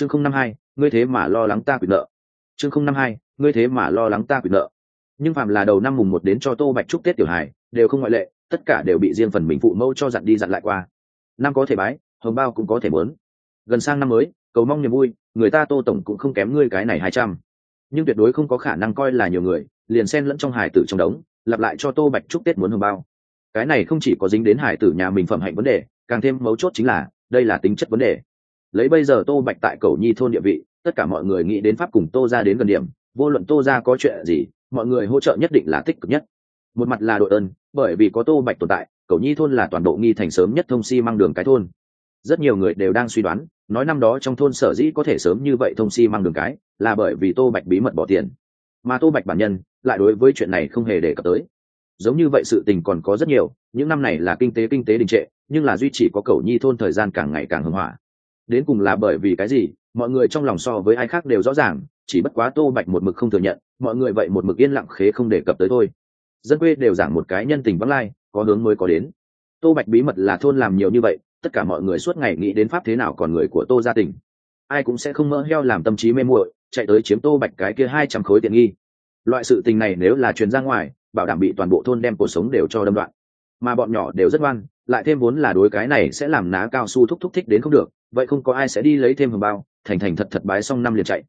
chương không năm hai, ngươi thế mà lo lắng ta quyền nợ. Chương không năm hai, ngươi thế mà lo lắng ta quyền nợ. Nhưng phạm là đầu năm mùng một đến cho tô bạch chúc tết tiểu hài, đều không ngoại lệ, tất cả đều bị riêng phần mình phụ mẫu cho dặn đi dặn lại qua. Năm có thể bái, hồng bao cũng có thể muốn. Gần sang năm mới, cầu mong niềm vui, người ta tô tổng cũng không kém ngươi cái này hai trăm. Nhưng tuyệt đối không có khả năng coi là nhiều người, liền xen lẫn trong hải tử trong đống, lặp lại cho tô bạch chúc tết muốn hồng bao. Cái này không chỉ có dính đến hải tử nhà mình phẩm hạnh vấn đề, càng thêm mấu chốt chính là, đây là tính chất vấn đề lấy bây giờ tô bạch tại cầu nhi thôn địa vị, tất cả mọi người nghĩ đến pháp cùng tô ra đến gần điểm, vô luận tô ra có chuyện gì, mọi người hỗ trợ nhất định là tích cực nhất. Một mặt là đội ơn, bởi vì có tô bạch tồn tại, cầu nhi thôn là toàn bộ nghi thành sớm nhất thông si mang đường cái thôn. Rất nhiều người đều đang suy đoán, nói năm đó trong thôn sở dĩ có thể sớm như vậy thông si mang đường cái, là bởi vì tô bạch bí mật bỏ tiền. Mà tô bạch bản nhân, lại đối với chuyện này không hề đề cập tới. Giống như vậy sự tình còn có rất nhiều, những năm này là kinh tế kinh tế đình trệ, nhưng là duy chỉ có cầu nhi thôn thời gian càng ngày càng hưng hỏa đến cùng là bởi vì cái gì, mọi người trong lòng so với ai khác đều rõ ràng, chỉ bất quá tô bạch một mực không thừa nhận, mọi người vậy một mực yên lặng khế không đề cập tới thôi. Dân quê đều giảng một cái nhân tình vắng lai, có hướng mới có đến. Tô bạch bí mật là thôn làm nhiều như vậy, tất cả mọi người suốt ngày nghĩ đến pháp thế nào còn người của tô gia tỉnh. Ai cũng sẽ không mỡ heo làm tâm trí mê muội, chạy tới chiếm tô bạch cái kia hai trăm khối tiện nghi. Loại sự tình này nếu là truyền ra ngoài, bảo đảm bị toàn bộ thôn đem cuộc sống đều cho đâm đoạn. Mà bọn nhỏ đều rất ngoan lại thêm vốn là đối cái này sẽ làm ná cao su thúc thúc thích đến không được, vậy không có ai sẽ đi lấy thêm hầm bao, thành thành thật thật bái xong năm liền chạy.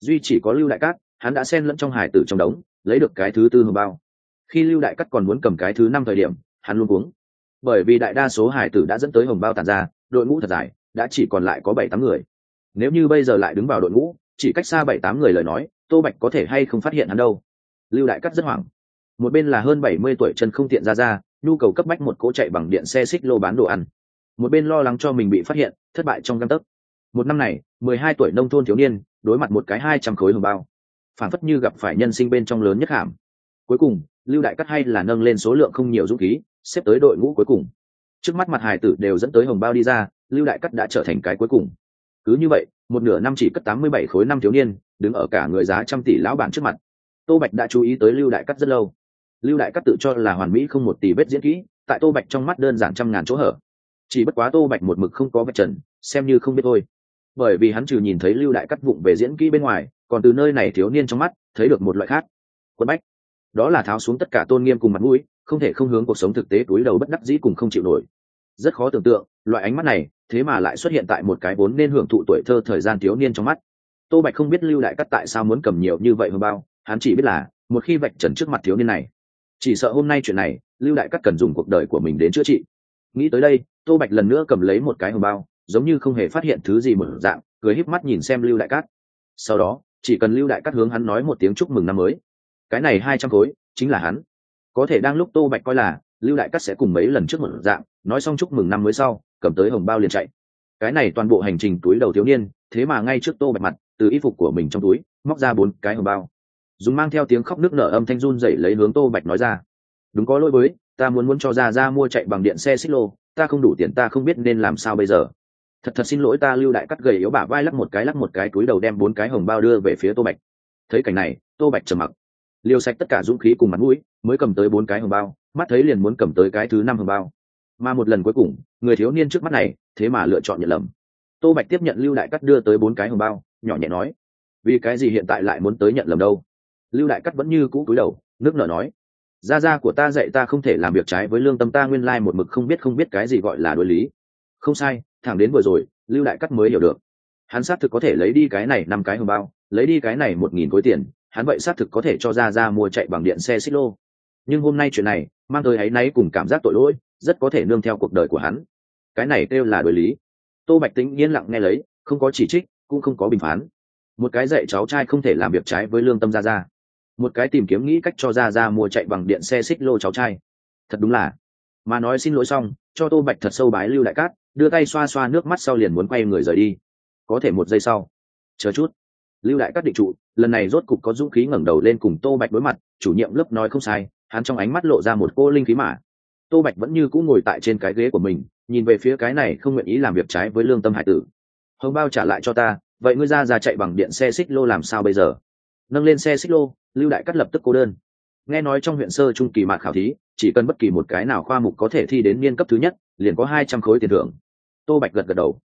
Duy chỉ có lưu đại cát, hắn đã xen lẫn trong hải tử trong đống, lấy được cái thứ tư hầm bao. Khi lưu đại cát còn muốn cầm cái thứ năm thời điểm, hắn luôn uống bởi vì đại đa số hải tử đã dẫn tới hồng bao tàn ra, đội ngũ thật dài, đã chỉ còn lại có bảy tám người. Nếu như bây giờ lại đứng vào đội ngũ, chỉ cách xa bảy tám người lời nói, tô bạch có thể hay không phát hiện hắn đâu? Lưu đại cắt rất hoảng. Một bên là hơn bảy mươi tuổi chân không tiện ra ra nhu cầu cấp bách một cỗ chạy bằng điện xe xích lô bán đồ ăn. Một bên lo lắng cho mình bị phát hiện, thất bại trong găng tấc. Một năm này, mười hai tuổi nông thôn thiếu niên, đối mặt một cái hai trăm khối hồng bao. Phản phất như gặp phải nhân sinh bên trong lớn nhất hàm. Cuối cùng, lưu đại cắt hay là nâng lên số lượng không nhiều dũng khí, xếp tới đội ngũ cuối cùng. Trước mắt mặt hải tử đều dẫn tới hồng bao đi ra, lưu đại cắt đã trở thành cái cuối cùng. Cứ như vậy, một nửa năm chỉ cất tám mươi bảy khối năm thiếu niên, đứng ở cả người giá trăm tỷ lão bản trước mặt. Tô bạch đã chú ý tới lưu đại cắt rất lâu lưu đại cắt tự cho là hoàn mỹ không một tỷ vết diễn kỹ, tại tô bạch trong mắt đơn giản trăm ngàn chỗ hở. Chỉ bất quá tô bạch một mực không có vạch trần, xem như không biết thôi. Bởi vì hắn trừ nhìn thấy lưu đại cắt vụng về diễn kỹ bên ngoài, còn từ nơi này thiếu niên trong mắt, thấy được một loại khác. Quân bách. Đó là tháo xuống tất cả tôn nghiêm cùng mặt mũi, không thể không hướng cuộc sống thực tế túi đầu bất đắc dĩ cùng không chịu nổi. Rất khó tưởng tượng, loại ánh mắt này, thế mà lại xuất hiện tại một cái vốn nên hưởng thụ tuổi thơ thời gian thiếu niên trong mắt. Tô bạch không biết lưu đại cắt tại sao muốn cầm nhiều như vậy hơn bao, hắn chỉ biết là, một khi vạch trần trước mặt thiếu niên này chỉ sợ hôm nay chuyện này, lưu đại cắt cần dùng cuộc đời của mình đến chữa trị. Nghĩ tới đây, tô bạch lần nữa cầm lấy một cái hồng bao, giống như không hề phát hiện thứ gì một dạng, cười híp mắt nhìn xem lưu đại cát. Sau đó, chỉ cần lưu đại cát hướng hắn nói một tiếng chúc mừng năm mới. Cái này hai trăm khối, chính là hắn. Có thể đang lúc tô bạch coi là, lưu đại cát sẽ cùng mấy lần trước một dạng, nói xong chúc mừng năm mới sau, cầm tới hồng bao liền chạy. Cái này toàn bộ hành trình túi đầu thiếu niên, thế mà ngay trước tô bạch mặt, từ y phục của mình trong túi, móc ra bốn cái hồng bao dùng mang theo tiếng khóc nước nở âm thanh run dậy lấy hướng tô bạch nói ra. Đúng có lỗi với, ta muốn muốn cho ra ra mua chạy bằng điện xe xích lô, ta không đủ tiền ta không biết nên làm sao bây giờ. Thật thật xin lỗi ta lưu đại cắt gầy yếu bả vai lắc một cái lắc một cái túi đầu đem bốn cái hồng bao đưa về phía tô bạch. Thấy cảnh này, tô bạch trầm mặc. Liều sạch tất cả dũng khí cùng mặt mũi, mới cầm tới bốn cái hồng bao, mắt thấy liền muốn cầm tới cái thứ năm hồng bao. Mà một lần cuối cùng, người thiếu niên trước mắt này, thế mà lựa chọn nhận lầm. Tô bạch tiếp nhận lưu đại cắt đưa tới bốn cái hồng bao, nhỏ nhẹ nói. Vì cái gì hiện tại lại muốn tới nhận lầm đâu? Lưu đại cắt vẫn như cũ cúi đầu, nước nở nói, gia gia của ta dạy ta không thể làm việc trái với lương tâm ta nguyên lai một mực không biết không biết cái gì gọi là đối lý. Không sai, thẳng đến vừa rồi, lưu đại cắt mới hiểu được. Hắn xác thực có thể lấy đi cái này năm cái hồng bao, lấy đi cái này một nghìn khối tiền, hắn vậy xác thực có thể cho ra ra mua chạy bằng điện xe xích lô. Nhưng hôm nay chuyện này, mang tới áy náy cùng cảm giác tội lỗi, rất có thể nương theo cuộc đời của hắn. Cái này kêu là đối lý. Tô bạch tính yên lặng nghe lấy, không có chỉ trích, cũng không có bình phán. Một cái dạy cháu trai không thể làm việc trái với lương tâm ra ra một cái tìm kiếm nghĩ cách cho ra ra mua chạy bằng điện xe xích lô cháu trai. Thật đúng là. Mà nói xin lỗi xong, cho tô bạch thật sâu bái lưu đại cát, đưa tay xoa xoa nước mắt sau liền muốn quay người rời đi. Có thể một giây sau. Chờ chút. Lưu đại cát định trụ, lần này rốt cục có dũng khí ngẩng đầu lên cùng tô bạch đối mặt, chủ nhiệm lớp nói không sai, hắn trong ánh mắt lộ ra một cô linh khí mà. Tô bạch vẫn như cũng ngồi tại trên cái ghế của mình, nhìn về phía cái này không nguyện ý làm việc trái với lương tâm hải tử. Hồng bao trả lại cho ta, vậy ngươi ra ra chạy bằng điện xe xích lô làm sao bây giờ? Nâng lên xe xích lô lưu đại cắt lập tức cô đơn. Nghe nói trong huyện sơ trung kỳ mạt khảo thí, chỉ cần bất kỳ một cái nào khoa mục có thể thi đến niên cấp thứ nhất, liền có hai trăm khối tiền thưởng. Tô bạch gật gật đầu.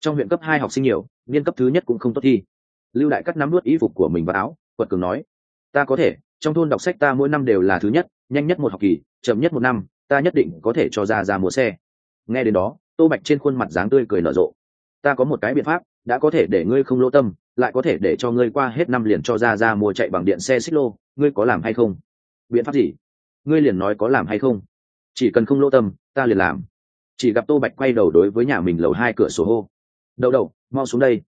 Trong huyện cấp hai học sinh nhiều, niên cấp thứ nhất cũng không tốt thi. Lưu đại cắt nắm nuốt ý phục của mình vào áo, quật cường nói, ta có thể, trong thôn đọc sách ta mỗi năm đều là thứ nhất, nhanh nhất một học kỳ, chậm nhất một năm, ta nhất định có thể cho ra ra mua xe. Nghe đến đó, tô bạch trên khuôn mặt dáng tươi cười nở rộ. Ta có một cái biện pháp, đã có thể để ngươi không lỗ tâm lại có thể để cho ngươi qua hết năm liền cho ra ra mua chạy bằng điện xe xích lô, ngươi có làm hay không? Biện pháp gì? Ngươi liền nói có làm hay không? Chỉ cần không lỗ tâm, ta liền làm. Chỉ gặp tô bạch quay đầu đối với nhà mình lầu hai cửa sổ hô. Đậu đậu, mau xuống đây.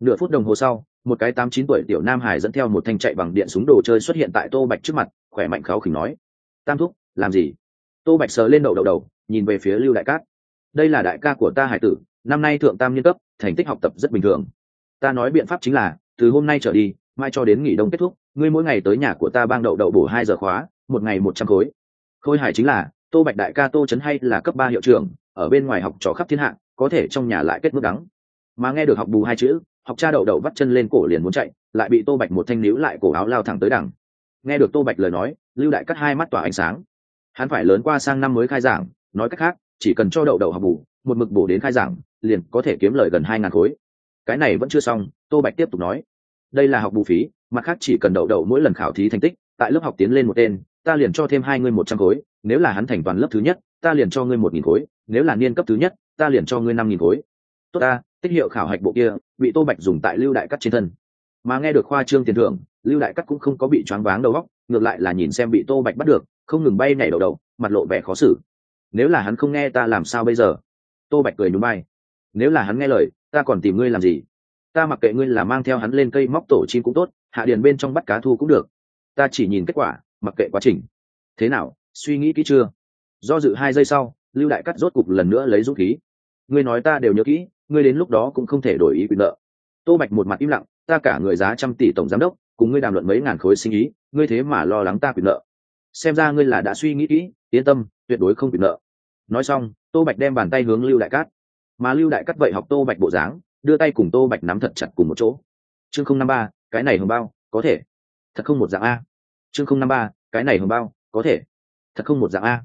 Nửa phút đồng hồ sau, một cái tám chín tuổi tiểu nam hải dẫn theo một thanh chạy bằng điện súng đồ chơi xuất hiện tại tô bạch trước mặt, khỏe mạnh kháo khỉnh nói. Tam thúc, làm gì? Tô bạch sờ lên đậu đậu đầu, nhìn về phía lưu đại cát. Đây là đại ca của ta hải tử, năm nay thượng tam nhân cấp, thành tích học tập rất bình thường ta nói biện pháp chính là, từ hôm nay trở đi, mai cho đến nghỉ đông kết thúc, ngươi mỗi ngày tới nhà của ta bang đậu đậu bổ hai giờ khóa, một ngày một trăm khối. Khôi hài chính là, tô bạch đại ca tô trấn hay là cấp ba hiệu trưởng, ở bên ngoài học trò khắp thiên hạ, có thể trong nhà lại kết mức đắng. Mà nghe được học bù hai chữ, học cha đậu đậu vắt chân lên cổ liền muốn chạy, lại bị tô bạch một thanh níu lại cổ áo lao thẳng tới đằng. Nghe được tô bạch lời nói, lưu đại cắt hai mắt tỏa ánh sáng. Hắn phải lớn qua sang năm mới khai giảng, nói cách khác, chỉ cần cho đậu đậu học bù, một mực bổ đến khai giảng, liền có thể kiếm lời gần hai ngàn khối cái này vẫn chưa xong, tô bạch tiếp tục nói. Đây là học bù phí, mặt khác chỉ cần đậu đậu mỗi lần khảo thí thành tích, tại lớp học tiến lên một tên, ta liền cho thêm hai ngươi một trăm khối, nếu là hắn thành toàn lớp thứ nhất, ta liền cho ngươi một nghìn khối, nếu là niên cấp thứ nhất, ta liền cho ngươi năm nghìn khối. Tốt ta, tích hiệu khảo hạch bộ kia, bị tô bạch dùng tại lưu đại cắt trên thân. Mà nghe được khoa trương tiền thưởng, lưu đại cắt cũng không có bị choáng váng đầu góc ngược lại là nhìn xem bị tô bạch bắt được, không ngừng bay nhảy đầu đầu mặt lộ vẻ khó xử. Nếu là hắn không nghe ta làm sao bây giờ? Tô bạch cười nhún bay nếu là hắn nghe lời ta còn tìm ngươi làm gì? Ta mặc kệ ngươi là mang theo hắn lên cây móc tổ chim cũng tốt, hạ điền bên trong bắt cá thu cũng được. Ta chỉ nhìn kết quả, mặc kệ quá trình. Thế nào, suy nghĩ kỹ chưa? Do dự hai giây sau, lưu đại cắt rốt cục lần nữa lấy dũng khí. Ngươi nói ta đều nhớ kỹ, ngươi đến lúc đó cũng không thể đổi ý quyền nợ. Tô bạch một mặt im lặng, ta cả người giá trăm tỷ tổng giám đốc, cùng ngươi đàm luận mấy ngàn khối sinh ý, ngươi thế mà lo lắng ta quyền nợ. Xem ra ngươi là đã suy nghĩ kỹ, yên tâm, tuyệt đối không quyền nợ. Nói xong, tô bạch đem bàn tay hướng lưu đại cát mà lưu đại cát vậy học tô bạch bộ dáng, đưa tay cùng tô bạch nắm thật chặt cùng một chỗ. Chương không năm ba, cái này hồng bao, có thể. Thật không một dạng a. Chương không năm ba, cái này hồng bao, có thể. Thật không một dạng a.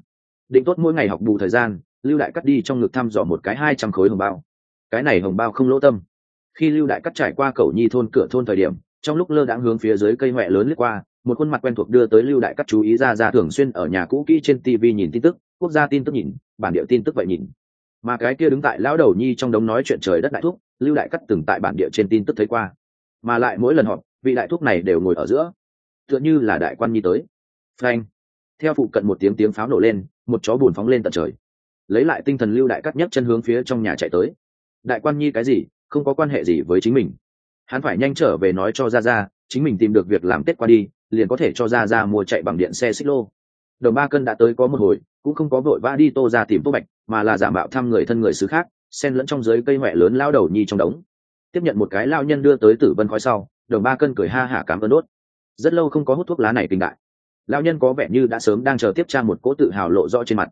Định tốt mỗi ngày học bù thời gian, lưu đại cắt đi trong ngực thăm dò một cái hai trăm khối hồng bao. Cái này hồng bao không lỗ tâm. Khi lưu đại cắt trải qua cầu nhi thôn, cửa thôn thời điểm, trong lúc lơ đãng hướng phía dưới cây huệ lớn lướt qua, một khuôn mặt quen thuộc đưa tới lưu đại cắt chú ý ra ra thường xuyên ở nhà cũ kỹ trên tv nhìn tin tức, quốc gia tin tức nhìn, bản địa tin tức vậy nhìn mà cái kia đứng tại lão đầu nhi trong đống nói chuyện trời đất đại thúc, lưu đại cắt từng tại bản địa trên tin tức thấy qua. Mà lại mỗi lần họp, vị đại thúc này đều ngồi ở giữa. Tựa như là đại quan nhi tới. Frank theo phụ cận một tiếng tiếng pháo nổ lên, một chó buồn phóng lên tận trời. Lấy lại tinh thần lưu đại cắt nhấc chân hướng phía trong nhà chạy tới. Đại quan nhi cái gì? Không có quan hệ gì với chính mình. Hắn phải nhanh trở về nói cho ra ra chính mình tìm được việc làm tết qua đi, liền có thể cho ra ra mua chạy bằng điện xe xích lô. Đồng ba cân đã tới có một hồi, cũng không có vội vã đi tô ra tìm tô bạch mà là giả mạo thăm người thân người xứ khác, xen lẫn trong dưới cây mẹ lớn lao đầu nhi trong đống. Tiếp nhận một cái lao nhân đưa tới tử vân khói sau, đồng ba cân cười ha hả cảm ơn đốt. Rất lâu không có hút thuốc lá này kinh đại. Lao nhân có vẻ như đã sớm đang chờ tiếp tra một cỗ tự hào lộ rõ trên mặt.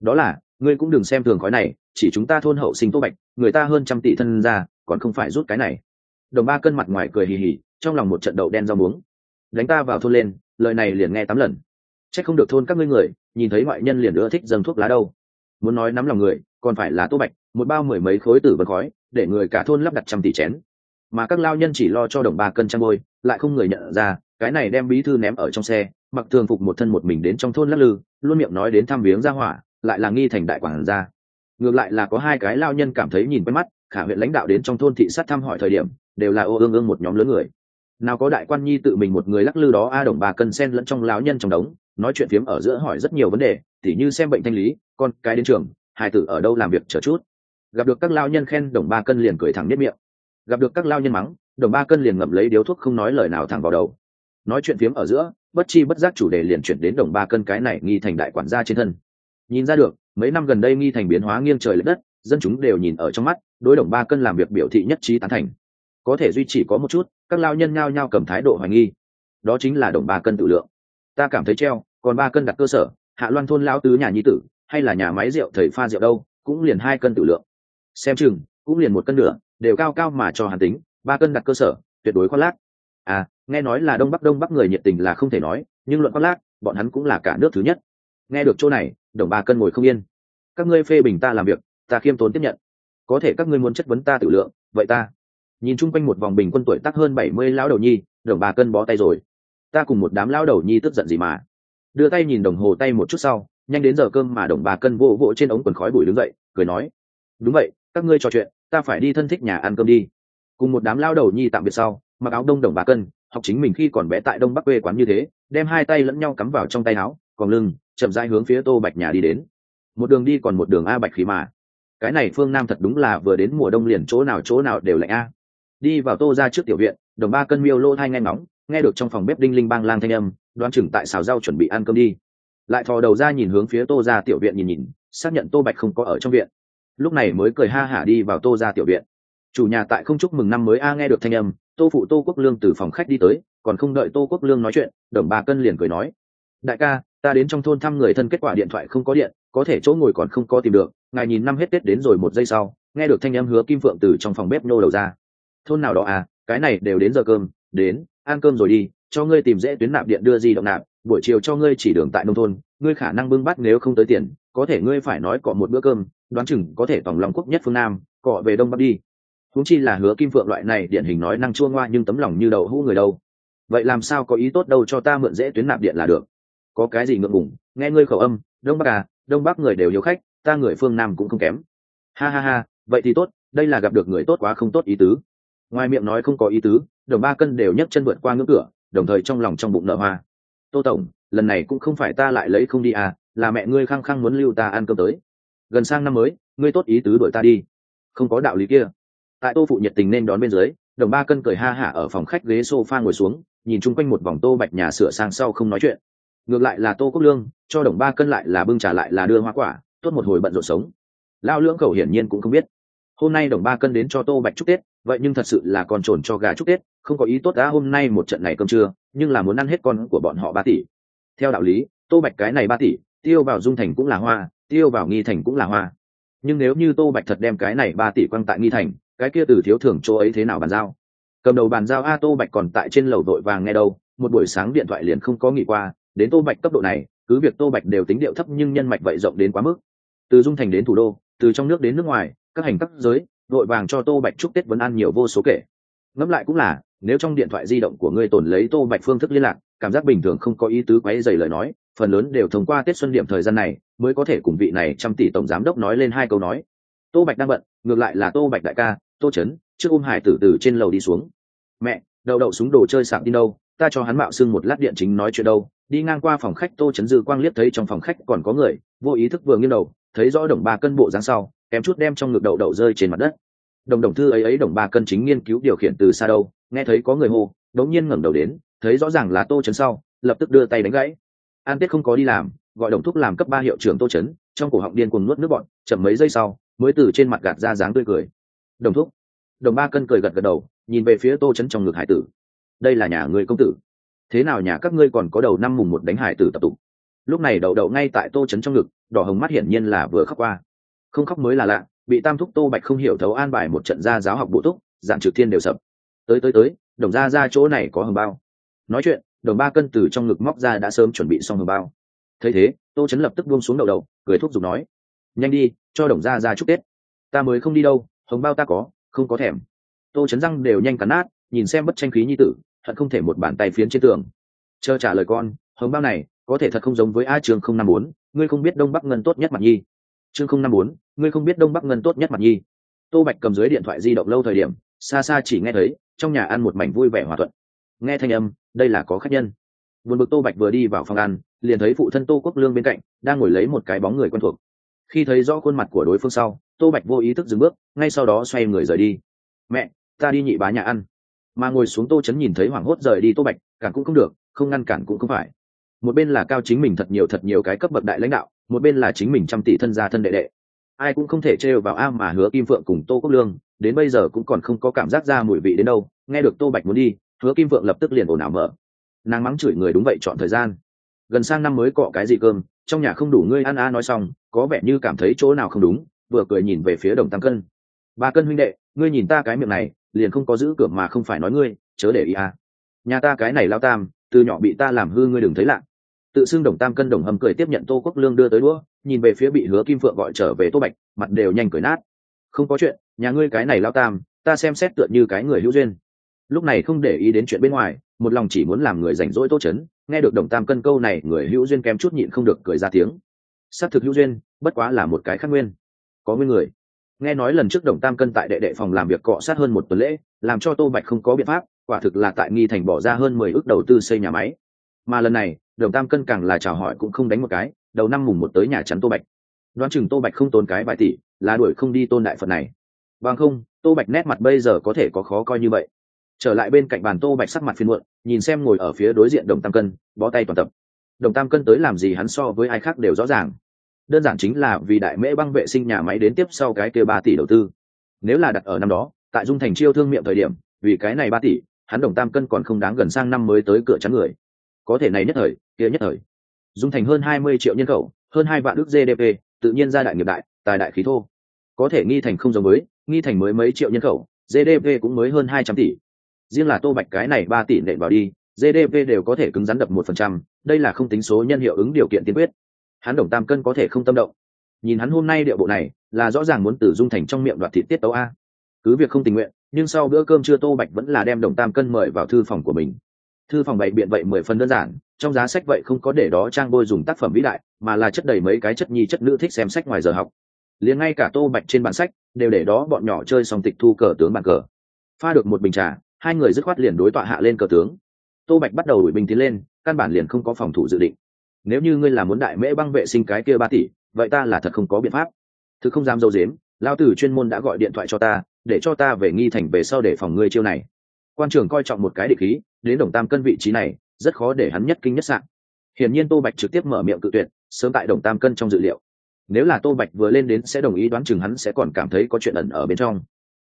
Đó là, ngươi cũng đừng xem thường khói này, chỉ chúng ta thôn hậu sinh tô bạch, người ta hơn trăm tỷ thân ra, còn không phải rút cái này. Đồng ba cân mặt ngoài cười hì hì, trong lòng một trận đậu đen rau muống. Đánh ta vào thôn lên, lời này liền nghe tám lần. C h ắ c không được thôn các ngươi người, nhìn thấy ngoại nhân liền ưa thích dâng thuốc lá đâu muốn nói nắm lòng người, còn phải là tô bạch, một bao mười mấy khối tử vân khói, để người cả thôn lắp đặt trăm tỷ chén. Mà các lao nhân chỉ lo cho đồng ba cân trang bôi lại không người nhận ra, cái này đem bí thư ném ở trong xe, mặc thường phục một thân một mình đến trong thôn lắc lư, luôn miệng nói đến thăm viếng ra hỏa, lại là nghi thành đại quản gia. Ngược lại là có hai cái lao nhân cảm thấy nhìn quen mắt, khả huyện lãnh đạo đến trong thôn thị sát thăm hỏi thời điểm, đều là ô ương ương một nhóm lớn người. Nào có đại quan nhi tự mình một người lắc lư đó, a đồng bà cân sen lẫn trong lão nhân trong đống nói chuyện phiếm ở giữa hỏi rất nhiều vấn đề, tỉ như xem bệnh thanh lý, con cái đến trường, hai tử ở đâu làm việc chờ chút. Gặp được các lao nhân khen, đồng ba cân liền cười thẳng nhất miệng. Gặp được các lao nhân mắng, đồng ba cân liền ngậm lấy điếu thuốc không nói lời nào thẳng vào đầu. Nói chuyện phiếm ở giữa, bất chi bất giác chủ đề liền chuyển đến đồng ba cân cái này nghi thành đại quản gia trên thân. Nhìn ra được, mấy năm gần đây nghi thành biến hóa nghiêng trời l ệ đất, dân chúng đều nhìn ở trong mắt, đối đồng ba cân làm việc biểu thị nhất trí tán thành. Có thể duy trì có một chút, các lao nhân nhao nhao cầm thái độ hoài nghi. Đó chính là đồng ba cân tự lượng ta cảm thấy treo còn ba cân đặt cơ sở hạ loan thôn lão tứ nhà nhi tử hay là nhà máy rượu thầy pha rượu đâu cũng liền hai cân tự lượng. Xem chừng cũng liền một cân nửa, đều cao cao mà cho hàn tính ba cân đặt cơ sở tuyệt đối khoác lác. À nghe nói là đông bắc đông bắc người nhiệt tình là không thể nói nhưng luận khoác lác bọn hắn cũng là cả nước thứ nhất. Nghe được chỗ này đồng ba cân ngồi không yên. Các ngươi phê bình ta làm việc ta khiêm tốn tiếp nhận. Có thể các ngươi muốn chất vấn ta tự lượng vậy ta. Nhìn chung quanh một vòng bình quân tuổi tác hơn bảy mươi lão đầu nhi đồng ba cân bó tay rồi ta cùng một đám lao đầu nhi tức giận gì mà. Đưa tay nhìn đồng hồ tay một chút sau, nhanh đến giờ cơm mà đồng bà cân vô vỗ trên ống quần khói bụi đứng dậy, cười nói, đúng vậy, các ngươi trò chuyện, ta phải đi thân thích nhà ăn cơm đi. Cùng một đám lao đầu nhi tạm biệt sau, mặc áo đông đồng bà cân, học chính mình khi còn bé tại đông bắc quê quán như thế, đem hai tay lẫn nhau cắm vào trong tay áo, còn lưng, chậm rãi hướng phía tô bạch nhà đi đến. Một đường đi còn một đường a bạch khí mà. Cái này phương nam thật đúng là vừa đến mùa đông liền chỗ nào chỗ nào đều lạnh a. Đi vào tô ra trước tiểu viện, đồng ba cân miêu lô thai ngay ngóng nghe được trong phòng bếp đinh linh bang lang thanh âm, đoán chừng tại xào rau chuẩn bị ăn cơm đi. Lại thò đầu ra nhìn hướng phía tô ra tiểu viện nhìn nhìn, xác nhận tô bạch không có ở trong viện. Lúc này mới cười ha hả đi vào tô ra tiểu viện. Chủ nhà tại không chúc mừng năm mới a nghe được thanh âm, tô phụ tô quốc lương từ phòng khách đi tới, còn không đợi tô quốc lương nói chuyện, đồng ba cân liền cười nói, đại ca, ta đến trong thôn thăm người thân kết quả điện thoại không có điện, có thể chỗ ngồi còn không có tìm được, ngài nhìn năm hết tết đến rồi một giây sau. Nghe được thanh âm hứa kim phượng từ trong phòng bếp nô đầu ra, thôn nào đó à cái này đều đến giờ cơm đến, ăn cơm rồi đi, cho ngươi tìm dễ tuyến nạp điện đưa di động nạp, buổi chiều cho ngươi chỉ đường tại nông thôn, ngươi khả năng bưng bắt nếu không tới tiền, có thể ngươi phải nói cọ một bữa cơm, đoán chừng có thể tổng lòng quốc nhất phương nam, cọ về đông bắc đi. Huống chi là hứa kim phượng loại này điển hình nói năng chua ngoa nhưng tấm lòng như đầu hũ người đâu. Vậy làm sao có ý tốt đâu cho ta mượn dễ tuyến nạp điện là được. Có cái gì ngượng ngùng, nghe ngươi khẩu âm, đông bắc à đông bắc người đều hiếu khách, ta người phương nam cũng không kém. Ha ha ha, vậy thì tốt, đây là gặp được người tốt quá không tốt ý tứ. Ngoài miệng nói không có ý tứ đồng ba cân đều nhấc chân vượt qua ngưỡng cửa, đồng thời trong lòng trong bụng nợ hoa. Tô tổng, lần này cũng không phải ta lại lấy không đi à là mẹ ngươi khăng khăng muốn lưu ta ăn cơm tới. Gần sang năm mới, ngươi tốt ý tứ đuổi ta đi. Không có đạo lý kia. Tại tô phụ nhiệt tình nên đón bên dưới, đồng ba cân cười ha hả ở phòng khách ghế sofa ngồi xuống, nhìn chung quanh một vòng tô bạch nhà sửa sang sau không nói chuyện. Ngược lại là tô quốc lương, cho đồng ba cân lại là bưng trả lại là đưa hoa quả, tốt một hồi bận rộn sống. Lao lưỡng khẩu hiển nhiên cũng không biết. Hôm nay đồng ba cân đến cho tô bạch chúc tết vậy nhưng thật sự là còn trồn cho gà chúc tết, không có ý tốt đã hôm nay một trận này cơm trưa, nhưng là muốn ăn hết con của bọn họ ba tỷ. Theo đạo lý, tô bạch cái này ba tỷ, tiêu vào dung thành cũng là hoa, tiêu vào nghi thành cũng là hoa. Nhưng nếu như tô bạch thật đem cái này ba tỷ quăng tại nghi thành, cái kia từ thiếu thưởng chỗ ấy thế nào bàn giao? Cầm đầu bàn giao, a, tô bạch còn tại trên lầu vội vàng nghe đâu, một buổi sáng điện thoại liền không có nghỉ qua, đến tô bạch cấp độ này, cứ việc tô bạch đều tính điệu thấp nhưng nhân mạch vậy rộng đến quá mức. Từ dung thành đến thủ đô, từ trong nước đến nước ngoài, các hành các giới vội vàng cho tô bạch chúc tết vấn ăn nhiều vô số kể. Ngẫm lại cũng là, nếu trong điện thoại di động của ngươi tồn lấy tô bạch phương thức liên lạc, cảm giác bình thường không có ý tứ quấy dày lời nói, phần lớn đều thông qua tết xuân điểm thời gian này mới có thể cùng vị này trăm tỷ tổng giám đốc nói lên hai câu nói. Tô bạch đang bận, ngược lại là tô bạch đại ca, tô trấn, trước ôm hải tử từ trên lầu đi xuống. Mẹ, đậu đậu súng đồ chơi sạc đi đâu, ta cho hắn mạo xưng một lát điện chính nói chuyện đâu. Đi ngang qua phòng khách, tô trấn dư quang liếc thấy trong phòng khách còn có người, vô ý thức vừa nghiêng đầu, thấy rõ đồng ba cân bộ dáng sau kém chút đem trong ngực đậu đậu rơi trên mặt đất. Đồng đồng thư ấy ấy đồng ba cân chính nghiên cứu điều khiển từ xa đâu, nghe thấy có người hô, đống nhiên ngẩng đầu đến, thấy rõ ràng là tô trấn sau, lập tức đưa tay đánh gãy. An tết không có đi làm, gọi đồng thúc làm cấp ba hiệu trưởng tô trấn, trong cổ họng điên cùng nuốt nước bọn chậm mấy giây sau, mới từ trên mặt gạt ra dáng tươi cười. Đồng thúc, đồng ba cân cười gật gật đầu, nhìn về phía tô trấn trong ngực hải tử. Đây là nhà người công tử. Thế nào nhà các ngươi còn có đầu năm mùng một đánh hải tử tập tụ? Lúc này đậu đậu ngay tại tô trấn trong ngực, đỏ hồng mắt hiển nhiên là vừa khóc qua không khóc mới là lạ, bị tam thúc tô bạch không hiểu thấu an bài một trận gia giáo học bộ túc, dạng trực thiên đều sập. Tới tới tới, đồng ra ra chỗ này có hồng bao. Nói chuyện, đồng ba cân từ trong ngực móc ra đã sớm chuẩn bị xong hồng bao. Thấy thế, tô chấn lập tức buông xuống đầu đầu, cười thúc giục nói, nhanh đi, cho đồng ra ra chúc tết. Ta mới không đi đâu, hồng bao ta có, không có thèm. Tô chấn răng đều nhanh cắn nát, nhìn xem bất tranh khí như tử thật không thể một bàn tay phiến trên tường. Chờ trả lời con, hồng bao này có thể thật không giống với a trường không năm bốn, ngươi không biết đông bắc ngân tốt nhất mặt nhi. Chương không năm bốn ngươi không biết đông bắc ngân tốt nhất mặt nhi. Tô bạch cầm dưới điện thoại di động lâu thời điểm, xa xa chỉ nghe thấy, trong nhà ăn một mảnh vui vẻ hòa thuận. Nghe thanh âm, đây là có khách nhân. Vườn bực tô bạch vừa đi vào phòng ăn, liền thấy phụ thân tô quốc lương bên cạnh, đang ngồi lấy một cái bóng người quen thuộc. Khi thấy rõ khuôn mặt của đối phương sau, tô bạch vô ý thức dừng bước, ngay sau đó xoay người rời đi. Mẹ, ta đi nhị bá nhà ăn. Mà ngồi xuống tô chấn nhìn thấy hoảng hốt rời đi tô bạch, cản cũng không được, không ngăn cản cũng không phải. Một bên là cao chính mình thật nhiều thật nhiều cái cấp bậc đại lãnh đạo, một bên là chính mình trăm tỷ thân gia thân đệ đệ ai cũng không thể trêu vào a mà hứa kim phượng cùng tô quốc lương, đến bây giờ cũng còn không có cảm giác ra mùi vị đến đâu, nghe được tô bạch muốn đi, hứa kim phượng lập tức liền ồn ào mở. Nàng mắng chửi người đúng vậy chọn thời gian. Gần sang năm mới cọ cái gì cơm, trong nhà không đủ ngươi ăn a nói xong, có vẻ như cảm thấy chỗ nào không đúng, vừa cười nhìn về phía đồng tăng cân. Ba cân huynh đệ, ngươi nhìn ta cái miệng này, liền không có giữ cửa mà không phải nói ngươi, chớ để ý a. Nhà ta cái này lao tam, từ nhỏ bị ta làm hư ngươi đừng thấy lạ tự xưng đồng tam cân đồng hầm cười tiếp nhận tô quốc lương đưa tới đũa, nhìn về phía bị hứa kim phượng gọi trở về tô bạch, mặt đều nhanh cười nát. Không có chuyện, nhà ngươi cái này lao tam, ta xem xét tựa như cái người hữu duyên. Lúc này không để ý đến chuyện bên ngoài, một lòng chỉ muốn làm người rảnh rỗi tô chấn, nghe được đồng tam cân câu này, người hữu duyên kém chút nhịn không được cười ra tiếng. Xác thực hữu duyên, bất quá là một cái khác nguyên. Có nguyên người. Nghe nói lần trước đồng tam cân tại đệ đệ phòng làm việc cọ sát hơn một tuần lễ, làm cho tô bạch không có biện pháp, quả thực là tại nghi thành bỏ ra hơn mười ước đầu tư xây nhà máy. Mà lần này đồng tam cân càng là chào hỏi cũng không đánh một cái, đầu năm mùng một tới nhà chắn tô bạch. Đoán chừng tô bạch không tốn cái vài tỷ, là đuổi không đi tôn đại phật này. Bằng không, tô bạch nét mặt bây giờ có thể có khó coi như vậy. Trở lại bên cạnh bàn tô bạch sắc mặt phiên muộn, nhìn xem ngồi ở phía đối diện đồng tam cân, bó tay toàn tập. Đồng tam cân tới làm gì hắn so với ai khác đều rõ ràng. Đơn giản chính là vì đại mễ băng vệ sinh nhà máy đến tiếp sau cái kia ba tỷ đầu tư. Nếu là đặt ở năm đó, tại dung thành chiêu thương miệng thời điểm, vì cái này ba tỷ, hắn đồng tam cân còn không đáng gần sang năm mới tới cửa chắn người có thể này nhất thời, kia nhất thời. Dung thành hơn hai mươi triệu nhân khẩu, hơn hai vạn ước gdp tự nhiên gia đại nghiệp đại, tài đại khí thô. Có thể nghi thành không giống với, nghi thành mới mấy triệu nhân khẩu gdp cũng mới hơn hai trăm tỷ. Riêng là tô bạch cái này ba tỷ nện vào đi gdp đều có thể cứng rắn đập một phần trăm, đây là không tính số nhân hiệu ứng điều kiện tiên quyết. Hắn đồng tam cân có thể không tâm động. Nhìn hắn hôm nay điệu bộ này, là rõ ràng muốn từ dung thành trong miệng đoạt thịt tiết tấu a. Cứ việc không tình nguyện, nhưng sau bữa cơm trưa tô bạch vẫn là đem đồng tam cân mời vào thư phòng của mình thư phòng bày biện vậy mười phần đơn giản, trong giá sách vậy không có để đó trang bôi dùng tác phẩm vĩ đại, mà là chất đầy mấy cái chất nhi chất nữ thích xem sách ngoài giờ học. Liền ngay cả tô bạch trên bản sách, đều để đó bọn nhỏ chơi xong tịch thu cờ tướng bàn cờ. Pha được một bình trà, hai người dứt khoát liền đối tọa hạ lên cờ tướng. Tô bạch bắt đầu đuổi bình tiến lên, căn bản liền không có phòng thủ dự định. Nếu như ngươi là muốn đại mễ băng vệ sinh cái kia ba tỷ, vậy ta là thật không có biện pháp. Thứ không dám dâu dếm, lao tử chuyên môn đã gọi điện thoại cho ta, để cho ta về nghi thành về sau để phòng ngươi chiêu này quan trường coi trọng một cái địch khí, đến đồng tam cân vị trí này, rất khó để hắn nhất kinh nhất sạn hiển nhiên tô bạch trực tiếp mở miệng cự tuyệt, sớm tại đồng tam cân trong dự liệu. Nếu là tô bạch vừa lên đến sẽ đồng ý đoán chừng hắn sẽ còn cảm thấy có chuyện ẩn ở bên trong.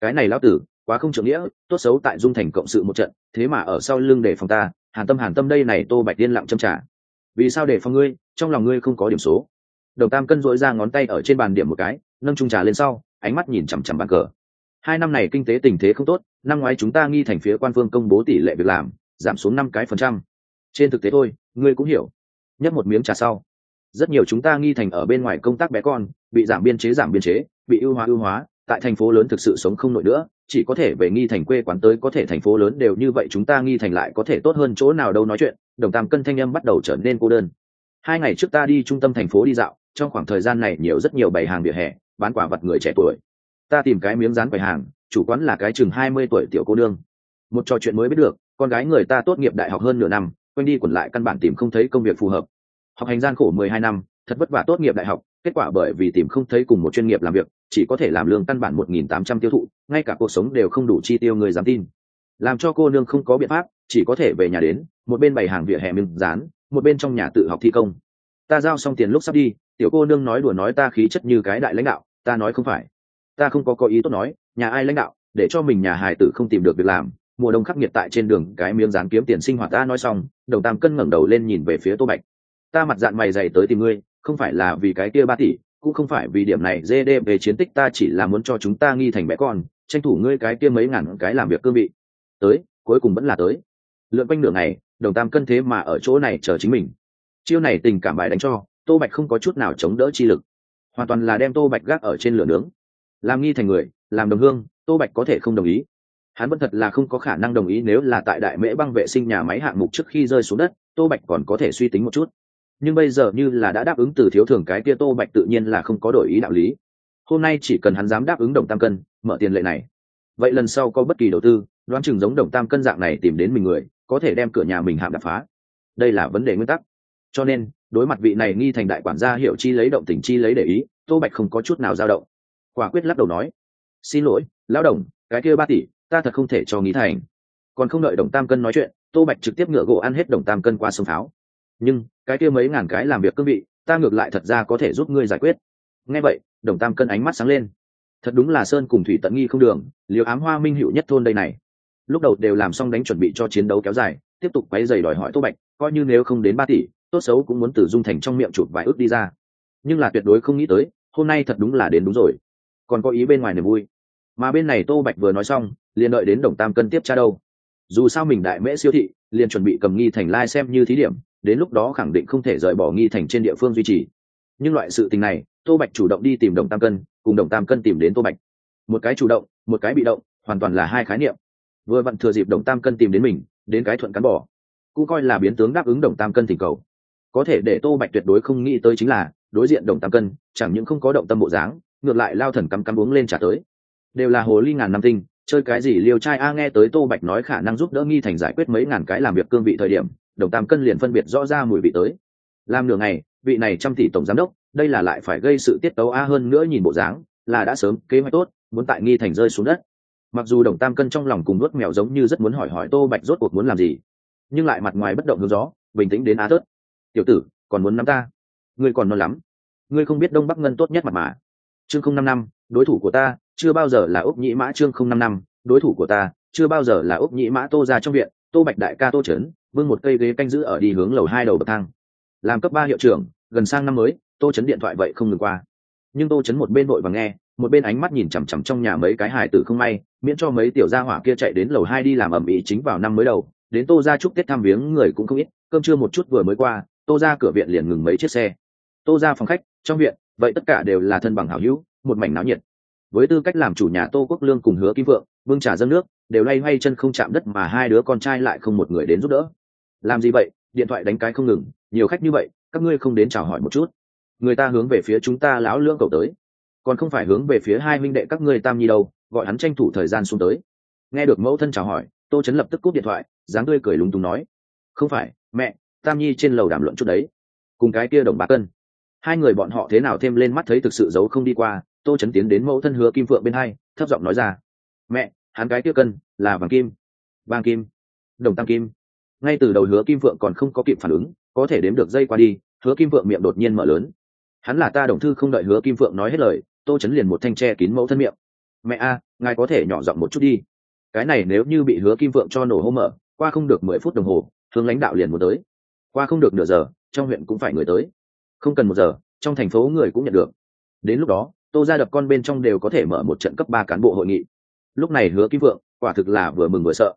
Cái này Lão tử, quá không trưởng nghĩa, tốt xấu tại dung thành cộng sự một trận, thế mà ở sau lưng để phòng ta, hàn tâm hàn tâm đây này tô bạch điên lặng châm trả. Vì sao để phòng ngươi, trong lòng ngươi không có điểm số? Đồng tam cân dỗi ra ngón tay ở trên bàn điểm một cái, nâng trung trà lên sau, ánh mắt nhìn chằm chằm bàn cờ hai năm này kinh tế tình thế không tốt, năm ngoái chúng ta nghi thành phía quan phương công bố tỷ lệ việc làm, giảm xuống năm cái phần trăm. Trên thực tế thôi, ngươi cũng hiểu. Nhấp một miếng trà sau. Rất nhiều chúng ta nghi thành ở bên ngoài công tác bé con, bị giảm biên chế giảm biên chế, bị ưu hóa ưu hóa, tại thành phố lớn thực sự sống không nổi nữa, chỉ có thể về nghi thành quê quán tới, có thể thành phố lớn đều như vậy chúng ta nghi thành lại có thể tốt hơn chỗ nào đâu nói chuyện, đồng tam cân thanh âm bắt đầu trở nên cô đơn. Hai ngày trước ta đi trung tâm thành phố đi dạo, trong khoảng thời gian này nhiều rất nhiều bày hàng vỉa hè, bán quả vật người trẻ tuổi ta tìm cái miếng rán quầy hàng, chủ quán là cái chừng hai mươi tuổi tiểu cô nương. Một trò chuyện mới biết được, con gái người ta tốt nghiệp đại học hơn nửa năm quanh đi quẩn lại căn bản tìm không thấy công việc phù hợp. Học hành gian khổ mười hai năm, thật vất vả tốt nghiệp đại học, kết quả bởi vì tìm không thấy cùng một chuyên nghiệp làm việc, chỉ có thể làm lương căn bản một nghìn tám trăm tiêu thụ, ngay cả cuộc sống đều không đủ chi tiêu người dám tin. Làm cho cô nương không có biện pháp, chỉ có thể về nhà đến, một bên bày hàng vỉa hè miếng rán một bên trong nhà tự học thi công. Ta giao xong tiền lúc sắp đi, tiểu cô nương nói đùa nói ta khí chất như cái đại lãnh đạo, ta nói không phải ta không có có ý tốt nói, nhà ai lãnh đạo, để cho mình nhà hài tử không tìm được việc làm. Mùa đông khắc nghiệt tại trên đường, cái miếng dán kiếm tiền sinh hoạt ta nói xong, đầu tam cân ngẩng đầu lên nhìn về phía tô bạch. Ta mặt dạng mày dày tới tìm ngươi, không phải là vì cái kia ba tỷ, cũng không phải vì điểm này dê về chiến tích ta chỉ là muốn cho chúng ta nghi thành bé con, tranh thủ ngươi cái kia mấy ngàn cái làm việc cương vị. Tới, cuối cùng vẫn là tới. Lượn quanh nửa ngày đồng tam cân thế mà ở chỗ này chờ chính mình. Chiêu này tình cảm bài đánh cho, tô bạch không có chút nào chống đỡ chi lực. Hoàn toàn là đem tô bạch gác ở trên lửa nướng làm nghi thành người, làm đồng hương, tô bạch có thể không đồng ý. Hắn vẫn thật là không có khả năng đồng ý nếu là tại đại mễ băng vệ sinh nhà máy hạng mục trước khi rơi xuống đất, tô bạch còn có thể suy tính một chút. Nhưng bây giờ như là đã đáp ứng từ thiếu thường cái kia tô bạch tự nhiên là không có đổi ý đạo lý. Hôm nay chỉ cần hắn dám đáp ứng đồng tam cân, mở tiền lệ này. Vậy lần sau có bất kỳ đầu tư, đoán chừng giống đồng tam cân dạng này tìm đến mình người, có thể đem cửa nhà mình hạm đập phá. Đây là vấn đề nguyên tắc. Cho nên, đối mặt vị này nghi thành đại quản gia hiệu chi lấy động tình chi lấy để ý, tô bạch không có chút nào dao động quả quyết lắc đầu nói, xin lỗi, lão đồng, cái kia ba tỷ, ta thật không thể cho nghĩ thành. Còn không đợi đồng tam cân nói chuyện, tô bạch trực tiếp ngựa gỗ ăn hết đồng tam cân qua sông pháo. Nhưng, cái kia mấy ngàn cái làm việc cương vị, ta ngược lại thật ra có thể giúp ngươi giải quyết. Nghe vậy, đồng tam cân ánh mắt sáng lên. Thật đúng là sơn cùng thủy tận nghi không đường, liều ám hoa minh hữu nhất thôn đây này. Lúc đầu đều làm xong đánh chuẩn bị cho chiến đấu kéo dài, tiếp tục quấy dày đòi hỏi tô bạch, coi như nếu không đến ba tỷ, tốt xấu cũng muốn từ dung thành trong miệng chụp vài ước đi ra. Nhưng là tuyệt đối không nghĩ tới, hôm nay thật đúng là đến đúng rồi còn có ý bên ngoài niềm vui. Mà bên này tô bạch vừa nói xong, liền đợi đến đồng tam cân tiếp tra đâu. Dù sao mình đại mễ siêu thị, liền chuẩn bị cầm nghi thành lai xem như thí điểm, đến lúc đó khẳng định không thể rời bỏ nghi thành trên địa phương duy trì. Nhưng loại sự tình này, tô bạch chủ động đi tìm đồng tam cân, cùng đồng tam cân tìm đến tô bạch. Một cái chủ động, một cái bị động, hoàn toàn là hai khái niệm. Vừa vặn thừa dịp đồng tam cân tìm đến mình, đến cái thuận cắn bỏ, cũng coi là biến tướng đáp ứng đồng tam cân thỉnh cầu. Có thể để tô bạch tuyệt đối không nghĩ tới chính là, đối diện đồng tam cân, chẳng những không có động tâm bộ dáng ngược lại lao thần cắm cắm uống lên trả tới. Đều là hồ ly ngàn năm tinh, chơi cái gì liều trai a nghe tới tô bạch nói khả năng giúp đỡ nghi thành giải quyết mấy ngàn cái làm việc cương vị thời điểm, đồng tam cân liền phân biệt rõ ra mùi vị tới. Làm nửa ngày, vị này trăm tỷ tổng giám đốc, đây là lại phải gây sự tiết tấu a hơn nữa nhìn bộ dáng, là đã sớm kế hoạch tốt, muốn tại nghi thành rơi xuống đất. Mặc dù đồng tam cân trong lòng cùng nuốt mèo giống như rất muốn hỏi hỏi tô bạch rốt cuộc muốn làm gì, nhưng lại mặt ngoài bất động hướng gió, bình tĩnh đến á tớt. Tiểu tử, còn muốn nắm ta? Ngươi còn non lắm. Ngươi không biết đông bắc ngân tốt nhất mặt mà chương không năm năm, đối thủ của ta, chưa bao giờ là úc nhĩ mã chương không năm năm, đối thủ của ta, chưa bao giờ là úc nhĩ mã tô ra trong viện, tô bạch đại ca tô trấn, vương một cây ghế canh giữ ở đi hướng lầu hai đầu bậc thang. Làm cấp ba hiệu trưởng, gần sang năm mới, tô trấn điện thoại vậy không ngừng qua. Nhưng tô trấn một bên vội và nghe, một bên ánh mắt nhìn chằm chằm trong nhà mấy cái hài tử không may, miễn cho mấy tiểu gia hỏa kia chạy đến lầu hai đi làm ẩm ĩ chính vào năm mới đầu, đến tô ra chúc tết thăm viếng người cũng không ít, cơm trưa một chút vừa mới qua, tô ra cửa viện liền ngừng mấy chiếc xe. Tô ra phòng khách, trong viện vậy tất cả đều là thân bằng hảo hữu, một mảnh náo nhiệt. Với tư cách làm chủ nhà tô quốc lương cùng hứa kim vượng vương trà dân nước, đều lay hoay chân không chạm đất mà hai đứa con trai lại không một người đến giúp đỡ. Làm gì vậy? Điện thoại đánh cái không ngừng, nhiều khách như vậy, các ngươi không đến chào hỏi một chút. Người ta hướng về phía chúng ta lão lương cầu tới. Còn không phải hướng về phía hai minh đệ các ngươi tam nhi đâu, gọi hắn tranh thủ thời gian xuống tới. Nghe được mẫu thân chào hỏi, tô chấn lập tức cúp điện thoại, dáng tươi cười lúng túng nói, không phải, mẹ, tam nhi trên lầu đàm luận chút đấy. Cùng cái kia đồng bạc cân hai người bọn họ thế nào thêm lên mắt thấy thực sự giấu không đi qua, tô chấn tiến đến mẫu thân hứa kim phượng bên hai, thấp giọng nói ra. Mẹ, hắn cái kia cân, là vàng kim. Vàng kim. Đồng tam kim. Ngay từ đầu hứa kim phượng còn không có kịp phản ứng, có thể đếm được dây qua đi, hứa kim phượng miệng đột nhiên mở lớn. Hắn là ta đồng thư không đợi hứa kim phượng nói hết lời, tô chấn liền một thanh tre kín mẫu thân miệng. Mẹ a, ngài có thể nhỏ giọng một chút đi. Cái này nếu như bị hứa kim phượng cho nổ hô mở, qua không được mười phút đồng hồ hướng lãnh đạo liền muốn tới. Qua không được nửa giờ, trong huyện cũng phải người tới không cần một giờ, trong thành phố người cũng nhận được. Đến lúc đó, tô ra đập con bên trong đều có thể mở một trận cấp ba cán bộ hội nghị. Lúc này hứa kim vượng, quả thực là vừa mừng vừa sợ.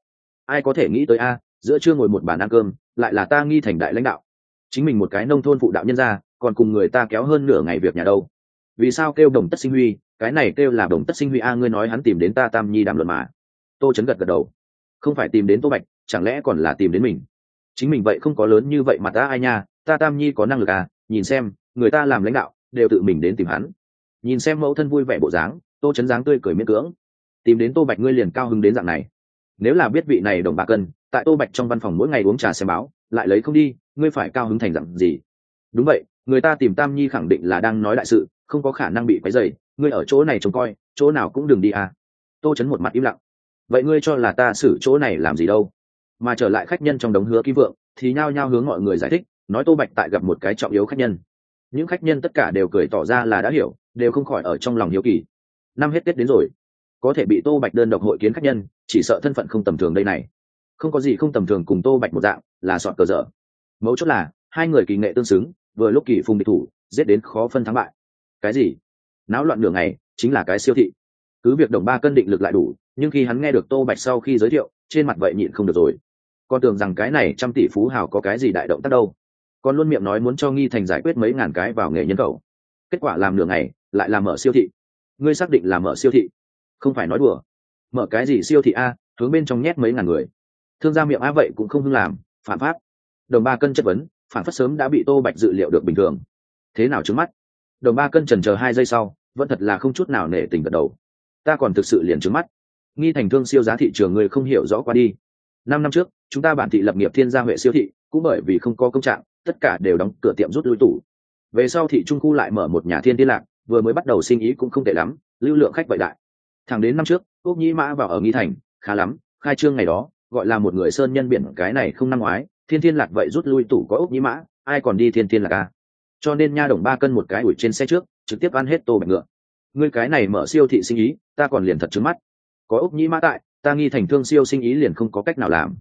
Ai có thể nghĩ tới a, giữa trưa ngồi một bàn ăn cơm, lại là ta nghi thành đại lãnh đạo. Chính mình một cái nông thôn phụ đạo nhân ra, còn cùng người ta kéo hơn nửa ngày việc nhà đâu. Vì sao kêu đồng tất sinh huy, cái này kêu là đồng tất sinh huy a, ngươi nói hắn tìm đến ta tam nhi đàm luận mà. Tô chấn gật gật đầu. Không phải tìm đến tô bạch, chẳng lẽ còn là tìm đến mình? Chính mình vậy không có lớn như vậy mà ta ai nha, ta tam nhi có năng lực à nhìn xem, người ta làm lãnh đạo, đều tự mình đến tìm hắn. Nhìn xem mẫu thân vui vẻ bộ dáng, tô chấn dáng tươi cười miễn cưỡng. Tìm đến tô bạch ngươi liền cao hứng đến dạng này. Nếu là biết vị này đồng bạc cân, tại tô bạch trong văn phòng mỗi ngày uống trà xem báo, lại lấy không đi, ngươi phải cao hứng thành dạng gì? Đúng vậy, người ta tìm tam nhi khẳng định là đang nói đại sự, không có khả năng bị quấy dày ngươi ở chỗ này trông coi, chỗ nào cũng đừng đi à. Tô chấn một mặt im lặng. Vậy ngươi cho là ta xử chỗ này làm gì đâu? Mà trở lại khách nhân trong đống hứa ký vượng, thì nhao nhao hướng mọi người giải thích nói tô bạch tại gặp một cái trọng yếu khách nhân. Những khách nhân tất cả đều cười tỏ ra là đã hiểu, đều không khỏi ở trong lòng hiếu kỳ. Năm hết tết đến rồi, có thể bị tô bạch đơn độc hội kiến khách nhân, chỉ sợ thân phận không tầm thường đây này. Không có gì không tầm thường cùng tô bạch một dạng, là sọt cờ dở. Mấu chốt là, hai người kỳ nghệ tương xứng, vừa lúc kỳ phùng địch thủ, giết đến khó phân thắng bại. Cái gì? Náo loạn đường này chính là cái siêu thị. Cứ việc đồng ba cân định lực lại đủ, nhưng khi hắn nghe được tô bạch sau khi giới thiệu, trên mặt vậy nhịn không được rồi. Con tưởng rằng cái này trăm tỷ phú hào có cái gì đại động tác đâu con luôn miệng nói muốn cho nghi thành giải quyết mấy ngàn cái vào nghề nhân khẩu. Kết quả làm nửa ngày, lại làm mở siêu thị. Ngươi xác định là mở siêu thị? Không phải nói đùa. Mở cái gì siêu thị a, hướng bên trong nhét mấy ngàn người. Thương gia miệng a vậy cũng không hưng làm, phạm pháp. Đồng ba cân chất vấn, phản phát sớm đã bị tô bạch dự liệu được bình thường. Thế nào trứng mắt? Đồng ba cân trần chờ hai giây sau, vẫn thật là không chút nào nể tình gật đầu. Ta còn thực sự liền trứng mắt. Nghi thành thương siêu giá thị trường người không hiểu rõ qua đi. Năm năm trước, chúng ta bản thị lập nghiệp thiên gia huệ siêu thị, cũng bởi vì không có công trạng tất cả đều đóng cửa tiệm rút lui tủ. Về sau thị trung khu lại mở một nhà thiên tiên lạc, vừa mới bắt đầu sinh ý cũng không tệ lắm, lưu lượng khách vậy đại. Thẳng đến năm trước, úc nhĩ mã vào ở nghi thành, khá lắm, khai trương ngày đó, gọi là một người sơn nhân biển, cái này không năm ngoái, thiên thiên lạc vậy rút lui tủ có ốc nhĩ mã, ai còn đi thiên thiên lạc à? cho nên nha đồng ba cân một cái ủi trên xe trước, trực tiếp ăn hết tô bạch ngựa. Ngươi cái này mở siêu thị sinh ý, ta còn liền thật trứng mắt. Có ốc nhĩ mã tại, ta nghi thành thương siêu sinh ý liền không có cách nào làm.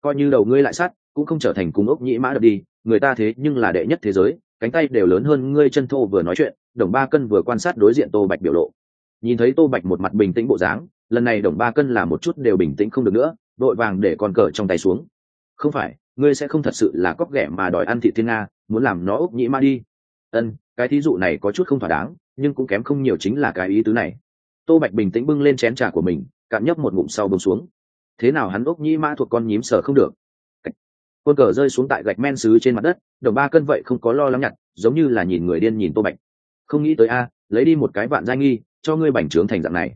Coi như đầu ngươi lại sát cũng không trở thành cùng ốc nhĩ mã được đi người ta thế nhưng là đệ nhất thế giới, cánh tay đều lớn hơn ngươi chân thô vừa nói chuyện, đồng ba cân vừa quan sát đối diện tô bạch biểu lộ. Nhìn thấy tô bạch một mặt bình tĩnh bộ dáng, lần này đồng ba cân là một chút đều bình tĩnh không được nữa vội vàng để con cờ trong tay xuống. Không phải, ngươi sẽ không thật sự là cóc ghẻ mà đòi ăn thị thiên nga, muốn làm nó ốc nhĩ ma đi. Ân, cái thí dụ này có chút không thỏa đáng, nhưng cũng kém không nhiều chính là cái ý tứ này. Tô bạch bình tĩnh bưng lên chén trà của mình, cạn nhấp một ngụm sau bông xuống. Thế nào hắn ốc nhĩ ma thuộc con nhím sở không được? Quân cờ rơi xuống tại gạch men xứ trên mặt đất, đồng ba cân vậy không có lo lắng nhặt, giống như là nhìn người điên nhìn tô bạch. Không nghĩ tới a, lấy đi một cái vạn giai nghi, cho ngươi bành trướng thành dạng này.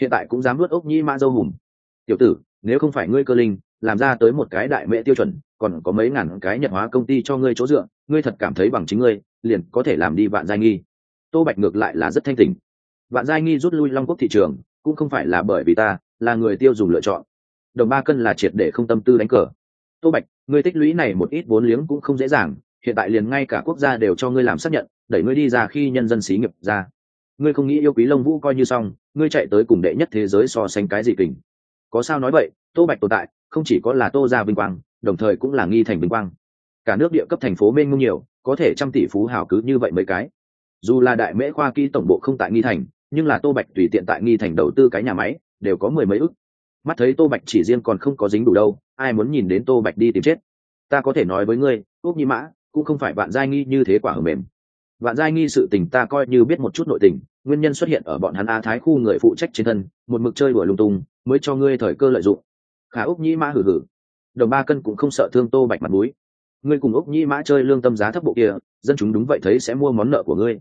Hiện tại cũng dám vớt ốc nhi mã dâu hùm. Tiểu tử, nếu không phải ngươi cơ linh, làm ra tới một cái đại mệ tiêu chuẩn, còn có mấy ngàn cái nhật hóa công ty cho ngươi chỗ dựa, ngươi thật cảm thấy bằng chính ngươi, liền có thể làm đi vạn giai nghi. Tô bạch ngược lại là rất thanh tình vạn giai nghi rút lui long quốc thị trường, cũng không phải là bởi vì ta, là người tiêu dùng lựa chọn. Đồng ba cân là triệt để không tâm tư đánh cờ tô bạch, ngươi tích lũy này một ít vốn liếng cũng không dễ dàng, hiện tại liền ngay cả quốc gia đều cho ngươi làm xác nhận, đẩy ngươi đi ra khi nhân dân xí nghiệp ra. Ngươi không nghĩ yêu quý lông vũ coi như xong, ngươi chạy tới cùng đệ nhất thế giới so sánh cái gì kình. Có sao nói vậy, tô bạch tồn tại, không chỉ có là tô gia vinh quang, đồng thời cũng là nghi thành vinh quang. Cả nước địa cấp thành phố mênh mông nhiều, có thể trăm tỷ phú hào cứ như vậy mấy cái. Dù là đại mễ khoa kỹ tổng bộ không tại nghi thành, nhưng là tô bạch tùy tiện tại nghi thành đầu tư cái nhà máy, đều có mười mấy ức mắt thấy tô bạch chỉ riêng còn không có dính đủ đâu, ai muốn nhìn đến tô bạch đi tìm chết? Ta có thể nói với ngươi, úc nhi mã, cũng không phải bạn giai nghi như thế quả hở mềm. Bạn giai nghi sự tình ta coi như biết một chút nội tình, nguyên nhân xuất hiện ở bọn hắn a thái khu người phụ trách trên thân, một mực chơi đuổi lung tung, mới cho ngươi thời cơ lợi dụng. Khả úc nhi mã hử hử đồng ba cân cũng không sợ thương tô bạch mặt mũi. Ngươi cùng úc nhi mã chơi lương tâm giá thấp bộ kia, dân chúng đúng vậy thấy sẽ mua món nợ của ngươi.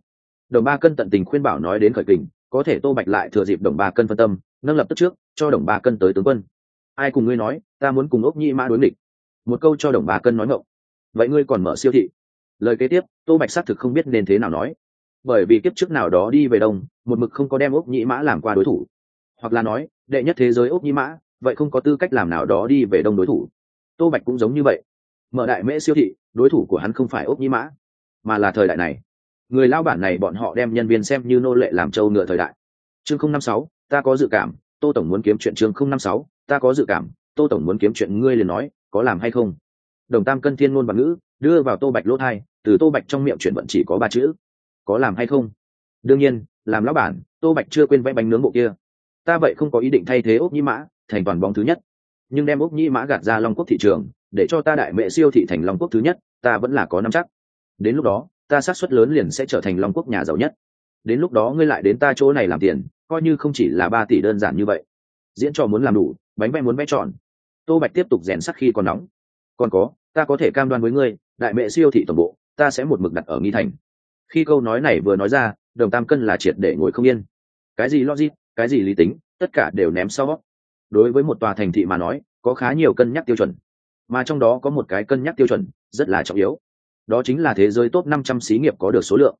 Đồng ba cân tận tình khuyên bảo nói đến khởi kình có thể tô bạch lại thừa dịp đồng ba cân phân tâm, nâng lập tức trước, cho đồng ba cân tới tướng quân. Ai cùng ngươi nói, ta muốn cùng ốc nhĩ mã đối nghịch? Một câu cho đồng ba cân nói ngộng vậy ngươi còn mở siêu thị? Lời kế tiếp, tô bạch xác thực không biết nên thế nào nói. Bởi vì kiếp trước nào đó đi về đông, một mực không có đem ốc nhĩ mã làm qua đối thủ. Hoặc là nói, đệ nhất thế giới ốc nhĩ mã, vậy không có tư cách làm nào đó đi về đông đối thủ. Tô bạch cũng giống như vậy. Mở đại mễ siêu thị, đối thủ của hắn không phải ốc nhĩ mã, mà là thời đại này người lao bản này bọn họ đem nhân viên xem như nô lệ làm trâu ngựa thời đại. Chương không năm sáu, ta có dự cảm, tô tổng muốn kiếm chuyện chương không năm sáu, ta có dự cảm, tô tổng muốn kiếm chuyện ngươi liền nói, có làm hay không? Đồng tam cân thiên ngôn bằng ngữ, đưa vào tô bạch lỗ thai, từ tô bạch trong miệng chuyển vận chỉ có ba chữ. Có làm hay không? Đương nhiên, làm lão bản, tô bạch chưa quên vẽ bánh nướng bộ kia. Ta vậy không có ý định thay thế ốc nhĩ mã, thành toàn bóng thứ nhất. Nhưng đem ốc nhĩ mã gạt ra long quốc thị trường, để cho ta đại mẹ siêu thị thành long quốc thứ nhất, ta vẫn là có năm chắc. Đến lúc đó ta xác suất lớn liền sẽ trở thành long quốc nhà giàu nhất. Đến lúc đó ngươi lại đến ta chỗ này làm tiền, coi như không chỉ là ba tỷ đơn giản như vậy. Diễn trò muốn làm đủ, bánh vẽ muốn vẽ tròn. Tô bạch tiếp tục rèn sắc khi còn nóng. Còn có, ta có thể cam đoan với ngươi, đại mệ siêu thị toàn bộ, ta sẽ một mực đặt ở nghi thành. Khi câu nói này vừa nói ra, đồng tam cân là triệt để ngồi không yên. Cái gì logic, cái gì lý tính, tất cả đều ném sau. Đối với một tòa thành thị mà nói, có khá nhiều cân nhắc tiêu chuẩn. Mà trong đó có một cái cân nhắc tiêu chuẩn, rất là trọng yếu đó chính là thế giới top năm trăm xí nghiệp có được số lượng.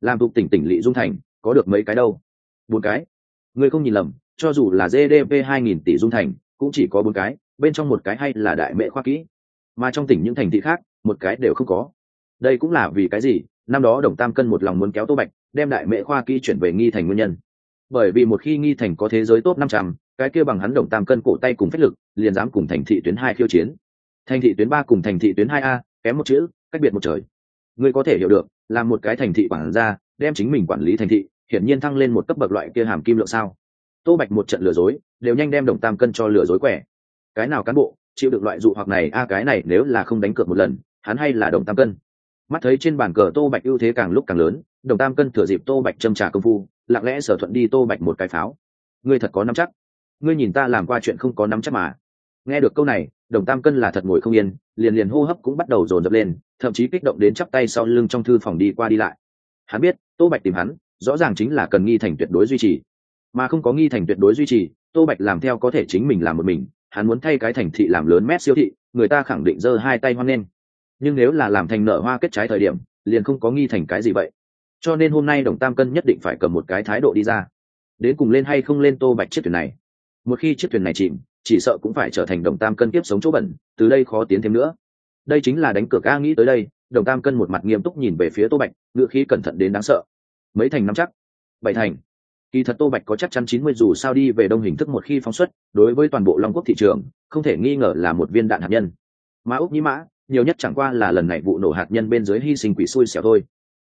Làm thuộc tỉnh tỉnh lỵ dung thành, có được mấy cái đâu? Bốn cái. Người không nhìn lầm, cho dù là gdp hai nghìn tỷ dung thành, cũng chỉ có bốn cái, bên trong một cái hay là đại mẹ khoa kỹ. Mà trong tỉnh những thành thị khác, một cái đều không có. Đây cũng là vì cái gì? Năm đó đồng tam cân một lòng muốn kéo tô bạch, đem đại mẹ khoa kỹ chuyển về nghi thành nguyên nhân. Bởi vì một khi nghi thành có thế giới top năm trăm, cái kia bằng hắn đồng tam cân cổ tay cùng phách lực, liền dám cùng thành thị tuyến hai khiêu chiến. Thành thị tuyến ba cùng thành thị tuyến hai a, kém một chữ cách biệt một trời. Ngươi có thể hiểu được, làm một cái thành thị quản gia, đem chính mình quản lý thành thị, hiển nhiên thăng lên một cấp bậc loại kia hàm kim lượng sao. Tô bạch một trận lừa dối, đều nhanh đem đồng tam cân cho lừa dối quẻ. Cái nào cán bộ, chịu được loại dụ hoặc này, a, cái này nếu là không đánh cược một lần, hắn hay là đồng tam cân. Mắt thấy trên bàn cờ tô bạch ưu thế càng lúc càng lớn, đồng tam cân thừa dịp tô bạch châm trà công phu, lặng lẽ sở thuận đi tô bạch một cái pháo. Ngươi thật có nắm chắc. Ngươi nhìn ta làm qua chuyện không có nắm chắc mà nghe được câu này, đồng tam cân là thật ngồi không yên, liền liền hô hấp cũng bắt đầu dồn dập lên, thậm chí kích động đến chắp tay sau lưng trong thư phòng đi qua đi lại. Hắn biết, tô bạch tìm hắn, rõ ràng chính là cần nghi thành tuyệt đối duy trì. Mà không có nghi thành tuyệt đối duy trì, tô bạch làm theo có thể chính mình làm một mình, hắn muốn thay cái thành thị làm lớn mét siêu thị, người ta khẳng định giơ hai tay hoan nghênh. Nhưng nếu là làm thành nở hoa kết trái thời điểm, liền không có nghi thành cái gì vậy. Cho nên hôm nay đồng tam cân nhất định phải cầm một cái thái độ đi ra. Đến cùng lên hay không lên tô bạch chiếc thuyền này. Một khi chiếc thuyền này chìm chỉ sợ cũng phải trở thành đồng tam cân kiếp sống chỗ bẩn, từ đây khó tiến thêm nữa. Đây chính là đánh cược a nghĩ tới đây, đồng tam cân một mặt nghiêm túc nhìn về phía tô bạch ngựa khí cẩn thận đến đáng sợ. Mấy thành nắm chắc? Bảy thành. Kỳ thật tô bạch có chắc chắn chín mươi dù sao đi về đông hình thức một khi phóng xuất, đối với toàn bộ long quốc thị trường, không thể nghi ngờ là một viên đạn hạt nhân. Mà úc nhĩ mã, nhiều nhất chẳng qua là lần này vụ nổ hạt nhân bên dưới hy sinh quỷ xui xẻo thôi.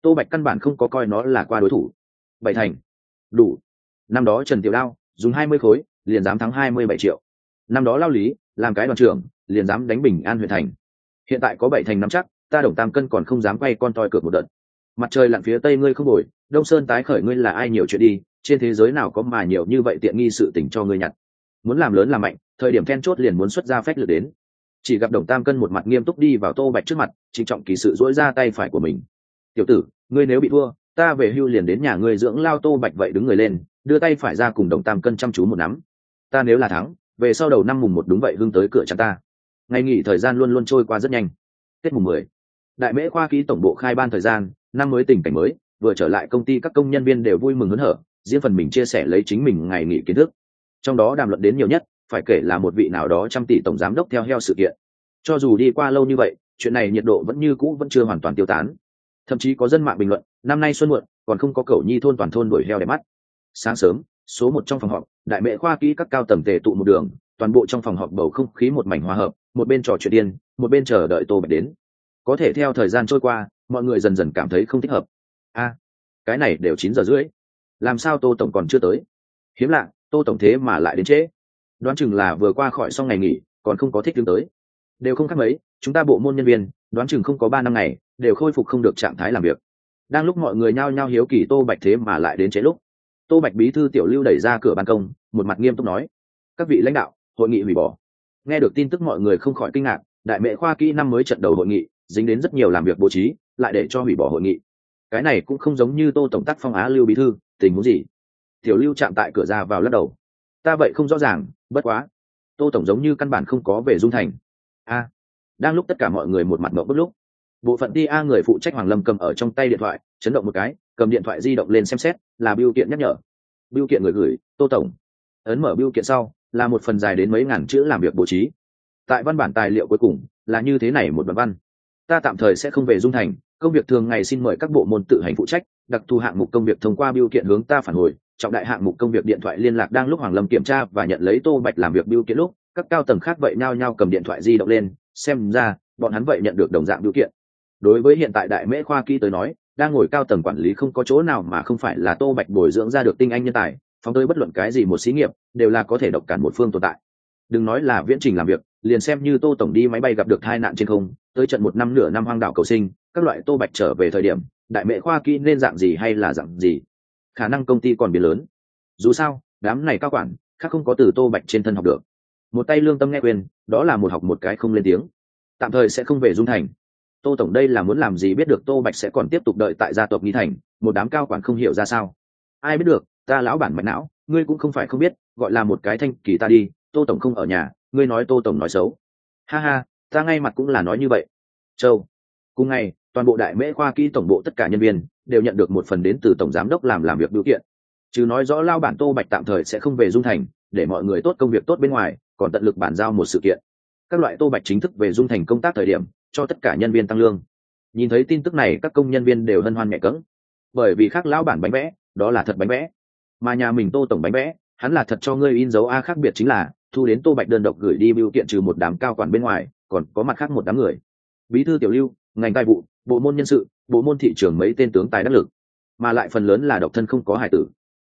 Tô bạch căn bản không có coi nó là qua đối thủ. Bảy thành. Đủ. Năm đó trần tiểu đao dùng hai mươi khối, liền dám thắng hai mươi bảy triệu năm đó lao lý, làm cái đoàn trưởng, liền dám đánh bình an huyện thành. Hiện tại có bảy thành nắm chắc, ta đồng tam cân còn không dám quay con toi cược một đợt. Mặt trời lặn phía tây ngươi không đổi, đông sơn tái khởi ngươi là ai nhiều chuyện đi, trên thế giới nào có mà nhiều như vậy tiện nghi sự tình cho ngươi nhặt. Muốn làm lớn làm mạnh, thời điểm then chốt liền muốn xuất ra phách lượt đến. Chỉ gặp đồng tam cân một mặt nghiêm túc đi vào tô bạch trước mặt, trịnh trọng kỳ sự dỗi ra tay phải của mình. Tiểu tử, ngươi nếu bị thua, ta về hưu liền đến nhà ngươi dưỡng lao tô bạch vậy đứng người lên, đưa tay phải ra cùng đồng tam cân chăm chú một nắm. Ta nếu là thắng về sau đầu năm mùng một đúng vậy hưng tới cửa chắn ta. Ngày nghỉ thời gian luôn luôn trôi qua rất nhanh. Tết mùng mười. Đại mễ khoa ký tổng bộ khai ban thời gian, năm mới tình cảnh mới, vừa trở lại công ty các công nhân viên đều vui mừng hớn hở, riêng phần mình chia sẻ lấy chính mình ngày nghỉ kiến thức. Trong đó đàm luận đến nhiều nhất, phải kể là một vị nào đó trăm tỷ tổng giám đốc theo heo sự kiện. Cho dù đi qua lâu như vậy, chuyện này nhiệt độ vẫn như cũ vẫn chưa hoàn toàn tiêu tán. Thậm chí có dân mạng bình luận, năm nay xuân muộn, còn không có cầu nhi thôn toàn thôn đuổi heo đẹp mắt. Sáng sớm, số một trong phòng họp đại mệ khoa kỹ các cao tầng tề tụ một đường, toàn bộ trong phòng họp bầu không khí một mảnh hòa hợp, một bên trò chuyện điên, một bên chờ đợi tô bạch đến. Có thể theo thời gian trôi qua, mọi người dần dần cảm thấy không thích hợp. A, cái này đều chín giờ rưỡi. Làm sao tô tổng còn chưa tới? Hiếm lạ, tô tổng thế mà lại đến trễ. Đoán chừng là vừa qua khỏi xong ngày nghỉ, còn không có thích đứng tới. Đều không khác mấy, chúng ta bộ môn nhân viên, đoán chừng không có ba năm ngày, đều khôi phục không được trạng thái làm việc. Đang lúc mọi người nhao nhao hiếu kỳ tô bạch thế mà lại đến trễ lúc tô bạch bí thư tiểu lưu đẩy ra cửa ban công, một mặt nghiêm túc nói, các vị lãnh đạo, hội nghị hủy bỏ. Nghe được tin tức mọi người không khỏi kinh ngạc, đại mệ khoa kỹ năm mới trận đầu hội nghị, dính đến rất nhiều làm việc bố trí, lại để cho hủy bỏ hội nghị. Cái này cũng không giống như tô tổng tác phong á lưu bí thư, tình huống gì? Tiểu lưu chạm tại cửa ra vào lắc đầu. Ta vậy không rõ ràng, bất quá. Tô tổng giống như căn bản không có về dung thành. A. Đang lúc tất cả mọi người một mặt mộng bất lúc, bộ phận ti a người phụ trách hoàng lâm cầm ở trong tay điện thoại, chấn động một cái cầm điện thoại di động lên xem xét, là biêu kiện nhắc nhở. Biêu kiện người gửi, tô tổng, ấn mở biêu kiện sau, là một phần dài đến mấy ngàn chữ làm việc bố trí. Tại văn bản tài liệu cuối cùng, là như thế này một đoạn văn. Ta tạm thời sẽ không về dung thành, công việc thường ngày xin mời các bộ môn tự hành phụ trách, đặc thù hạng mục công việc thông qua biêu kiện hướng ta phản hồi, trọng đại hạng mục công việc điện thoại liên lạc đang lúc hoàng lâm kiểm tra và nhận lấy tô bạch làm việc biêu kiện lúc, các cao tầng khác vậy nhao nhao cầm điện thoại di động lên, xem ra, bọn hắn vậy nhận được đồng dạng biêu kiện. Đối với hiện tại đại mễ khoa kỹ tới nói đang ngồi cao tầng quản lý không có chỗ nào mà không phải là tô bạch bồi dưỡng ra được tinh anh nhân tài, phóng tới bất luận cái gì một xí nghiệp, đều là có thể độc cản một phương tồn tại. Đừng nói là viễn trình làm việc, liền xem như tô tổng đi máy bay gặp được hai nạn trên không, tới trận một năm nửa năm hoang đảo cầu sinh, các loại tô bạch trở về thời điểm, đại mệ khoa kỹ nên dạng gì hay là dạng gì? Khả năng công ty còn biến lớn. Dù sao, đám này cao quản, khác không có từ tô bạch trên thân học được. Một tay lương tâm nghe quyền đó là một học một cái không lên tiếng. Tạm thời sẽ không về dung thành tô tổng đây là muốn làm gì biết được tô bạch sẽ còn tiếp tục đợi tại gia tộc nghi thành, một đám cao quản không hiểu ra sao. Ai biết được, ta lão bản mạch não, ngươi cũng không phải không biết, gọi là một cái thanh kỳ ta đi, tô tổng không ở nhà, ngươi nói tô tổng nói xấu. Ha ha, ta ngay mặt cũng là nói như vậy. Châu. Cùng ngày, toàn bộ đại mễ khoa kỹ tổng bộ tất cả nhân viên đều nhận được một phần đến từ tổng giám đốc làm làm việc biểu kiện. Chứ nói rõ lao bản tô bạch tạm thời sẽ không về dung thành, để mọi người tốt công việc tốt bên ngoài, còn tận lực bản giao một sự kiện. Các loại tô bạch chính thức về dung thành công tác thời điểm cho tất cả nhân viên tăng lương. Nhìn thấy tin tức này, các công nhân viên đều hân hoan nhẹ cỡng bởi vì khác lão bản bánh vẽ, đó là thật bánh vẽ. Mà nhà mình tô tổng bánh vẽ, hắn là thật cho ngươi in dấu a khác biệt chính là, thu đến tô bạch đơn độc gửi đi biểu kiện trừ một đám cao quản bên ngoài, còn có mặt khác một đám người. Bí thư tiểu lưu, ngành tài vụ, bộ môn nhân sự, bộ môn thị trường mấy tên tướng tài đắc lực. Mà lại phần lớn là độc thân không có hải tử.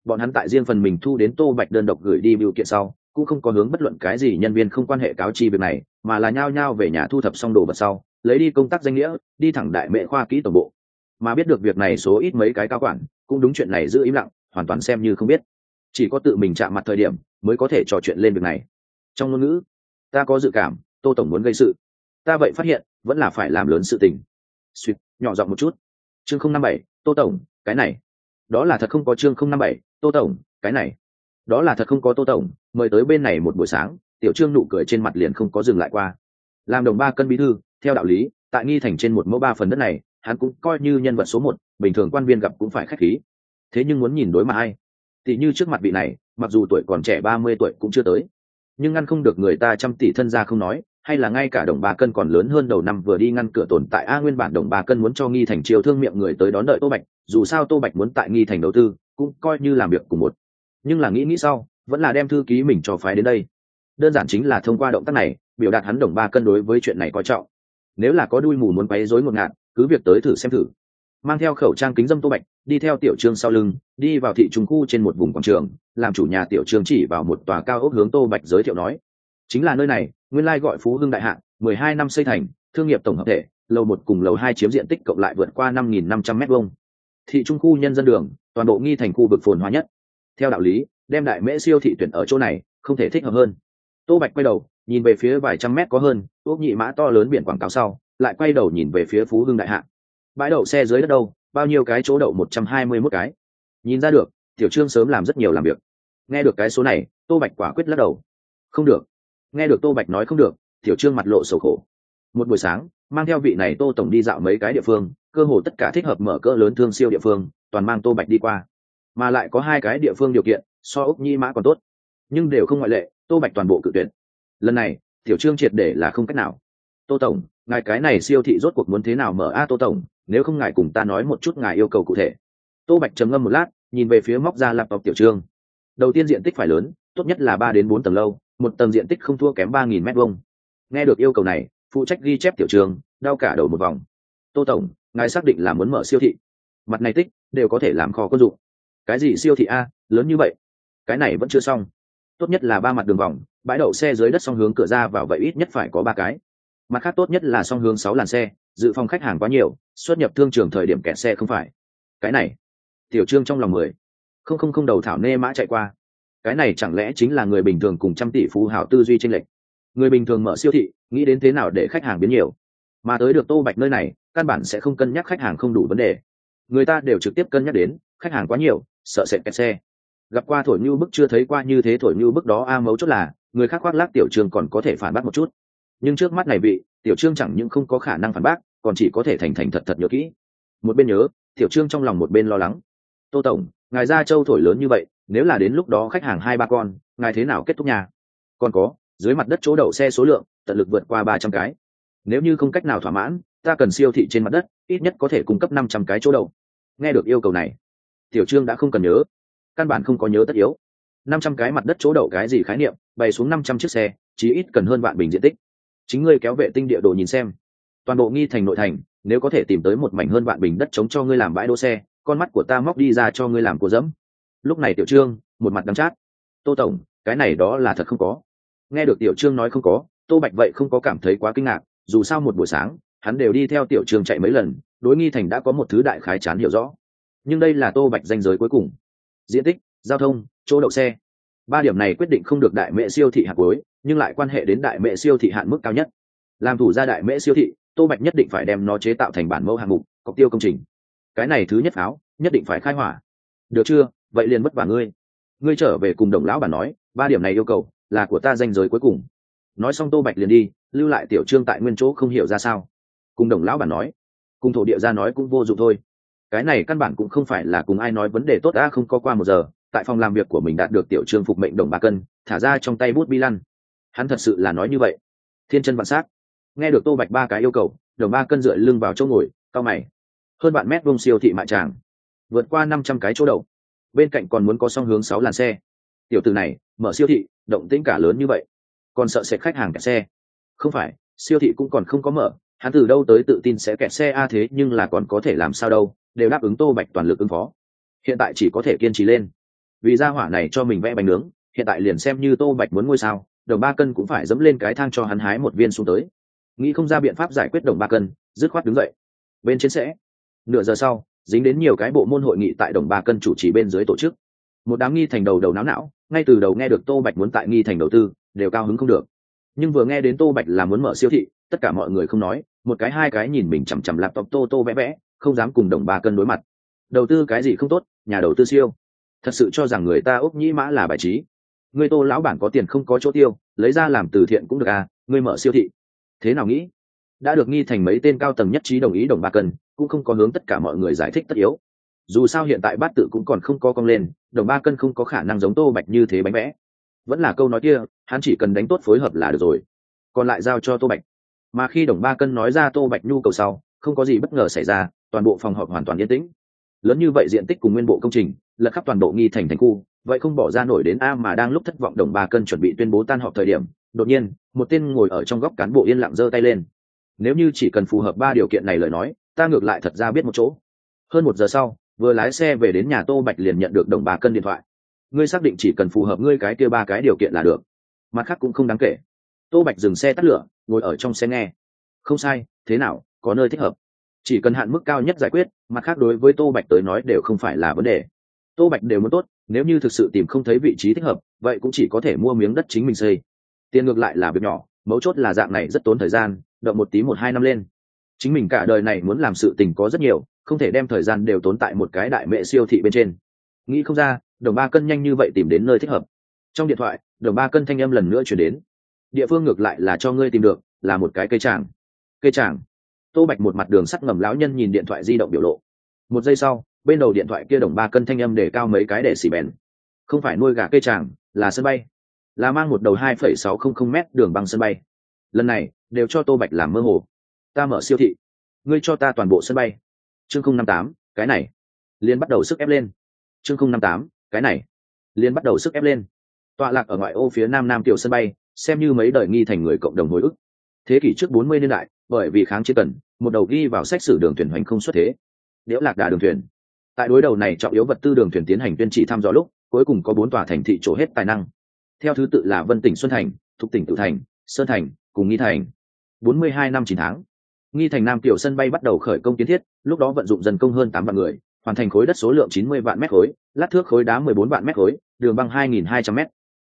Bọn hắn tại riêng phần mình thu đến tô bạch đơn độc gửi đi biểu kiện sau, cũng không có hướng bất luận cái gì nhân viên không quan hệ cáo chi việc này mà là nhao nhao về nhà thu thập xong đồ vật sau, lấy đi công tác danh nghĩa, đi thẳng đại mệ khoa kỹ tổng bộ. Mà biết được việc này số ít mấy cái cao quản, cũng đúng chuyện này giữ im lặng, hoàn toàn xem như không biết. Chỉ có tự mình chạm mặt thời điểm, mới có thể trò chuyện lên việc này. Trong ngôn ngữ, ta có dự cảm, tô tổng muốn gây sự. Ta vậy phát hiện, vẫn là phải làm lớn sự tình. Suýt, nhỏ giọng một chút. Chương không năm bảy, tô tổng, cái này. Đó là thật không có chương không năm bảy, tô tổng, cái này. Đó là thật không có tô tổng, mời tới bên này một buổi sáng tiểu trương nụ cười trên mặt liền không có dừng lại qua. Làm đồng ba cân bí thư, theo đạo lý, tại nghi thành trên một mẫu ba phần đất này, hắn cũng coi như nhân vật số một, bình thường quan viên gặp cũng phải khách khí. Thế nhưng muốn nhìn đối mà ai? Thì như trước mặt vị này, mặc dù tuổi còn trẻ ba mươi tuổi cũng chưa tới. Nhưng ngăn không được người ta trăm tỷ thân gia không nói, hay là ngay cả đồng ba cân còn lớn hơn đầu năm vừa đi ngăn cửa tồn tại a nguyên bản đồng ba cân muốn cho nghi thành chiều thương miệng người tới đón đợi tô bạch, dù sao tô bạch muốn tại nghi thành đầu tư, cũng coi như làm việc cùng một. Nhưng là nghĩ nghĩ sau, vẫn là đem thư ký mình cho phái đến đây đơn giản chính là thông qua động tác này, biểu đạt hắn đồng ba cân đối với chuyện này coi trọng. Nếu là có đuôi mù muốn quấy rối một ngạn, cứ việc tới thử xem thử. Mang theo khẩu trang kính dâm tô bạch, đi theo tiểu trương sau lưng, đi vào thị trung khu trên một vùng quảng trường, làm chủ nhà tiểu trương chỉ vào một tòa cao ốc hướng tô bạch giới thiệu nói. Chính là nơi này, nguyên lai gọi phú hưng đại hạng mười hai năm xây thành, thương nghiệp tổng hợp thể, lầu một cùng lầu hai chiếm diện tích cộng lại vượt qua năm nghìn năm trăm m hai thị trung khu nhân dân đường, toàn bộ nghi thành khu vực phồn hoa nhất. Theo đạo lý, đem đại mễ siêu thị tuyển ở chỗ này, không thể thích hợp hơn tô bạch quay đầu, nhìn về phía vài trăm mét có hơn, ước nhị mã to lớn biển quảng cáo sau, lại quay đầu nhìn về phía phú hưng đại hạ. Bãi đậu xe dưới đất đâu? Bao nhiêu cái chỗ đậu? Một trăm hai mươi mốt cái. Nhìn ra được, tiểu trương sớm làm rất nhiều làm việc. Nghe được cái số này, tô bạch quả quyết lắc đầu. Không được. Nghe được tô bạch nói không được, tiểu trương mặt lộ sầu khổ. Một buổi sáng, mang theo vị này tô tổng đi dạo mấy cái địa phương, cơ hồ tất cả thích hợp mở cỡ lớn thương siêu địa phương, toàn mang tô bạch đi qua. Mà lại có hai cái địa phương điều kiện, so úc nhi mã còn tốt. Nhưng đều không ngoại lệ tô bạch toàn bộ cự tuyệt. lần này, tiểu trương triệt để là không cách nào. Tô tổng, ngài cái này siêu thị rốt cuộc muốn thế nào mở a? Tô tổng, nếu không ngài cùng ta nói một chút ngài yêu cầu cụ thể. Tô bạch trầm ngâm một lát, nhìn về phía móc ra laptop tiểu trương. Đầu tiên diện tích phải lớn, tốt nhất là ba đến bốn tầng lâu, một tầng diện tích không thua kém ba nghìn m hai nghe được yêu cầu này, phụ trách ghi chép tiểu trường đau cả đầu một vòng. Tô tổng, ngài xác định là muốn mở siêu thị. Mặt này tích, đều có thể làm kho quân dụng. Cái gì siêu thị a? Lớn như vậy. Cái này vẫn chưa xong tốt nhất là ba mặt đường vòng, bãi đậu xe dưới đất song hướng cửa ra vào vậy ít nhất phải có ba cái. Mặt khác tốt nhất là song hướng sáu làn xe, dự phòng khách hàng quá nhiều, xuất nhập thương trường thời điểm kẹt xe không phải. Cái này, tiểu trương trong lòng mười. Không không không đầu thảo nê mã chạy qua. Cái này chẳng lẽ chính là người bình thường cùng trăm tỷ phú hảo tư duy tranh lệch? Người bình thường mở siêu thị, nghĩ đến thế nào để khách hàng biến nhiều? Mà tới được tô bạch nơi này, căn bản sẽ không cân nhắc khách hàng không đủ vấn đề. Người ta đều trực tiếp cân nhắc đến, khách hàng quá nhiều, sợ sệt kẹt xe gặp qua thổi như bức chưa thấy qua như thế thổi như bức đó a mấu chốt là, người khác khoác lác tiểu trương còn có thể phản bác một chút. Nhưng trước mắt này vị tiểu trương chẳng những không có khả năng phản bác, còn chỉ có thể thành thành thật thật nhớ kỹ. Một bên nhớ, tiểu trương trong lòng một bên lo lắng. Tô tổng, ngài ra châu thổi lớn như vậy, nếu là đến lúc đó khách hàng hai ba con, ngài thế nào kết thúc nhà? Còn có, dưới mặt đất chỗ đậu xe số lượng, tận lực vượt qua ba trăm cái. Nếu như không cách nào thỏa mãn, ta cần siêu thị trên mặt đất, ít nhất có thể cung cấp năm trăm cái chỗ đậu. Nghe được yêu cầu này, tiểu trương đã không cần nhớ căn bản không có nhớ tất yếu. Năm trăm cái mặt đất chỗ đậu cái gì khái niệm, bày xuống năm trăm chiếc xe, chí ít cần hơn vạn bình diện tích. Chính ngươi kéo vệ tinh địa đồ nhìn xem. Toàn bộ nghi thành nội thành, nếu có thể tìm tới một mảnh hơn vạn bình đất chống cho ngươi làm bãi đỗ xe, con mắt của ta móc đi ra cho ngươi làm cô dẫm. Lúc này tiểu trương, một mặt đắm chát. Tô tổng, cái này đó là thật không có. Nghe được tiểu trương nói không có, tô bạch vậy không có cảm thấy quá kinh ngạc, dù sao một buổi sáng, hắn đều đi theo tiểu trương chạy mấy lần, đối nghi thành đã có một thứ đại khái chán hiểu rõ. Nhưng đây là tô bạch danh giới cuối cùng diện tích, giao thông, chỗ đậu xe. Ba điểm này quyết định không được đại mễ siêu thị hạt cuối nhưng lại quan hệ đến đại mễ siêu thị hạn mức cao nhất. Làm thủ gia đại mễ siêu thị, tô bạch nhất định phải đem nó chế tạo thành bản mẫu hạng mục, cọc tiêu công trình. Cái này thứ nhất pháo, nhất định phải khai hỏa. Được chưa? Vậy liền mất vả ngươi. Ngươi trở về cùng đồng lão bản nói, ba điểm này yêu cầu là của ta danh giới cuối cùng. Nói xong tô bạch liền đi, lưu lại tiểu trương tại nguyên chỗ không hiểu ra sao. Cùng đồng lão bản nói, cùng thổ địa ra nói cũng vô dụng thôi cái này căn bản cũng không phải là cùng ai nói vấn đề tốt đã không có qua một giờ, tại phòng làm việc của mình đạt được tiểu trương phục mệnh đồng ba cân, thả ra trong tay bút bi lăn. Hắn thật sự là nói như vậy. Thiên chân vạn s á c nghe được tô bạch ba cái yêu cầu, đồng ba cân dựa lưng vào chỗ ngồi cao mày. Hơn bạn mét vông siêu thị mại tràng, vượt qua năm trăm cái chỗ đậu. Bên cạnh còn muốn có song hướng sáu làn xe. Tiểu từ này, mở siêu thị, động tĩnh cả lớn như vậy. Còn sợ sẽ khách hàng kẹt xe. Không phải, siêu thị cũng còn không có mở, hắn từ đâu tới tự tin sẽ kẹt xe a, thế nhưng là còn có thể làm sao đâu đều đáp ứng tô bạch toàn lực ứng phó. Hiện tại chỉ có thể kiên trì lên. Vì ra hỏa này cho mình vẽ bánh nướng, hiện tại liền xem như tô bạch muốn ngôi sao, đồng ba cân cũng phải dẫm lên cái thang cho hắn hái một viên xuống tới. Nghĩ không ra biện pháp giải quyết đồng ba cân, dứt khoát đứng dậy. Bên trên sẽ. Nửa giờ sau, dính đến nhiều cái bộ môn hội nghị tại đồng ba cân chủ trì bên dưới tổ chức. Một đám nghi thành đầu đầu não não, ngay từ đầu nghe được tô bạch muốn tại nghi thành đầu tư, đều cao hứng không được. Nhưng vừa nghe đến tô bạch là muốn mở siêu thị, tất cả mọi người không nói, một cái hai cái nhìn mình chằm chằm lạp tộc tô tô vẽ vẽ không dám cùng đồng ba cân đối mặt. Đầu tư cái gì không tốt, nhà đầu tư siêu. Thật sự cho rằng người ta úc nhĩ mã là bài trí. Người tô lão bản có tiền không có chỗ tiêu, lấy ra làm từ thiện cũng được à người mở siêu thị. Thế nào nghĩ? Đã được nghi thành mấy tên cao tầng nhất trí đồng ý đồng ba cân, cũng không có hướng tất cả mọi người giải thích tất yếu. Dù sao hiện tại bát tự cũng còn không có cong lên, đồng ba cân không có khả năng giống tô bạch như thế bánh vẽ. Vẫn là câu nói kia, hắn chỉ cần đánh tốt phối hợp là được rồi. Còn lại giao cho tô bạch. Mà khi đồng ba cân nói ra tô bạch nhu cầu sau, không có gì bất ngờ xảy ra toàn bộ phòng họp hoàn toàn yên tĩnh. Lớn như vậy diện tích cùng nguyên bộ công trình, lật khắp toàn bộ nghi thành thành khu, vậy không bỏ ra nổi đến a mà đang lúc thất vọng đồng ba cân chuẩn bị tuyên bố tan họp thời điểm, đột nhiên, một tên ngồi ở trong góc cán bộ yên lặng giơ tay lên. Nếu như chỉ cần phù hợp ba điều kiện này lời nói, ta ngược lại thật ra biết một chỗ. Hơn một giờ sau, vừa lái xe về đến nhà tô bạch liền nhận được đồng ba cân điện thoại. Ngươi xác định chỉ cần phù hợp ngươi cái kia ba cái điều kiện là được. Mặt khác cũng không đáng kể. Tô bạch dừng xe tắt lửa, ngồi ở trong xe nghe. Không sai, thế nào, có nơi thích hợp chỉ cần hạn mức cao nhất giải quyết, mặt khác đối với tô bạch tới nói đều không phải là vấn đề. Tô bạch đều muốn tốt, nếu như thực sự tìm không thấy vị trí thích hợp, vậy cũng chỉ có thể mua miếng đất chính mình xây. Tiền ngược lại là việc nhỏ, mấu chốt là dạng này rất tốn thời gian đợi một tí một hai năm lên. Chính mình cả đời này muốn làm sự tình có rất nhiều, không thể đem thời gian đều tốn tại một cái đại mệ siêu thị bên trên. Nghĩ không ra, đồng ba cân nhanh như vậy tìm đến nơi thích hợp. Trong điện thoại, đồng ba cân thanh âm lần nữa chuyển đến. Địa phương ngược lại là cho ngươi tìm được, là một cái cây tràng. Cây tràng? Tô bạch một mặt đường sắt ngầm lão nhân nhìn điện thoại di động biểu lộ. Một giây sau, bên đầu điện thoại kia đồng ba cân thanh âm để cao mấy cái để xì bèn. Không phải nuôi gà cây tràng, là sân bay. Là mang một đầu hai phẩy sáu không không m đường băng sân bay. Lần này, đều cho tô bạch làm mơ hồ. Ta mở siêu thị. Ngươi cho ta toàn bộ sân bay. Chương không năm tám, cái này. Liên bắt đầu sức ép lên. Chương không năm tám, cái này. Liên bắt đầu sức ép lên. Tọa lạc ở ngoại ô phía nam nam tiểu sân bay, xem như mấy đời nghi thành người cộng đồng hồi ức. Thế kỷ trước bốn mươi niên đại bởi vì kháng chiến cần, một đầu ghi vào sách sử đường thuyền hoành không xuất thế. Đẽo lạc đà đường thuyền. Tại đối đầu này trọng yếu vật tư đường thuyền tiến hành tuyên chỉ thăm dò lúc, cuối cùng có bốn tòa thành thị trổ hết tài năng. Theo thứ tự là vân tỉnh xuân thành, thục tỉnh tự thành, sơn thành, cùng nghi thành. Bốn mươi hai năm chín tháng, nghi thành nam tiểu sân bay bắt đầu khởi công kiến thiết, lúc đó vận dụng dần công hơn tám vạn người, hoàn thành khối đất số lượng chín mươi vạn mét khối, lát thước khối đá mười bốn vạn mét khối, đường băng hai nghìn hai trăm mét.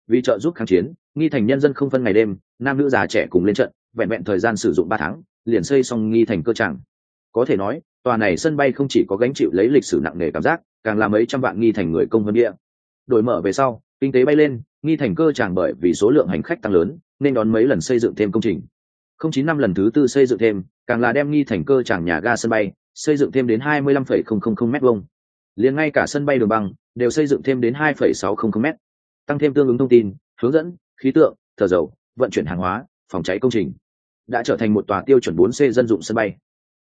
Vì trợ giúp kháng chiến, nghi thành nhân dân không phân ngày đêm, nam nữ già trẻ cùng lên trận vẹn vẹn thời gian sử dụng ba tháng, liền xây xong nghi thành cơ tràng có thể nói, tòa này sân bay không chỉ có gánh chịu lấy lịch sử nặng nề cảm giác, càng là mấy trăm vạn nghi thành người công vân địa. Đổi mở về sau, kinh tế bay lên, nghi thành cơ tràng bởi vì số lượng hành khách tăng lớn, nên đón mấy lần xây dựng thêm công trình. Không chín năm lần thứ tư xây dựng thêm, càng là đem nghi thành cơ tràng nhà ga sân bay xây dựng thêm đến hai mươi lăm phẩy không không không m vuông. Liền ngay cả sân bay đường băng đều xây dựng thêm đến hai phẩy sáu không không m tăng thêm tương ứng thông tin, hướng dẫn, khí tượng, thờ dầu, vận chuyển hàng hóa, phòng cháy công trình đã trở thành một tòa tiêu chuẩn 4C dân dụng sân bay.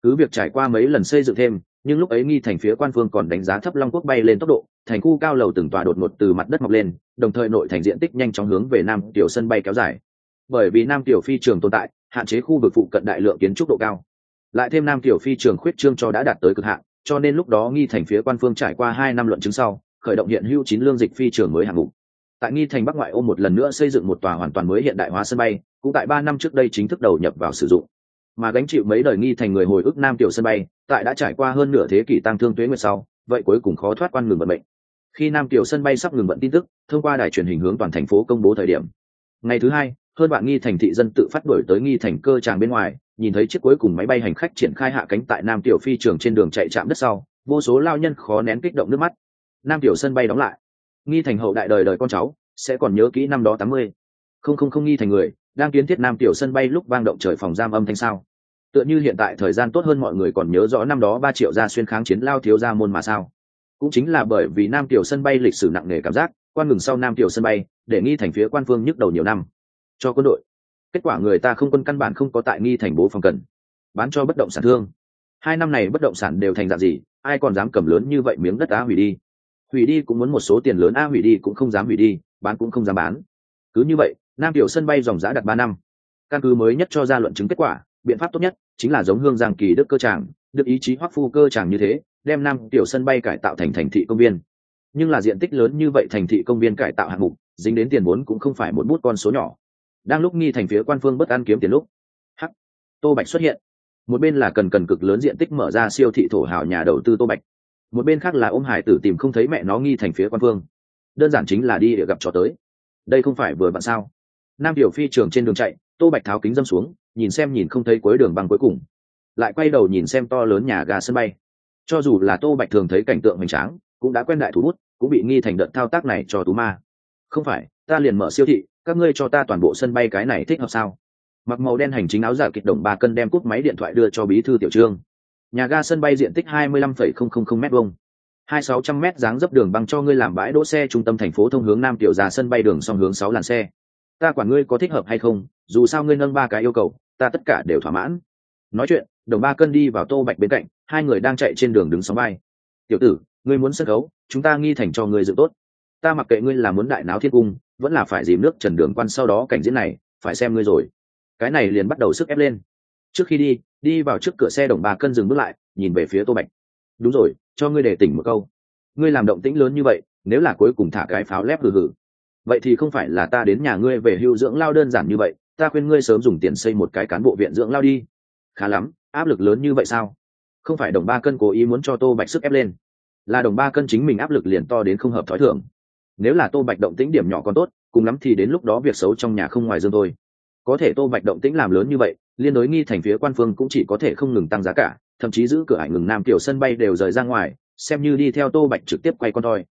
Cứ việc trải qua mấy lần xây dựng thêm, nhưng lúc ấy nghi thành phía quan phương còn đánh giá thấp Long Quốc bay lên tốc độ, thành khu cao lầu từng tòa đột ngột từ mặt đất mọc lên, đồng thời nội thành diện tích nhanh chóng hướng về nam tiểu sân bay kéo dài. Bởi vì nam tiểu phi trường tồn tại, hạn chế khu vực phụ cận đại lượng kiến trúc độ cao. Lại thêm nam tiểu phi trường khuyết trương cho đã đạt tới cực hạn, cho nên lúc đó nghi thành phía quan phương trải qua hai năm luận chứng sau, khởi động hiện hữu chín lương dịch phi trường mới hạng mục tại nghi thành bắc ngoại ô một lần nữa xây dựng một tòa hoàn toàn mới hiện đại hóa sân bay cũng tại ba năm trước đây chính thức đầu nhập vào sử dụng. Mà gánh chịu mấy đời nghi thành người hồi ức nam tiểu sân bay, tại đã trải qua hơn nửa thế kỷ tăng thương tuế nguyệt sau, vậy cuối cùng khó thoát quan ngừng vận bệnh khi nam tiểu sân bay sắp ngừng vận tin tức, thông qua đài truyền hình hướng toàn thành phố công bố thời điểm. Ngày thứ hai, hơn bạn nghi thành thị dân tự phát đổi tới nghi thành cơ tràng bên ngoài, nhìn thấy chiếc cuối cùng máy bay hành khách triển khai hạ cánh tại nam tiểu phi trường trên đường chạy chạm đất sau, vô số lao nhân khó nén kích động nước mắt. Nam tiểu sân bay đóng lại. Nghi thành hậu đại đời đời con cháu, sẽ còn nhớ kỹ năm đó tám mươi không không không nghi thành người, đang kiến thiết nam tiểu sân bay lúc vang động trời phòng giam âm thanh sao. Tựa như hiện tại thời gian tốt hơn mọi người còn nhớ rõ năm đó ba triệu gia xuyên kháng chiến lao thiếu gia môn mà sao. Cũng chính là bởi vì nam tiểu sân bay lịch sử nặng nề cảm giác, quan ngừng sau nam tiểu sân bay, để nghi thành phía quan phương nhức đầu nhiều năm. Cho quân đội, kết quả người ta không quân căn bản không có tại nghi thành bố phòng cần, bán cho bất động sản thương. Hai năm này bất động sản đều thành dạng gì, ai còn dám cầm lớn như vậy miếng đất á hủy đi. Hủy đi cũng muốn một số tiền lớn a hủy đi cũng không dám hủy đi, bán cũng không dám bán. Cứ như vậy nam tiểu sân bay dòng giã đặt ba năm. Căn cứ mới nhất cho ra luận chứng kết quả, biện pháp tốt nhất chính là giống hương giang kỳ đức cơ tràng được ý chí hoắc phu cơ tràng như thế, đem nam tiểu sân bay cải tạo thành thành thị công viên. Nhưng là diện tích lớn như vậy thành thị công viên cải tạo hạng mục, dính đến tiền vốn cũng không phải một bút con số nhỏ. Đang lúc nghi thành phía quan phương bất an kiếm tiền lúc, hắc, tô bạch xuất hiện. Một bên là cần cần cực lớn diện tích mở ra siêu thị thổ hào nhà đầu tư tô bạch. Một bên khác là ôm hải tử tìm không thấy mẹ nó nghi thành phía quan phương. Đơn giản chính là đi để gặp cho tới. Đây không phải vừa bạn sao? Nam tiểu phi trường trên đường chạy, tô bạch tháo kính dâm xuống, nhìn xem nhìn không thấy cuối đường băng cuối cùng. Lại quay đầu nhìn xem to lớn nhà ga sân bay. Cho dù là tô bạch thường thấy cảnh tượng hoành tráng, cũng đã quen đại thú bút, cũng bị nghi thành đợt thao tác này cho tú ma. Không phải, ta liền mở siêu thị, các ngươi cho ta toàn bộ sân bay cái này thích hợp sao? Mặc màu đen hành chính áo giả kịch đồng ba cân đem cút máy điện thoại đưa cho bí thư tiểu trương. Nhà ga sân bay diện tích hai mươi lăm phẩy không không không m vuông. hai sáu trăm m dáng dấp đường băng cho ngươi làm bãi đỗ xe trung tâm thành phố thông hướng nam tiểu ra sân bay đường song hướng sáu làn xe ta quản ngươi có thích hợp hay không, dù sao ngươi nâng ba cái yêu cầu, ta tất cả đều thỏa mãn. Nói chuyện, đồng ba cân đi vào tô bạch bên cạnh, hai người đang chạy trên đường đứng sóng bay tiểu tử, ngươi muốn sân khấu, chúng ta nghi thành cho ngươi dự tốt. Ta mặc kệ ngươi là muốn đại náo thiên cung, vẫn là phải dìm nước trần đường quan sau đó cảnh diễn này, phải xem ngươi rồi. Cái này liền bắt đầu sức ép lên. Trước khi đi đi vào trước cửa xe đồng ba cân dừng bước lại, nhìn về phía tô bạch. Đúng rồi, cho ngươi để tỉnh một câu. Ngươi làm động tĩnh lớn như vậy, nếu là cuối cùng thả cái pháo lép hừ hừ vậy thì không phải là ta đến nhà ngươi về hưu dưỡng lao đơn giản như vậy, ta khuyên ngươi sớm dùng tiền xây một cái cán bộ viện dưỡng lao đi. Khá lắm, áp lực lớn như vậy sao? Không phải đồng ba cân cố ý muốn cho tô bạch sức ép lên. Là đồng ba cân chính mình áp lực liền to đến không hợp thói thường. Nếu là tô bạch động tĩnh điểm nhỏ còn tốt, cùng lắm thì đến lúc đó việc xấu trong nhà không ngoài dương thôi. Có thể tô bạch động tĩnh làm lớn như vậy, liên đối nghi thành phía quan phương cũng chỉ có thể không ngừng tăng giá cả, thậm chí giữ cửa hải ngừng nam kiểu sân bay đều rời ra ngoài, xem như đi theo tô bạch trực tiếp quay con thôi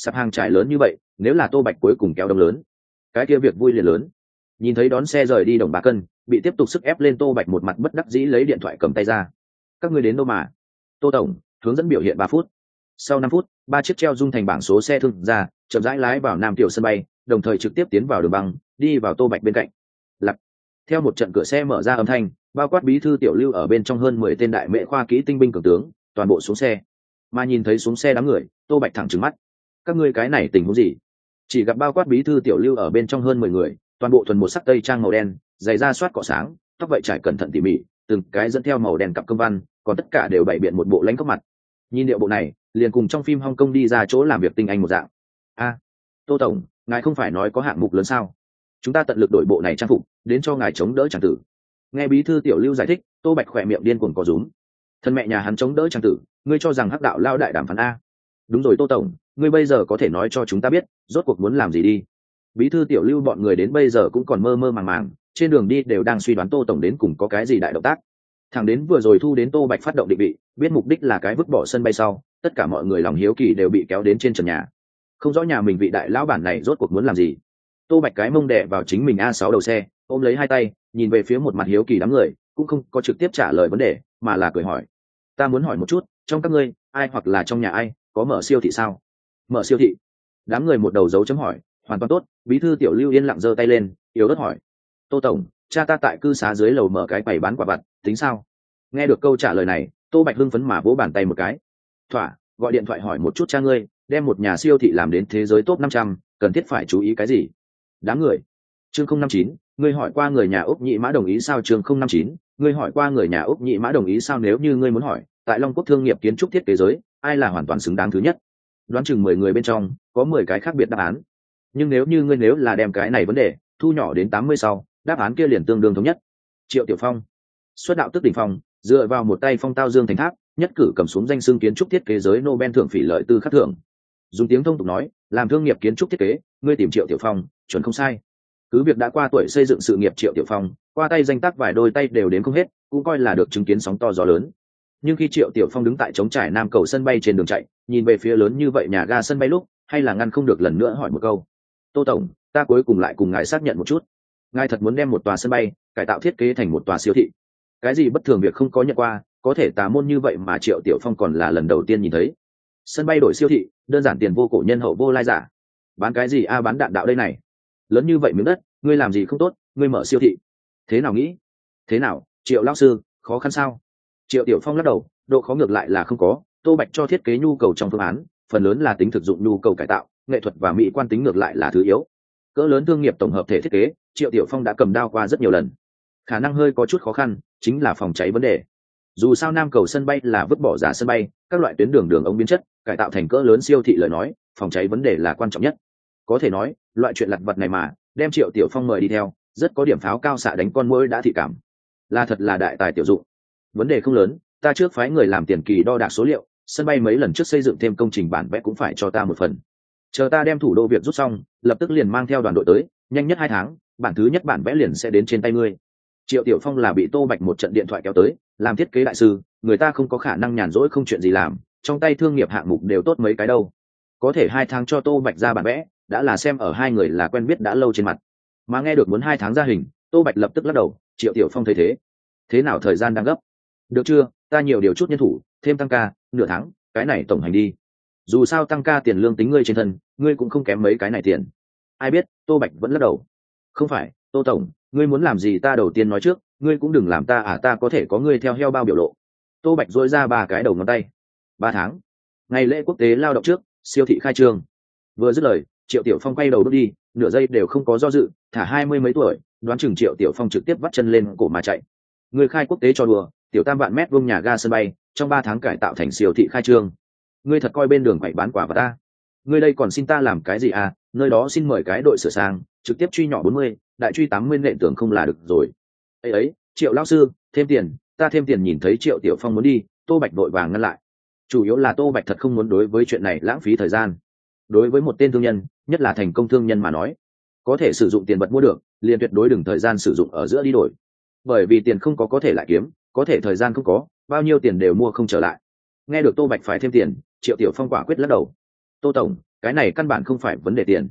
sạp hàng trải lớn như vậy, nếu là tô bạch cuối cùng kéo đông lớn, cái kia việc vui liền lớn. Nhìn thấy đón xe rời đi đồng bà cân, bị tiếp tục sức ép lên tô bạch một mặt bất đắc dĩ lấy điện thoại cầm tay ra. Các người đến đâu mà? Tô tổng, hướng dẫn biểu hiện ba phút. Sau năm phút, ba chiếc treo dung thành bảng số xe thương ra, chậm rãi lái vào nam tiểu sân bay, đồng thời trực tiếp tiến vào đường băng, đi vào tô bạch bên cạnh. Lặp theo một trận cửa xe mở ra âm thanh, bao quát bí thư tiểu lưu ở bên trong hơn mười tên đại mệ khoa kỹ tinh binh cường tướng, toàn bộ xuống xe. Mà nhìn thấy xuống xe đám người, tô bạch thẳng trừng mắt các ngươi cái này tình huống gì? Chỉ gặp bao quát bí thư tiểu lưu ở bên trong hơn mười người, toàn bộ thuần một sắc tây trang màu đen giày da soát cọ sáng, tóc vậy trải cẩn thận tỉ mỉ, từng cái dẫn theo màu đen cặp công văn, còn tất cả đều bày biện một bộ lãnh góc mặt. Nhìn điệu bộ này, liền cùng trong phim hong kong đi ra chỗ làm việc tinh anh một dạng. A, tô tổng, ngài không phải nói có hạng mục lớn sao? Chúng ta tận lực đổi bộ này trang phục, đến cho ngài chống đỡ tràng tử. Nghe bí thư tiểu lưu giải thích, tô bạch khỏe miệng điên cuồng có rúm. Thân mẹ nhà hắn chống đỡ tràng tử, ngươi cho rằng hắc đạo lao đại đàm phán a. Đúng rồi tô tổng ngươi bây giờ có thể nói cho chúng ta biết, rốt cuộc muốn làm gì đi. Bí thư tiểu lưu bọn người đến bây giờ cũng còn mơ mơ màng màng, trên đường đi đều đang suy đoán tô tổng đến cùng có cái gì đại động tác. Thằng đến vừa rồi thu đến tô bạch phát động định vị, biết mục đích là cái vứt bỏ sân bay sau, tất cả mọi người lòng hiếu kỳ đều bị kéo đến trên trần nhà. Không rõ nhà mình vị đại lão bản này rốt cuộc muốn làm gì. Tô bạch cái mông đẻ vào chính mình a sáu đầu xe, ôm lấy hai tay, nhìn về phía một mặt hiếu kỳ đám người, cũng không có trực tiếp trả lời vấn đề, mà là cười hỏi. Ta muốn hỏi một chút, trong các ngươi, ai hoặc là trong nhà ai, có mở siêu thị sao? Mở siêu thị. Đám người một đầu dấu chấm hỏi, hoàn toàn tốt, bí thư tiểu lưu yên lặng giơ tay lên, yếu đất hỏi, tô tổng, cha ta tại cư xá dưới lầu mở cái quầy bán quả vặt, tính sao? Nghe được câu trả lời này, tô bạch hưng phấn mà vỗ bàn tay một cái. Thỏa, gọi điện thoại hỏi một chút cha ngươi, đem một nhà siêu thị làm đến thế giới top năm trăm, cần thiết phải chú ý cái gì? Đám người. Chương không năm chín, ngươi hỏi qua người nhà úc nhị mã đồng ý sao? Chương không năm chín, ngươi hỏi qua người nhà úc nhị mã đồng ý sao? Nếu như ngươi muốn hỏi, tại long quốc thương nghiệp kiến trúc thiết kế giới, ai là hoàn toàn xứng đáng thứ nhất? Đoán chừng mười người bên trong, có mười cái khác biệt đáp án. Nhưng nếu như ngươi nếu là đem cái này vấn đề thu nhỏ đến tám mươi sau, đáp án kia liền tương đương thống nhất. Triệu tiểu phong. Xuất đạo tức đỉnh phong, dựa vào một tay phong tao dương thành tháp, nhất cử cầm xuống danh xưng kiến trúc thiết kế giới nobel thưởng phỉ lợi tư khắc thưởng. Dùng tiếng thông tục nói, làm thương nghiệp kiến trúc thiết kế, ngươi tìm triệu tiểu phong, chuẩn không sai. Cứ việc đã qua tuổi xây dựng sự nghiệp triệu tiểu phong, qua tay danh tác vài đôi tay đều đến không hết, cũng coi là được chứng kiến sóng to gió lớn nhưng khi triệu tiểu phong đứng tại trống trải nam cầu sân bay trên đường chạy, nhìn về phía lớn như vậy nhà ga sân bay lúc, hay là ngăn không được lần nữa hỏi một câu. Tô tổng, ta cuối cùng lại cùng ngài xác nhận một chút. Ngài thật muốn đem một tòa sân bay cải tạo thiết kế thành một tòa siêu thị. Cái gì bất thường việc không có nhận qua, có thể tà môn như vậy mà triệu tiểu phong còn là lần đầu tiên nhìn thấy. Sân bay đổi siêu thị, đơn giản tiền vô cổ nhân hậu vô lai giả. Bán cái gì a, bán đạn đạo đây này. Lớn như vậy miếng đất, ngươi làm gì không tốt, ngươi mở siêu thị. Thế nào nghĩ? Thế nào, triệu lao sư, khó khăn sao? Triệu tiểu phong lắc đầu, độ khó ngược lại là không có, tô bạch cho thiết kế nhu cầu trong phương án, phần lớn là tính thực dụng nhu cầu cải tạo, nghệ thuật và mỹ quan tính ngược lại là thứ yếu. Cỡ lớn thương nghiệp tổng hợp thể thiết kế, triệu tiểu phong đã cầm đao qua rất nhiều lần. Khả năng hơi có chút khó khăn, chính là phòng cháy vấn đề. Dù sao nam cầu sân bay là vứt bỏ giả sân bay, các loại tuyến đường đường ống biến chất, cải tạo thành cỡ lớn siêu thị lời nói, phòng cháy vấn đề là quan trọng nhất. Có thể nói, loại chuyện lặt vật này mà, đem triệu tiểu phong mời đi theo, rất có điểm pháo cao xạ đánh con mũi đã thị cảm. Là thật là đại tài tiểu dụng vấn đề không lớn, ta trước phái người làm tiền kỳ đo đạc số liệu, sân bay mấy lần trước xây dựng thêm công trình bản vẽ cũng phải cho ta một phần. Chờ ta đem thủ đô việc rút xong, lập tức liền mang theo đoàn đội tới, nhanh nhất hai tháng, bản thứ nhất bản vẽ liền sẽ đến trên tay ngươi. Triệu tiểu phong là bị tô bạch một trận điện thoại kéo tới, làm thiết kế đại sư, người ta không có khả năng nhàn rỗi không chuyện gì làm, trong tay thương nghiệp hạng mục đều tốt mấy cái đâu. Có thể hai tháng cho tô bạch ra bản vẽ, đã là xem ở hai người là quen biết đã lâu trên mặt. Mà nghe được muốn hai tháng ra hình, tô bạch lập tức lắc đầu, triệu tiểu phong thấy thế. Thế nào thời gian đang gấp? Được chưa? Ta nhiều điều chút nhân thủ, thêm tăng ca, nửa tháng, cái này tổng hành đi. Dù sao tăng ca tiền lương tính ngươi trên thân, ngươi cũng không kém mấy cái này tiền. Ai biết, tô bạch vẫn lắc đầu. Không phải, tô tổng, ngươi muốn làm gì ta đầu tiên nói trước, ngươi cũng đừng làm ta à ta có thể có ngươi theo heo bao biểu lộ. Tô bạch dối ra ba cái đầu ngón tay. Ba tháng. Ngày lễ quốc tế lao động trước, siêu thị khai trương. Vừa dứt lời, triệu tiểu phong quay đầu bước đi, nửa giây đều không có do dự, thả hai mươi mấy tuổi, đoán chừng triệu tiểu phong trực tiếp vắt chân lên cổ mà chạy. Người khai quốc tế cho đùa tiểu tam vạn mét vuông nhà ga sân bay, trong ba tháng cải tạo thành siêu thị khai trương. Ngươi thật coi bên đường quậy bán quả và ta. Ngươi đây còn xin ta làm cái gì à? Nơi đó xin mời cái đội sửa sang, trực tiếp truy nhỏ bốn mươi, đại truy tám mươi nệ tưởng không là được rồi. Ấy ấy, triệu lao sư, thêm tiền, ta thêm tiền nhìn thấy triệu tiểu phong muốn đi, tô bạch đội vàng ngăn lại. Chủ yếu là tô bạch thật không muốn đối với chuyện này lãng phí thời gian. Đối với một tên thương nhân, nhất là thành công thương nhân mà nói, có thể sử dụng tiền bật mua được, liền tuyệt đối đừng thời gian sử dụng ở giữa đi đổi. Bởi vì tiền không có có thể lại kiếm có thể thời gian không có, bao nhiêu tiền đều mua không trở lại. Nghe được tô bạch phải thêm tiền, triệu tiểu phong quả quyết lắc đầu. Tô tổng, cái này căn bản không phải vấn đề tiền.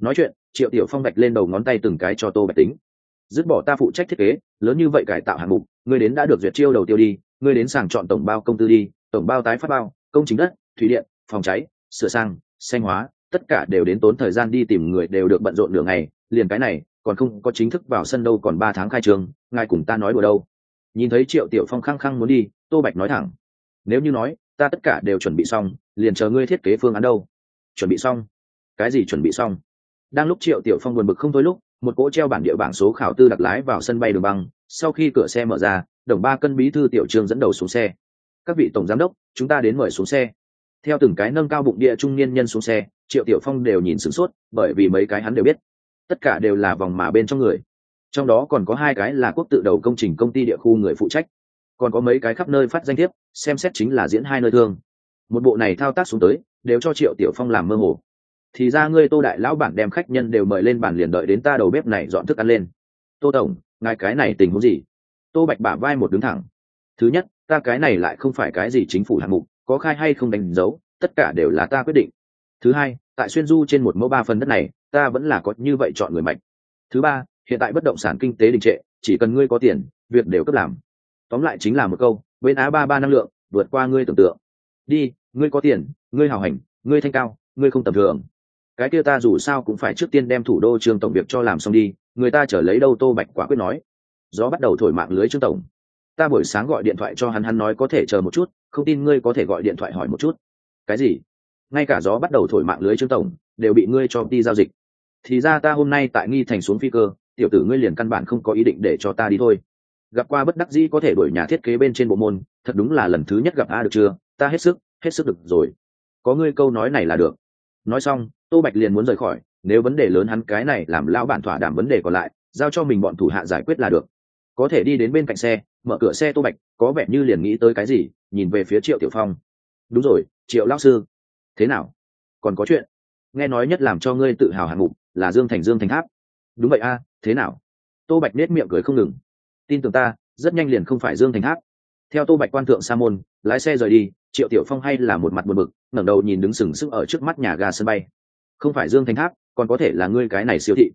Nói chuyện, triệu tiểu phong bạch lên đầu ngón tay từng cái cho tô bạch tính. Dứt bỏ ta phụ trách thiết kế, lớn như vậy cải tạo hạng mục người đến đã được duyệt chiêu đầu tiêu đi người đến sàng chọn tổng bao công tư đi, tổng bao tái phát bao, công chính đất, thủy điện, phòng cháy, sửa sang, xanh hóa, tất cả đều đến tốn thời gian đi tìm người đều được bận rộn nửa ngày, liền cái này, còn không có chính thức vào sân đâu còn ba tháng khai trường, ngài cùng ta nói đùa đâu nhìn thấy triệu tiểu phong khăng khăng muốn đi, tô bạch nói thẳng, nếu như nói, ta tất cả đều chuẩn bị xong, liền chờ ngươi thiết kế phương án đâu. Chuẩn bị xong? Cái gì chuẩn bị xong? Đang lúc triệu tiểu phong buồn bực không thôi lúc, một cỗ treo bản địa bảng số khảo tư đặt lái vào sân bay đường băng, sau khi cửa xe mở ra, đồng ba cân bí thư tiểu trương dẫn đầu xuống xe. Các vị tổng giám đốc, chúng ta đến mời xuống xe. Theo từng cái nâng cao bụng địa trung niên nhân xuống xe, triệu tiểu phong đều nhìn sửng sốt, bởi vì mấy cái hắn đều biết, tất cả đều là vòng mà bên trong người trong đó còn có hai cái là quốc tự đầu công trình công ty địa khu người phụ trách. Còn có mấy cái khắp nơi phát danh thiếp, xem xét chính là diễn hai nơi thương. Một bộ này thao tác xuống tới, đều cho triệu tiểu phong làm mơ hồ. Thì ra ngươi tô đại lão bản đem khách nhân đều mời lên bàn liền đợi đến ta đầu bếp này dọn thức ăn lên. Tô tổng, ngài cái này tình huống gì? Tô bạch bả vai một đứng thẳng. Thứ nhất, ta cái này lại không phải cái gì chính phủ hạng mục, có khai hay không đánh dấu, tất cả đều là ta quyết định. Thứ hai, tại xuyên du trên một mẫu ba phần đất này, ta vẫn là có như vậy chọn người mạnh. Thứ ba hiện tại bất động sản kinh tế đình trệ, chỉ cần ngươi có tiền, việc đều cấp làm. Tóm lại chính là một câu, bên á ba ba năng lượng, vượt qua ngươi tưởng tượng. Đi, ngươi có tiền, ngươi hào hành, ngươi thanh cao, ngươi không tầm thường. Cái kia ta dù sao cũng phải trước tiên đem thủ đô trường tổng việc cho làm xong đi, người ta trở lấy đâu tô bạch quả quyết nói. Gió bắt đầu thổi mạng lưới trương tổng. Ta buổi sáng gọi điện thoại cho hắn hắn nói có thể chờ một chút, không tin ngươi có thể gọi điện thoại hỏi một chút. Cái gì? Ngay cả gió bắt đầu thổi mạng lưới trương tổng, đều bị ngươi cho đi giao dịch. Thì ra ta hôm nay tại nghi thành xuống phi cơ tiểu tử ngươi liền căn bản không có ý định để cho ta đi thôi. Gặp qua bất đắc dĩ có thể đổi nhà thiết kế bên trên bộ môn, thật đúng là lần thứ nhất gặp a được chưa? Ta hết sức hết sức được rồi. Có ngươi câu nói này là được. Nói xong, tô bạch liền muốn rời khỏi, nếu vấn đề lớn hắn cái này làm lão bản thỏa đảm vấn đề còn lại, giao cho mình bọn thủ hạ giải quyết là được. Có thể đi đến bên cạnh xe, mở cửa xe tô bạch, có vẻ như liền nghĩ tới cái gì, nhìn về phía triệu tiểu phong. Đúng rồi, triệu lão sư. Thế nào? Còn có chuyện? Nghe nói nhất làm cho ngươi tự hào hạng mục là dương thành dương thành tháp. Đúng vậy a thế nào? Tô bạch nết miệng cười không ngừng. Tin tưởng ta, rất nhanh liền không phải dương thành hát theo tô bạch quan thượng sa môn, lái xe rời đi, triệu tiểu phong hay là một mặt buồn bực, ngẩng đầu nhìn đứng sừng sững ở trước mắt nhà ga sân bay. Không phải dương thành hát còn có thể là ngươi cái này siêu thị.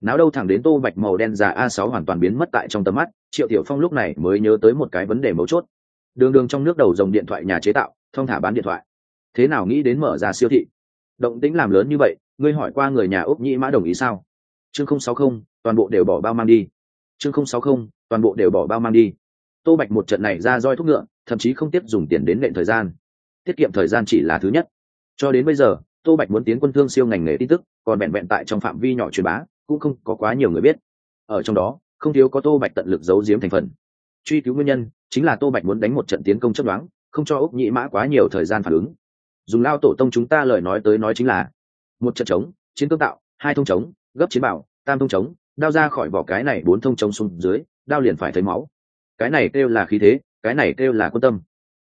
Náo đâu thẳng đến tô bạch màu đen già a 6 hoàn toàn biến mất tại trong tầm mắt, triệu tiểu phong lúc này mới nhớ tới một cái vấn đề mấu chốt. Đường đường trong nước đầu dòng điện thoại nhà chế tạo, thông thả bán điện thoại. Thế nào nghĩ đến mở ra siêu thị? Động tĩnh làm lớn như vậy, ngươi hỏi qua người nhà úc nhĩ mã đồng ý sao? Chương không sáu không, toàn bộ đều bỏ bao mang đi. Chương không sáu không, toàn bộ đều bỏ bao mang đi. Tô bạch một trận này ra roi thúc ngựa, thậm chí không tiếp dùng tiền đến nện thời gian. Tiết kiệm thời gian chỉ là thứ nhất. Cho đến bây giờ, tô bạch muốn tiến quân thương siêu ngành nghề tin tức, còn vẹn vẹn tại trong phạm vi nhỏ truyền bá, cũng không có quá nhiều người biết. Ở trong đó, không thiếu có tô bạch tận lực giấu giếm thành phần. Truy cứu nguyên nhân, chính là tô bạch muốn đánh một trận tiến công chấp đoán không cho úc nhĩ mã quá nhiều thời gian phản ứng. Dùng lao tổ tông chúng ta lời nói tới nói chính là, một trận chống, chiến cương tạo, hai thông chống gấp chiến bảo, tam thông chống, đao ra khỏi vỏ cái này bốn thông chống xuống dưới, đao liền phải thấy máu. Cái này kêu là khí thế, cái này kêu là quân tâm.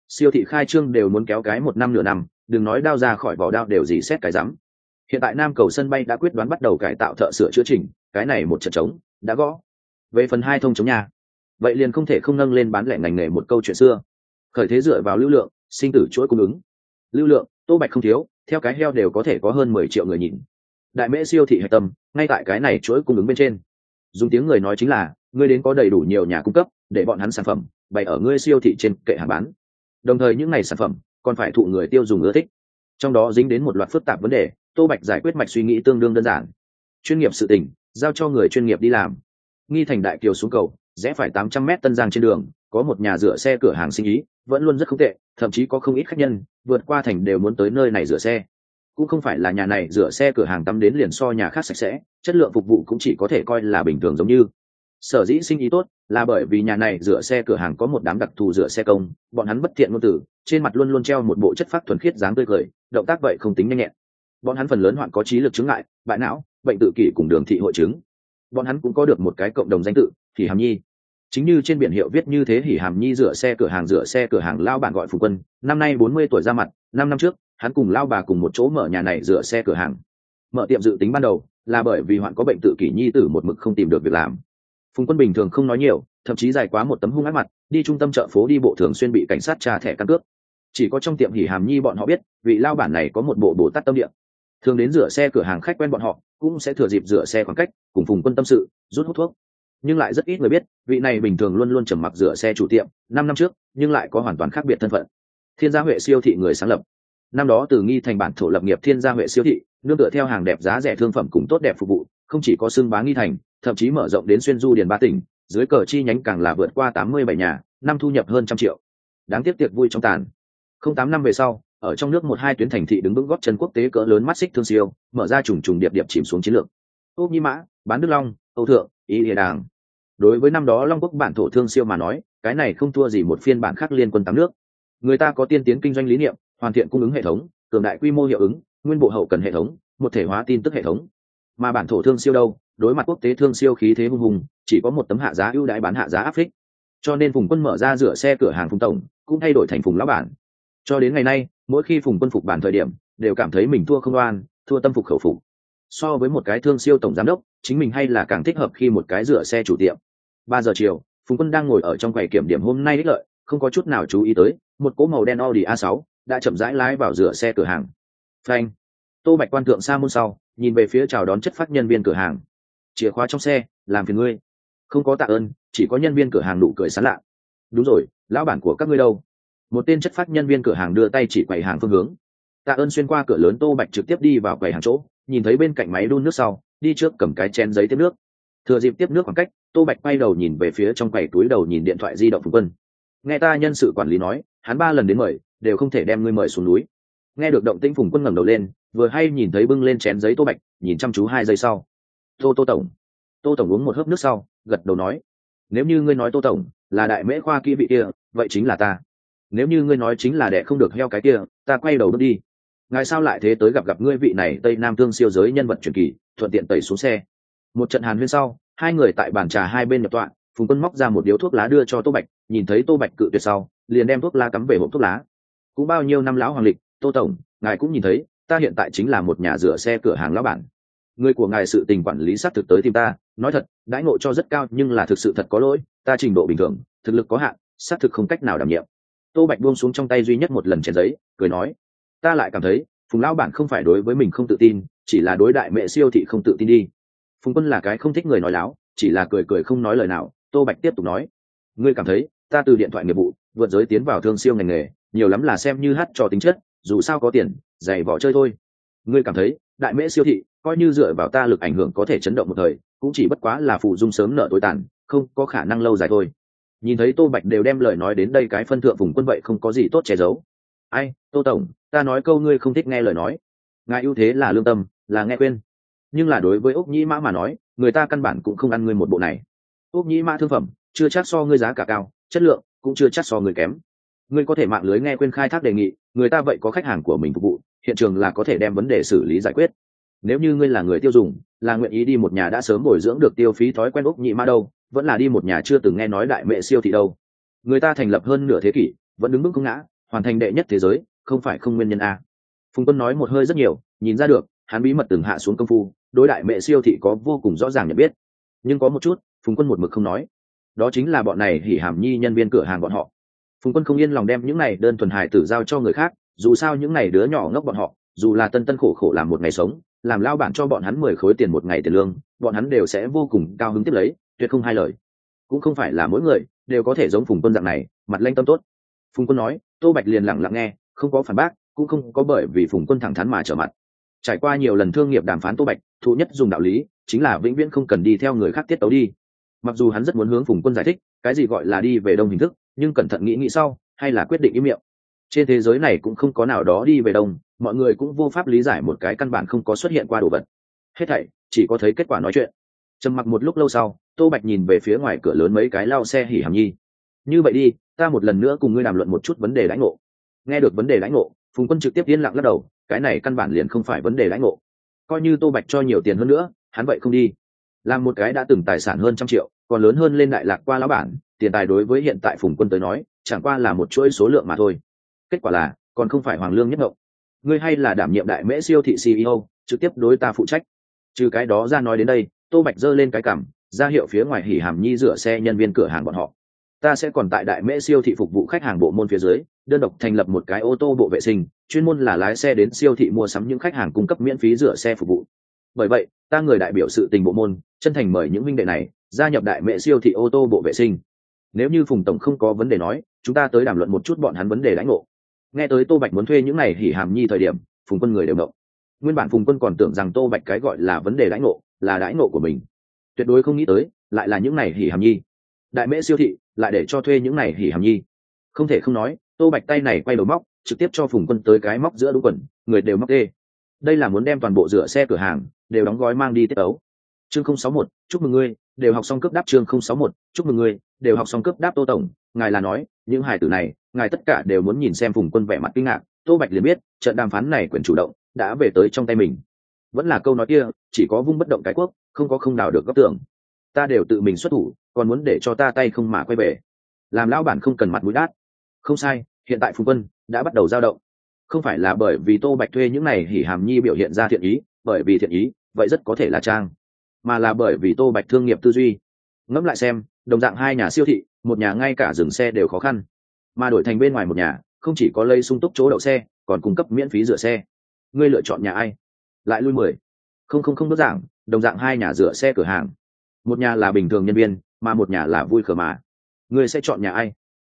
Siêu thị khai trương đều muốn kéo cái một năm nửa năm, đừng nói đao ra khỏi vỏ đao đều gì xét cái rắm. Hiện tại nam cầu sân bay đã quyết đoán bắt đầu cải tạo thợ sửa chữa trình cái này một trận trống đã gõ. Về phần hai thông chống nhà, vậy liền không thể không nâng lên bán lẻ ngành nghề một câu chuyện xưa. Khởi thế dựa vào lưu lượng, sinh tử chuỗi cung ứng. Lưu lượng, tô bạch không thiếu, theo cái heo đều có thể có hơn mười triệu người nhìn đại mễ siêu thị hạch tâm, ngay tại cái này chuỗi cung ứng bên trên. Dùng tiếng người nói chính là, ngươi đến có đầy đủ nhiều nhà cung cấp, để bọn hắn sản phẩm bày ở ngươi siêu thị trên kệ hàng bán. Đồng thời những ngày sản phẩm còn phải thụ người tiêu dùng ưa thích. Trong đó dính đến một loạt phức tạp vấn đề, tô bạch giải quyết mạch suy nghĩ tương đương đơn giản. Chuyên nghiệp sự tỉnh giao cho người chuyên nghiệp đi làm. Nghi thành đại kiều xuống cầu, rẽ phải tám trăm mét tân giang trên đường, có một nhà rửa xe cửa hàng sinh ý, vẫn luôn rất không tệ, thậm chí có không ít khách nhân vượt qua thành đều muốn tới nơi này rửa xe cũng không phải là nhà này rửa xe cửa hàng tắm đến liền so nhà khác sạch sẽ, chất lượng phục vụ cũng chỉ có thể coi là bình thường giống như. Sở dĩ sinh ý tốt là bởi vì nhà này rửa xe cửa hàng có một đám đặc thù rửa xe công, bọn hắn bất thiện ngôn từ, trên mặt luôn luôn treo một bộ chất phát thuần khiết dáng tươi cười, động tác vậy không tính nhanh nhẹn. Bọn hắn phần lớn hoạn có trí lực chứng ngại, bại não, bệnh tự kỷ cùng đường thị hội chứng. Bọn hắn cũng có được một cái cộng đồng danh tự hỉ hàm nhi. Chính như trên biển hiệu viết như thế hỉ hàm nhi rửa xe cửa hàng rửa xe cửa hàng lao bản gọi phụ quân, năm nay bốn mươi tuổi ra mặt, năm năm trước hắn cùng lao bà cùng một chỗ mở nhà này rửa xe cửa hàng. Mở tiệm dự tính ban đầu, là bởi vì hoạn có bệnh tự kỷ nhi tử một mực không tìm được việc làm. Phùng quân bình thường không nói nhiều, thậm chí dài quá một tấm hung ác mặt, đi trung tâm chợ phố đi bộ thường xuyên bị cảnh sát tra thẻ căn cước. Chỉ có trong tiệm hỉ hàm nhi bọn họ biết, vị lao bản này có một bộ bồ tát tâm địa. Thường đến rửa xe cửa hàng khách quen bọn họ, cũng sẽ thừa dịp rửa xe khoảng cách, cùng phùng quân tâm sự, rút hút thuốc. Nhưng lại rất ít người biết, vị này bình thường luôn luôn trầm mặc rửa xe chủ tiệm, năm năm trước, nhưng lại có hoàn toàn khác biệt thân phận. Thiên gia huệ siêu thị người sáng lập năm đó từ nghi thành bản thổ lập nghiệp thiên gia huệ siêu thị, nương tựa theo hàng đẹp giá rẻ thương phẩm cùng tốt đẹp phục vụ, không chỉ có xưng bá nghi thành, thậm chí mở rộng đến xuyên du điền ba tỉnh, dưới cờ chi nhánh càng là vượt qua tám mươi bảy nhà, năm thu nhập hơn trăm triệu. Đáng tiếc tiệc vui trong tàn. Không tám năm về sau, ở trong nước một hai tuyến thành thị đứng vững góp chân quốc tế cỡ lớn mắt xích thương siêu, mở ra trùng trùng điệp điệp chìm xuống chiến lược. Ốc nhi mã, bán đức long, âu thượng, ý địa đàng. Đối với năm đó long quốc bản thổ thương siêu mà nói, cái này không thua gì một phiên bản khác liên quân tám nước. Người ta có tiên tiến kinh doanh lý niệm hoàn thiện cung ứng hệ thống, cường đại quy mô hiệu ứng, nguyên bộ hậu cần hệ thống, một thể hóa tin tức hệ thống. Mà bản thổ thương siêu đâu? Đối mặt quốc tế thương siêu khí thế hung hùng, chỉ có một tấm hạ giá ưu đãi bán hạ giá áp phích. Cho nên phùng quân mở ra rửa xe cửa hàng phùng tổng, cũng thay đổi thành phùng lão bản. Cho đến ngày nay, mỗi khi phùng quân phục bản thời điểm, đều cảm thấy mình thua không oan, thua tâm phục khẩu phục. So với một cái thương siêu tổng giám đốc, chính mình hay là càng thích hợp khi một cái rửa xe chủ tiệm. Ba giờ chiều, phùng quân đang ngồi ở trong quầy kiểm điểm hôm nay ích lợi, không có chút nào chú ý tới, một cỗ màu đen audi a 6 đã chậm rãi lái vào rửa xe cửa hàng. Phanh. Tô bạch quan thượng xa môn sau, nhìn về phía chào đón chất phát nhân viên cửa hàng. Chìa khóa trong xe, làm phiền ngươi. Không có tạ ơn, chỉ có nhân viên cửa hàng nụ cười sán lạ. Đúng rồi, lão bản của các ngươi đâu? Một tên chất phát nhân viên cửa hàng đưa tay chỉ quầy hàng phương hướng. Tạ ơn xuyên qua cửa lớn tô bạch trực tiếp đi vào quầy hàng chỗ, nhìn thấy bên cạnh máy đun nước sau, đi trước cầm cái chén giấy tiếp nước. Thừa dịp tiếp nước khoảng cách, tô bạch quay đầu nhìn về phía trong quầy túi đầu nhìn điện thoại di động phùng quân. Nghe ta nhân sự quản lý nói, hắn ba lần đến mời đều không thể đem ngươi mời xuống núi. Nghe được động tĩnh phùng quân ngẩng đầu lên, vừa hay nhìn thấy bưng lên chén giấy tô bạch, nhìn chăm chú hai giây sau. Tô tô tổng. Tô tổng uống một hớp nước sau, gật đầu nói, nếu như ngươi nói tô tổng là đại mễ khoa kỹ vị kia, vậy chính là ta. Nếu như ngươi nói chính là đẻ không được heo cái kia, ta quay đầu bước đi. Ngài sao lại thế tới gặp gặp ngươi vị này tây nam thương siêu giới nhân vật truyền kỳ, thuận tiện tẩy xuống xe. Một trận hàn huyên sau, hai người tại bàn trà hai bên nhập tọa, phùng quân móc ra một điếu thuốc lá đưa cho tô bạch, nhìn thấy tô bạch cự tuyệt sau, liền đem thuốc lá cắm về hộp thuốc lá cũng bao nhiêu năm lão hoàng lịch, tô tổng, ngài cũng nhìn thấy, ta hiện tại chính là một nhà rửa xe cửa hàng lão bản. Người của ngài sự tình quản lý xác thực tới tìm ta, nói thật, đãi ngộ cho rất cao, nhưng là thực sự thật có lỗi, ta trình độ bình thường, thực lực có hạn, xác thực không cách nào đảm nhiệm. Tô bạch buông xuống trong tay duy nhất một lần chén giấy, cười nói, ta lại cảm thấy, phùng lão bản không phải đối với mình không tự tin, chỉ là đối đại mẹ siêu thị không tự tin đi. Phùng quân là cái không thích người nói láo, chỉ là cười cười không nói lời nào, tô bạch tiếp tục nói, ngươi cảm thấy, ta từ điện thoại nghiệp vụ, vượt giới tiến vào thương siêu ngành nghề nhiều lắm là xem như hát cho tính chất, dù sao có tiền, giày vỏ chơi thôi. Ngươi cảm thấy, đại mễ siêu thị, coi như dựa vào ta lực ảnh hưởng có thể chấn động một thời, cũng chỉ bất quá là phụ dung sớm nợ tối tàn, không có khả năng lâu dài thôi. Nhìn thấy tô bạch đều đem lời nói đến đây cái phân thượng vùng quân vậy không có gì tốt che giấu. Ai, tô tổng, ta nói câu ngươi không thích nghe lời nói. Ngài ưu thế là lương tâm, là nghe quên nhưng là đối với úc nhĩ mã mà nói, người ta căn bản cũng không ăn ngươi một bộ này. Ốc nhĩ mã thương phẩm, chưa chắc so ngươi giá cả cao, chất lượng cũng chưa chắc so người kém ngươi có thể mạng lưới nghe quên khai thác đề nghị, người ta vậy có khách hàng của mình phục vụ, hiện trường là có thể đem vấn đề xử lý giải quyết. Nếu như ngươi là người tiêu dùng, là nguyện ý đi một nhà đã sớm bồi dưỡng được tiêu phí thói quen úc nhị ma đâu, vẫn là đi một nhà chưa từng nghe nói đại mệ siêu thị đâu. Người ta thành lập hơn nửa thế kỷ, vẫn đứng vững không ngã, hoàn thành đệ nhất thế giới, không phải không nguyên nhân a. Phùng quân nói một hơi rất nhiều, nhìn ra được, hắn bí mật từng hạ xuống công phu, đối đại mệ siêu thị có vô cùng rõ ràng nhận biết. Nhưng có một chút, phùng quân một mực không nói. Đó chính là bọn này hỉ hàm nhi nhân viên cửa hàng bọn họ phùng quân không yên lòng đem những này đơn thuần hài tử giao cho người khác, dù sao những này đứa nhỏ ngốc bọn họ, dù là tân tân khổ khổ làm một ngày sống, làm lao bản cho bọn hắn mười khối tiền một ngày tiền lương, bọn hắn đều sẽ vô cùng cao hứng tiếp lấy, tuyệt không hai lời. Cũng không phải là mỗi người đều có thể giống phùng quân dạng này, mặt lanh tâm tốt. Phùng quân nói, tô bạch liền lặng lặng nghe, không có phản bác, cũng không có bởi vì phùng quân thẳng thắn mà trở mặt. Trải qua nhiều lần thương nghiệp đàm phán tô bạch, thụ nhất dùng đạo lý, chính là vĩnh viễn không cần đi theo người khác tiết tấu đi. Mặc dù hắn rất muốn hướng phùng quân giải thích, cái gì gọi là đi về đông hình thức nhưng cẩn thận nghĩ nghĩ sau, hay là quyết định im miệng. Trên thế giới này cũng không có nào đó đi về đông, mọi người cũng vô pháp lý giải một cái căn bản không có xuất hiện qua đồ vật. Hết thảy, chỉ có thấy kết quả nói chuyện. Trầm mặc một lúc lâu sau, tô bạch nhìn về phía ngoài cửa lớn mấy cái lao xe hỉ hàm nhi. Như vậy đi, ta một lần nữa cùng ngươi đàm luận một chút vấn đề lãnh ngộ. Nghe được vấn đề lãnh ngộ, phùng quân trực tiếp yên lặng lắc đầu, cái này căn bản liền không phải vấn đề lãnh ngộ. Coi như tô bạch cho nhiều tiền hơn nữa, hắn vậy không đi làm một cái đã từng tài sản hơn trăm triệu, còn lớn hơn lên đại lạc qua lão bản, tiền tài đối với hiện tại phùng quân tới nói, chẳng qua là một chuỗi số lượng mà thôi. Kết quả là, còn không phải hoàng lương nhất ngộng. Ngươi hay là đảm nhiệm đại mễ siêu thị ceo trực tiếp đối ta phụ trách. Trừ cái đó ra nói đến đây, tô bạch giơ lên cái cảm ra hiệu phía ngoài hỉ hàm nhi rửa xe nhân viên cửa hàng bọn họ. Ta sẽ còn tại đại mễ siêu thị phục vụ khách hàng bộ môn phía dưới, đơn độc thành lập một cái ô tô bộ vệ sinh, chuyên môn là lái xe đến siêu thị mua sắm những khách hàng cung cấp miễn phí rửa xe phục vụ. Bởi vậy ta người đại biểu sự tình bộ môn, chân thành mời những minh đệ này gia nhập đại mẹ siêu thị ô tô bộ vệ sinh. Nếu như phùng tổng không có vấn đề nói, chúng ta tới đàm luận một chút bọn hắn vấn đề lãnh ngộ. Nghe tới tô bạch muốn thuê những này hỉ hàm nhi thời điểm, phùng quân người đều động. Nguyên bản phùng quân còn tưởng rằng tô bạch cái gọi là vấn đề lãnh ngộ, là lãnh ngộ của mình. Tuyệt đối không nghĩ tới, lại là những này hỉ hàm nhi. Đại mễ siêu thị, lại để cho thuê những này hỉ hàm nhi. Không thể không nói, tô bạch tay này quay đầu móc, trực tiếp cho phùng quân tới cái móc giữa đúng quần, người đều móc đê đây là muốn đem toàn bộ rửa xe cửa hàng, đều đóng gói mang đi tiết ấu. Chương không sáu một, chúc mừng ngươi, đều học xong cấp đáp chương không sáu một, chúc mừng ngươi, đều học xong cấp đáp tô tổng. Ngài là nói, những hải tử này, ngài tất cả đều muốn nhìn xem phùng quân vẻ mặt kinh ngạc. Tô bạch liền biết, trận đàm phán này quyền chủ động, đã về tới trong tay mình. Vẫn là câu nói kia, chỉ có vung bất động cái quốc, không có không nào được góc tưởng ta đều tự mình xuất thủ, còn muốn để cho ta tay không mà quay về. Làm lão bản không cần mặt mũi đát. Không sai, hiện tại phùng quân đã bắt đầu dao động không phải là bởi vì tô bạch thuê những này hỉ hàm nhi biểu hiện ra thiện ý, bởi vì thiện ý, vậy rất có thể là trang, mà là bởi vì tô bạch thương nghiệp tư duy. Ngẫm lại xem, đồng dạng hai nhà siêu thị, một nhà ngay cả dừng xe đều khó khăn, mà đổi thành bên ngoài một nhà, không chỉ có lây sung túc chỗ đậu xe, còn cung cấp miễn phí rửa xe. Ngươi lựa chọn nhà ai? Lại lui mười. Không không không đơn giản đồng dạng hai nhà rửa xe cửa hàng. Một nhà là bình thường nhân viên, mà một nhà là vui khờ mà. Ngươi sẽ chọn nhà ai?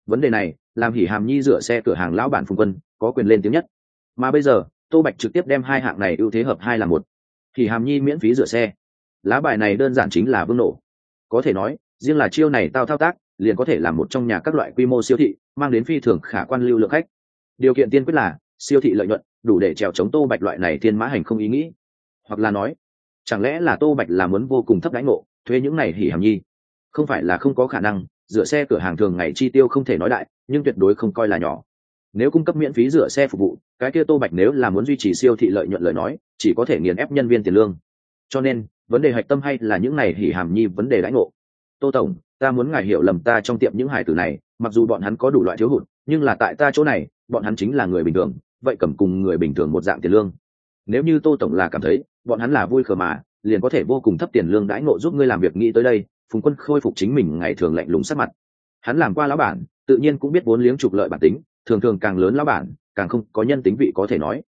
Vấn đề này, làm hỉ hàm nhi rửa xe cửa hàng lão bản phùng quân có quyền lên tiếng nhất. Mà bây giờ, tô bạch trực tiếp đem hai hạng này ưu thế hợp hai là một. Hỉ hàm nhi miễn phí rửa xe. Lá bài này đơn giản chính là vương nổ. Có thể nói, riêng là chiêu này tao thao tác, liền có thể làm một trong nhà các loại quy mô siêu thị, mang đến phi thường khả quan lưu lượng khách. Điều kiện tiên quyết là, siêu thị lợi nhuận, đủ để trèo chống tô bạch loại này thiên mã hành không ý nghĩ. Hoặc là nói, chẳng lẽ là tô bạch là muốn vô cùng thấp đánh ngộ, thuê những này hỉ hàm nhi? Không phải là không có khả năng, rửa xe cửa hàng thường ngày chi tiêu không thể nói đại, nhưng tuyệt đối không coi là nhỏ nếu cung cấp miễn phí rửa xe phục vụ, cái kia tô bạch nếu là muốn duy trì siêu thị lợi nhuận lời nói, chỉ có thể nghiền ép nhân viên tiền lương. Cho nên, vấn đề hạch tâm hay là những này hỉ hàm nhi vấn đề lãnh ngộ. Tô tổng, ta muốn ngài hiểu lầm ta trong tiệm những hải tử này, mặc dù bọn hắn có đủ loại thiếu hụt, nhưng là tại ta chỗ này, bọn hắn chính là người bình thường, vậy cầm cùng người bình thường một dạng tiền lương. Nếu như tô tổng là cảm thấy, bọn hắn là vui khờ mà, liền có thể vô cùng thấp tiền lương đãi ngộ giúp ngươi làm việc nghĩ tới đây, phùng quân khôi phục chính mình ngày thường lạnh lùng sát mặt. Hắn làm qua lão bản, tự nhiên cũng biết vốn liếng trục lợi bản tính thường thường càng lớn lão bản, càng không có nhân tính vị có thể nói.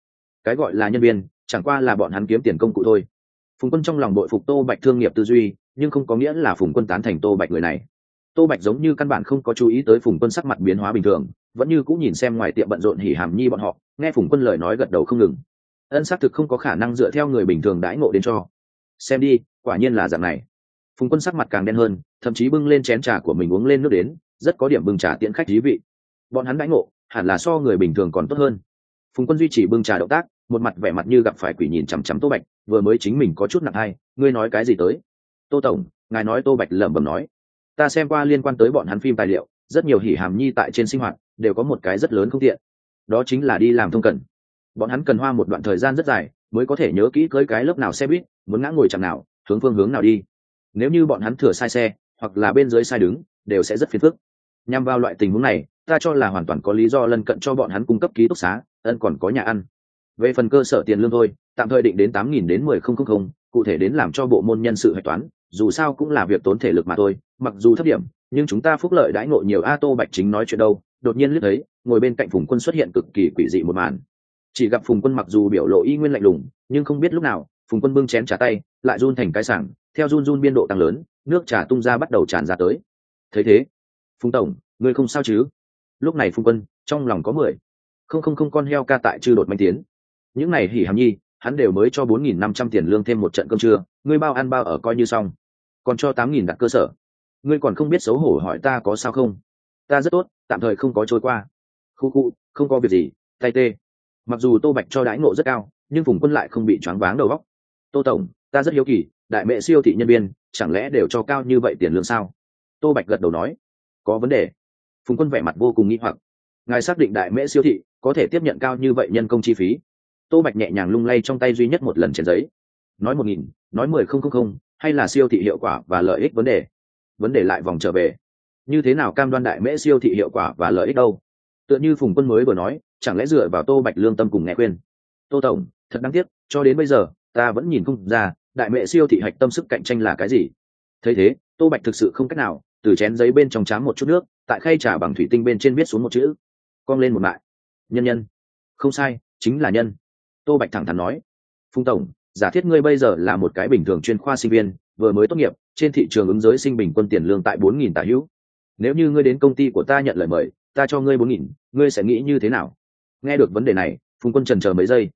Cái gọi là nhân viên, chẳng qua là bọn hắn kiếm tiền công cụ thôi. Phùng quân trong lòng đội phục tô bạch thương nghiệp tư duy, nhưng không có nghĩa là phùng quân tán thành tô bạch người này. Tô bạch giống như căn bản không có chú ý tới phùng quân sắc mặt biến hóa bình thường, vẫn như cũng nhìn xem ngoài tiệm bận rộn hỉ hàm nhi bọn họ, nghe phùng quân lời nói gật đầu không ngừng. Ân xác thực không có khả năng dựa theo người bình thường đãi ngộ đến cho. Xem đi, quả nhiên là dạng này. Phùng quân sắc mặt càng đen hơn, thậm chí bưng lên chén trà của mình uống lên nước đến, rất có điểm bưng trà tiễn khách thí vị. Bọn hắn đãi ngộ hẳn là so người bình thường còn tốt hơn. Phùng quân duy trì bưng trà động tác, một mặt vẻ mặt như gặp phải quỷ nhìn chằm chằm tô bạch, vừa mới chính mình có chút nặng hay ngươi nói cái gì tới? Tô tổng, ngài nói tô bạch lẩm bẩm nói, ta xem qua liên quan tới bọn hắn phim tài liệu, rất nhiều hỉ hàm nhi tại trên sinh hoạt, đều có một cái rất lớn không tiện. Đó chính là đi làm thông cần. Bọn hắn cần hoa một đoạn thời gian rất dài, mới có thể nhớ kỹ cưới cái lớp nào xe buýt, muốn ngã ngồi chẳng nào, hướng phương hướng nào đi. Nếu như bọn hắn thừa sai xe, hoặc là bên dưới sai đứng, đều sẽ rất phiền phức. Nhằm vào loại tình huống này ta cho là hoàn toàn có lý do lân cận cho bọn hắn cung cấp ký túc xá, ân còn có nhà ăn. Về phần cơ sở tiền lương thôi, tạm thời định đến tám nghìn đến mười không không không, cụ thể đến làm cho bộ môn nhân sự hạch toán, dù sao cũng là việc tốn thể lực mà thôi, mặc dù thấp điểm, nhưng chúng ta phúc lợi đãi ngộ nhiều a tô bạch chính nói chuyện đâu, đột nhiên liếc thấy, ngồi bên cạnh phùng quân xuất hiện cực kỳ quỷ dị một màn. Chỉ gặp phùng quân mặc dù biểu lộ y nguyên lạnh lùng, nhưng không biết lúc nào, phùng quân bưng chén trà tay, lại run thành cái sảng, theo run run biên độ tăng lớn, nước trà tung ra bắt đầu tràn ra tới. Thấy thế, phùng tổng, ngươi không sao chứ? Lúc này phùng quân, trong lòng có mười. Không không không, con heo ca tại chư đột manh tiến. Những này hỉ hàm nhi, hắn đều mới cho bốn nghìn năm trăm tiền lương thêm một trận cơm trưa, ngươi bao ăn bao ở coi như xong. Còn cho tám nghìn đặt cơ sở. Ngươi còn không biết xấu hổ hỏi ta có sao không? Ta rất tốt, tạm thời không có trôi qua. Khu khu, không có việc gì, tay tê. Mặc dù tô bạch cho đãi ngộ rất cao, nhưng phùng quân lại không bị choáng váng đầu góc tô tổng, ta rất hiếu kỳ, đại mẹ siêu thị nhân viên, chẳng lẽ đều cho cao như vậy tiền lương sao? Tô bạch gật đầu nói, có vấn đề phùng quân vẻ mặt vô cùng nghi hoặc. Ngài xác định đại mễ siêu thị có thể tiếp nhận cao như vậy nhân công chi phí? Tô bạch nhẹ nhàng lung lay trong tay duy nhất một lần trên giấy. Nói một nghìn, nói mười không không không, hay là siêu thị hiệu quả và lợi ích vấn đề? Vấn đề lại vòng trở về. Như thế nào cam đoan đại mễ siêu thị hiệu quả và lợi ích đâu? Tựa như phùng quân mới vừa nói, chẳng lẽ dựa vào tô bạch lương tâm cùng nghe khuyên? Tô tổng, thật đáng tiếc, cho đến bây giờ, ta vẫn nhìn không ra đại mẹ siêu thị hạch tâm sức cạnh tranh là cái gì. Thấy thế, tô bạch thực sự không cách nào từ chén giấy bên trong chám một chút nước, tại khay trà bằng thủy tinh bên trên viết xuống một chữ. Cong lên một mại. Nhân nhân. Không sai, chính là nhân. Tô bạch thẳng thắn nói. Phùng tổng, giả thiết ngươi bây giờ là một cái bình thường chuyên khoa sinh viên, vừa mới tốt nghiệp, trên thị trường ứng giới sinh bình quân tiền lương tại bốn nghìn tả hữu. Nếu như ngươi đến công ty của ta nhận lời mời, ta cho ngươi bốn nghìn, ngươi sẽ nghĩ như thế nào? Nghe được vấn đề này, phùng quân trần chờ mấy giây.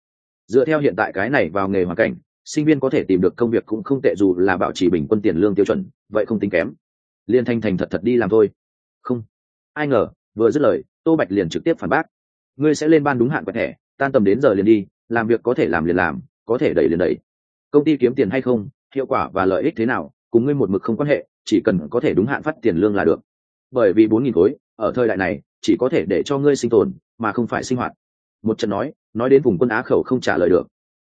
Dựa theo hiện tại cái này vào nghề hoàn cảnh, sinh viên có thể tìm được công việc cũng không tệ dù là bảo trì bình quân tiền lương tiêu chuẩn, vậy không tính kém liên thanh thành thật thật đi làm thôi. Không. Ai ngờ, vừa dứt lời, tô bạch liền trực tiếp phản bác. Ngươi sẽ lên ban đúng hạn quẹt thẻ, tan tầm đến giờ liền đi, làm việc có thể làm liền làm, có thể đẩy liền đẩy. Công ty kiếm tiền hay không, hiệu quả và lợi ích thế nào, cùng ngươi một mực không quan hệ, chỉ cần có thể đúng hạn phát tiền lương là được. Bởi vì bốn nghìn khối, ở thời đại này, chỉ có thể để cho ngươi sinh tồn, mà không phải sinh hoạt. Một trận nói nói đến vùng quân á khẩu không trả lời được.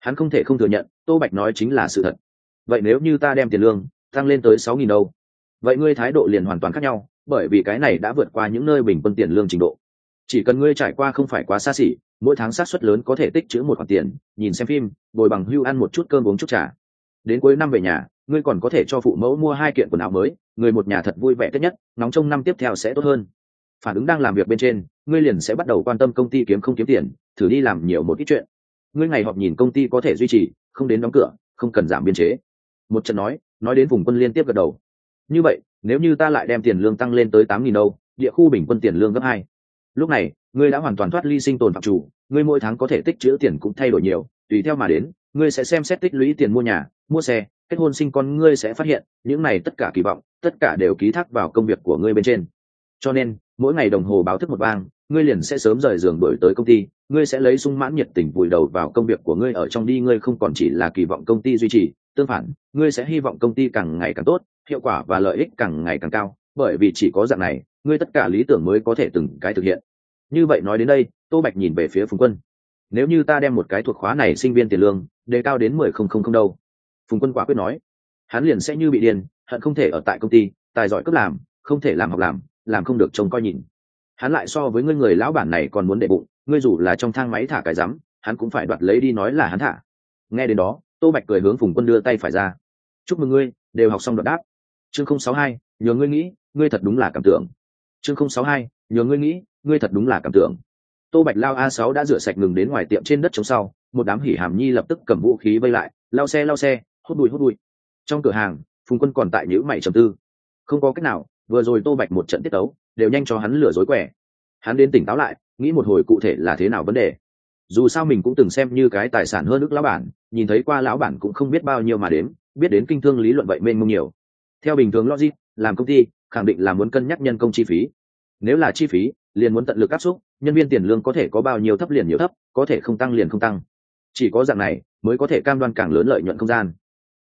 Hắn không thể không thừa nhận, tô bạch nói chính là sự thật. Vậy nếu như ta đem tiền lương, tăng lên tới sáu nghìn đâu? Vậy ngươi thái độ liền hoàn toàn khác nhau, bởi vì cái này đã vượt qua những nơi bình quân tiền lương trình độ. Chỉ cần ngươi trải qua không phải quá xa xỉ, mỗi tháng sát suất lớn có thể tích chữ một khoản tiền, nhìn xem phim, bồi bằng hưu ăn một chút cơm uống chút trà. Đến cuối năm về nhà, ngươi còn có thể cho phụ mẫu mua hai kiện quần áo mới, người một nhà thật vui vẻ tết nhất, nóng trong năm tiếp theo sẽ tốt hơn. Phản ứng đang làm việc bên trên, ngươi liền sẽ bắt đầu quan tâm công ty kiếm không kiếm tiền, thử đi làm nhiều một ít chuyện. Ngươi ngày họp nhìn công ty có thể duy trì, không đến đóng cửa, không cần giảm biên chế. Một trận nói nói đến vùng quân liên tiếp gật đầu như vậy, nếu như ta lại đem tiền lương tăng lên tới tám nghìn đâu địa khu bình quân tiền lương gấp hai. Lúc này, ngươi đã hoàn toàn thoát ly sinh tồn phạm chủ, ngươi mỗi tháng có thể tích chữ tiền cũng thay đổi nhiều, tùy theo mà đến, ngươi sẽ xem xét tích lũy tiền mua nhà, mua xe, kết hôn sinh con ngươi sẽ phát hiện, những này tất cả kỳ vọng, tất cả đều ký thác vào công việc của ngươi bên trên. Cho nên, mỗi ngày đồng hồ báo thức một vang, ngươi liền sẽ sớm rời giường đổi tới công ty ngươi sẽ lấy sung mãn nhiệt tình vùi đầu vào công việc của ngươi ở trong đi, ngươi không còn chỉ là kỳ vọng công ty duy trì, tương phản, ngươi sẽ hy vọng công ty càng ngày càng tốt, hiệu quả và lợi ích càng ngày càng cao, bởi vì chỉ có dạng này, ngươi tất cả lý tưởng mới có thể từng cái thực hiện. Như vậy nói đến đây, tô bạch nhìn về phía phùng quân. Nếu như ta đem một cái thuộc khóa này sinh viên tiền lương, đề cao đến mười không không không đâu. Phùng quân quả quyết nói. Hắn liền sẽ như bị điên, hận không thể ở tại công ty, tài giỏi cấp làm, không thể làm học làm làm không được trông coi nhìn. Hắn lại so với ngươi người lão bản này còn muốn đệ bụng ngươi dù là trong thang máy thả cái rắm, hắn cũng phải đoạt lấy đi nói là hắn thả. Nghe đến đó, tô bạch cười hướng phùng quân đưa tay phải ra. Chúc mừng ngươi, đều học xong đoạt đáp. Chương không sáu hai, nhờ ngươi nghĩ, ngươi thật đúng là cảm tưởng. Chương không sáu hai, nhờ ngươi nghĩ, ngươi thật đúng là cảm tưởng. Tô bạch lao a sáu đã rửa sạch ngừng đến ngoài tiệm trên đất chống sau, một đám hỉ hàm nhi lập tức cầm vũ khí vây lại, lao xe lao xe, hút bụi hút bụi trong cửa hàng, phùng quân còn tại nhữ mày trầm tư. Không có cách nào, vừa rồi tô bạch một trận tiết tấu, đều nhanh cho hắn lừa dối quẻ. Hắn đến tỉnh táo lại nghĩ một hồi cụ thể là thế nào vấn đề? Dù sao mình cũng từng xem như cái tài sản hơn ước lão bản, nhìn thấy qua lão bản cũng không biết bao nhiêu mà đến biết đến kinh thương lý luận vậy mênh mông nhiều. Theo bình thường logic, làm công ty, khẳng định là muốn cân nhắc nhân công chi phí. Nếu là chi phí, liền muốn tận lực áp suất, nhân viên tiền lương có thể có bao nhiêu thấp liền nhiều thấp, có thể không tăng liền không tăng. Chỉ có dạng này, mới có thể cam đoan càng lớn lợi nhuận không gian.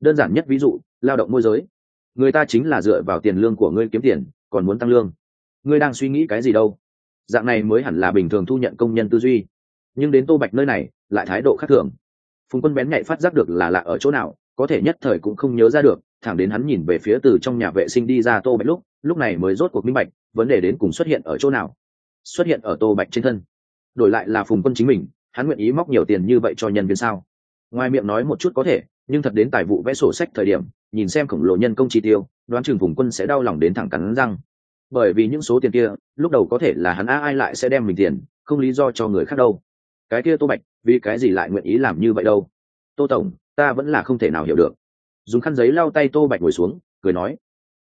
Đơn giản nhất ví dụ, lao động môi giới. Người ta chính là dựa vào tiền lương của ngươi kiếm tiền, còn muốn tăng lương. Ngươi đang suy nghĩ cái gì đâu? Dạng này mới hẳn là bình thường thu nhận công nhân tư duy. Nhưng đến tô bạch nơi này, lại thái độ khác thường. Phùng quân bén nhạy phát giác được là lạ ở chỗ nào, có thể nhất thời cũng không nhớ ra được, thẳng đến hắn nhìn về phía từ trong nhà vệ sinh đi ra tô bạch lúc lúc này mới rốt cuộc minh bạch, vấn đề đến cùng xuất hiện ở chỗ nào. Xuất hiện ở tô bạch trên thân. Đổi lại là phùng quân chính mình, hắn nguyện ý móc nhiều tiền như vậy cho nhân viên sao? Ngoài miệng nói một chút có thể, nhưng thật đến tài vụ vẽ sổ sách thời điểm, nhìn xem khổng lồ nhân công chi tiêu, đoán chừng phùng quân sẽ đau lòng đến thẳng cắn răng bởi vì những số tiền kia, lúc đầu có thể là hắn a ai lại sẽ đem mình tiền, không lý do cho người khác đâu. Cái kia tô bạch, vì cái gì lại nguyện ý làm như vậy đâu? Tô tổng, ta vẫn là không thể nào hiểu được. Dùng khăn giấy lau tay tô bạch ngồi xuống, cười nói,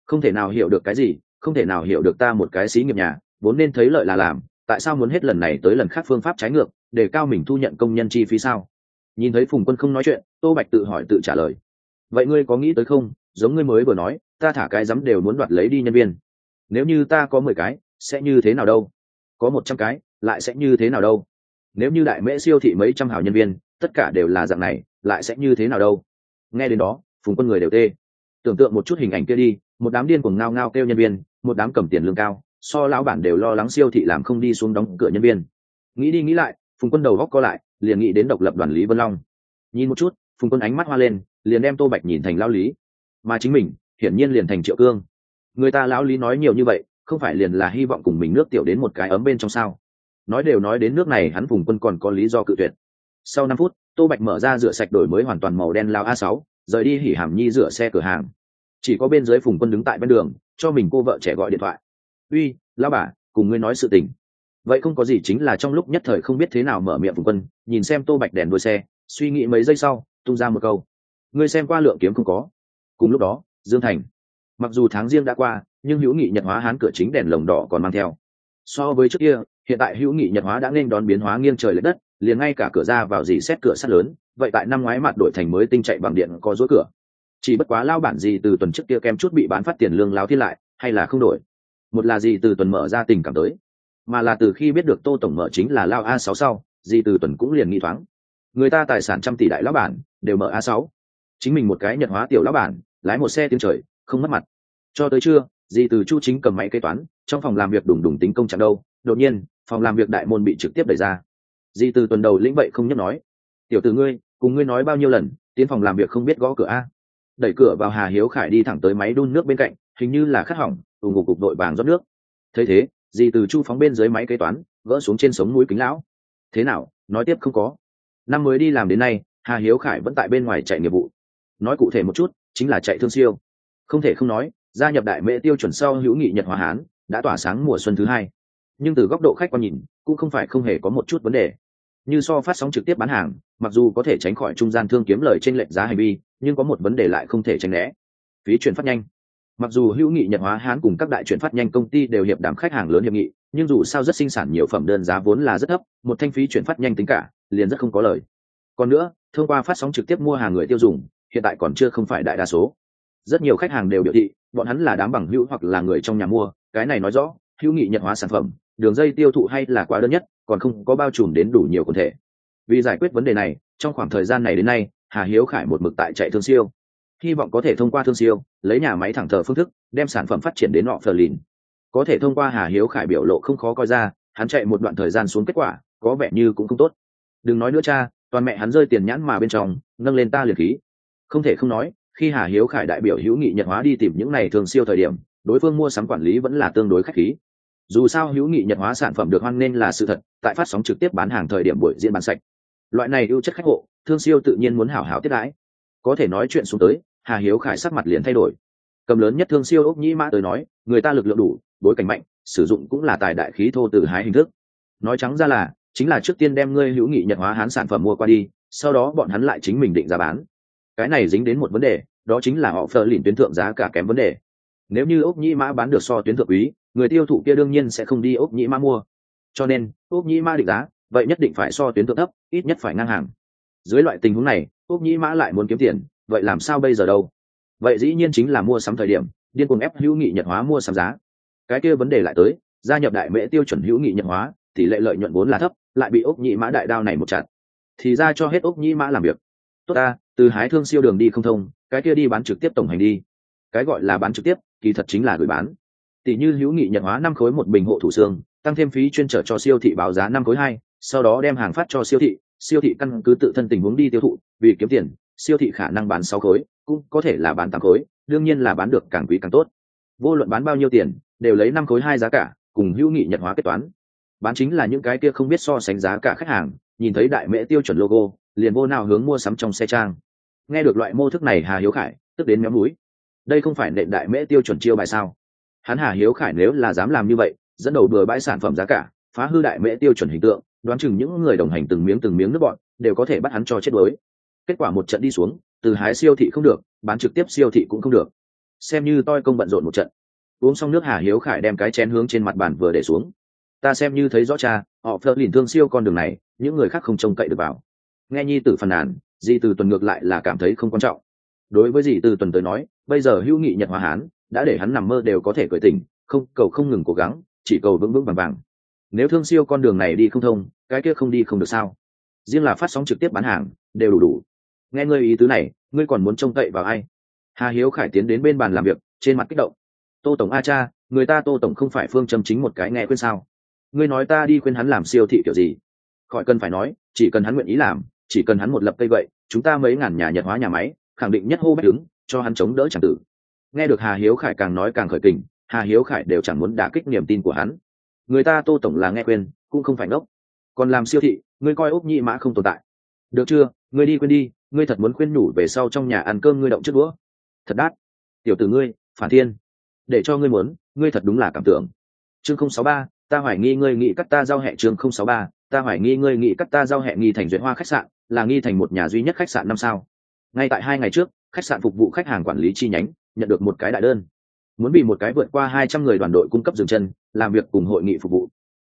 không thể nào hiểu được cái gì, không thể nào hiểu được ta một cái xí nghiệp nhà, vốn nên thấy lợi là làm, tại sao muốn hết lần này tới lần khác phương pháp trái ngược, để cao mình thu nhận công nhân chi phí sao? Nhìn thấy phùng quân không nói chuyện, tô bạch tự hỏi tự trả lời, vậy ngươi có nghĩ tới không? Giống ngươi mới vừa nói, ta thả cái rắm đều muốn đoạt lấy đi nhân viên nếu như ta có mười cái, sẽ như thế nào đâu? Có một trăm cái, lại sẽ như thế nào đâu? Nếu như đại mễ siêu thị mấy trăm hảo nhân viên, tất cả đều là dạng này, lại sẽ như thế nào đâu? Nghe đến đó, phùng quân người đều tê. Tưởng tượng một chút hình ảnh kia đi, một đám điên cuồng ngao ngao kêu nhân viên, một đám cầm tiền lương cao, so lão bản đều lo lắng siêu thị làm không đi xuống đóng cửa nhân viên. Nghĩ đi nghĩ lại, phùng quân đầu góc co lại, liền nghĩ đến độc lập đoàn lý vân long. Nhìn một chút, phùng quân ánh mắt hoa lên, liền đem tô bạch nhìn thành lao lý. Mà chính mình, hiển nhiên liền thành triệu cương người ta lão lý nói nhiều như vậy, không phải liền là hy vọng cùng mình nước tiểu đến một cái ấm bên trong sao? Nói đều nói đến nước này, hắn vùng quân còn có lý do cự tuyệt. Sau năm phút, tô bạch mở ra rửa sạch đổi mới hoàn toàn màu đen lao a sáu, rời đi hỉ hàm nhi rửa xe cửa hàng. Chỉ có bên dưới phùng quân đứng tại bên đường, cho mình cô vợ trẻ gọi điện thoại. Uy lao bà, cùng ngươi nói sự tình. Vậy không có gì chính là trong lúc nhất thời không biết thế nào mở miệng phùng quân, nhìn xem tô bạch đèn đuôi xe, suy nghĩ mấy giây sau, tung ra một câu. Ngươi xem qua lượng kiếm không có. Cùng lúc đó, dương thành mặc dù tháng riêng đã qua, nhưng hữu nghị nhật hóa hán cửa chính đèn lồng đỏ còn mang theo. So với trước kia, hiện tại hữu nghị nhật hóa đã nên đón biến hóa nghiêng trời l ệ đất, liền ngay cả cửa ra vào dì xét cửa sắt lớn, vậy tại năm ngoái mặt đổi thành mới tinh chạy bằng điện có rối cửa. Chỉ bất quá lao bản gì từ tuần trước kia kem chút bị bán phát tiền lương lao thiết lại, hay là không đổi. Một là gì từ tuần mở ra tình cảm tới, mà là từ khi biết được tô tổng mở chính là lao a sáu sau, gì từ tuần cũng liền nghi thoáng. Người ta tài sản trăm tỷ đại lão bản, đều mở a sáu. Chính mình một cái nhật hóa tiểu lão bản, lái một xe tiếng trời không mất mặt. Cho tới trưa dì từ chu chính cầm máy kế toán, trong phòng làm việc đùng đùng tính công chẳng đâu, đột nhiên, phòng làm việc đại môn bị trực tiếp đẩy ra. Di từ tuần đầu lĩnh vậy không nhấc nói, tiểu từ ngươi, cùng ngươi nói bao nhiêu lần, tiến phòng làm việc không biết gõ cửa a? Đẩy cửa vào hà hiếu khải đi thẳng tới máy đun nước bên cạnh, hình như là khát hỏng ủng ngục cục đội vàng rót nước. Thấy thế, di từ chu phóng bên dưới máy kế toán, gỡ xuống trên sống mũi kính lão. Thế nào, nói tiếp không có. Năm mới đi làm đến nay, hà hiếu khải vẫn tại bên ngoài chạy nghiệp vụ. Nói cụ thể một chút, chính là chạy thương siêu không thể không nói, gia nhập đại mễ tiêu chuẩn sau hữu nghị nhật hòa hán đã tỏa sáng mùa xuân thứ hai. Nhưng từ góc độ khách quan nhìn, cũng không phải không hề có một chút vấn đề. Như so phát sóng trực tiếp bán hàng, mặc dù có thể tránh khỏi trung gian thương kiếm lời trên lệnh giá hành vi, nhưng có một vấn đề lại không thể tránh né. Phí chuyển phát nhanh. Mặc dù hữu nghị nhật hóa hán cùng các đại chuyển phát nhanh công ty đều hiệp đàm khách hàng lớn hiệp nghị, nhưng dù sao rất sinh sản nhiều phẩm đơn giá vốn là rất thấp, một thanh phí chuyển phát nhanh tính cả, liền rất không có lời. Còn nữa, thông qua phát sóng trực tiếp mua hàng người tiêu dùng, hiện tại còn chưa không phải đại đa số rất nhiều khách hàng đều biểu thị, bọn hắn là đám bằng hữu hoặc là người trong nhà mua. Cái này nói rõ, hữu nghị nhận hóa sản phẩm, đường dây tiêu thụ hay là quá đơn nhất, còn không có bao trùm đến đủ nhiều quần thể. Vì giải quyết vấn đề này, trong khoảng thời gian này đến nay, hà hiếu khải một mực tại chạy thương siêu. Hy vọng có thể thông qua thương siêu, lấy nhà máy thẳng thờ phương thức, đem sản phẩm phát triển đến họ phờ lìn. Có thể thông qua hà hiếu khải biểu lộ không khó coi ra, hắn chạy một đoạn thời gian xuống kết quả, có vẻ như cũng không tốt. Đừng nói nữa cha, toàn mẹ hắn rơi tiền nhãn mà bên trong, nâng lên ta liệt khí. Không thể không nói khi hà hiếu khải đại biểu hữu nghị nhật hóa đi tìm những này thường siêu thời điểm, đối phương mua sắm quản lý vẫn là tương đối khách khí. Dù sao hữu nghị nhật hóa sản phẩm được hoan nên là sự thật, tại phát sóng trực tiếp bán hàng thời điểm buổi diễn bán sạch. Loại này ưu chất khách hộ, thương siêu tự nhiên muốn hảo hảo tiếp đãi. Có thể nói chuyện xuống tới, hà hiếu khải sắc mặt liền thay đổi. Cầm lớn nhất thương siêu ốc nhĩ mã tới nói, người ta lực lượng đủ bối cảnh mạnh, sử dụng cũng là tài đại khí thô từ hái hình thức. Nói trắng ra là, chính là trước tiên đem ngươi hữu nghị nhật hóa hán sản phẩm mua qua đi, sau đó bọn hắn lại chính mình định giá bán. Cái này dính đến một vấn đề đó chính là họ phờ lìn tuyến thượng giá cả kém vấn đề. Nếu như ốc nhĩ mã bán được so tuyến thượng quý, người tiêu thụ kia đương nhiên sẽ không đi ốc nhĩ mã mua. Cho nên, ốc nhĩ mã định giá, vậy nhất định phải so tuyến thượng thấp, ít nhất phải ngang hàng. Dưới loại tình huống này, ốc nhĩ mã lại muốn kiếm tiền, vậy làm sao bây giờ đâu? Vậy dĩ nhiên chính là mua sắm thời điểm, điên cuồng ép hữu nghị nhật hóa mua sắm giá. Cái kia vấn đề lại tới, gia nhập đại mễ tiêu chuẩn hữu nghị nhật hóa, tỷ lệ lợi nhuận vốn là thấp, lại bị ốc nhĩ mã đại đao này một chặt. Thì ra cho hết ốc nhĩ mã làm việc. Tốt ta, từ hái thương siêu đường đi không thông cái kia đi bán trực tiếp tổng hành đi. Cái gọi là bán trực tiếp, kỳ thật chính là gửi bán. Tỷ như hữu nghị nhận hóa năm khối một bình hộ thủ xương, tăng thêm phí chuyên trở cho siêu thị báo giá năm khối hai, sau đó đem hàng phát cho siêu thị siêu thị căn cứ tự thân tình huống đi tiêu thụ, vì kiếm tiền, siêu thị khả năng bán sáu khối, cũng có thể là bán tám khối, đương nhiên là bán được càng quý càng tốt. Vô luận bán bao nhiêu tiền, đều lấy năm khối hai giá cả, cùng hữu nghị nhận hóa kết toán. Bán chính là những cái kia không biết so sánh giá cả khách hàng, nhìn thấy đại mễ tiêu chuẩn logo, liền vô nào hướng mua sắm trong xe trang nghe được loại mô thức này hà hiếu khải, tức đến méo núi đây không phải nện đại mễ tiêu chuẩn chiêu bài sao? Hắn hà hiếu khải nếu là dám làm như vậy, dẫn đầu bừa bãi sản phẩm giá cả, phá hư đại mễ tiêu chuẩn hình tượng, đoán chừng những người đồng hành từng miếng từng miếng nước bọn đều có thể bắt hắn cho chết đuối. Kết quả một trận đi xuống, từ hái siêu thị không được, bán trực tiếp siêu thị cũng không được. Xem như toi công bận rộn một trận. Uống xong nước hà hiếu khải đem cái chén hướng trên mặt bàn vừa để xuống. Ta xem như thấy rõ cha, họ phớt lìn thương siêu con đường này, những người khác không trông cậy được vào. Nghe nhi tử phàn nàn dì từ tuần ngược lại là cảm thấy không quan trọng. Đối với dì từ tuần tới nói, bây giờ hữu nghị nhật hòa hán, đã để hắn nằm mơ đều có thể cởi tình không, cầu không ngừng cố gắng, chỉ cầu vững vững vàng vàng. Nếu thương siêu con đường này đi không thông, cái kia không đi không được sao? Riêng là phát sóng trực tiếp bán hàng, đều đủ đủ. Nghe ngươi ý tứ này, ngươi còn muốn trông cậy vào ai? Hà hiếu khải tiến đến bên bàn làm việc, trên mặt kích động. Tô tổng a cha, người ta tô tổng không phải phương châm chính một cái nghe khuyên sao? Ngươi nói ta đi khuyên hắn làm siêu thị kiểu gì? Khỏi cần phải nói, chỉ cần hắn nguyện ý làm chỉ cần hắn một lập cây vậy chúng ta mấy ngàn nhà nhật hóa nhà máy, khẳng định nhất hô bách đứng cho hắn chống đỡ c tử. Nghe được hà hiếu khải càng nói càng khởi kình, hà hiếu khải đều chẳng muốn đả kích niềm tin của hắn. Người ta tô tổng là nghe quên, cũng không phải ngốc. Còn làm siêu thị, ngươi coi ốc nhị mã không tồn tại. Được chưa? Ngươi đi quên đi, ngươi thật muốn khuyên nhủ về sau trong nhà ăn cơm ngươi động trước đũa. Thật đắt. Tiểu tử ngươi, phản thiên. Để cho ngươi muốn, ngươi thật đúng là cảm tưởng. Chương không sáu ba, ta hoài nghi ngươi nghĩ cắt ta giao hẹ chương không sáu ba, ta hoài nghi ngươi nghĩ cắt ta giao hẹ nghi thành duyệt hoa khách sạn là nghi thành một nhà duy nhất khách sạn năm sao. Ngay tại hai ngày trước, khách sạn phục vụ khách hàng quản lý chi nhánh nhận được một cái đại đơn. Muốn bị một cái vượt qua hai trăm người đoàn đội cung cấp dừng chân, làm việc cùng hội nghị phục vụ.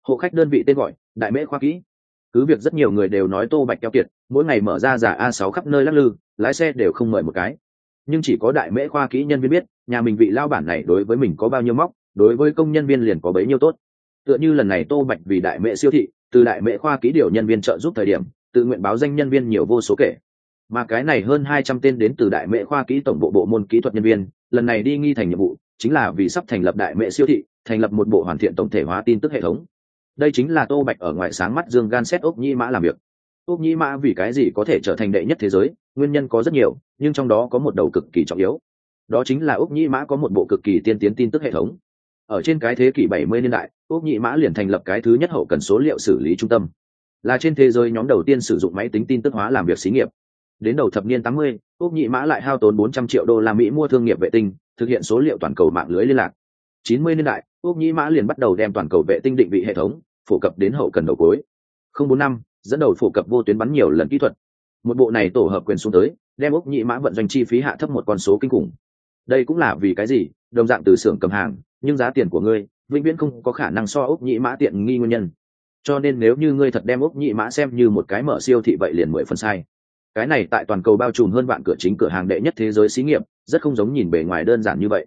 Hộ khách đơn vị tên gọi, đại mễ khoa kỹ. Cứ việc rất nhiều người đều nói tô bạch keo kiệt, mỗi ngày mở ra giả a sáu khắp nơi lắc lư, lái xe đều không mời một cái. Nhưng chỉ có đại mễ khoa kỹ nhân viên biết, nhà mình vị lao bản này đối với mình có bao nhiêu móc, đối với công nhân viên liền có bấy nhiêu tốt. Tựa như lần này tô bạch vì đại mễ siêu thị, từ đại mễ khoa ký điều nhân viên trợ giúp thời điểm tự nguyện báo danh nhân viên nhiều vô số kể. Mà cái này hơn hai trăm tên đến từ đại mẹ khoa kỹ tổng bộ bộ môn kỹ thuật nhân viên, lần này đi nghi thành nhiệm vụ, chính là vì sắp thành lập đại mẹ siêu thị, thành lập một bộ hoàn thiện tổng thể hóa tin tức hệ thống. Đây chính là tô bạch ở ngoài sáng mắt dương gan xét ốc nhĩ mã làm việc. Ốc nhĩ mã vì cái gì có thể trở thành đệ nhất thế giới, nguyên nhân có rất nhiều, nhưng trong đó có một đầu cực kỳ trọng yếu. Đó chính là ốc nhĩ mã có một bộ cực kỳ tiên tiến tin tức hệ thống. Ở trên cái thế kỷ 70 niên đại ốc nhĩ mã liền thành lập cái thứ nhất hậu cần số liệu xử lý trung tâm là trên thế giới nhóm đầu tiên sử dụng máy tính tin tức hóa làm việc xí nghiệp. Đến đầu thập niên 80, úc nhị mã lại hao tốn 400 triệu đô la mỹ mua thương nghiệp vệ tinh thực hiện số liệu toàn cầu mạng lưới liên lạc. 90 niên đại úc nhị mã liền bắt đầu đem toàn cầu vệ tinh định vị hệ thống phổ cập đến hậu cần đầu cuối. Không bốn năm dẫn đầu phổ cập vô tuyến bắn nhiều lần kỹ thuật. Một bộ này tổ hợp quyền xuống tới đem úc nhị mã vận doanh chi phí hạ thấp một con số kinh khủng. Đây cũng là vì cái gì? Đồng dạng từ xưởng cầm hàng nhưng giá tiền của ngươi vĩnh viễn không có khả năng so úc nhị mã tiện nghi nguyên nhân cho nên nếu như ngươi thật đem ốc nhị mã xem như một cái mở siêu thị vậy liền mười phần sai. Cái này tại toàn cầu bao trùm hơn vạn cửa chính cửa hàng đệ nhất thế giới xí nghiệp, rất không giống nhìn bề ngoài đơn giản như vậy.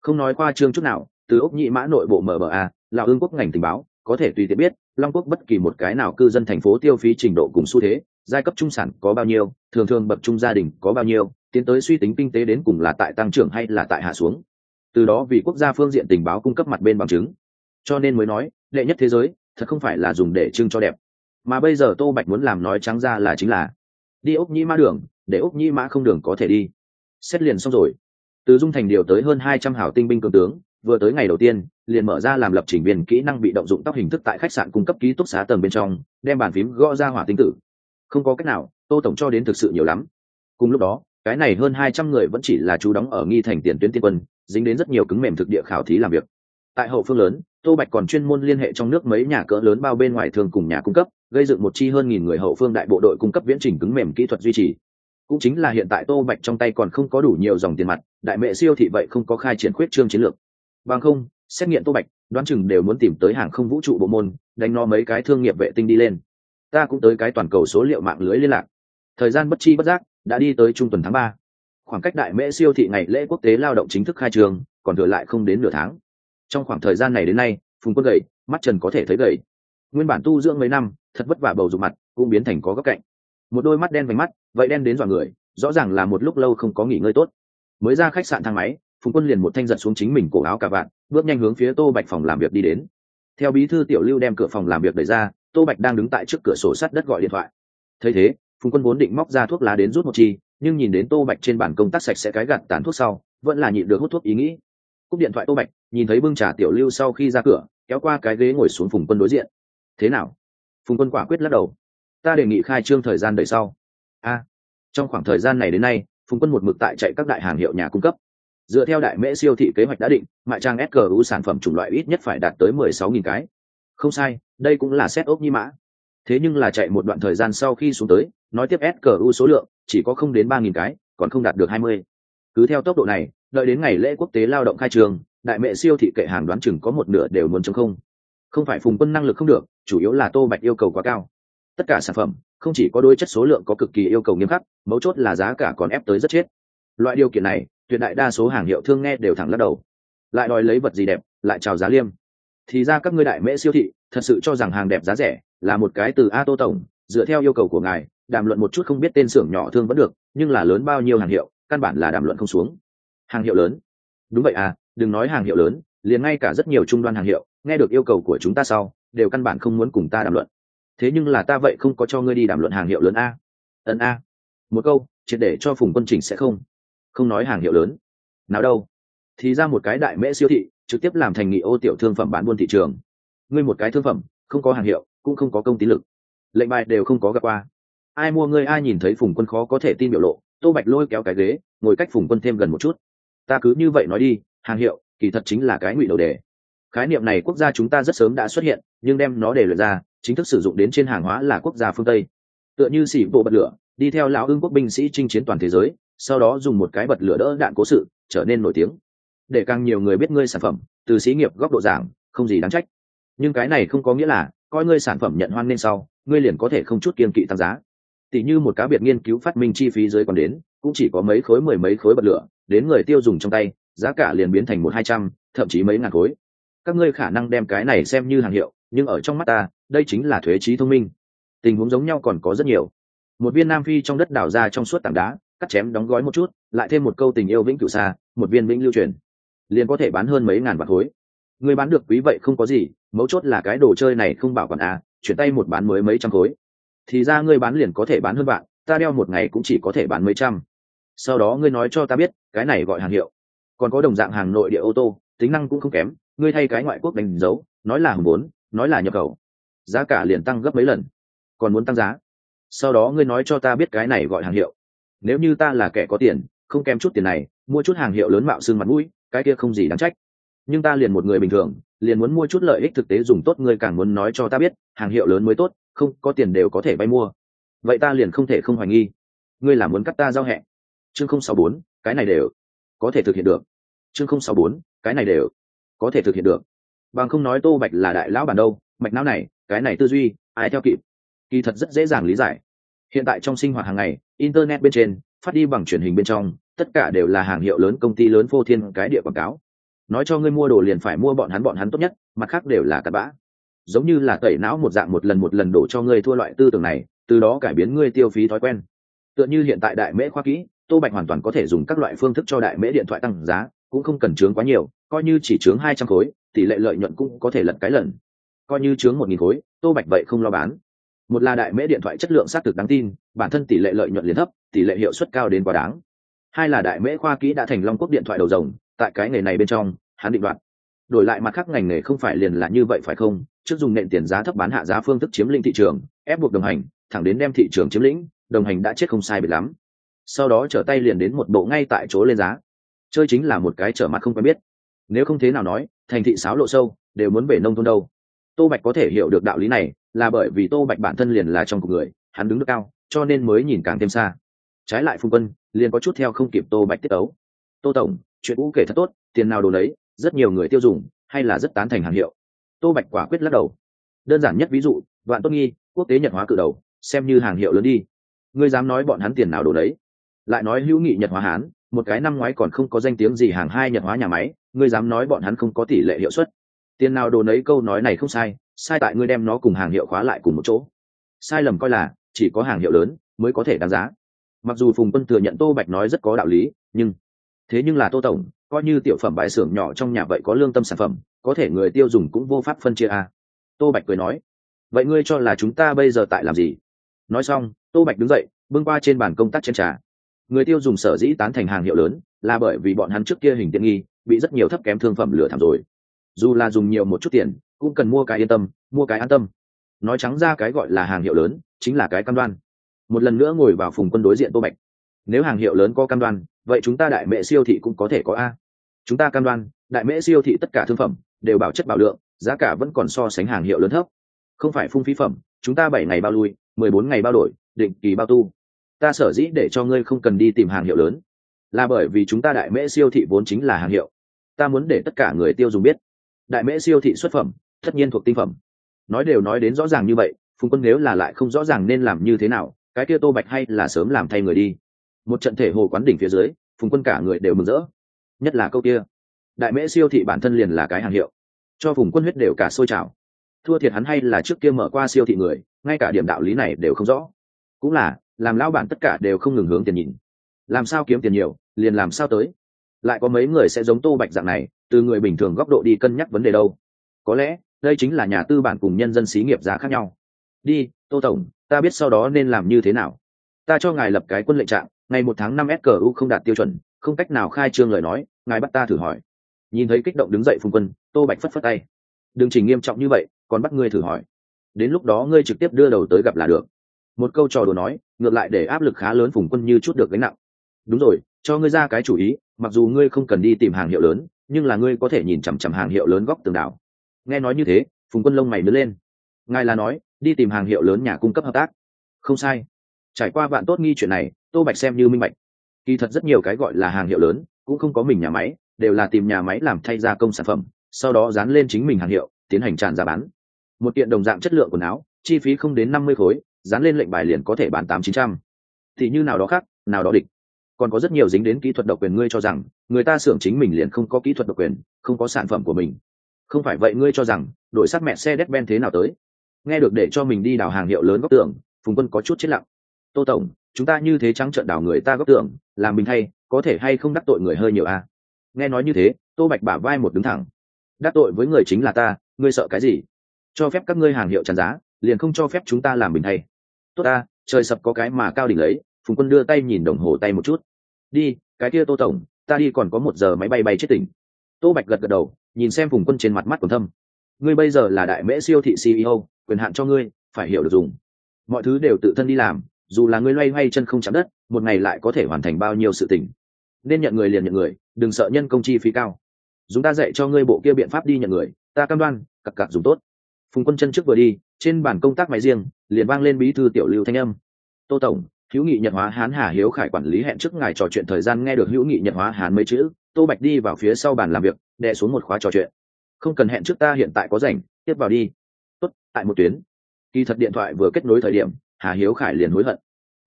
Không nói qua trương chút nào, từ ốc nhị mã nội bộ mba là ương quốc ngành tình báo, có thể tùy tiện biết, long quốc bất kỳ một cái nào cư dân thành phố tiêu phí trình độ cùng xu thế, giai cấp trung sản có bao nhiêu, thường thường bậc trung gia đình có bao nhiêu, tiến tới suy tính kinh tế đến cùng là tại tăng trưởng hay là tại hạ xuống. Từ đó vì quốc gia phương diện tình báo cung cấp mặt bên bằng chứng. Cho nên mới nói, đệ nhất thế giới thật không phải là dùng để trưng cho đẹp. Mà bây giờ tô bạch muốn làm nói trắng ra là chính là, đi ốc nhĩ mã đường, để ốc nhĩ mã không đường có thể đi. Xét liền xong rồi. Từ dung thành điều tới hơn hai trăm hảo tinh binh cường tướng, vừa tới ngày đầu tiên, liền mở ra làm lập trình viên kỹ năng bị động dụng tóc hình thức tại khách sạn cung cấp ký túc xá tầng bên trong, đem bàn phím gõ ra hỏa tinh tử. Không có cách nào, tô tổng cho đến thực sự nhiều lắm. Cùng lúc đó, cái này hơn hai trăm người vẫn chỉ là chú đóng ở nghi thành tiền tuyến tiên quân, dính đến rất nhiều cứng mềm thực địa khảo thí làm việc. Tại hậu phương lớn tô bạch còn chuyên môn liên hệ trong nước mấy nhà cỡ lớn bao bên ngoài thường cùng nhà cung cấp, gây dựng một chi hơn nghìn người hậu phương đại bộ đội cung cấp viễn trình cứng mềm kỹ thuật duy trì. Cũng chính là hiện tại tô bạch trong tay còn không có đủ nhiều dòng tiền mặt, đại mẹ siêu thị vậy không có khai triển khuyết trương chiến lược. Bằng không, xét nghiệm tô bạch, đoán chừng đều muốn tìm tới hàng không vũ trụ bộ môn, đánh no mấy cái thương nghiệp vệ tinh đi lên. Ta cũng tới cái toàn cầu số liệu mạng lưới liên lạc. Thời gian bất chi bất giác, đã đi tới trung tuần tháng ba. Khoảng cách đại mễ siêu thị ngày lễ quốc tế lao động chính thức khai trường, còn thừa lại không đến nửa tháng trong khoảng thời gian này đến nay, phùng quân gầy, mắt trần có thể thấy gầy. Nguyên bản tu dưỡng mấy năm, thật vất vả bầu dục mặt, cũng biến thành có góc cạnh. Một đôi mắt đen vành mắt, vậy đen đến dọa người, rõ ràng là một lúc lâu không có nghỉ ngơi tốt. Mới ra khách sạn thang máy, phùng quân liền một thanh giật xuống chính mình cổ áo cả vạn bước nhanh hướng phía tô bạch phòng làm việc đi đến. Theo bí thư tiểu lưu đem cửa phòng làm việc đẩy ra, tô bạch đang đứng tại trước cửa sổ sắt đất gọi điện thoại. Thấy thế, phùng quân vốn định móc ra thuốc lá đến rút một chi, nhưng nhìn đến tô bạch trên bàn công tác sạch sẽ cái gạt tán thuốc sau, vẫn là nhịn được hút thuốc ý nghĩ cúp điện thoại tô bạch, nhìn thấy bưng trà tiểu lưu sau khi ra cửa, kéo qua cái ghế ngồi xuống phùng quân đối diện. Thế nào? Phùng quân quả quyết lắc đầu. Ta đề nghị khai trương thời gian đợi sau. A. Trong khoảng thời gian này đến nay, phùng quân một mực tại chạy các đại hàng hiệu nhà cung cấp. Dựa theo đại mễ siêu thị kế hoạch đã định, mại trang sgu sản phẩm chủng loại ít nhất phải đạt tới mười sáu nghìn cái. Không sai, đây cũng là set ốc nhi mã. Thế nhưng là chạy một đoạn thời gian sau khi xuống tới, nói tiếp sgu số lượng chỉ có không đến ba nghìn cái, còn không đạt được hai mươi. Cứ theo tốc độ này đợi đến ngày lễ quốc tế lao động khai trường, đại mẹ siêu thị kệ hàng đoán chừng có một nửa đều muốn chống không. Không phải phùng quân năng lực không được, chủ yếu là tô bạch yêu cầu quá cao. Tất cả sản phẩm, không chỉ có đôi chất số lượng có cực kỳ yêu cầu nghiêm khắc, mấu chốt là giá cả còn ép tới rất chết. Loại điều kiện này, tuyệt đại đa số hàng hiệu thương nghe đều thẳng lắc đầu. Lại đòi lấy vật gì đẹp, lại chào giá liêm. Thì ra các ngươi đại mễ siêu thị, thật sự cho rằng hàng đẹp giá rẻ, là một cái từ a tô tổng, dựa theo yêu cầu của ngài, đàm luận một chút không biết tên xưởng nhỏ thương vẫn được, nhưng là lớn bao nhiêu hàng hiệu, căn bản là đàm luận không xuống hàng hiệu lớn. Đúng vậy à đừng nói hàng hiệu lớn, liền ngay cả rất nhiều trung đoan hàng hiệu, nghe được yêu cầu của chúng ta sau, đều căn bản không muốn cùng ta đàm luận. Thế nhưng là ta vậy không có cho ngươi đi đàm luận hàng hiệu lớn a. Ấn a. Một câu, triệt để cho phùng quân chỉnh sẽ không. Không nói hàng hiệu lớn. Nào đâu. Thì ra một cái đại mễ siêu thị, trực tiếp làm thành nghị ô tiểu thương phẩm bán buôn thị trường. Ngươi một cái thương phẩm, không có hàng hiệu, cũng không có công tín lực. Lệnh bài đều không có gặp qua. Ai mua ngươi, ai nhìn thấy phùng quân khó có thể tin biểu lộ, tô bạch lôi kéo cái ghế, ngồi cách phùng quân thêm gần một chút ta cứ như vậy nói đi, hàng hiệu, kỳ thật chính là cái ngụy đầu đề. Khái niệm này quốc gia chúng ta rất sớm đã xuất hiện, nhưng đem nó để luyện ra, chính thức sử dụng đến trên hàng hóa là quốc gia phương tây. Tựa như xỉ bộ bật lửa, đi theo lão ương quốc binh sĩ chinh chiến toàn thế giới, sau đó dùng một cái bật lửa đỡ đạn cố sự, trở nên nổi tiếng. Để càng nhiều người biết ngươi sản phẩm, từ xí nghiệp góc độ giảng, không gì đáng trách. Nhưng cái này không có nghĩa là, coi ngươi sản phẩm nhận hoan nên sau, ngươi liền có thể không chút kiên kỵ tăng giá. Tỷ như một cá biệt nghiên cứu phát minh chi phí dưới còn đến, cũng chỉ có mấy khối mười mấy khối bật lửa đến người tiêu dùng trong tay, giá cả liền biến thành một hai trăm, thậm chí mấy ngàn khối. Các ngươi khả năng đem cái này xem như hàng hiệu, nhưng ở trong mắt ta, đây chính là thuế trí thông minh. Tình huống giống nhau còn có rất nhiều. Một viên nam phi trong đất đào ra trong suốt tảng đá, cắt chém đóng gói một chút, lại thêm một câu tình yêu vĩnh cửu xa, một viên vĩnh lưu truyền. Liền có thể bán hơn mấy ngàn bạc khối. Người bán được quý vậy không có gì, mấu chốt là cái đồ chơi này không bảo quản à chuyển tay một bán mới mấy trăm khối. Thì ra ngươi bán liền có thể bán hơn bạn ta đeo một ngày cũng chỉ có thể bán mấy trăm sau đó ngươi nói cho ta biết, cái này gọi hàng hiệu. Còn có đồng dạng hàng nội địa ô tô, tính năng cũng không kém, ngươi thay cái ngoại quốc đánh dấu, nói là hồng vốn, nói là nhập khẩu. Giá cả liền tăng gấp mấy lần. Còn muốn tăng giá. Sau đó ngươi nói cho ta biết cái này gọi hàng hiệu. Nếu như ta là kẻ có tiền, không kém chút tiền này, mua chút hàng hiệu lớn mạo xương mặt mũi, cái kia không gì đáng trách. Nhưng ta liền một người bình thường, liền muốn mua chút lợi ích thực tế dùng tốt, ngươi càng muốn nói cho ta biết, hàng hiệu lớn mới tốt, không có tiền đều có thể vay mua. Vậy ta liền không thể không hoài nghi. Ngươi là muốn cắt ta giao hẹn chương không sáu bốn, cái này đều có thể thực hiện được. Chương không sáu bốn, cái này đều có thể thực hiện được. Bằng không nói tô bạch là đại lão bản đâu, mạch não này, cái này tư duy, ai theo kịp? Kỳ thật rất dễ dàng lý giải. Hiện tại trong sinh hoạt hàng ngày, internet bên trên, phát đi bằng truyền hình bên trong, tất cả đều là hàng hiệu lớn công ty lớn phô thiên cái địa quảng cáo. Nói cho ngươi mua đồ liền phải mua bọn hắn bọn hắn tốt nhất, mặt khác đều là cặn bã. Giống như là tẩy não một dạng một lần một lần đổ cho ngươi thua loại tư tưởng này, từ đó cải biến ngươi tiêu phí thói quen. Tựa như hiện tại đại mễ khoa kỹ tô bạch hoàn toàn có thể dùng các loại phương thức cho đại mễ điện thoại tăng giá, cũng không cần chướng quá nhiều, coi như chỉ chướng hai trăm khối, tỷ lệ lợi nhuận cũng có thể lật cái lần. Coi như chướng một nghìn khối, tô bạch vậy không lo bán. Một là đại mễ điện thoại chất lượng xác thực đáng tin, bản thân tỷ lệ lợi nhuận liền thấp, tỷ lệ hiệu suất cao đến quá đáng. Hai là đại mễ khoa kỹ đã thành long quốc điện thoại đầu rồng, tại cái nghề này bên trong, hắn định đoạt. Đổi lại mặt khác ngành nghề không phải liền là như vậy phải không? Trước dùng nện tiền giá thấp bán hạ giá phương thức chiếm lĩnh thị trường, ép buộc đồng hành, thẳng đến đem thị trường chiếm lĩnh, đồng hành đã chết không sai biệt lắm sau đó trở tay liền đến một bộ ngay tại chỗ lên giá. Chơi chính là một cái trở mặt không quen biết. Nếu không thế nào nói, thành thị sáo lộ sâu, đều muốn về nông thôn đâu. Tô bạch có thể hiểu được đạo lý này, là bởi vì tô bạch bản thân liền là trong cuộc người, hắn đứng được cao, cho nên mới nhìn càng thêm xa. Trái lại phùng quân, liền có chút theo không kịp tô bạch tiết ấu. Tô tổng, chuyện cũ kể thật tốt, tiền nào đồ lấy, rất nhiều người tiêu dùng, hay là rất tán thành hàng hiệu. Tô bạch quả quyết lắc đầu. Đơn giản nhất ví dụ, vạn tốt nghi, quốc tế nhật hóa cự đầu, xem như hàng hiệu lớn đi. Ngươi dám nói bọn hắn tiền nào đồ đấy lại nói hữu nghị nhật hóa hán, một cái năm ngoái còn không có danh tiếng gì hàng hai nhật hóa nhà máy, ngươi dám nói bọn hắn không có tỷ lệ hiệu suất. Tiền nào đồ nấy câu nói này không sai sai tại ngươi đem nó cùng hàng hiệu khóa lại cùng một chỗ. Sai lầm coi là, chỉ có hàng hiệu lớn mới có thể đáng giá. Mặc dù phùng quân thừa nhận tô bạch nói rất có đạo lý, nhưng thế nhưng là tô tổng, coi như tiểu phẩm bãi xưởng nhỏ trong nhà vậy có lương tâm sản phẩm, có thể người tiêu dùng cũng vô pháp phân chia à. tô bạch cười nói, vậy ngươi cho là chúng ta bây giờ tại làm gì? Nói xong, tô bạch đứng dậy, bưng qua trên bàn công tác trên trà người tiêu dùng sở dĩ tán thành hàng hiệu lớn là bởi vì bọn hắn trước kia hình tiện nghi, bị rất nhiều thấp kém thương phẩm lừa thảm rồi. Dù là dùng nhiều một chút tiền, cũng cần mua cái yên tâm, mua cái an tâm. Nói trắng ra cái gọi là hàng hiệu lớn, chính là cái cam đoan. Một lần nữa ngồi vào phùng quân đối diện tô bạch. Nếu hàng hiệu lớn có cam đoan, vậy chúng ta đại mẹ siêu thị cũng có thể có a. Chúng ta cam đoan, đại mễ siêu thị tất cả thương phẩm đều bảo chất bảo lượng, giá cả vẫn còn so sánh hàng hiệu lớn thấp. Không phải phung phí phẩm, chúng ta bảy ngày bao lui, mười bốn ngày bao đổi, định kỳ bao tu ta sở dĩ để cho ngươi không cần đi tìm hàng hiệu lớn, là bởi vì chúng ta đại mễ siêu thị vốn chính là hàng hiệu. Ta muốn để tất cả người tiêu dùng biết, đại mễ siêu thị xuất phẩm, tất nhiên thuộc tinh phẩm. Nói đều nói đến rõ ràng như vậy, phùng quân nếu là lại không rõ ràng nên làm như thế nào, cái kia tô bạch hay là sớm làm thay người đi. Một trận thể hồ quán đỉnh phía dưới, phùng quân cả người đều mừng rỡ. Nhất là câu kia, đại mễ siêu thị bản thân liền là cái hàng hiệu. Cho phùng quân huyết đều cả sôi trào. Thua thiệt hắn hay là trước kia mở qua siêu thị người, ngay cả điểm đạo lý này đều không rõ. Cũng là làm lão bản tất cả đều không ngừng hướng tiền nhìn. Làm sao kiếm tiền nhiều, liền làm sao tới. Lại có mấy người sẽ giống tô bạch dạng này, từ người bình thường góc độ đi cân nhắc vấn đề đâu. Có lẽ, đây chính là nhà tư bản cùng nhân dân xí nghiệp giá khác nhau. Đi, tô tổng, ta biết sau đó nên làm như thế nào. Ta cho ngài lập cái quân lệnh trạng, ngày một tháng năm SKU không đạt tiêu chuẩn, không cách nào khai trương lời nói, ngài bắt ta thử hỏi. Nhìn thấy kích động đứng dậy phùng quân, tô bạch phất phất tay. Đừng chỉ nghiêm trọng như vậy, còn bắt ngươi thử hỏi. Đến lúc đó ngươi trực tiếp đưa đầu tới gặp là được một câu trò đùa nói, ngược lại để áp lực khá lớn phùng quân như chút được gánh nặng. Đúng rồi, cho ngươi ra cái chủ ý, mặc dù ngươi không cần đi tìm hàng hiệu lớn, nhưng là ngươi có thể nhìn chằm chằm hàng hiệu lớn góc tường đảo. Nghe nói như thế, phùng quân lông mày nứt lên. Ngài là nói, đi tìm hàng hiệu lớn nhà cung cấp hợp tác. Không sai. Trải qua bạn tốt nghi chuyện này, tô bạch xem như minh bạch. Kỳ thật rất nhiều cái gọi là hàng hiệu lớn, cũng không có mình nhà máy, đều là tìm nhà máy làm thay gia công sản phẩm, sau đó dán lên chính mình hàng hiệu, tiến hành tràn ra bán. Một kiện đồng dạng chất lượng quần áo, chi phí không đến năm mươi khối dán lên lệnh bài liền có thể bán tám chín trăm. Thì như nào đó khác, nào đó địch. Còn có rất nhiều dính đến kỹ thuật độc quyền ngươi cho rằng, người ta xưởng chính mình liền không có kỹ thuật độc quyền, không có sản phẩm của mình. Không phải vậy ngươi cho rằng, đội sắt mẹ xe đét ben thế nào tới? Nghe được để cho mình đi đào hàng hiệu lớn góc tường, phùng quân có chút chết lặng. Tô tổng, chúng ta như thế trắng trợn đào người ta góc tường, làm mình hay có thể hay không đắc tội người hơi nhiều à? Nghe nói như thế, tô bạch bả vai một đứng thẳng. Đắc tội với người chính là ta, ngươi sợ cái gì? Cho phép các ngươi hàng hiệu tràn giá liền không cho phép chúng ta làm bình thay. Tốt ta, trời sập có cái mà cao đỉnh lấy phùng quân đưa tay nhìn đồng hồ tay một chút. Đi, cái kia tô tổng, ta đi còn có một giờ máy bay bay chết tỉnh. Tô bạch gật gật đầu, nhìn xem phùng quân trên mặt mắt còn thâm. Ngươi bây giờ là đại mễ siêu thị ceo quyền hạn cho ngươi, phải hiểu được dùng. Mọi thứ đều tự thân đi làm, dù là ngươi loay hoay chân không chạm đất, một ngày lại có thể hoàn thành bao nhiêu sự tình. Nên nhận người liền nhận người, đừng sợ nhân công chi phí cao. Dùng ta dạy cho ngươi bộ kia biện pháp đi nhận người, ta cam đoan cặp cặp dùng tốt phùng quân chân trước vừa đi, trên bản công tác máy riêng, liền vang lên bí thư tiểu lưu thanh âm. Tô tổng, hữu nghị nhật hóa hán hà hiếu khải quản lý hẹn trước ngài trò chuyện thời gian nghe được hữu nghị nhật hóa hán mấy chữ, tô bạch đi vào phía sau bàn làm việc đè xuống một khóa trò chuyện. Không cần hẹn trước ta hiện tại có rảnh, tiếp vào đi. Tốt, tại một tuyến. Kỳ thật điện thoại vừa kết nối thời điểm, hà hiếu khải liền hối hận.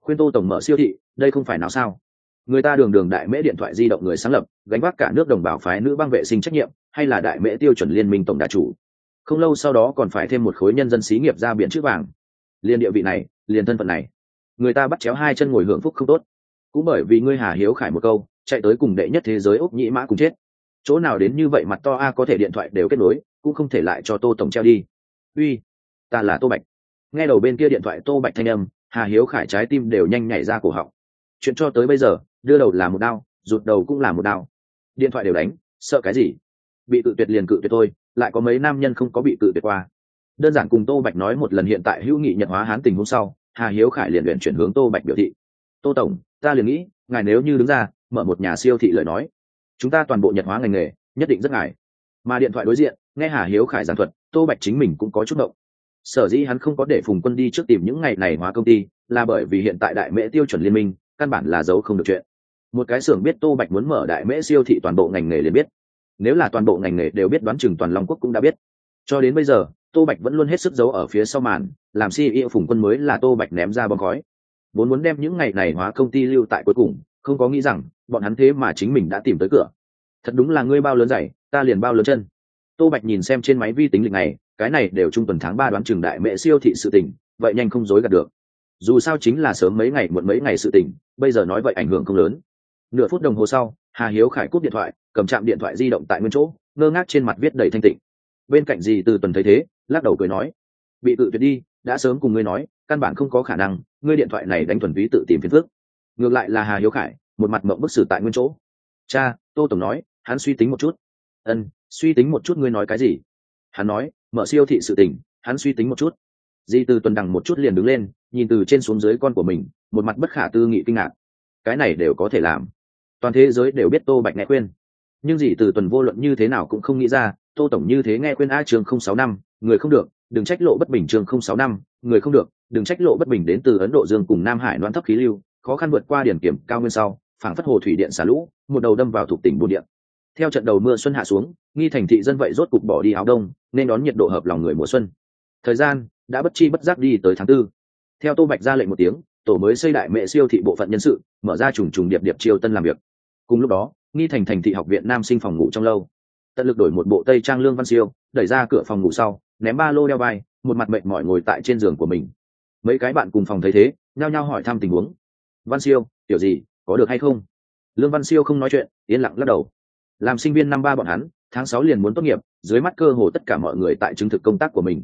Khuyên tô tổng mở siêu thị, đây không phải nào sao? Người ta đường đường đại mễ điện thoại di động người sáng lập, gánh vác cả nước đồng bào phái nữ băng vệ sinh trách nhiệm, hay là đại mễ tiêu chuẩn liên minh tổng đà chủ? Không lâu sau đó còn phải thêm một khối nhân dân xí nghiệp ra biển chữ vàng. Liền địa vị này, liền thân phận này. Người ta bắt chéo hai chân ngồi hưởng phúc không tốt. Cũng bởi vì ngươi hà hiếu khải một câu, chạy tới cùng đệ nhất thế giới ốc nhĩ mã cùng chết. Chỗ nào đến như vậy mặt to a, có thể điện thoại đều kết nối, cũng không thể lại cho tô tổng treo đi. Uy, ta là tô bạch. Nghe đầu bên kia điện thoại tô bạch thanh âm, hà hiếu khải trái tim đều nhanh nhảy ra cổ họng. Chuyện cho tới bây giờ, đưa đầu là một đao, rụt đầu cũng là một đao. Điện thoại đều đánh, sợ cái gì? Bị cự tuyệt liền cự tuyệt thôi lại có mấy nam nhân không có bị cự tuyệt qua. Đơn giản cùng tô bạch nói một lần hiện tại hữu nghị nhật hóa hán tình hôm sau, hà hiếu khải liền luyện chuyển hướng tô bạch biểu thị. Tô tổng, ta liền nghĩ, ngài nếu như đứng ra, mở một nhà siêu thị lời nói, chúng ta toàn bộ nhật hóa ngành nghề, nhất định rất ngài mà điện thoại đối diện, nghe hà hiếu khải giảng thuật, tô bạch chính mình cũng có chút động sở dĩ hắn không có để phùng quân đi trước tìm những ngày này hóa công ty, là bởi vì hiện tại đại mễ tiêu chuẩn liên minh, căn bản là giấu không được chuyện. Một cái xưởng biết tô bạch muốn mở đại mễ siêu thị toàn bộ ngành nghề liền biết nếu là toàn bộ ngành nghề đều biết đoán chừng toàn long quốc cũng đã biết. Cho đến bây giờ, tô bạch vẫn luôn hết sức giấu ở phía sau màn, làm ceo phùng quân mới là tô bạch ném ra bom khói. Vốn muốn đem những ngày này hóa công ty lưu tại cuối cùng, không có nghĩ rằng, bọn hắn thế mà chính mình đã tìm tới cửa. Thật đúng là ngươi bao lớn dày ta liền bao lớn chân. Tô bạch nhìn xem trên máy vi tính lịch này, cái này đều trung tuần tháng ba đoán chừng đại mẹ siêu thị sự tỉnh vậy nhanh không dối gạt được. Dù sao chính là sớm mấy ngày muộn mấy ngày sự tỉnh bây giờ nói vậy ảnh hưởng không lớn. Nửa phút đồng hồ sau hà hiếu khải cúp điện thoại, cầm chạm điện thoại di động tại nguyên chỗ, ngơ ngác trên mặt viết đầy thanh tịnh. Bên cạnh gì từ tuần thấy thế, lắc đầu cười nói, bị tự tuyệt đi, đã sớm cùng ngươi nói, căn bản không có khả năng, ngươi điện thoại này đánh thuần ví tự tìm phiền phước ngược lại là hà hiếu khải, một mặt mộng bức xử tại nguyên chỗ. Cha, tô tổng nói, hắn suy tính một chút. Ân, suy tính một chút ngươi nói cái gì? Hắn nói, mở siêu thị sự tình, hắn suy tính một chút. Di từ tuần đằng một chút liền đứng lên, nhìn từ trên xuống dưới con của mình, một mặt bất khả tư nghị kinh ngạc. Cái này đều có thể làm toàn thế giới đều biết tô bạch nghe khuyên. Nhưng gì từ tuần vô luận như thế nào cũng không nghĩ ra, tô tổng như thế nghe khuyên a trường không sáu năm, người không được, đừng trách lộ bất bình trường không sáu năm, người không được, đừng trách lộ bất bình đến từ ấn độ dương cùng nam hải đoán thấp khí lưu, khó khăn vượt qua điển kiểm cao nguyên sau, phảng phất hồ thủy điện xả lũ, một đầu đâm vào thuộc tỉnh bồn điện theo trận đầu mưa xuân hạ xuống, nghi thành thị dân vậy rốt cục bỏ đi áo đông, nên đón nhiệt độ hợp lòng người mùa xuân. Thời gian đã bất chi bất giác đi tới tháng tư. Theo tô bạch ra lệnh một tiếng, tổ mới xây đại mẹ siêu thị bộ phận nhân sự, mở ra trùng trùng điệp điệp chiêu tân làm việc cùng lúc đó, nghi thành thành thị học viện nam sinh phòng ngủ trong lâu. Tận lực đổi một bộ tây trang lương văn siêu, đẩy ra cửa phòng ngủ sau, ném ba lô đeo vai, một mặt mệnh mỏi ngồi tại trên giường của mình. Mấy cái bạn cùng phòng thấy thế, nhao nhao hỏi thăm tình huống. Văn siêu, tiểu gì, có được hay không? Lương văn siêu không nói chuyện, yên lặng lắc đầu. Làm sinh viên năm ba bọn hắn, tháng sáu liền muốn tốt nghiệp, dưới mắt cơ hồ tất cả mọi người tại chứng thực công tác của mình.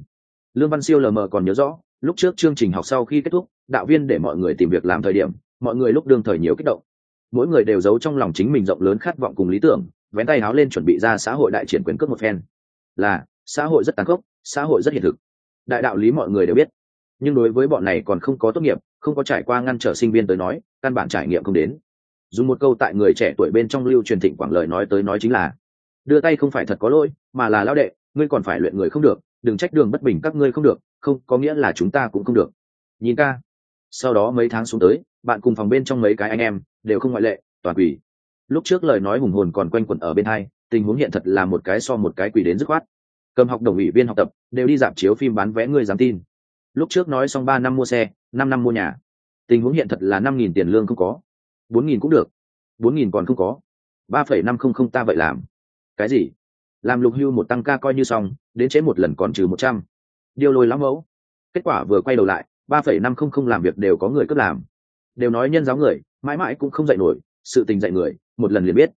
Lương văn siêu lờ mờ còn nhớ rõ, lúc trước chương trình học sau khi kết thúc, đạo viên để mọi người tìm việc làm thời điểm, mọi người lúc đương thời nhiều kích động mỗi người đều giấu trong lòng chính mình rộng lớn khát vọng cùng lý tưởng, vén tay háo lên chuẩn bị ra xã hội đại triển quyền cước một phen. Là, xã hội rất tàn khốc, xã hội rất hiện thực. Đại đạo lý mọi người đều biết. Nhưng đối với bọn này còn không có tốt nghiệp, không có trải qua ngăn trở sinh viên tới nói, căn bản trải nghiệm không đến. Dùng một câu tại người trẻ tuổi bên trong lưu truyền thịnh quảng lời nói tới nói chính là, đưa tay không phải thật có lỗi, mà là lao đệ, ngươi còn phải luyện người không được, đừng trách đường bất bình các ngươi không được, không, có nghĩa là chúng ta cũng không được. Nhìn ca, sau đó mấy tháng xuống tới bạn cùng phòng bên trong mấy cái anh em đều không ngoại lệ, toàn quỷ lúc trước lời nói hùng hồn còn quanh quẩn ở bên hai, tình huống hiện thật là một cái so một cái quỷ đến dứt khoát. Cầm học đồng ủy viên học tập, đều đi dạp chiếu phim bán vé người dám tin. Lúc trước nói xong ba năm mua xe, năm năm mua nhà. Tình huống hiện thật là năm nghìn tiền lương không có. Bốn nghìn cũng được. Bốn nghìn còn không có. Ba phẩy năm không không ta vậy làm. Cái gì? Làm lục hưu một tăng ca coi như xong, đến chế một lần còn trừ một trăm. Điều lôi lắm mẫu. Kết quả vừa quay đầu lại, ba phẩy năm không không làm việc đều có người cướp làm đều nói nhân giáo người, mãi mãi cũng không dạy nổi, sự tình dạy người, một lần liền biết.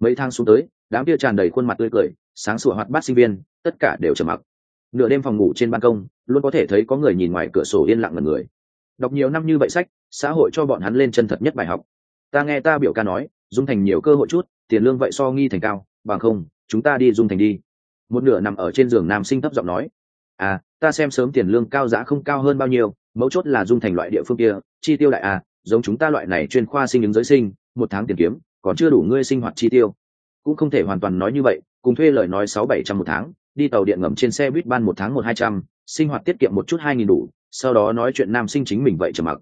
Mấy tháng xuống tới, đám kia tràn đầy khuôn mặt tươi cười, sáng sủa hoạt bát sinh viên, tất cả đều trầm mặc. Nửa đêm phòng ngủ trên ban công, luôn có thể thấy có người nhìn ngoài cửa sổ yên lặng ngần người. Đọc nhiều năm như vậy sách, xã hội cho bọn hắn lên chân thật nhất bài học. Ta nghe ta biểu ca nói, dung thành nhiều cơ hội chút, tiền lương vậy so nghi thành cao, bằng không, chúng ta đi dung thành đi. Một nửa nằm ở trên giường nam sinh thấp giọng nói à ta xem sớm tiền lương cao giá không cao hơn bao nhiêu, mấu chốt là dung thành loại địa phương kia, chi tiêu đại à giống chúng ta loại này chuyên khoa sinh ứng giới sinh, một tháng tiền kiếm, còn chưa đủ ngươi sinh hoạt chi tiêu. Cũng không thể hoàn toàn nói như vậy, cùng thuê lời nói sáu bảy trăm một tháng, đi tàu điện ngầm trên xe buýt ban một tháng một hai trăm, sinh hoạt tiết kiệm một chút hai nghìn đủ, sau đó nói chuyện nam sinh chính mình vậy trầm mặc.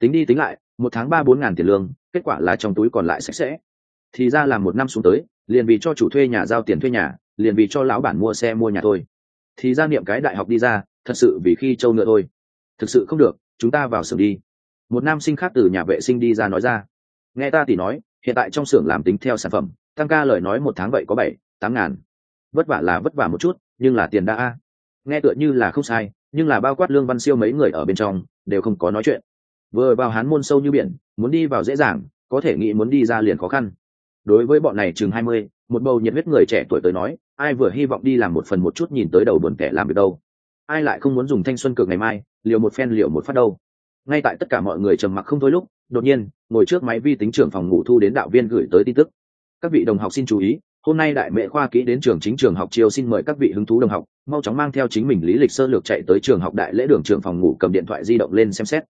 Tính đi tính lại, một tháng ba bốn ngàn tiền lương, kết quả là trong túi còn lại sạch sẽ. Thì ra là một năm xuống tới, liền vì cho chủ thuê nhà giao tiền thuê nhà, liền vì cho lão bản mua xe mua nhà thôi. Thì ra niệm cái đại học đi ra, thật sự vì khi trâu nữa thôi. Thực sự không được, chúng ta vào xưởng đi một nam sinh khác từ nhà vệ sinh đi ra nói ra. Nghe ta thì nói, hiện tại trong xưởng làm tính theo sản phẩm, tăng ca lời nói một tháng vậy có bảy, tám ngàn. Vất vả là vất vả một chút, nhưng là tiền đã a. Nghe tựa như là không sai, nhưng là bao quát lương văn siêu mấy người ở bên trong, đều không có nói chuyện. Vừa vào hán môn sâu như biển, muốn đi vào dễ dàng, có thể nghĩ muốn đi ra liền khó khăn. Đối với bọn này chừng hai mươi, một bầu nhiệt huyết người trẻ tuổi tới nói, ai vừa hy vọng đi làm một phần một chút nhìn tới đầu buồn kẻ làm việc đâu. Ai lại không muốn dùng thanh xuân cực ngày mai liệu một phen liệu một phát đâu ngay tại tất cả mọi người trầm mặc không thôi lúc, đột nhiên, ngồi trước máy vi tính trưởng phòng ngủ thu đến đạo viên gửi tới tin tức. Các vị đồng học xin chú ý, hôm nay đại mệ khoa kỹ đến trường chính trường học chiêu xin mời các vị hứng thú đồng học, mau chóng mang theo chính mình lý lịch sơ lược chạy tới trường học đại lễ đường trường phòng ngủ cầm điện thoại di động lên xem xét.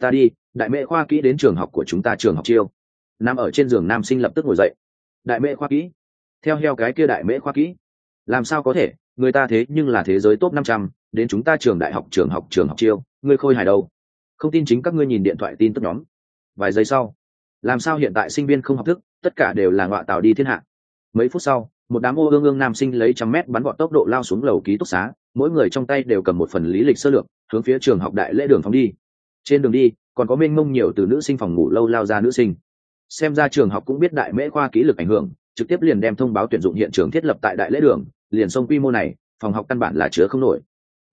Ta đi, đại mệ khoa kỹ đến trường học của chúng ta trường học chiêu. Nằm ở trên giường nam sinh lập tức ngồi dậy. Đại mệ khoa kỹ, theo heo cái kia đại mệ khoa kỹ. Làm sao có thể, người ta thế nhưng là thế giới top năm trăm, đến chúng ta trường đại học trường học trường học chiêu ngươi khôi hài đâu? Không tin chính các ngươi nhìn điện thoại tin tức nhóm. Vài giây sau, làm sao hiện tại sinh viên không học thức, tất cả đều là ngọa tàu đi thiên hạ. Mấy phút sau, một đám ô ương ương nam sinh lấy trăm mét bắn gọn tốc độ lao xuống lầu ký túc xá, mỗi người trong tay đều cầm một phần lý lịch sơ lược, hướng phía trường học đại lễ đường phóng đi. Trên đường đi, còn có mênh mông nhiều từ nữ sinh phòng ngủ lâu lao ra nữ sinh. Xem ra trường học cũng biết đại mễ khoa kỹ lực ảnh hưởng, trực tiếp liền đem thông báo tuyển dụng hiện trường thiết lập tại đại lễ đường, liền sông quy mô này, phòng học căn bản là chứa không nổi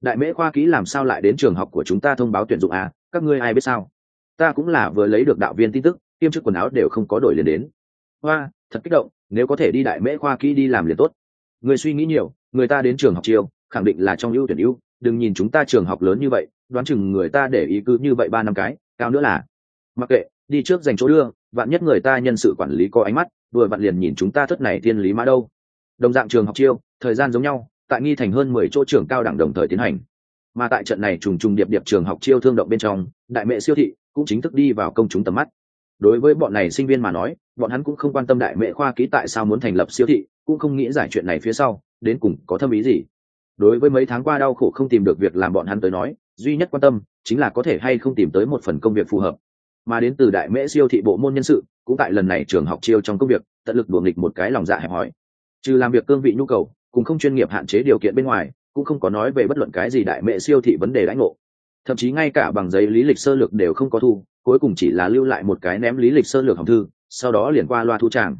đại mễ khoa kỹ làm sao lại đến trường học của chúng ta thông báo tuyển dụng à? Các ngươi ai biết sao? Ta cũng là vừa lấy được đạo viên tin tức, tiêm chức quần áo đều không có đổi liền đến. Hoa, thật kích động, nếu có thể đi đại mễ khoa kỹ đi làm liền tốt. Người suy nghĩ nhiều, người ta đến trường học chiều khẳng định là trong ưu tuyển ưu. Đừng nhìn chúng ta trường học lớn như vậy, đoán chừng người ta để ý cứ như vậy ba năm cái, cao nữa là. Mặc kệ, đi trước dành chỗ đưa, vạn nhất người ta nhân sự quản lý có ánh mắt, vừa vặn liền nhìn chúng ta thất này thiên lý mã đâu. Đồng dạng trường học chiêu, thời gian giống nhau tại nghi thành hơn mười chỗ trường cao đẳng đồng thời tiến hành. Mà tại trận này trùng trùng điệp điệp trường học chiêu thương động bên trong, đại mẹ siêu thị cũng chính thức đi vào công chúng tầm mắt. Đối với bọn này sinh viên mà nói, bọn hắn cũng không quan tâm đại mẹ khoa ký tại sao muốn thành lập siêu thị, cũng không nghĩ giải chuyện này phía sau, đến cùng có thâm ý gì. Đối với mấy tháng qua đau khổ không tìm được việc làm bọn hắn tới nói, duy nhất quan tâm chính là có thể hay không tìm tới một phần công việc phù hợp. Mà đến từ đại mễ siêu thị bộ môn nhân sự, cũng tại lần này trường học chiêu trong công việc, tận lực đùa nghịch một cái lòng dạ hẹp hòi. Trừ làm việc cương vị nhu cầu cùng không chuyên nghiệp hạn chế điều kiện bên ngoài, cũng không có nói về bất luận cái gì đại mệ siêu thị vấn đề lãnh ngộ. Thậm chí ngay cả bằng giấy lý lịch sơ lược đều không có thu, cuối cùng chỉ là lưu lại một cái ném lý lịch sơ lược hỏng thư, sau đó liền qua loa thu tràng.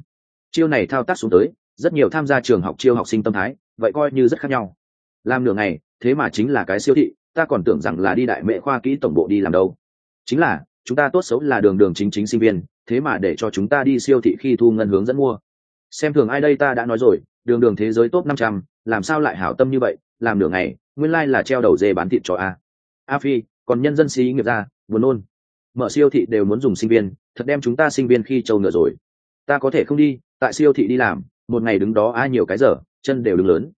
Chiêu này thao tác xuống tới, rất nhiều tham gia trường học chiêu học sinh tâm thái, vậy coi như rất khác nhau. Làm nửa ngày, thế mà chính là cái siêu thị, ta còn tưởng rằng là đi đại mệ khoa kỹ tổng bộ đi làm đâu. Chính là, chúng ta tốt xấu là đường đường chính chính sinh viên, thế mà để cho chúng ta đi siêu thị khi thu ngân hướng dẫn mua. Xem thường ai đây ta đã nói rồi đường đường thế giới top năm trăm, làm sao lại hảo tâm như vậy, làm nửa ngày, nguyên lai、like、là treo đầu dê bán thịt cho a. A phi, còn nhân dân xí nghiệp ra, buồn nôn. Mở siêu thị đều muốn dùng sinh viên, thật đem chúng ta sinh viên khi trâu ngựa rồi. Ta có thể không đi, tại siêu thị đi làm, một ngày đứng đó ai nhiều cái giờ, chân đều đứng lớn.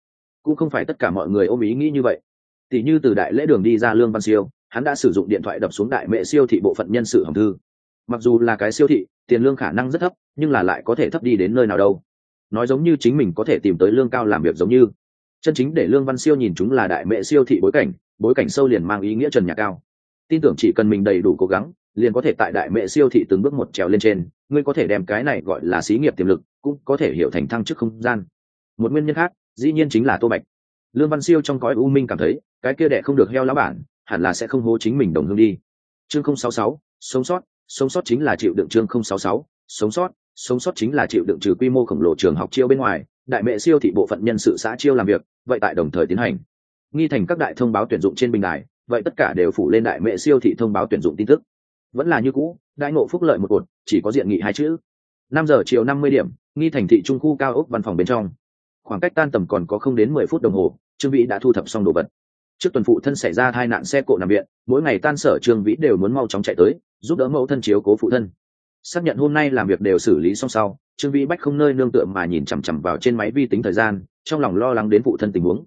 Cũng không phải tất cả mọi người ôm ý nghĩ như vậy. Tỷ như từ đại lễ đường đi ra lương văn siêu, hắn đã sử dụng điện thoại đập xuống đại mệ siêu thị bộ phận nhân sự hồng thư. Mặc dù là cái siêu thị, tiền lương khả năng rất thấp, nhưng là lại có thể thấp đi đến nơi nào đâu nói giống như chính mình có thể tìm tới lương cao làm việc giống như. Chân chính để lương văn siêu nhìn chúng là đại mẹ siêu thị bối cảnh bối cảnh sâu liền mang ý nghĩa trần nhà cao. Tin tưởng chỉ cần mình đầy đủ cố gắng, liền có thể tại đại mẹ siêu thị từng bước một trèo lên trên, ngươi có thể đem cái này gọi là xí nghiệp tiềm lực, cũng có thể hiểu thành thăng chức không gian. Một nguyên nhân khác, dĩ nhiên chính là tô bạch. Lương văn siêu trong cõi u minh cảm thấy, cái kia đệ không được heo lá bản, hẳn là sẽ không hố chính mình đồng hương đi. Chương không sáu sáu, sống sót sống sót chính là chịu đựng chương không sáu sáu, sống sót sống sót chính là chịu đựng trừ quy mô khổng lồ trường học chiêu bên ngoài, đại mệ siêu thị bộ phận nhân sự xã chiêu làm việc, vậy tại đồng thời tiến hành. Nghi thành các đại thông báo tuyển dụng trên bình đài, vậy tất cả đều phủ lên đại mệ siêu thị thông báo tuyển dụng tin tức. Vẫn là như cũ, đại ngộ phúc lợi một cột, chỉ có diện nghị hai chữ. Năm giờ chiều năm mươi điểm, nghi thành thị trung khu cao ốc văn phòng bên trong. Khoảng cách tan tầm còn có không đến mười phút đồng hồ, trương vĩ đã thu thập xong đồ vật. Trước tuần phụ thân xảy ra tai nạn xe cộ nằm viện, mỗi ngày tan sở trương vĩ đều muốn mau chóng chạy tới, giúp đỡ mẫu thân chiếu cố phụ thân xác nhận hôm nay làm việc đều xử lý xong sau, trương vĩ bách không nơi nương tựa mà nhìn chằm chằm vào trên máy vi tính thời gian, trong lòng lo lắng đến phụ thân tình huống.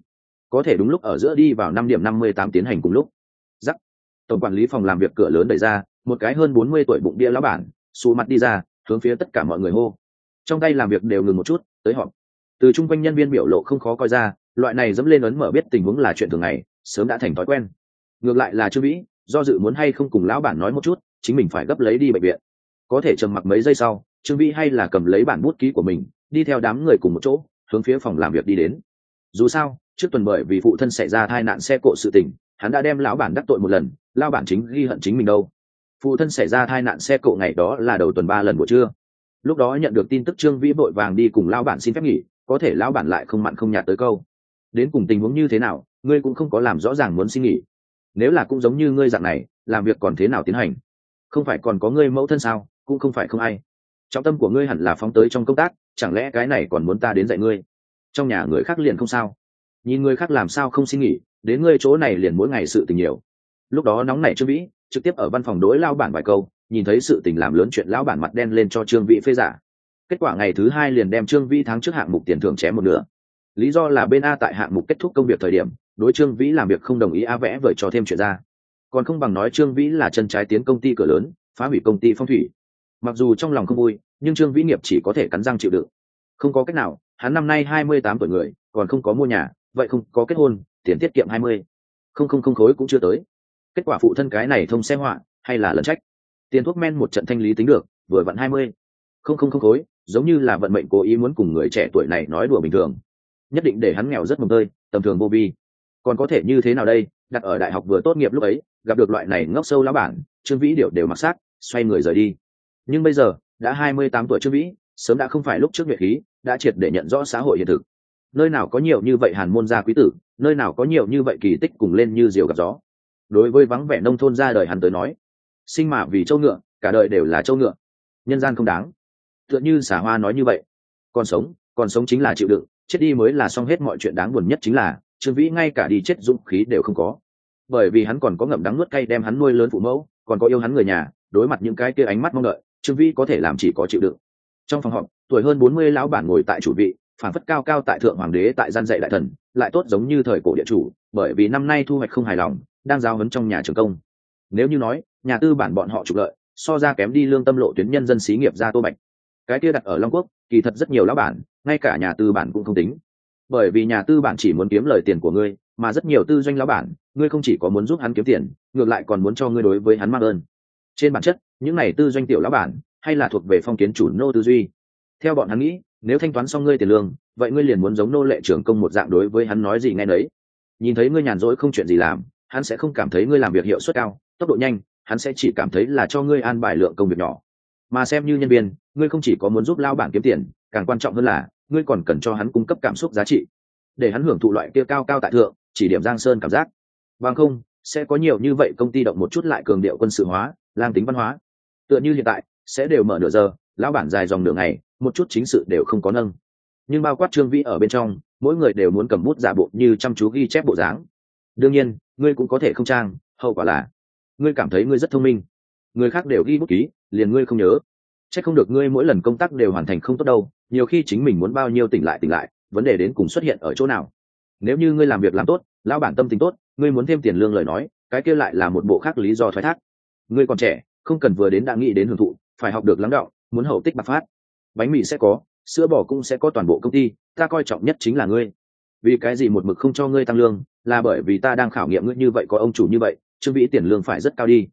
Có thể đúng lúc ở giữa đi vào năm điểm năm mươi tám tiến hành cùng lúc. Giắc tổng quản lý phòng làm việc cửa lớn đẩy ra, một cái hơn bốn mươi tuổi bụng bia lão bản, xù mặt đi ra, hướng phía tất cả mọi người hô. Trong tay làm việc đều ngừng một chút, tới họp. Từ chung quanh nhân viên biểu lộ không khó coi ra, loại này dẫm lên ấn mở biết tình huống là chuyện thường ngày, sớm đã thành thói quen. Ngược lại là trương vĩ, do dự muốn hay không cùng lão bản nói một chút, chính mình phải gấp lấy đi bệnh viện có thể trầm mặc mấy giây sau, trương vĩ hay là cầm lấy bản bút ký của mình, đi theo đám người cùng một chỗ, hướng phía phòng làm việc đi đến. Dù sao, trước tuần bởi vì phụ thân xảy ra tai nạn xe cộ sự tình, hắn đã đem lão bản đắc tội một lần lao bản chính ghi hận chính mình đâu. Phụ thân xảy ra tai nạn xe cộ ngày đó là đầu tuần ba lần buổi trưa. Lúc đó nhận được tin tức trương vĩ vội vàng đi cùng lao bản xin phép nghỉ, có thể lão bản lại không mặn không nhạt tới câu. Đến cùng tình huống như thế nào, ngươi cũng không có làm rõ ràng muốn xin nghỉ. Nếu là cũng giống như ngươi dạng này, làm việc còn thế nào tiến hành? Không phải còn có ngươi mẫu thân sao? Cũng không phải không ai. Trọng tâm của ngươi hẳn là phóng tới trong công tác, chẳng lẽ cái này còn muốn ta đến dạy ngươi? Trong nhà người khác liền không sao. Nhìn người khác làm sao không xin nghỉ, đến ngươi chỗ này liền mỗi ngày sự tình nhiều. Lúc đó nóng nảy trương vĩ, trực tiếp ở văn phòng đối lao bản vài câu, nhìn thấy sự tình làm lớn chuyện lão bản mặt đen lên cho trương vĩ phê giả. Kết quả ngày thứ hai liền đem trương vĩ tháng trước hạng mục tiền thưởng chém một nửa. Lý do là bên a tại hạng mục kết thúc công việc thời điểm, đối trương vĩ làm việc không đồng ý a vẽ vời cho thêm chuyện ra. Còn không bằng nói trương vĩ là chân trái tiến công ty cửa lớn, phá hủy công ty phong thủy mặc dù trong lòng không vui, nhưng trương vĩ nghiệp chỉ có thể cắn răng chịu đựng. Không có cách nào, hắn năm nay hai mươi tám tuổi người, còn không có mua nhà, vậy không có kết hôn, tiền tiết kiệm hai mươi. Không không không khối cũng chưa tới. Kết quả phụ thân cái này thông xe họa, hay là lẫn trách? Tiền thuốc men một trận thanh lý tính được, vừa vặn hai mươi. Không không không khối, giống như là vận mệnh cố ý muốn cùng người trẻ tuổi này nói đùa bình thường. Nhất định để hắn nghèo rất mồm tơi, tầm thường vô vi. Còn có thể như thế nào đây? Đặt ở đại học vừa tốt nghiệp lúc ấy, gặp được loại này ngốc sâu lá bản, trương vĩ điệu đều mặc sát xoay người rời đi nhưng bây giờ, đã hai mươi tám tuổi trương vĩ sớm đã không phải lúc trước nguyện khí, đã triệt để nhận rõ xã hội hiện thực. Nơi nào có nhiều như vậy hàn môn gia quý tử, nơi nào có nhiều như vậy kỳ tích cùng lên như diều gặp gió. Đối với vắng vẻ nông thôn ra đời hắn tới nói, sinh mà vì châu ngựa, cả đời đều là châu ngựa. Nhân gian không đáng. Tựa như xả hoa nói như vậy, còn sống còn sống chính là chịu đựng, chết đi mới là xong hết mọi chuyện đáng buồn nhất chính là, trương vĩ ngay cả đi chết dũng khí đều không có. Bởi vì hắn còn có ngậm đắng nuốt cay đem hắn nuôi lớn phụ mẫu, còn có yêu hắn người nhà, đối mặt những cái kia ánh mắt mong đợi trương vĩ có thể làm chỉ có chịu đựng. Trong phòng họp, tuổi hơn bốn mươi lão bản ngồi tại chủ vị phản phất cao cao tại thượng hoàng đế tại gian dạy đại thần, lại tốt giống như thời cổ địa chủ, bởi vì năm nay thu hoạch không hài lòng, đang giao hấn trong nhà trường công. Nếu như nói, nhà tư bản bọn họ trục lợi, so ra kém đi lương tâm lộ tuyến nhân dân xí nghiệp ra tô bạch. Cái kia đặt ở long quốc, kỳ thật rất nhiều lão bản, ngay cả nhà tư bản cũng không tính. Bởi vì nhà tư bản chỉ muốn kiếm lời tiền của ngươi, mà rất nhiều tư doanh lão bản, ngươi không chỉ có muốn giúp hắn kiếm tiền, ngược lại còn muốn cho ngươi đối với hắn mang ơn. Trên bản chất những này tư doanh tiểu lão bản, hay là thuộc về phong kiến chủ nô tư duy? Theo bọn hắn nghĩ, nếu thanh toán xong ngươi tiền lương, vậy ngươi liền muốn giống nô lệ trưởng công một dạng đối với hắn nói gì ngay nấy. Nhìn thấy ngươi nhàn rỗi không chuyện gì làm, hắn sẽ không cảm thấy ngươi làm việc hiệu suất cao, tốc độ nhanh, hắn sẽ chỉ cảm thấy là cho ngươi an bài lượng công việc nhỏ. Mà xem như nhân viên, ngươi không chỉ có muốn giúp lao bản kiếm tiền, càng quan trọng hơn là, ngươi còn cần cho hắn cung cấp cảm xúc giá trị. Để hắn hưởng thụ loại kia cao cao tại thượng, chỉ điểm giang sơn cảm giác. Bằng không, sẽ có nhiều như vậy công ty động một chút lại cường điệu quân sự hóa, lang tính văn hóa tựa như hiện tại, sẽ đều mở nửa giờ, lão bản dài dòng nửa ngày, một chút chính sự đều không có nâng. Nhưng bao quát trương vĩ ở bên trong, mỗi người đều muốn cầm bút giả bộ như chăm chú ghi chép bộ dáng. Đương nhiên, ngươi cũng có thể không trang, hậu quả là, ngươi cảm thấy ngươi rất thông minh. Người khác đều ghi bút ký, liền ngươi không nhớ. C h ắ c không được ngươi mỗi lần công tác đều hoàn thành không tốt đâu, nhiều khi chính mình muốn bao nhiêu tỉnh lại tỉnh lại, vấn đề đến cùng xuất hiện ở chỗ nào. Nếu như ngươi làm việc làm tốt, lão bản tâm tính tốt, ngươi muốn thêm tiền lương lời nói, cái kia lại là một bộ khác lý do thoái thác. Ngươi còn trẻ không cần vừa đến đã nghĩ đến hưởng thụ, phải học được lắng đạo muốn hậu tích bạc phát. Bánh mì sẽ có, sữa bò cũng sẽ có toàn bộ công ty, ta coi trọng nhất chính là ngươi. Vì cái gì một mực không cho ngươi tăng lương, là bởi vì ta đang khảo nghiệm ngươi như vậy có ông chủ như vậy, trương vĩ tiền lương phải rất cao đi.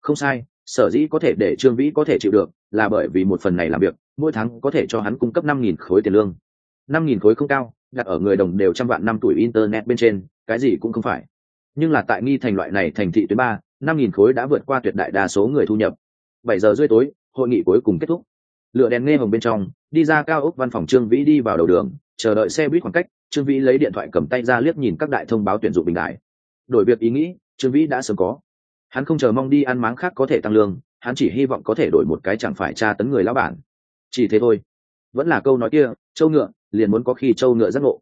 Không sai, sở dĩ có thể để trương vĩ có thể chịu được, là bởi vì một phần này làm việc, mỗi tháng có thể cho hắn cung cấp năm nghìn khối tiền lương. Năm nghìn khối không cao, đặt ở người đồng đều trăm vạn năm tuổi internet bên trên, cái gì cũng không phải. Nhưng là tại nghi thành loại này thành thị tuyến ba năm nghìn khối đã vượt qua tuyệt đại đa số người thu nhập. Bảy giờ rưỡi tối, hội nghị cuối cùng kết thúc. Lựa đèn nghe hồng bên trong, đi ra cao ốc văn phòng trương vĩ đi vào đầu đường, chờ đợi xe buýt khoảng cách, trương vĩ lấy điện thoại cầm tay ra liếc nhìn các đại thông báo tuyển dụng bình đại. Đổi việc ý nghĩ, trương vĩ đã sớm có. Hắn không chờ mong đi ăn máng khác có thể tăng lương, hắn chỉ hy vọng có thể đổi một cái chẳng phải tra tấn người lão bản. Chỉ thế thôi. Vẫn là câu nói kia, châu ngựa, liền muốn có khi châu ngựa giác ngộ.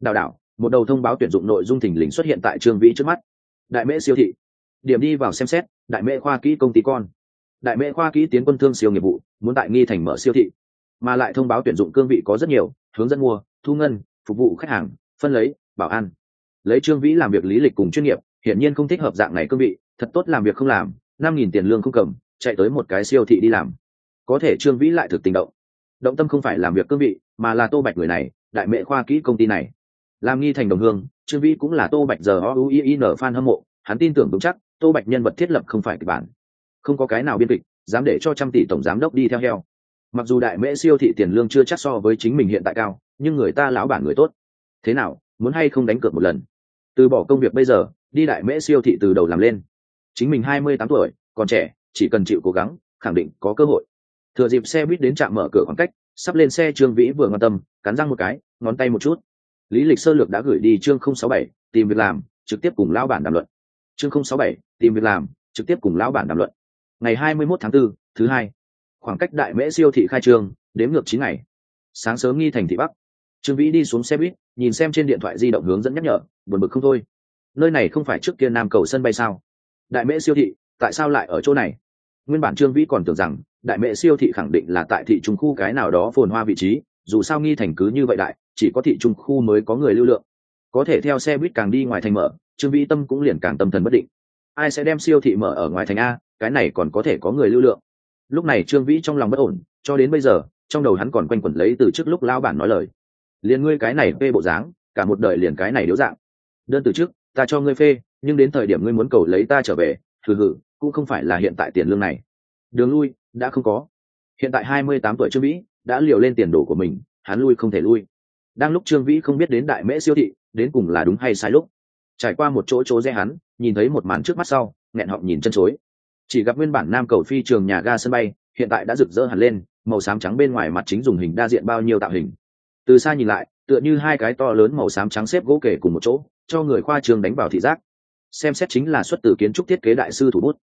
Đào đảo, một đầu thông báo tuyển dụng nội dung thình lình xuất hiện tại trương vĩ trước mắt. Đại mễ siêu thị điểm đi vào xem xét, đại mễ khoa kỹ công ty con. Đại mễ khoa kỹ tiến quân thương siêu nghiệp vụ, muốn tại nghi thành mở siêu thị. Mà lại thông báo tuyển dụng cương vị có rất nhiều, hướng dẫn mua, thu ngân, phục vụ khách hàng, phân lấy, bảo an. Lấy trương vĩ làm việc lý lịch cùng chuyên nghiệp, hiển nhiên không thích hợp dạng này cương vị, thật tốt làm việc không làm, năm nghìn tiền lương không cầm, chạy tới một cái siêu thị đi làm. Có thể trương vĩ lại thực tình động. Động tâm không phải làm việc cương vị, mà là tô bạch người này, đại mệ khoa kỹ công ty này. Làm nghi thành đồng hương, trương vĩ cũng là tô bạch giờ o u i n fan hâm mộ, hắn tin tưởng vững chắc tô bạch nhân vật thiết lập không phải kịch bản. Không có cái nào biên kịch, dám để cho trăm tỷ tổng giám đốc đi theo heo. Mặc dù đại mễ siêu thị tiền lương chưa chắc so với chính mình hiện tại cao, nhưng người ta lão bản người tốt. Thế nào, muốn hay không đánh cược một lần? Từ bỏ công việc bây giờ, đi đại mễ siêu thị từ đầu làm lên. Chính mình hai mươi tám tuổi, còn trẻ, chỉ cần chịu cố gắng, khẳng định có cơ hội. Thừa dịp xe buýt đến trạm mở cửa khoảng cách, sắp lên xe trương vĩ vừa ngon tâm, cắn răng một cái, ngón tay một chút. Lý lịch sơ lược đã gửi đi chương không sáu bảy, tìm việc làm, trực tiếp cùng lão bản đàm luận chương không sáu bảy tìm việc làm trực tiếp cùng lão bản đàm luận. Ngày hai mươi 21 tháng 4, thứ hai. Khoảng cách đại mễ siêu thị khai trương đếm ngược chín ngày. Sáng sớm nghi thành thị bắc. Trương vĩ đi xuống xe buýt nhìn xem trên điện thoại di động hướng dẫn nhắc nhở buồn bực không thôi. Nơi này không phải trước kia nam cầu sân bay sao? Đại mễ siêu thị tại sao lại ở chỗ này? Nguyên bản trương vĩ còn tưởng rằng đại mễ siêu thị khẳng định là tại thị trung khu cái nào đó phồn hoa vị trí dù sao nghi thành cứ như vậy đại chỉ có thị trung khu mới có người lưu lượng. Có thể theo xe buýt càng đi ngoài thành mở trương vĩ tâm cũng liền càng tâm thần bất định. Ai sẽ đem siêu thị mở ở ngoài thành a, cái này còn có thể có người lưu lượng. Lúc này trương vĩ trong lòng bất ổn, cho đến bây giờ, trong đầu hắn còn quanh quẩn lấy từ trước lúc lao bản nói lời. Liền ngươi cái này phê bộ dáng, cả một đời liền cái này điếu dạng. Đơn từ trước, ta cho ngươi phê, nhưng đến thời điểm ngươi muốn cầu lấy ta trở về thử hử cũng không phải là hiện tại tiền lương này. Đường lui, đã không có. Hiện tại hai mươi tám tuổi trương vĩ, đã liều lên tiền đồ của mình, hắn lui không thể lui. Đang lúc trương vĩ không biết đến đại mễ siêu thị, đến cùng là đúng hay sai lúc trải qua một chỗ chỗ rẽ hắn, nhìn thấy một màn trước mắt sau, nghẹn họng nhìn chân chối. Chỉ gặp nguyên bản nam cầu phi trường nhà ga sân bay, hiện tại đã rực rỡ hẳn lên, màu xám trắng bên ngoài mặt chính dùng hình đa diện bao nhiêu tạo hình. Từ xa nhìn lại, tựa như hai cái to lớn màu xám trắng xếp gỗ kể cùng một chỗ, cho người khoa trường đánh vào thị giác. Xem xét chính là xuất từ kiến trúc thiết kế đại sư thủ bút.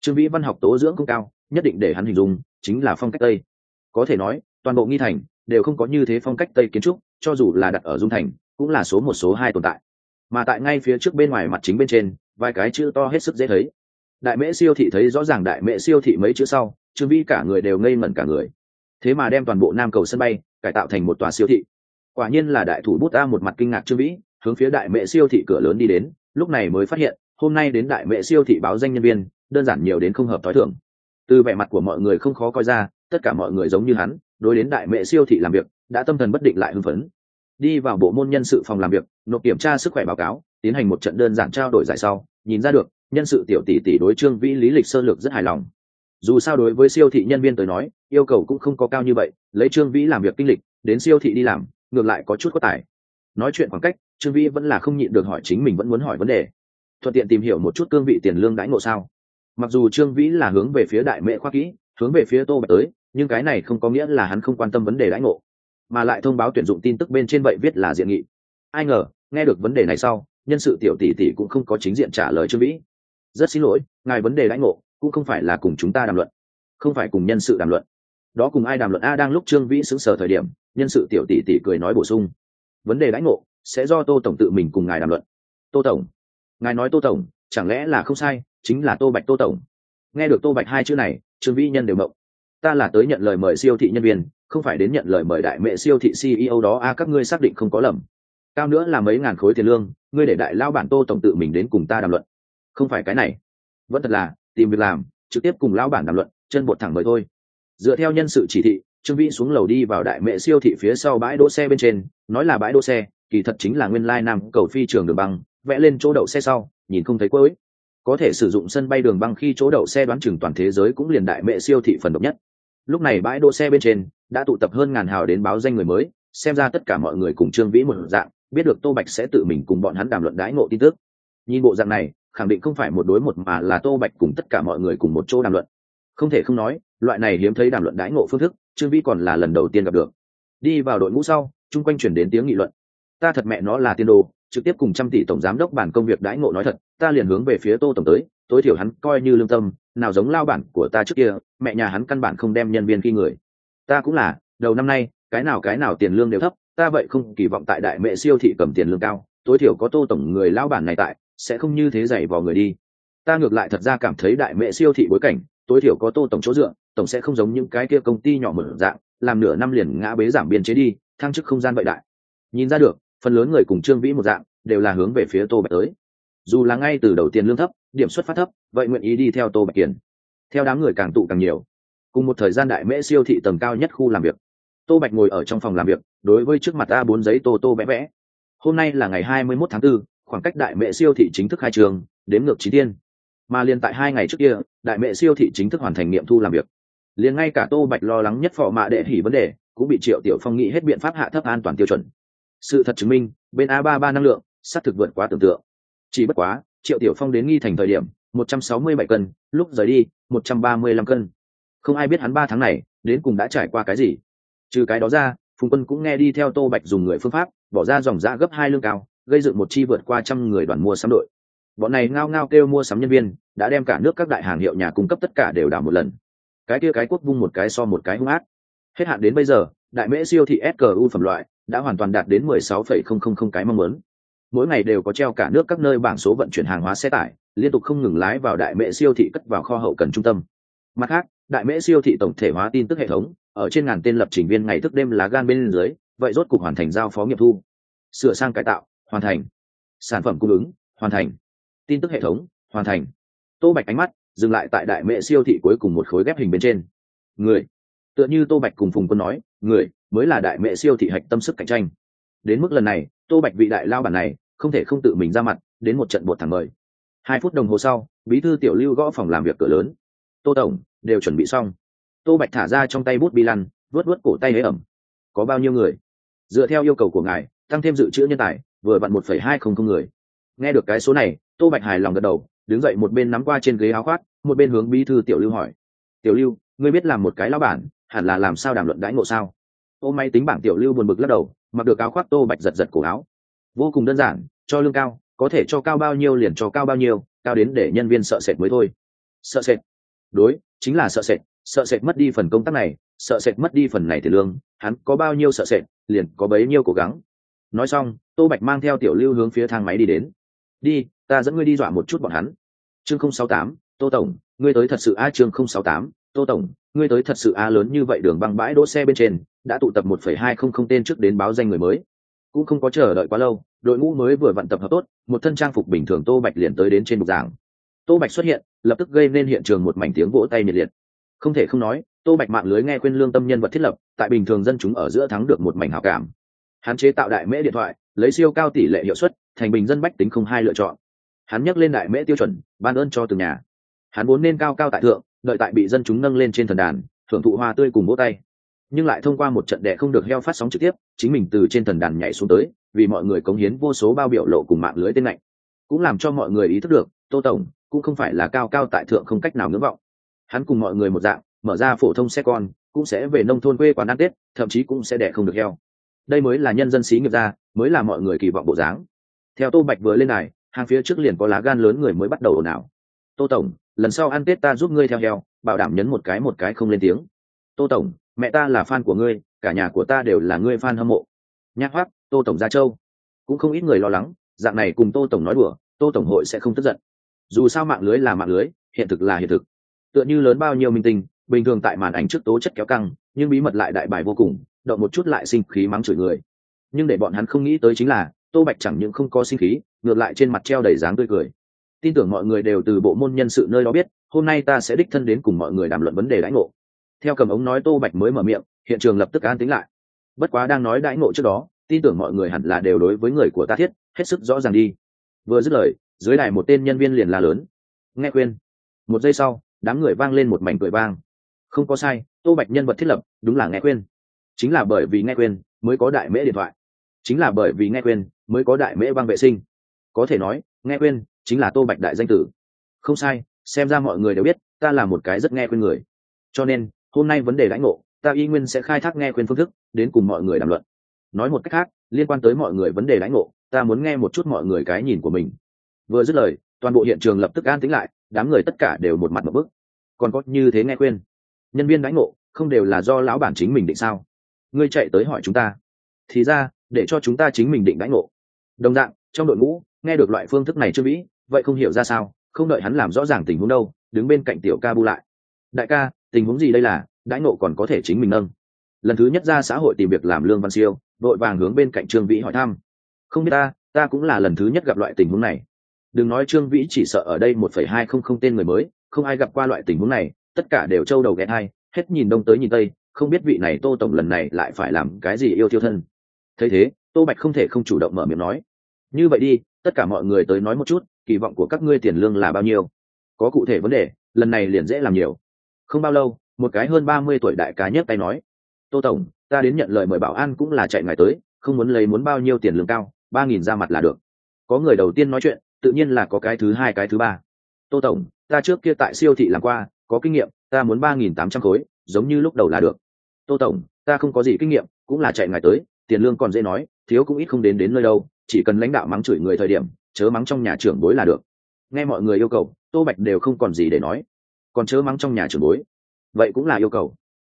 Trương vĩ văn học tố dưỡng cũng cao, nhất định để hắn hình dung, chính là phong cách tây. Có thể nói, toàn bộ nghi thành đều không có như thế phong cách tây kiến trúc, cho dù là đặt ở dung thành, cũng là số một, số hai tồn tại mà tại ngay phía trước bên ngoài mặt chính bên trên, vài cái chữ to hết sức dễ thấy. Đại mễ siêu thị thấy rõ ràng đại mễ siêu thị mấy chữ sau, trương vi cả người đều ngây mẩn cả người. Thế mà đem toàn bộ nam cầu sân bay cải tạo thành một tòa siêu thị. Quả nhiên là đại thủ bút ta một mặt kinh ngạc trương vĩ, hướng phía đại mễ siêu thị cửa lớn đi đến, lúc này mới phát hiện, hôm nay đến đại mễ siêu thị báo danh nhân viên, đơn giản nhiều đến không hợp t h o i thưởng từ vẻ mặt của mọi người không khó coi ra, tất cả mọi người giống như hắn, đối đến đại mễ siêu thị làm việc, đã tâm thần bất định lại hưng phấn đi vào bộ môn nhân sự phòng làm việc, nộp kiểm tra sức khỏe báo cáo, tiến hành một trận đơn giản trao đổi giải sau, nhìn ra được, nhân sự tiểu tỷ tỷ đối trương vĩ lý lịch sơ lược rất hài lòng. Dù sao đối với siêu thị nhân viên tới nói, yêu cầu cũng không có cao như vậy, lấy trương vĩ làm việc kinh lịch, đến siêu thị đi làm, ngược lại có chút có tài nói chuyện khoảng cách, trương vĩ vẫn là không nhịn được hỏi chính mình vẫn muốn hỏi vấn đề. Thuận tiện tìm hiểu một chút cương vị tiền lương đãi ngộ sao. Mặc dù trương vĩ là hướng về phía đại mệ khoa kỹ, hướng về phía tô bạch tới, nhưng cái này không có nghĩa là hắn không quan tâm vấn đề đãi ngộ mà lại thông báo tuyển dụng tin tức bên trên vậy viết là diện nghị. Ai ngờ, nghe được vấn đề này sau, nhân sự tiểu tỷ tỷ cũng không có chính diện trả lời trương vĩ. Rất xin lỗi, ngài vấn đề đãi ngộ, cũng không phải là cùng chúng ta đàm luận. Không phải cùng nhân sự đàm luận. Đó cùng ai đàm luận a đang lúc trương vĩ xứng sở thời điểm, nhân sự tiểu tỷ tỷ cười nói bổ sung. Vấn đề đãi ngộ, sẽ do tô tổng tự mình cùng ngài đàm luận. Tô tổng, ngài nói tô tổng, chẳng lẽ là không sai, chính là tô bạch tô tổng. Nghe được tô bạch hai chữ này, trương vĩ nhân đều mộng ta là tới nhận lời mời siêu thị nhân viên, không phải đến nhận lời mời đại mẹ siêu thị ceo đó. A, các ngươi xác định không có lầm. Cao nữa là mấy ngàn khối tiền lương, ngươi để đại lao bản tô tổng tự mình đến cùng ta đàm luận. Không phải cái này. Vẫn thật là, tìm việc làm, trực tiếp cùng lao bản đàm luận, chân bột thẳng mời thôi. Dựa theo nhân sự chỉ thị, trương vĩ xuống lầu đi vào đại mẹ siêu thị phía sau bãi đỗ xe bên trên, nói là bãi đỗ xe, kỳ thật chính là nguyên lai nam cầu phi trường đường băng, vẽ lên chỗ đậu xe sau, nhìn không thấy cuối. Có thể sử dụng sân bay đường băng khi chỗ đậu xe đoán chừng toàn thế giới cũng liền đại mẹ siêu thị phần độc nhất lúc này bãi đỗ xe bên trên đã tụ tập hơn ngàn hào đến báo danh người mới, xem ra tất cả mọi người cùng trương vĩ một dạng, biết được tô bạch sẽ tự mình cùng bọn hắn đàm luận đãi ngộ tin tức. Nhìn bộ dạng này, khẳng định không phải một đối một mà là tô bạch cùng tất cả mọi người cùng một chỗ đàm luận. Không thể không nói, loại này hiếm thấy đàm luận đãi ngộ phương thức, trương vĩ còn là lần đầu tiên gặp được. Đi vào đội ngũ sau, chung quanh chuyển đến tiếng nghị luận. Ta thật mẹ nó là tiên đồ trực tiếp cùng trăm tỷ tổng giám đốc bản công việc đãi ngộ nói thật, ta liền hướng về phía tô tổng tới, tối thiểu hắn coi như lương tâm, nào giống lao bản của ta trước kia, mẹ nhà hắn căn bản không đem nhân viên khi người. Ta cũng là, đầu năm nay, cái nào cái nào tiền lương đều thấp, ta vậy không kỳ vọng tại đại mẹ siêu thị cầm tiền lương cao, tối thiểu có tô tổng người lao bản này tại, sẽ không như thế dày vào người đi. Ta ngược lại thật ra cảm thấy đại mẹ siêu thị bối cảnh, tối thiểu có tô tổng chỗ dựa, tổng sẽ không giống những cái kia công ty nhỏ mở dạng, làm nửa năm liền ngã bế giảm biên chế đi, thăng chức không gian vậy đại. Nhìn ra được phần lớn người cùng trương vĩ một dạng đều là hướng về phía tô bạch tới. Dù là ngay từ đầu tiên lương thấp điểm xuất phát thấp vậy nguyện ý đi theo tô bạch kiền. Theo đám người càng tụ càng nhiều. Cùng một thời gian đại mễ siêu thị tầng cao nhất khu làm việc. Tô bạch ngồi ở trong phòng làm việc đối với trước mặt a bốn giấy tô tô vẽ vẽ hôm nay là ngày hai mươi 21 tháng 4, khoảng cách đại mễ siêu thị chính thức khai trường đếm ngược trí tiên. Mà liền tại hai ngày trước kia đại mễ siêu thị chính thức hoàn thành nghiệm thu làm việc. Liền ngay cả tô bạch lo lắng nhất phò mạ đệ hỉ vấn đề cũng bị triệu tiểu phong nghĩ hết biện pháp hạ thấp an toàn tiêu chuẩn sự thật chứng minh, bên a ba ba năng lượng, xác thực vượt quá tưởng tượng. Chỉ bất quá, triệu tiểu phong đến nghi thành thời điểm, một trăm sáu mươi bảy cân, lúc rời đi, một trăm ba mươi lăm cân. Không ai biết hắn ba tháng này, đến cùng đã trải qua cái gì. Trừ cái đó ra, phùng quân cũng nghe đi theo tô bạch dùng người phương pháp, bỏ ra dòng giã gấp hai lương cao, gây dựng một chi vượt qua trăm người đoàn mua sắm đội. Bọn này ngao ngao kêu mua sắm nhân viên, đã đem cả nước các đại hàng hiệu nhà cung cấp tất cả đều đảo một lần. Cái kia cái quốc vung một cái so một cái hung ác. Hết hạn đến bây giờ, đại mễ siêu thị sku phẩm loại đã hoàn toàn đạt đến 16,000 cái mong muốn. Mỗi ngày đều có treo cả nước các nơi bảng số vận chuyển hàng hóa xe tải liên tục không ngừng lái vào đại mễ siêu thị cất vào kho hậu cần trung tâm. Mặt khác đại mễ siêu thị tổng thể hóa tin tức hệ thống ở trên ngàn tên lập trình viên ngày thức đêm lá gan bên dưới vậy rốt cục hoàn thành giao phó nghiệp thu. Sửa sang cải tạo hoàn thành. Sản phẩm cung ứng hoàn thành. Tin tức hệ thống hoàn thành. Tô bạch ánh mắt dừng lại tại đại mễ siêu thị cuối cùng một khối ghép hình bên trên. Người. Tựa như tô bạch cùng phùng quân nói người mới là đại mẹ siêu thị hạch tâm sức cạnh tranh. Đến mức lần này, tô bạch vị đại lao bản này không thể không tự mình ra mặt, đến một trận bột thẳng mời. Hai phút đồng hồ sau, bí thư tiểu lưu gõ phòng làm việc cửa lớn. Tô tổng, đều chuẩn bị xong. Tô bạch thả ra trong tay bút bi lăn vớt vớt cổ tay hế ẩm. Có bao nhiêu người? Dựa theo yêu cầu của ngài, tăng thêm dự trữ nhân tài, vừa vặn một phẩy hai không không người. Nghe được cái số này, tô bạch hài lòng gật đầu, đứng dậy một bên nắm qua trên ghế áo khoác, một bên hướng bí thư tiểu lưu hỏi. Tiểu lưu, ngươi biết làm một cái lao bản, hẳn là làm sao đàm luận đãi ngộ sao? Ô máy tính bảng tiểu lưu buồn bực lắc đầu, mặc được áo khoác tô bạch giật giật cổ áo. Vô cùng đơn giản, cho lương cao, có thể cho cao bao nhiêu liền cho cao bao nhiêu, cao đến để nhân viên sợ sệt mới thôi. Sợ sệt. Đối, chính là sợ sệt sợ sệt mất đi phần công tác này, sợ sệt mất đi phần này thì lương, hắn có bao nhiêu sợ sệt, liền có bấy nhiêu cố gắng. Nói xong, tô bạch mang theo tiểu lưu hướng phía thang máy đi đến. Đi, ta dẫn ngươi đi dọa một chút bọn hắn. Chương không sáu tám, tô tổng, ngươi tới thật sự a chương không sáu tám tô tổng, ngươi tới thật sự a lớn như vậy đường băng bãi đỗ xe bên trên, đã tụ tập một phẩy hai không không tên trước đến báo danh người mới. Cũng không có chờ đợi quá lâu, đội ngũ mới vừa vận tập hợp tốt, một thân trang phục bình thường tô bạch liền tới đến trên bục giảng. Tô bạch xuất hiện, lập tức gây nên hiện trường một mảnh tiếng vỗ tay nhiệt liệt. Không thể không nói, tô bạch mạng lưới nghe khuyên lương tâm nhân vật thiết lập, tại bình thường dân chúng ở giữa thắng được một mảnh hào cảm. Hạn chế tạo đại mễ điện thoại, lấy siêu cao tỷ lệ hiệu suất, thành bình dân bách tính không hai lựa chọn. Hắn nhắc lên đại mễ tiêu chuẩn, ban ơn cho từng nhà. Hắn vốn nên cao cao tại thượng đợi tại bị dân chúng nâng lên trên thần đàn, thưởng thụ hoa tươi cùng vỗ tay. Nhưng lại thông qua một trận đệ không được heo phát sóng trực tiếp, chính mình từ trên thần đàn nhảy xuống tới, vì mọi người cống hiến vô số bao biểu lộ cùng mạng lưới tên lạnh. Cũng làm cho mọi người ý thức được, tô tổng cũng không phải là cao cao tại thượng không cách nào ngưỡng vọng. Hắn cùng mọi người một dạng, mở ra phổ thông xe con cũng sẽ về nông thôn quê quán ăn tết, thậm chí cũng sẽ đẻ không được heo. Đây mới là nhân dân xí nghiệp ra, mới là mọi người kỳ vọng bộ dáng. Theo tô bạch vừa lên này hàng phía trước liền có lá gan lớn người mới bắt đầu ồn ào. Tô tổng lần sau ăn tết ta giúp ngươi theo heo, bảo đảm nhấn một cái một cái không lên tiếng. Tô tổng, mẹ ta là fan của ngươi, cả nhà của ta đều là ngươi fan hâm mộ. Nhắc hoác tô tổng gia châu. Cũng không ít người lo lắng, dạng này cùng tô tổng nói đùa, tô tổng hội sẽ không tức giận. Dù sao mạng lưới là mạng lưới, hiện thực là hiện thực. Tựa như lớn bao nhiêu minh tinh, bình thường tại màn ảnh trước tố chất kéo căng, nhưng bí mật lại đại bài vô cùng, động một chút lại sinh khí mắng chửi người. Nhưng để bọn hắn không nghĩ tới chính là, tô bạch chẳng những không có sinh khí, ngược lại trên mặt treo đầy dáng tươi cười tin tưởng mọi người đều từ bộ môn nhân sự nơi đó biết, hôm nay ta sẽ đích thân đến cùng mọi người đàm luận vấn đề đãi ngộ. Theo cầm ống nói tô bạch mới mở miệng, hiện trường lập tức an tính lại. Bất quá đang nói đãi ngộ trước đó, tin tưởng mọi người hẳn là đều đối với người của ta thiết, hết sức rõ ràng đi. Vừa dứt lời, dưới đài một tên nhân viên liền la lớn. Nghe khuyên. Một giây sau, đám người vang lên một mảnh cười vang. Không có sai, tô bạch nhân vật thiết lập, đúng là nghe khuyên. Chính là bởi vì nghe khuyên, mới có đại mễ điện thoại. Chính là bởi vì nghe khuyên, mới có đại mễ băng vệ sinh. Có thể nói, nghe khuyên chính là tô bạch đại danh tử. Không sai, xem ra mọi người đều biết, ta là một cái rất nghe khuyên người. Cho nên, hôm nay vấn đề lãnh ngộ, ta y nguyên sẽ khai thác nghe khuyên phương thức, đến cùng mọi người đàm luận. Nói một cách khác, liên quan tới mọi người vấn đề lãnh ngộ, ta muốn nghe một chút mọi người cái nhìn của mình. Vừa dứt lời, toàn bộ hiện trường lập tức an tính lại, đám người tất cả đều một mặt một bức. Còn có như thế nghe khuyên, nhân viên lãnh ngộ không đều là do lão bản chính mình định sao? Ngươi chạy tới hỏi chúng ta. Thì ra, để cho chúng ta chính mình định lãnh ngộ. Đồng dạng, trong đội ngũ, nghe được loại phương thức này chưa vĩ vậy không hiểu ra sao, không đợi hắn làm rõ ràng tình huống đâu, đứng bên cạnh tiểu ca bu lại. Đại ca, tình huống gì đây là, đãi nộ còn có thể chính mình nâng. Lần thứ nhất ra xã hội tìm việc làm lương văn siêu, đội vàng hướng bên cạnh trương vĩ hỏi thăm. Không biết ta ta cũng là lần thứ nhất gặp loại tình huống này. Đừng nói trương vĩ chỉ sợ ở đây một phẩy hai không không tên người mới, không ai gặp qua loại tình huống này, tất cả đều trâu đầu ghé hai hết nhìn đông tới nhìn tây, không biết vị này tô tổng lần này lại phải làm cái gì yêu thiêu thân. Thấy thế, tô bạch không thể không chủ động mở miệng nói. Như vậy đi, tất cả mọi người tới nói một chút kỳ vọng của các ngươi tiền lương là bao nhiêu? Có cụ thể vấn đề, lần này liền dễ làm nhiều. Không bao lâu, một cái hơn ba mươi tuổi đại cá nhấc tay nói, tô tổng, ta đến nhận lời mời bảo an cũng là chạy ngài tới, không muốn lấy muốn bao nhiêu tiền lương cao, ba nghìn ra mặt là được. Có người đầu tiên nói chuyện, tự nhiên là có cái thứ hai, cái thứ ba. Tô tổng, ta trước kia tại siêu thị làm qua, có kinh nghiệm, ta muốn ba nghìn tám trăm khối, giống như lúc đầu là được. Tô tổng, ta không có gì kinh nghiệm, cũng là chạy ngài tới, tiền lương còn dễ nói, thiếu cũng ít không đến đến nơi đâu, chỉ cần lãnh đạo mắng chửi người thời điểm chớ mắng trong nhà trưởng bối là được. Nghe mọi người yêu cầu, tô bạch đều không còn gì để nói. Còn chớ mắng trong nhà trưởng bối. Vậy cũng là yêu cầu.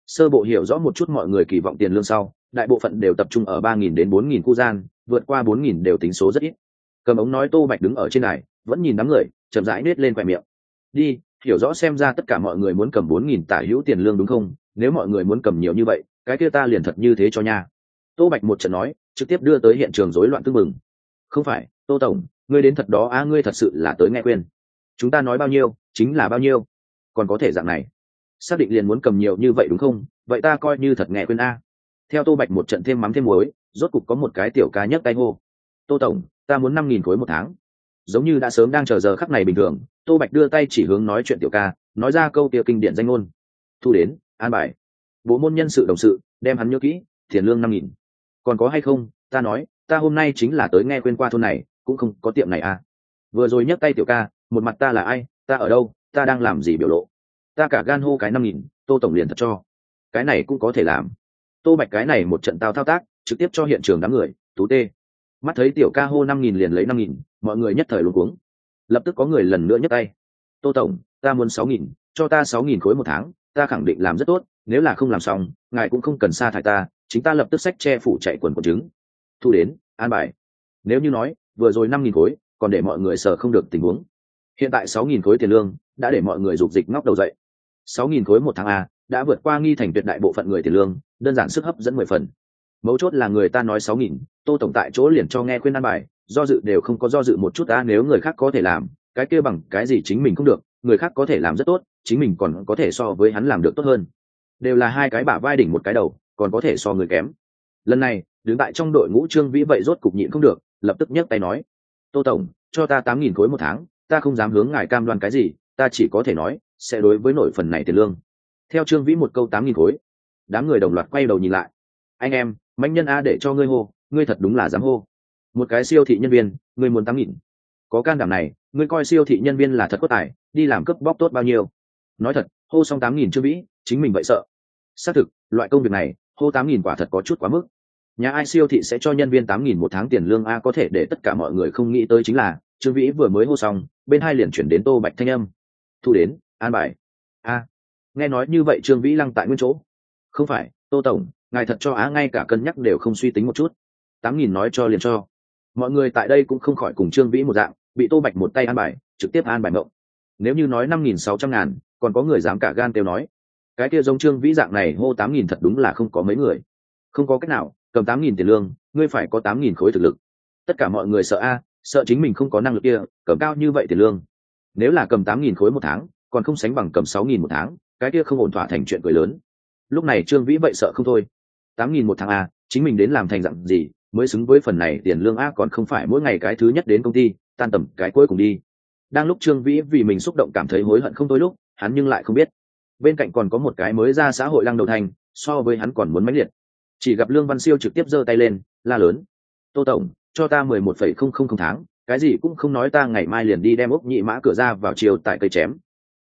Sơ bộ hiểu rõ một chút mọi người kỳ vọng tiền lương sau, đại bộ phận đều tập trung ở ba nghìn đến bốn nghìn khu gian, vượt qua bốn nghìn đều tính số rất ít. Cầm ống nói tô bạch đứng ở trên này, vẫn nhìn đám người, chậm rãi nết lên khoe miệng. Đi, hiểu rõ xem ra tất cả mọi người muốn cầm bốn nghìn tả hữu tiền lương đúng không? Nếu mọi người muốn cầm nhiều như vậy, cái kia ta liền thật như thế cho nha. Tô bạch một trận nói, trực tiếp đưa tới hiện trường rối loạn tưng mừng không phải, tô tổng ngươi đến thật đó á, ngươi thật sự là tới nghe khuyên. Chúng ta nói bao nhiêu, chính là bao nhiêu. Còn có thể dạng này. Xác định liền muốn cầm nhiều như vậy đúng không? Vậy ta coi như thật nghe khuyên a. Theo tô bạch một trận thêm mắm thêm muối, rốt cục có một cái tiểu ca nhấc tay hô. Tô tổng, ta muốn năm nghìn khối một tháng. Giống như đã sớm đang chờ giờ khắc này bình thường, tô bạch đưa tay chỉ hướng nói chuyện tiểu ca, nói ra câu tiêu kinh điển danh ngôn. Thu đến, an bài. Bộ môn nhân sự đồng sự, đem hắn nhớ kỹ, tiền lương năm nghìn. Còn có hay không? Ta nói, ta hôm nay chính là tới nghe quên qua thôn này cũng không có tiệm này à. Vừa rồi nhấc tay tiểu ca, một mặt ta là ai, ta ở đâu, ta đang làm gì biểu lộ. Ta cả gan hô cái năm nghìn, tô tổng liền thật cho. Cái này cũng có thể làm. Tô bạch cái này một trận tao thao tác, trực tiếp cho hiện trường đám người, tú tê. Mắt thấy tiểu ca hô năm nghìn liền lấy năm nghìn, mọi người nhất thời luôn cuống. Lập tức có người lần nữa nhấc tay. Tô tổng, ta muốn sáu nghìn, cho ta sáu nghìn khối một tháng, ta khẳng định làm rất tốt, nếu là không làm xong, ngài cũng không cần sa thải ta, chính ta lập tức sách che phủ chạy quần quần trứng. Thu đến, an bài. Nếu như nói vừa rồi năm nghìn khối, còn để mọi người sợ không được tình huống. Hiện tại sáu nghìn khối tiền lương đã để mọi người dục dịch ngóc đầu dậy. Sáu nghìn khối một tháng a đã vượt qua nghi thành tuyệt đại bộ phận người tiền lương, đơn giản sức hấp dẫn mười phần. Mấu chốt là người ta nói sáu nghìn, tô tổng tại chỗ liền cho nghe khuyên an bài, do dự đều không có do dự một chút ta nếu người khác có thể làm, cái kia bằng cái gì chính mình không được, người khác có thể làm rất tốt, chính mình còn có thể so với hắn làm được tốt hơn. Đều là hai cái bả vai đỉnh một cái đầu, còn có thể so người kém. Lần này, đứng tại trong đội ngũ trương vĩ vậy rốt cục nhịn không được lập tức nhấc tay nói, tô tổng, cho ta tám nghìn khối một tháng, ta không dám hướng ngài cam đoan cái gì, ta chỉ có thể nói, sẽ đối với nổi phần này tiền lương. Theo trương vĩ một câu tám nghìn khối, đám người đồng loạt quay đầu nhìn lại. Anh em mạnh nhân a để cho ngươi hô, ngươi thật đúng là dám hô. Một cái siêu thị nhân viên, ngươi muốn tám nghìn. Có can đảm này, ngươi coi siêu thị nhân viên là thật có tài, đi làm cướp bóc tốt bao nhiêu. Nói thật, hô xong tám nghìn chưa vĩ, chính mình vậy sợ. Xác thực, loại công việc này, hô tám nghìn quả thật có chút quá mức nhà ai siêu thị sẽ cho nhân viên tám nghìn một tháng tiền lương a có thể để tất cả mọi người không nghĩ tới chính là, trương vĩ vừa mới hô xong, bên hai liền chuyển đến tô bạch thanh âm. Thu đến, an bài. A. Nghe nói như vậy trương vĩ lăng tại nguyên chỗ. Không phải, tô tổng, ngài thật cho á ngay cả cân nhắc đều không suy tính một chút. Tám nghìn nói cho liền cho. Mọi người tại đây cũng không khỏi cùng trương vĩ một dạng, bị tô bạch một tay an bài, trực tiếp an bài mộng. Nếu như nói năm nghìn sáu trăm ngàn, còn có người dám cả gan kêu nói. Cái kia giống trương vĩ dạng này hô tám nghìn thật đúng là không có mấy người. Không có cách nào cầm tám nghìn tiền lương, ngươi phải có tám nghìn khối thực lực. Tất cả mọi người sợ a, sợ chính mình không có năng lực kia, cầm cao như vậy tiền lương. Nếu là cầm tám nghìn khối một tháng, còn không sánh bằng cầm sáu nghìn một tháng, cái kia không ổn thỏa thành chuyện cười lớn. Lúc này trương vĩ vậy sợ không thôi. Tám nghìn một tháng a, chính mình đến làm thành dặn gì, mới xứng với phần này tiền lương a, còn không phải mỗi ngày cái thứ nhất đến công ty, tan tầm cái cuối cùng đi. Đang lúc trương vĩ vì mình xúc động cảm thấy hối hận không thôi lúc, hắn nhưng lại không biết. Bên cạnh còn có một cái mới ra xã hội lăng đầu thành, so với hắn còn muốn mãnh liệt chỉ gặp lương văn siêu trực tiếp giơ tay lên, la lớn. Tô tổng, cho ta mười một phẩy không không không tháng, cái gì cũng không nói ta ngày mai liền đi đem ốc nhị mã cửa ra vào chiều tại cây chém.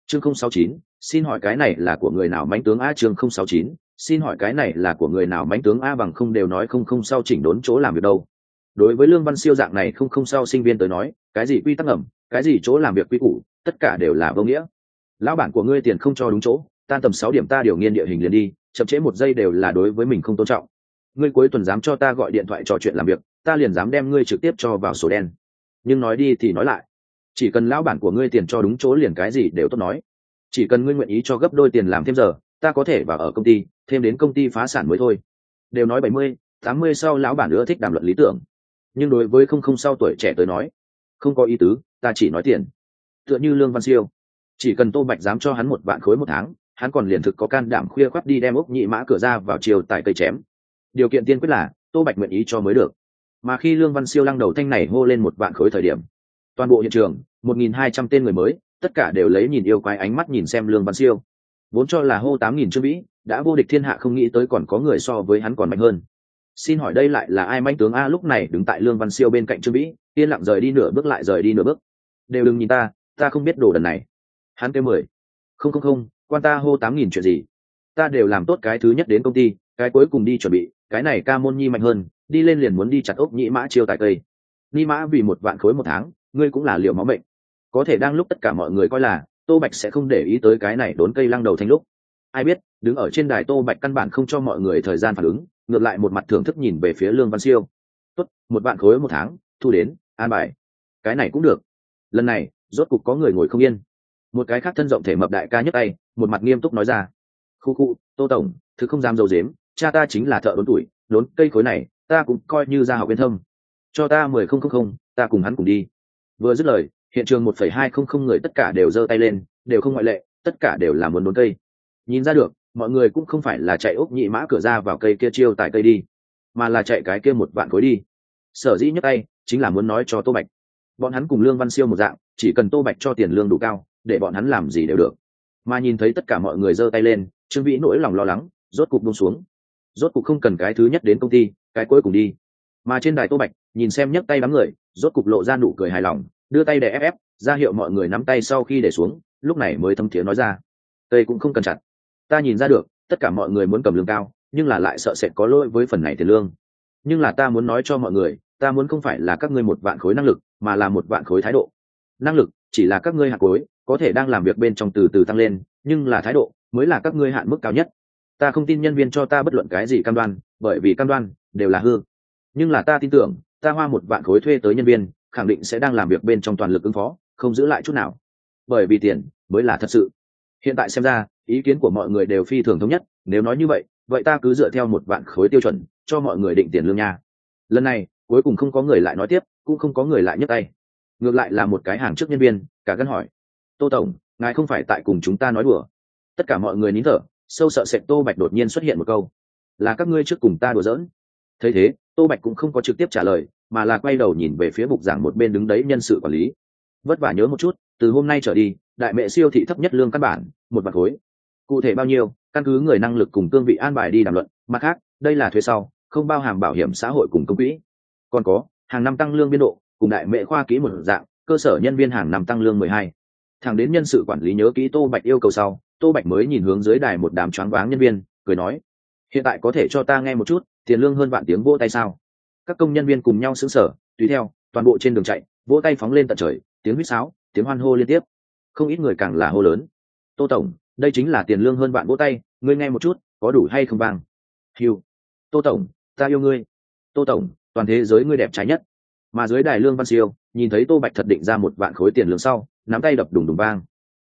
Chương không sáu chín, xin hỏi cái này là của người nào mánh tướng a? Chương không sáu chín, xin hỏi cái này là của người nào mánh tướng a bằng không đều nói không không sau chỉnh đốn chỗ làm việc đâu. Đối với lương văn siêu dạng này không không sau sinh viên tới nói, cái gì quy tắc ẩm cái gì chỗ làm việc quy củ, tất cả đều là vô nghĩa. Lão bản của ngươi tiền không cho đúng chỗ, tan tầm sáu điểm ta điều nghiên địa hình liền đi, chậm trễ một giây đều là đối với mình không tôn trọng ngươi cuối tuần dám cho ta gọi điện thoại trò chuyện làm việc, ta liền dám đem ngươi trực tiếp cho vào sổ đen. Nhưng nói đi thì nói lại. Chỉ cần lão bản của ngươi tiền cho đúng chỗ liền cái gì đều tốt nói. Chỉ cần ngươi nguyện ý cho gấp đôi tiền làm thêm giờ, ta có thể vào ở công ty, thêm đến công ty phá sản mới thôi. Đều nói bảy mươi, tám mươi sau lão bản nữa thích đàm luận lý tưởng. Nhưng đối với không không sau tuổi trẻ tới nói, không có ý tứ, ta chỉ nói tiền. Tựa như lương văn siêu. Chỉ cần tô bạch dám cho hắn một vạn khối một tháng, hắn còn liền thực có can đảm khuya khoắt đi đem ốc nhị mã cửa ra vào chiều tại cây chém điều kiện tiên quyết là tô bạch nguyện ý cho mới được. Mà khi lương văn siêu lăng đầu thanh này hô lên một vạn khối thời điểm, toàn bộ hiện trường, một nghìn hai trăm tên người mới, tất cả đều lấy nhìn yêu quái ánh mắt nhìn xem lương văn siêu. Vốn cho là hô tám nghìn trương vĩ đã vô địch thiên hạ không nghĩ tới còn có người so với hắn còn mạnh hơn. Xin hỏi đây lại là ai manh tướng a lúc này đứng tại lương văn siêu bên cạnh trương vĩ yên lặng rời đi nửa bước lại rời đi nửa bước. Đều đừng nhìn ta ta không biết đồ đần này. Hắn kêu mười. Không không không, quan ta hô tám nghìn chuyện gì? Ta đều làm tốt cái thứ nhất đến công ty, cái cuối cùng đi chuẩn bị cái này ca môn nhi mạnh hơn, đi lên liền muốn đi chặt ốc nhĩ mã chiêu tại cây. Ni mã vì một vạn khối một tháng, ngươi cũng là liệu máu mệnh. Có thể đang lúc tất cả mọi người coi là, tô bạch sẽ không để ý tới cái này đốn cây lăng đầu thành lúc. Ai biết, đứng ở trên đài tô bạch căn bản không cho mọi người thời gian phản ứng, ngược lại một mặt thưởng thức nhìn về phía lương văn siêu. Tốt, một vạn khối một tháng, thu đến, an bài. Cái này cũng được. Lần này, rốt cục có người ngồi không yên. Một cái khác thân rộng thể mập đại ca nhấc tay, một mặt nghiêm túc nói ra. Khu khu, tô tổng, thứ không dám dầu dếm cha ta chính là thợ đốn tuổi, đốn cây khối này, ta cũng coi như ra học viên thâm. Cho ta mười không không không, ta cùng hắn cùng đi. Vừa dứt lời, hiện trường một phẩy hai không không người tất cả đều giơ tay lên, đều không ngoại lệ, tất cả đều là muốn đốn cây. Nhìn ra được, mọi người cũng không phải là chạy ốc nhị mã cửa ra vào cây kia chiêu tại cây đi, mà là chạy cái kia một vạn khối đi. Sở dĩ nhấc tay, chính là muốn nói cho tô bạch. Bọn hắn cùng lương văn siêu một dạng, chỉ cần tô bạch cho tiền lương đủ cao, để bọn hắn làm gì đều được. Mà nhìn thấy tất cả mọi người giơ tay lên, trương vĩ nỗi lòng lo lắng, rốt cục bông xuống rốt cục không cần cái thứ nhất đến công ty, cái cuối cùng đi. Mà trên đài tô bạch, nhìn xem nhấc tay đám người, rốt cục lộ ra nụ cười hài lòng, đưa tay để ép ép, ra hiệu mọi người nắm tay sau khi để xuống, lúc này mới thâm thiế nói ra. Tây cũng không cần chặt. Ta nhìn ra được, tất cả mọi người muốn cầm lương cao, nhưng là lại sợ sẽ có lỗi với phần này tiền lương. Nhưng là ta muốn nói cho mọi người, ta muốn không phải là các ngươi một vạn khối năng lực, mà là một vạn khối thái độ. Năng lực, chỉ là các ngươi hạt khối có thể đang làm việc bên trong từ từ tăng lên, nhưng là thái độ, mới là các ngươi hạn mức cao nhất ta không tin nhân viên cho ta bất luận cái gì cam đoan, bởi vì cam đoan đều là hư. Nhưng là ta tin tưởng, ta hoa một vạn khối thuê tới nhân viên, khẳng định sẽ đang làm việc bên trong toàn lực ứng phó, không giữ lại chút nào. Bởi vì tiền mới là thật sự. Hiện tại xem ra, ý kiến của mọi người đều phi thường thống nhất, nếu nói như vậy vậy ta cứ dựa theo một vạn khối tiêu chuẩn, cho mọi người định tiền lương nha. Lần này, cuối cùng không có người lại nói tiếp, cũng không có người lại nhấc tay. Ngược lại là một cái hàng trước nhân viên, cả gân hỏi. Tô tổng, ngài không phải tại cùng chúng ta nói đùa. Tất cả mọi người nín thở sâu sợ sệt tô bạch đột nhiên xuất hiện một câu. Là các ngươi trước cùng ta đùa giỡn. Thấy thế, tô bạch cũng không có trực tiếp trả lời, mà là quay đầu nhìn về phía bục giảng một bên đứng đấy nhân sự quản lý. Vất vả nhớ một chút, từ hôm nay trở đi, đại mẹ siêu thị thấp nhất lương căn bản, một mặt khối. Cụ thể bao nhiêu, căn cứ người năng lực cùng cương vị an bài đi đàm luận. Mặt khác, đây là thuế sau, không bao hàm bảo hiểm xã hội cùng công quỹ. Còn có, hàng năm tăng lương biên độ, cùng đại mẹ khoa ký một dạng, cơ sở nhân viên hàng năm tăng lương mười hai thẳng đến nhân sự quản lý nhớ kỹ tô bạch yêu cầu sau, tô bạch mới nhìn hướng dưới đài một đám choáng váng nhân viên, cười nói, hiện tại có thể cho ta nghe một chút, tiền lương hơn vạn tiếng vỗ tay sao? Các công nhân viên cùng nhau xứng sở tùy theo, toàn bộ trên đường chạy, vỗ tay phóng lên tận trời, tiếng huýt sáo, tiếng hoan hô liên tiếp. Không ít người càng là hô lớn, tô tổng, đây chính là tiền lương hơn vạn vỗ tay, ngươi nghe một chút, có đủ hay không vang? Hiu tô tổng, ta yêu ngươi. Tô tổng, toàn thế giới ngươi đẹp trái nhất. Mà dưới đài lương văn siêu, nhìn thấy tô bạch thật định ra một vạn khối tiền lương sau nắm tay đập đùng đùng vang.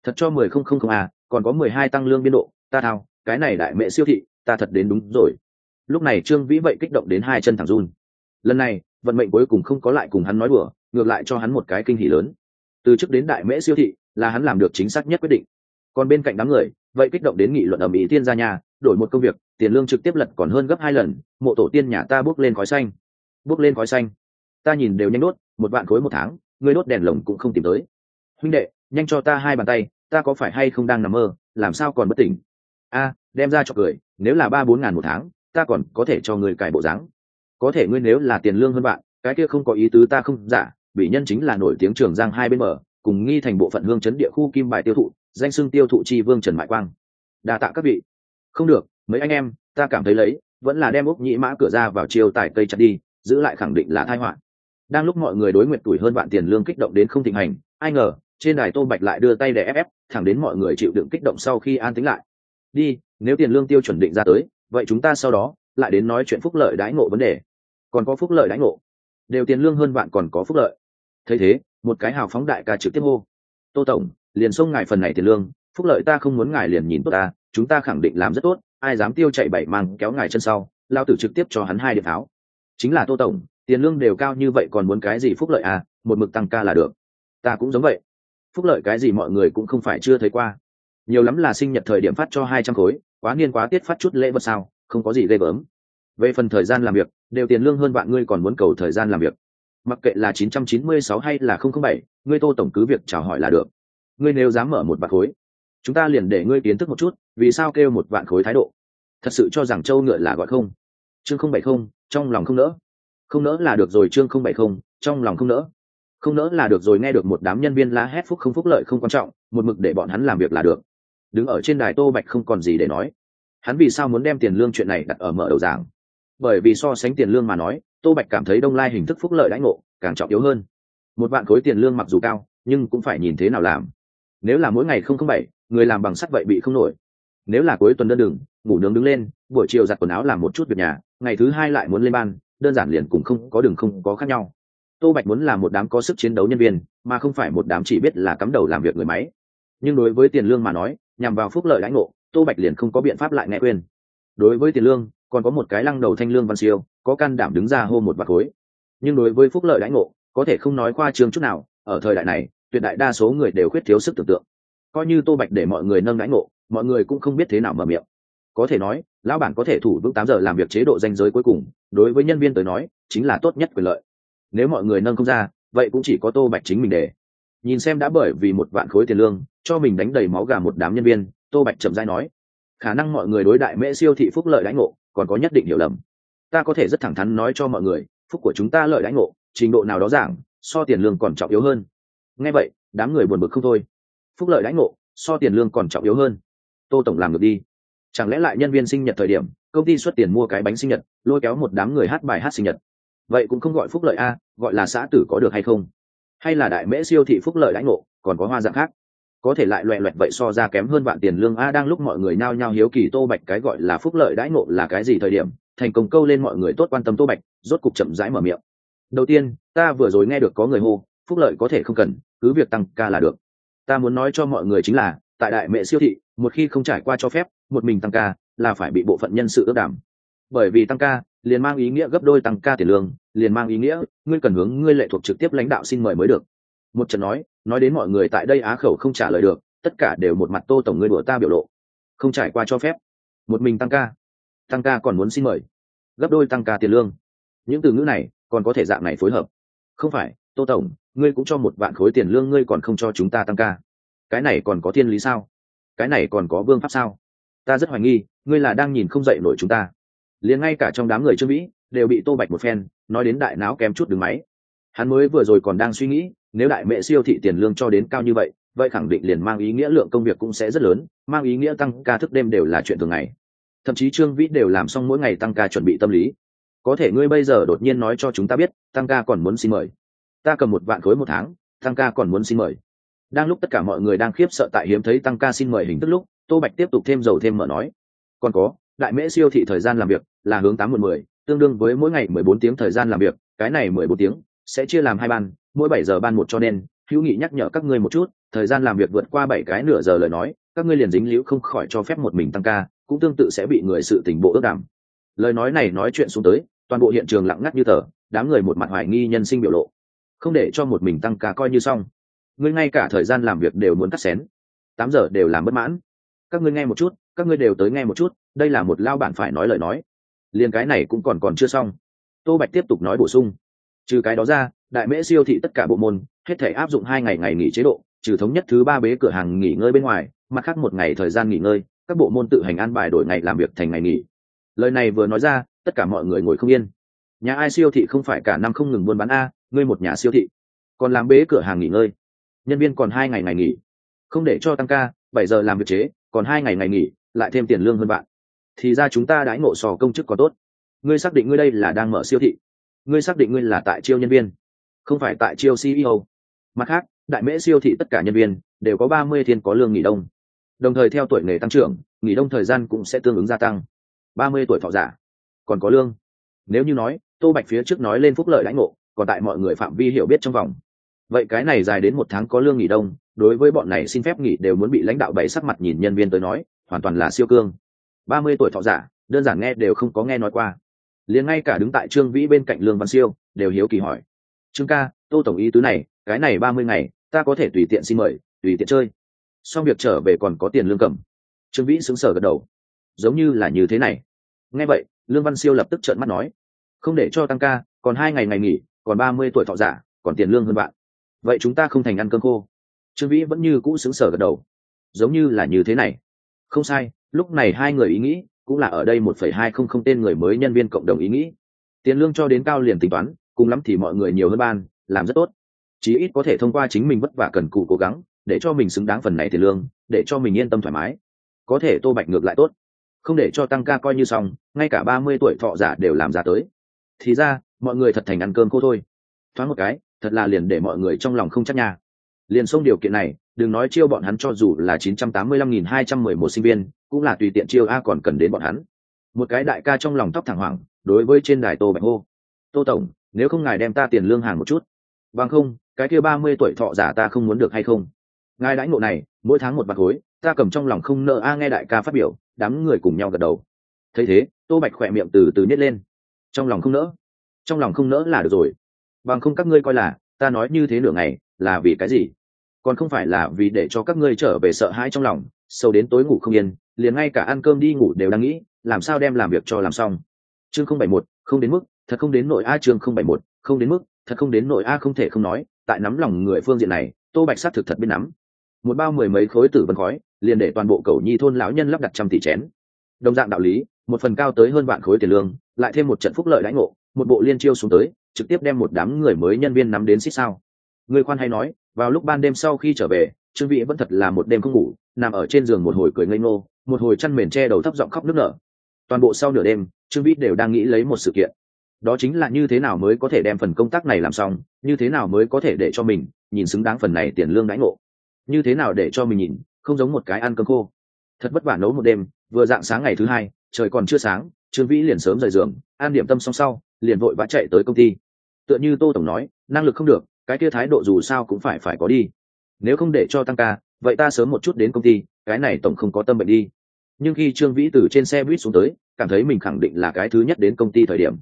Thật cho mười không không không à còn có mười hai tăng lương biên độ, ta thao, cái này đại mẹ siêu thị, ta thật đến đúng rồi. Lúc này trương vĩ vậy kích động đến hai chân thẳng run. Lần này, vận mệnh cuối cùng không có lại cùng hắn nói bừa ngược lại cho hắn một cái kinh hỉ lớn. Từ trước đến đại mễ siêu thị, là hắn làm được chính xác nhất quyết định. Còn bên cạnh đám người, vậy kích động đến nghị luận ầm ĩ tiên gia nhà, đổi một công việc, tiền lương trực tiếp lật còn hơn gấp hai lần, mộ tổ tiên nhà ta bước lên khói xanh. Bước lên khói xanh. Ta nhìn đều nhanh đốt, một vạn khối một tháng, người đốt đèn lồng cũng không tìm tới huynh đệ, nhanh cho ta hai bàn tay, ta có phải hay không đang nằm mơ, làm sao còn bất tỉnh? A, đem ra cho cười, nếu là ba bốn ngàn một tháng, ta còn có thể cho người cải bộ dáng. Có thể ngươi nếu là tiền lương hơn bạn, cái kia không có ý tứ ta không giả bị nhân chính là nổi tiếng trường giang hai bên mở cùng nghi thành bộ phận hương chấn địa khu kim bài tiêu thụ, danh xưng tiêu thụ chi vương trần mại quang. Đa tạ các vị. Không được, mấy anh em, ta cảm thấy lấy, vẫn là đem úc nhĩ mã cửa ra vào chiều tải cây chặt đi, giữ lại khẳng định là thai họa. Đang lúc mọi người đối nguyện tuổi hơn bạn tiền lương kích động đến không thịnh hành, ai ngờ trên đài tô bạch lại đưa tay để ép ép, thẳng đến mọi người chịu đựng kích động sau khi an tính lại. Đi, nếu tiền lương tiêu chuẩn định ra tới, vậy chúng ta sau đó lại đến nói chuyện phúc lợi đãi ngộ vấn đề. Còn có phúc lợi đãi ngộ. Đều tiền lương hơn bạn còn có phúc lợi. Thấy thế, một cái hào phóng đại ca trực tiếp hô. Tô tổng, liền xông ngài phần này tiền lương, phúc lợi ta không muốn ngài liền nhìn tốt ta, chúng ta khẳng định làm rất tốt, ai dám tiêu chạy bảy mang kéo ngài chân sau lao tử trực tiếp cho hắn hai điểm tháo. chính là tô tổng, tiền lương đều cao như vậy còn muốn cái gì phúc lợi à một mực tăng ca là được. Ta cũng giống vậy phúc lợi cái gì mọi người cũng không phải chưa thấy qua. Nhiều lắm là sinh nhật thời điểm phát cho hai trăm khối quá niên quá tiết phát chút lễ vật sao không có gì ghê gớm. Về phần thời gian làm việc đều tiền lương hơn bạn ngươi còn muốn cầu thời gian làm việc. Mặc kệ là 996 hay là 007, ngươi tô tổng cứ việc chào hỏi là được. Ngươi nếu dám mở một vạn khối chúng ta liền để ngươi kiến thức một chút vì sao kêu một vạn khối thái độ. Thật sự cho rằng châu ngựa là gọi không. Chương không bảy không trong lòng không nỡ. Không nỡ là được rồi chương không bảy không trong lòng không nỡ không nỡ là được rồi, nghe được một đám nhân viên la hét phúc không phúc lợi không quan trọng, một mực để bọn hắn làm việc là được. Đứng ở trên đài tô bạch không còn gì để nói. Hắn vì sao muốn đem tiền lương chuyện này đặt ở mở đầu giảng? Bởi vì so sánh tiền lương mà nói, tô bạch cảm thấy đông lai hình thức phúc lợi đãi ngộ càng trọng yếu hơn. Một vạn khối tiền lương mặc dù cao, nhưng cũng phải nhìn thế nào làm. Nếu là mỗi ngày không không bảy, người làm bằng sắt vậy bị không nổi. Nếu là cuối tuần đơn đường, ngủ nướng đứng lên, buổi chiều giặt quần áo làm một chút việc nhà, ngày thứ hai lại muốn lên ban, đơn giản liền cũng không có đường không có khác nhau tô bạch muốn là một đám có sức chiến đấu nhân viên, mà không phải một đám chỉ biết là cắm đầu làm việc người máy. Nhưng đối với tiền lương mà nói, nhằm vào phúc lợi lãnh ngộ, tô bạch liền không có biện pháp lại nghe quên đối với tiền lương, còn có một cái lăng đầu thanh lương văn siêu, có can đảm đứng ra hô một bạc khối nhưng đối với phúc lợi lãnh ngộ, có thể không nói qua trường chút nào, ở thời đại này, tuyệt đại đa số người đều khuyết thiếu sức tưởng tượng. Coi như tô bạch để mọi người nâng lãnh ngộ, mọi người cũng không biết thế nào mở miệng. Có thể nói, lão bản có thể thủ vững tám giờ làm việc chế độ danh giới cuối cùng, đối với nhân viên tới nói, chính là tốt nhất quyền lợi nếu mọi người nâng không ra, vậy cũng chỉ có tô bạch chính mình để. Nhìn xem đã bởi vì một vạn khối tiền lương, cho mình đánh đầy máu gà một đám nhân viên, tô bạch chậm dai nói, khả năng mọi người đối đại mễ siêu thị phúc lợi đánh ngộ, còn có nhất định hiểu lầm. Ta có thể rất thẳng thắn nói cho mọi người, phúc của chúng ta lợi đánh ngộ, trình độ nào đó giảng, so tiền lương còn trọng yếu hơn. Ngay vậy, đám người buồn bực không thôi. Phúc lợi đánh ngộ, so tiền lương còn trọng yếu hơn. Tô tổng làm được đi. Chẳng lẽ lại nhân viên sinh nhật thời điểm, công ty xuất tiền mua cái bánh sinh nhật, lôi kéo một đám người hát bài hát sinh nhật? Vậy cũng không gọi phúc lợi a, gọi là xã tử có được hay không? Hay là đại mễ siêu thị phúc lợi lãnh ngộ, còn có hoa dạng khác? Có thể lại loẹ loẹt vậy so ra kém hơn bạn tiền lương a, đang lúc mọi người nao nhao hiếu kỳ tô bạch cái gọi là phúc lợi đãi ngộ là cái gì thời điểm, thành công câu lên mọi người tốt quan tâm tô bạch, rốt cục chậm rãi mở miệng. Đầu tiên, ta vừa rồi nghe được có người hô, phúc lợi có thể không cần, cứ việc tăng ca là được. Ta muốn nói cho mọi người chính là, tại đại mẹ siêu thị, một khi không trải qua cho phép, một mình tăng ca, là phải bị bộ phận nhân sự ước đảm. Bởi vì tăng ca, liền mang ý nghĩa gấp đôi tăng ca tiền lương liền mang ý nghĩa, ngươi cần hướng ngươi lệ thuộc trực tiếp lãnh đạo xin mời mới được. Một trận nói nói đến mọi người tại đây á khẩu không trả lời được, tất cả đều một mặt tô tổng ngươi đùa ta biểu lộ. Không trải qua cho phép. Một mình tăng ca. Tăng ca còn muốn xin mời. Gấp đôi tăng ca tiền lương. Những từ ngữ này, còn có thể dạng này phối hợp. Không phải, tô tổng, ngươi cũng cho một vạn khối tiền lương ngươi còn không cho chúng ta tăng ca. Cái này còn có thiên lý sao? Cái này còn có vương pháp sao? Ta rất hoài nghi, ngươi là đang nhìn không dậy nổi chúng ta. Liền ngay cả trong đám người trương vĩ, đều bị tô bạch một phen nói đến đại não kém chút đứng máy. Hắn mới vừa rồi còn đang suy nghĩ, nếu đại mẹ siêu thị tiền lương cho đến cao như vậy vậy khẳng định liền mang ý nghĩa lượng công việc cũng sẽ rất lớn, mang ý nghĩa tăng ca thức đêm đều là chuyện thường ngày. Thậm chí trương vĩ đều làm xong mỗi ngày tăng ca chuẩn bị tâm lý. Có thể ngươi bây giờ đột nhiên nói cho chúng ta biết, tăng ca còn muốn xin mời. Ta cầm một vạn khối một tháng, tăng ca còn muốn xin mời. Đang lúc tất cả mọi người đang khiếp sợ tại hiếm thấy tăng ca xin mời hình thức lúc, tô bạch tiếp tục thêm dầu thêm mở nói. Còn có, đại mễ siêu thị thời gian làm việc là hướng tám một mười tương đương với mỗi ngày mười bốn tiếng thời gian làm việc, cái này mười bốn tiếng sẽ chia làm hai ban, mỗi bảy giờ ban một cho nên, hữu nghị nhắc nhở các ngươi một chút, thời gian làm việc vượt qua bảy cái nửa giờ lời nói, các ngươi liền dính liễu không khỏi cho phép một mình tăng ca, cũng tương tự sẽ bị người sự tình bộ ước đảm. Lời nói này nói chuyện xuống tới, toàn bộ hiện trường lặng ngắt như tờ, đám người một mặt hoài nghi nhân sinh biểu lộ. Không để cho một mình tăng ca coi như xong. Ngươi ngay cả thời gian làm việc đều muốn cắt xén. Tám giờ đều làm bất mãn. Các ngươi nghe một chút, các ngươi đều tới nghe một chút, đây là một lao bản phải nói lời nói liền cái này cũng còn còn chưa xong. Tô bạch tiếp tục nói bổ sung. Trừ cái đó ra, đại mễ siêu thị tất cả bộ môn, hết thể áp dụng hai ngày ngày nghỉ chế độ, trừ thống nhất thứ ba bế cửa hàng nghỉ ngơi bên ngoài, mặt khác một ngày thời gian nghỉ ngơi, các bộ môn tự hành an bài đổi ngày làm việc thành ngày nghỉ. Lời này vừa nói ra, tất cả mọi người ngồi không yên. Nhà ai siêu thị không phải cả năm không ngừng buôn bán a, ngươi một nhà siêu thị. Còn làm bế cửa hàng nghỉ ngơi. Nhân viên còn hai ngày ngày nghỉ. Không để cho tăng ca, bảy giờ làm việc chế, còn hai ngày ngày nghỉ, lại thêm tiền lương hơn bạn thì ra chúng ta đãi ngộ sò công chức có tốt. Ngươi xác định ngươi đây là đang mở siêu thị. Ngươi xác định ngươi là tại chiêu nhân viên, không phải tại chiêu ceo mặt khác, đại mễ siêu thị tất cả nhân viên đều có ba mươi thiên có lương nghỉ đông. Đồng thời theo tuổi nghề tăng trưởng, nghỉ đông thời gian cũng sẽ tương ứng gia tăng. Ba mươi tuổi thọ giả, còn có lương. Nếu như nói, tô bạch phía trước nói lên phúc lợi lãnh ngộ, còn tại mọi người phạm vi hiểu biết trong vòng. Vậy cái này dài đến một tháng có lương nghỉ đông, đối với bọn này xin phép nghỉ đều muốn bị lãnh đạo bày sắc mặt nhìn nhân viên tới nói, hoàn toàn là siêu cương ba mươi tuổi thọ giả, đơn giản nghe đều không có nghe nói qua. Liền ngay cả đứng tại trương vĩ bên cạnh lương văn siêu, đều hiếu kỳ hỏi. Trương ca, tô tổng ý tứ này, cái này ba mươi ngày, ta có thể tùy tiện xin mời, tùy tiện chơi. Xong việc trở về còn có tiền lương cầm. Trương vĩ xứng sở gật đầu. Giống như là như thế này. Nghe vậy, lương văn siêu lập tức trợn mắt nói. Không để cho tăng ca, còn hai ngày ngày nghỉ, còn ba mươi tuổi thọ giả, còn tiền lương hơn bạn. Vậy chúng ta không thành ăn cơm khô. Trương vĩ vẫn như cũ xứng sở gật đầu. Giống như là như thế này không sai lúc này hai người ý nghĩ cũng là ở đây một phẩy hai không không tên người mới nhân viên cộng đồng ý nghĩ. Tiền lương cho đến cao liền tính toán cùng lắm thì mọi người nhiều hơn ban làm rất tốt. Chí ít có thể thông qua chính mình vất vả cần cù cố gắng để cho mình xứng đáng phần này tiền lương để cho mình yên tâm thoải mái. Có thể tô bạch ngược lại tốt. Không để cho tăng ca coi như xong ngay cả ba mươi tuổi thọ giả đều làm ra tới. Thì ra mọi người thật thành ăn cơm khô thôi. Thoáng một cái thật là liền để mọi người trong lòng không chắc nhà, liền xông điều kiện này đừng nói chiêu bọn hắn cho dù là chín trăm tám mươi lăm nghìn hai trăm mười một sinh viên, cũng là tùy tiện chiêu a còn cần đến bọn hắn. Một cái đại ca trong lòng tóc thẳng hoàng đối với trên đài tô bạch hô, tô tổng, nếu không ngài đem ta tiền lương hàng một chút. Bằng không, cái kia ba mươi tuổi thọ giả ta không muốn được hay không? Ngài đãi ngộ này, mỗi tháng một bạc hối, ta cầm trong lòng không nợ a nghe đại ca phát biểu, đám người cùng nhau gật đầu. Thấy thế, tô bạch khỏe miệng từ từ nhếch lên. Trong lòng không nỡ. Trong lòng không nỡ là được rồi. Bằng không các ngươi coi là, ta nói như thế nửa ngày, là vì cái gì? Còn không phải là vì để cho các ngươi trở về sợ hãi trong lòng, sâu đến tối ngủ không yên, liền ngay cả ăn cơm đi ngủ đều đang nghĩ, làm sao đem làm việc cho làm xong. Chương không bảy một, không đến mức, thật không đến nội a chương không bảy một, không đến mức, thật không đến nội a không thể không nói, tại nắm lòng người phương diện này, tô bạch s á t thực thật biết nắm. Một bao mười mấy khối tử vân khói, liền để toàn bộ cầu nhi thôn lão nhân lắp đặt trăm tỷ chén. Đồng dạng đạo lý, một phần cao tới hơn vạn khối tiền lương, lại thêm một trận phúc lợi đãi ngộ, một bộ liên chiêu xuống tới, trực tiếp đem một đám người mới nhân viên nắm đến xích sao. Người khoan hay nói vào lúc ban đêm sau khi trở về, trương vĩ vẫn thật là một đêm không ngủ, nằm ở trên giường một hồi cười ngây ngô, một hồi chăn mền che đầu thấp giọng khóc nức nở. Toàn bộ sau nửa đêm, trương vĩ đều đang nghĩ lấy một sự kiện. Đó chính là như thế nào mới có thể đem phần công tác này làm xong, như thế nào mới có thể để cho mình nhìn xứng đáng phần này tiền lương đãi ngộ. Như thế nào để cho mình nhìn, không giống một cái ăn cơm khô. Thật vất vả nấu một đêm, vừa dạng sáng ngày thứ hai, trời còn chưa sáng, trương vĩ liền sớm rời giường, an điểm tâm xong sau, liền vội vã chạy tới công ty. Tựa như tô tổng nói, năng lực không được cái kia thái độ dù sao cũng phải phải có đi. Nếu không để cho tăng ca, vậy ta sớm một chút đến công ty, cái này tổng không có tâm bệnh đi. Nhưng khi trương vĩ từ trên xe buýt xuống tới, cảm thấy mình khẳng định là cái thứ nhất đến công ty thời điểm.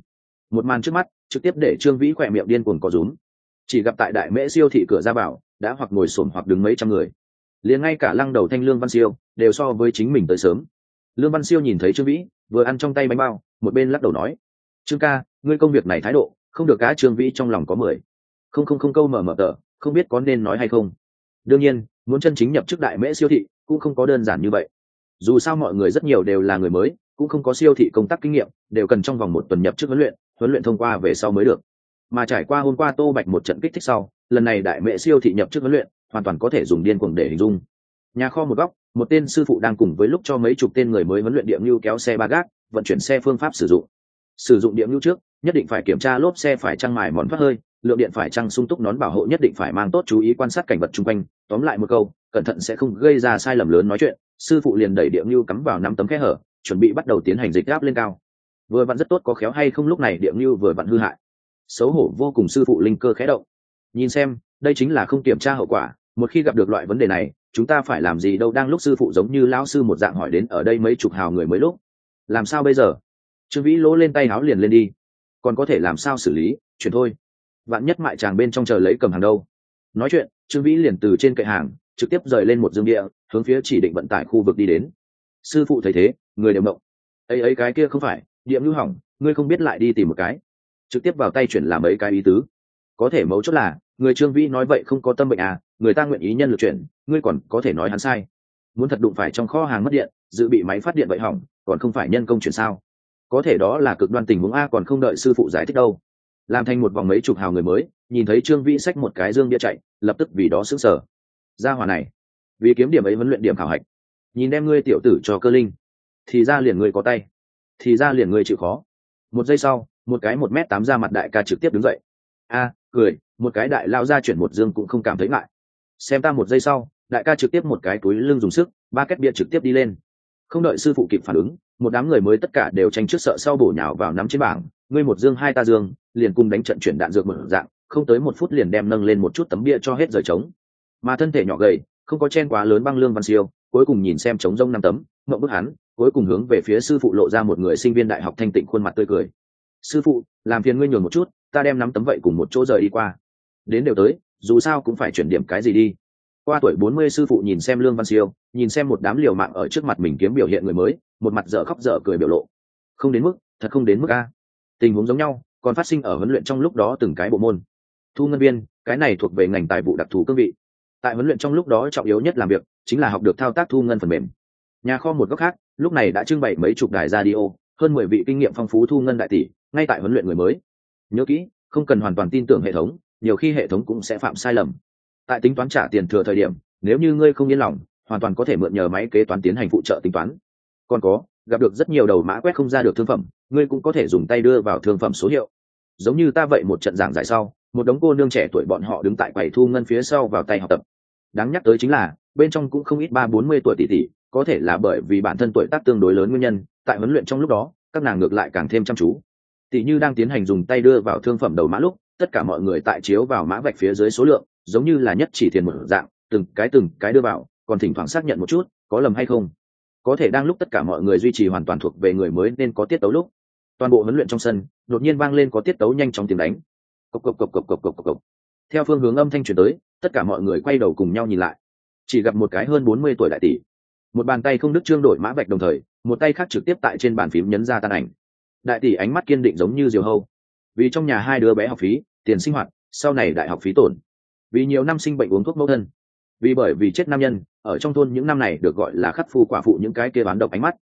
Một màn trước mắt, trực tiếp để trương vĩ khỏe miệng điên cuồng có rúm. Chỉ gặp tại đại mễ siêu thị cửa ra bảo đã hoặc ngồi sồn hoặc đứng mấy trăm người. Liền ngay cả lăng đầu thanh lương văn siêu, đều so với chính mình tới sớm. Lương văn siêu nhìn thấy trương vĩ, vừa ăn trong tay bánh bao, một bên lắc đầu nói, trương ca, ngươi công việc này thái độ, không được cá trương vĩ trong lòng có mười không không không câu mở mở tờ, không biết có nên nói hay không. Đương nhiên, muốn chân chính nhập chức đại mễ siêu thị cũng không có đơn giản như vậy. Dù sao mọi người rất nhiều đều là người mới, cũng không có siêu thị công tác kinh nghiệm, đều cần trong vòng một tuần nhập chức huấn luyện huấn luyện thông qua về sau mới được. Mà trải qua hôm qua tô bạch một trận kích thích sau, lần này đại mễ siêu thị nhập chức huấn luyện, hoàn toàn có thể dùng điên cuồng để hình dung. Nhà kho một góc, một tên sư phụ đang cùng với lúc cho mấy chục tên người mới huấn luyện địa lưu kéo xe ba gác, vận chuyển xe phương pháp sử dụng sử dụng điện lưu trước, nhất định phải kiểm tra lốp xe phải trăng mài món thoát hơi, lượng điện phải trăng sung túc nón bảo hộ nhất định phải mang tốt chú ý quan sát cảnh vật chung quanh. Tóm lại một câu, cẩn thận sẽ không gây ra sai lầm lớn nói chuyện. Sư phụ liền đẩy điện lưu cắm vào năm tấm kẽ hở, chuẩn bị bắt đầu tiến hành dịch gáp lên cao. Vừa vặn rất tốt, có khéo hay không lúc này điện lưu vừa vặn hư hại. Xấu hổ vô cùng sư phụ linh cơ khẽ động. Nhìn xem, đây chính là không kiểm tra hậu quả. Một khi gặp được loại vấn đề này, chúng ta phải làm gì đâu? Đang lúc sư phụ giống như lão sư một dạng hỏi đến ở đây mấy chục hào người mới lúc. Làm sao bây giờ? Trương vĩ lỗ lên tay áo liền lên đi. Còn có thể làm sao xử lý? Chuyển thôi. Vạn nhất mại chàng bên trong chờ lấy cầm hàng đâu? Nói chuyện, trương vĩ liền từ trên cậy hàng, trực tiếp rời lên một dương địa, hướng phía chỉ định vận tải khu vực đi đến. Sư phụ thấy thế, người đều động. Ấy ấy cái kia không phải điểm hư hỏng, ngươi không biết lại đi tìm một cái. Trực tiếp vào tay chuyển làm ấy cái ý tứ. Có thể mấu chốt là, người trương vĩ nói vậy không có tâm bệnh à người ta nguyện ý nhân lực chuyển, ngươi còn có thể nói hắn sai. Muốn thật đụng phải trong kho hàng mất điện, dự bị máy phát điện vậy hỏng, còn không phải nhân công chuyển sao? Có thể đó là cực đoan tình huống a còn không đợi sư phụ giải thích đâu. Làm thành một vòng mấy chục hào người mới, nhìn thấy trương vĩ xách một cái dương bia chạy, lập tức vì đó xứng sở ra hòa này, vì kiếm điểm ấy huấn luyện điểm khảo hạch. Nhìn đem ngươi tiểu tử cho cơ linh, thì ra liền ngươi có tay, thì ra liền ngươi chịu khó. Một giây sau, một cái một m tám ra mặt đại ca trực tiếp đứng dậy. A, cười, một cái đại lao ra chuyển một dương cũng không cảm thấy ngại. Xem ta một giây sau, đại ca trực tiếp một cái túi lưng dùng sức, ba két bia trực tiếp đi lên. Không đợi sư phụ kịp phản ứng một đám người mới tất cả đều tranh trước sợ sau bổ nhào vào nắm trên bảng. Ngươi một dương, hai ta dương, liền cùng đánh trận chuyển đạn dược một dạng, không tới một phút liền đem nâng lên một chút tấm bia cho hết rời trống. Mà thân thể nhỏ gầy, không có chen quá lớn băng lương văn siêu, cuối cùng nhìn xem trống rông năm tấm, mộng bức hắn, cuối cùng hướng về phía sư phụ lộ ra một người sinh viên đại học thanh tịnh khuôn mặt tươi cười. Sư phụ, làm phiền ngươi nhường một chút, ta đem nắm tấm vậy cùng một chỗ rời đi qua. Đến đều tới, dù sao cũng phải chuyển điểm cái gì đi qua tuổi bốn mươi sư phụ nhìn xem lương văn siêu, nhìn xem một đám liều mạng ở trước mặt mình kiếm biểu hiện người mới, một mặt dở khóc dở cười biểu lộ. Không đến mức, thật không đến mức a. Tình huống giống nhau, còn phát sinh ở huấn luyện trong lúc đó từng cái bộ môn. Thu ngân viên cái này thuộc về ngành tài vụ đặc thù cương vị. Tại huấn luyện trong lúc đó trọng yếu nhất làm việc, chính là học được thao tác thu ngân phần mềm. Nhà kho một góc khác, lúc này đã trưng bày mấy chục đài radio, hơn mười vị kinh nghiệm phong phú thu ngân đại tỷ, ngay tại huấn luyện người mới. Nhớ kỹ, không cần hoàn toàn tin tưởng hệ thống, nhiều khi hệ thống cũng sẽ phạm sai lầm tại tính toán trả tiền thừa thời điểm, nếu như ngươi không yên lòng, hoàn toàn có thể mượn nhờ máy kế toán tiến hành phụ trợ tính toán. Còn có, gặp được rất nhiều đầu mã quét không ra được thương phẩm, ngươi cũng có thể dùng tay đưa vào thương phẩm số hiệu. Giống như ta vậy một trận giảng giải sau, một đống cô nương trẻ tuổi bọn họ đứng tại quầy thu ngân phía sau vào tay học tập. Đáng nhắc tới chính là, bên trong cũng không ít ba bốn mươi tuổi tỷ tỷ, có thể là bởi vì bản thân tuổi tác tương đối lớn nguyên nhân, tại huấn luyện trong lúc đó, các nàng ngược lại càng thêm chăm chú. Tỷ như đang tiến hành dùng tay đưa vào thương phẩm đầu mã lúc, tất cả mọi người tại chiếu vào mã vạch phía dưới số lượng giống như là nhất chỉ tiền một dạng, từng cái từng cái đưa vào, còn thỉnh thoảng xác nhận một chút, có lầm hay không. Có thể đang lúc tất cả mọi người duy trì hoàn toàn thuộc về người mới nên có tiết tấu lúc, toàn bộ huấn luyện trong sân, đột nhiên vang lên có tiết tấu nhanh trong tiếng đánh. Cộc cộc cộc cộc cộc cộc cộc cộc. Theo phương hướng âm thanh truyền tới, tất cả mọi người quay đầu cùng nhau nhìn lại. Chỉ gặp một cái hơn bốn mươi tuổi đại tỷ. Một bàn tay không đức trương đổi mã vạch đồng thời, một tay khác trực tiếp tại trên bàn phím nhấn ra tan ảnh. Đại tỷ ánh mắt kiên định giống như diều hâu. Vì trong nhà hai đứa bé học phí, tiền sinh hoạt, sau này đại học phí tổn vì nhiều năm sinh bệnh uống thuốc mẫu thân. Vì bởi vì chết nam nhân, ở trong thôn những năm này được gọi là khắc phu quả phụ những cái kia bán độc ánh mắt.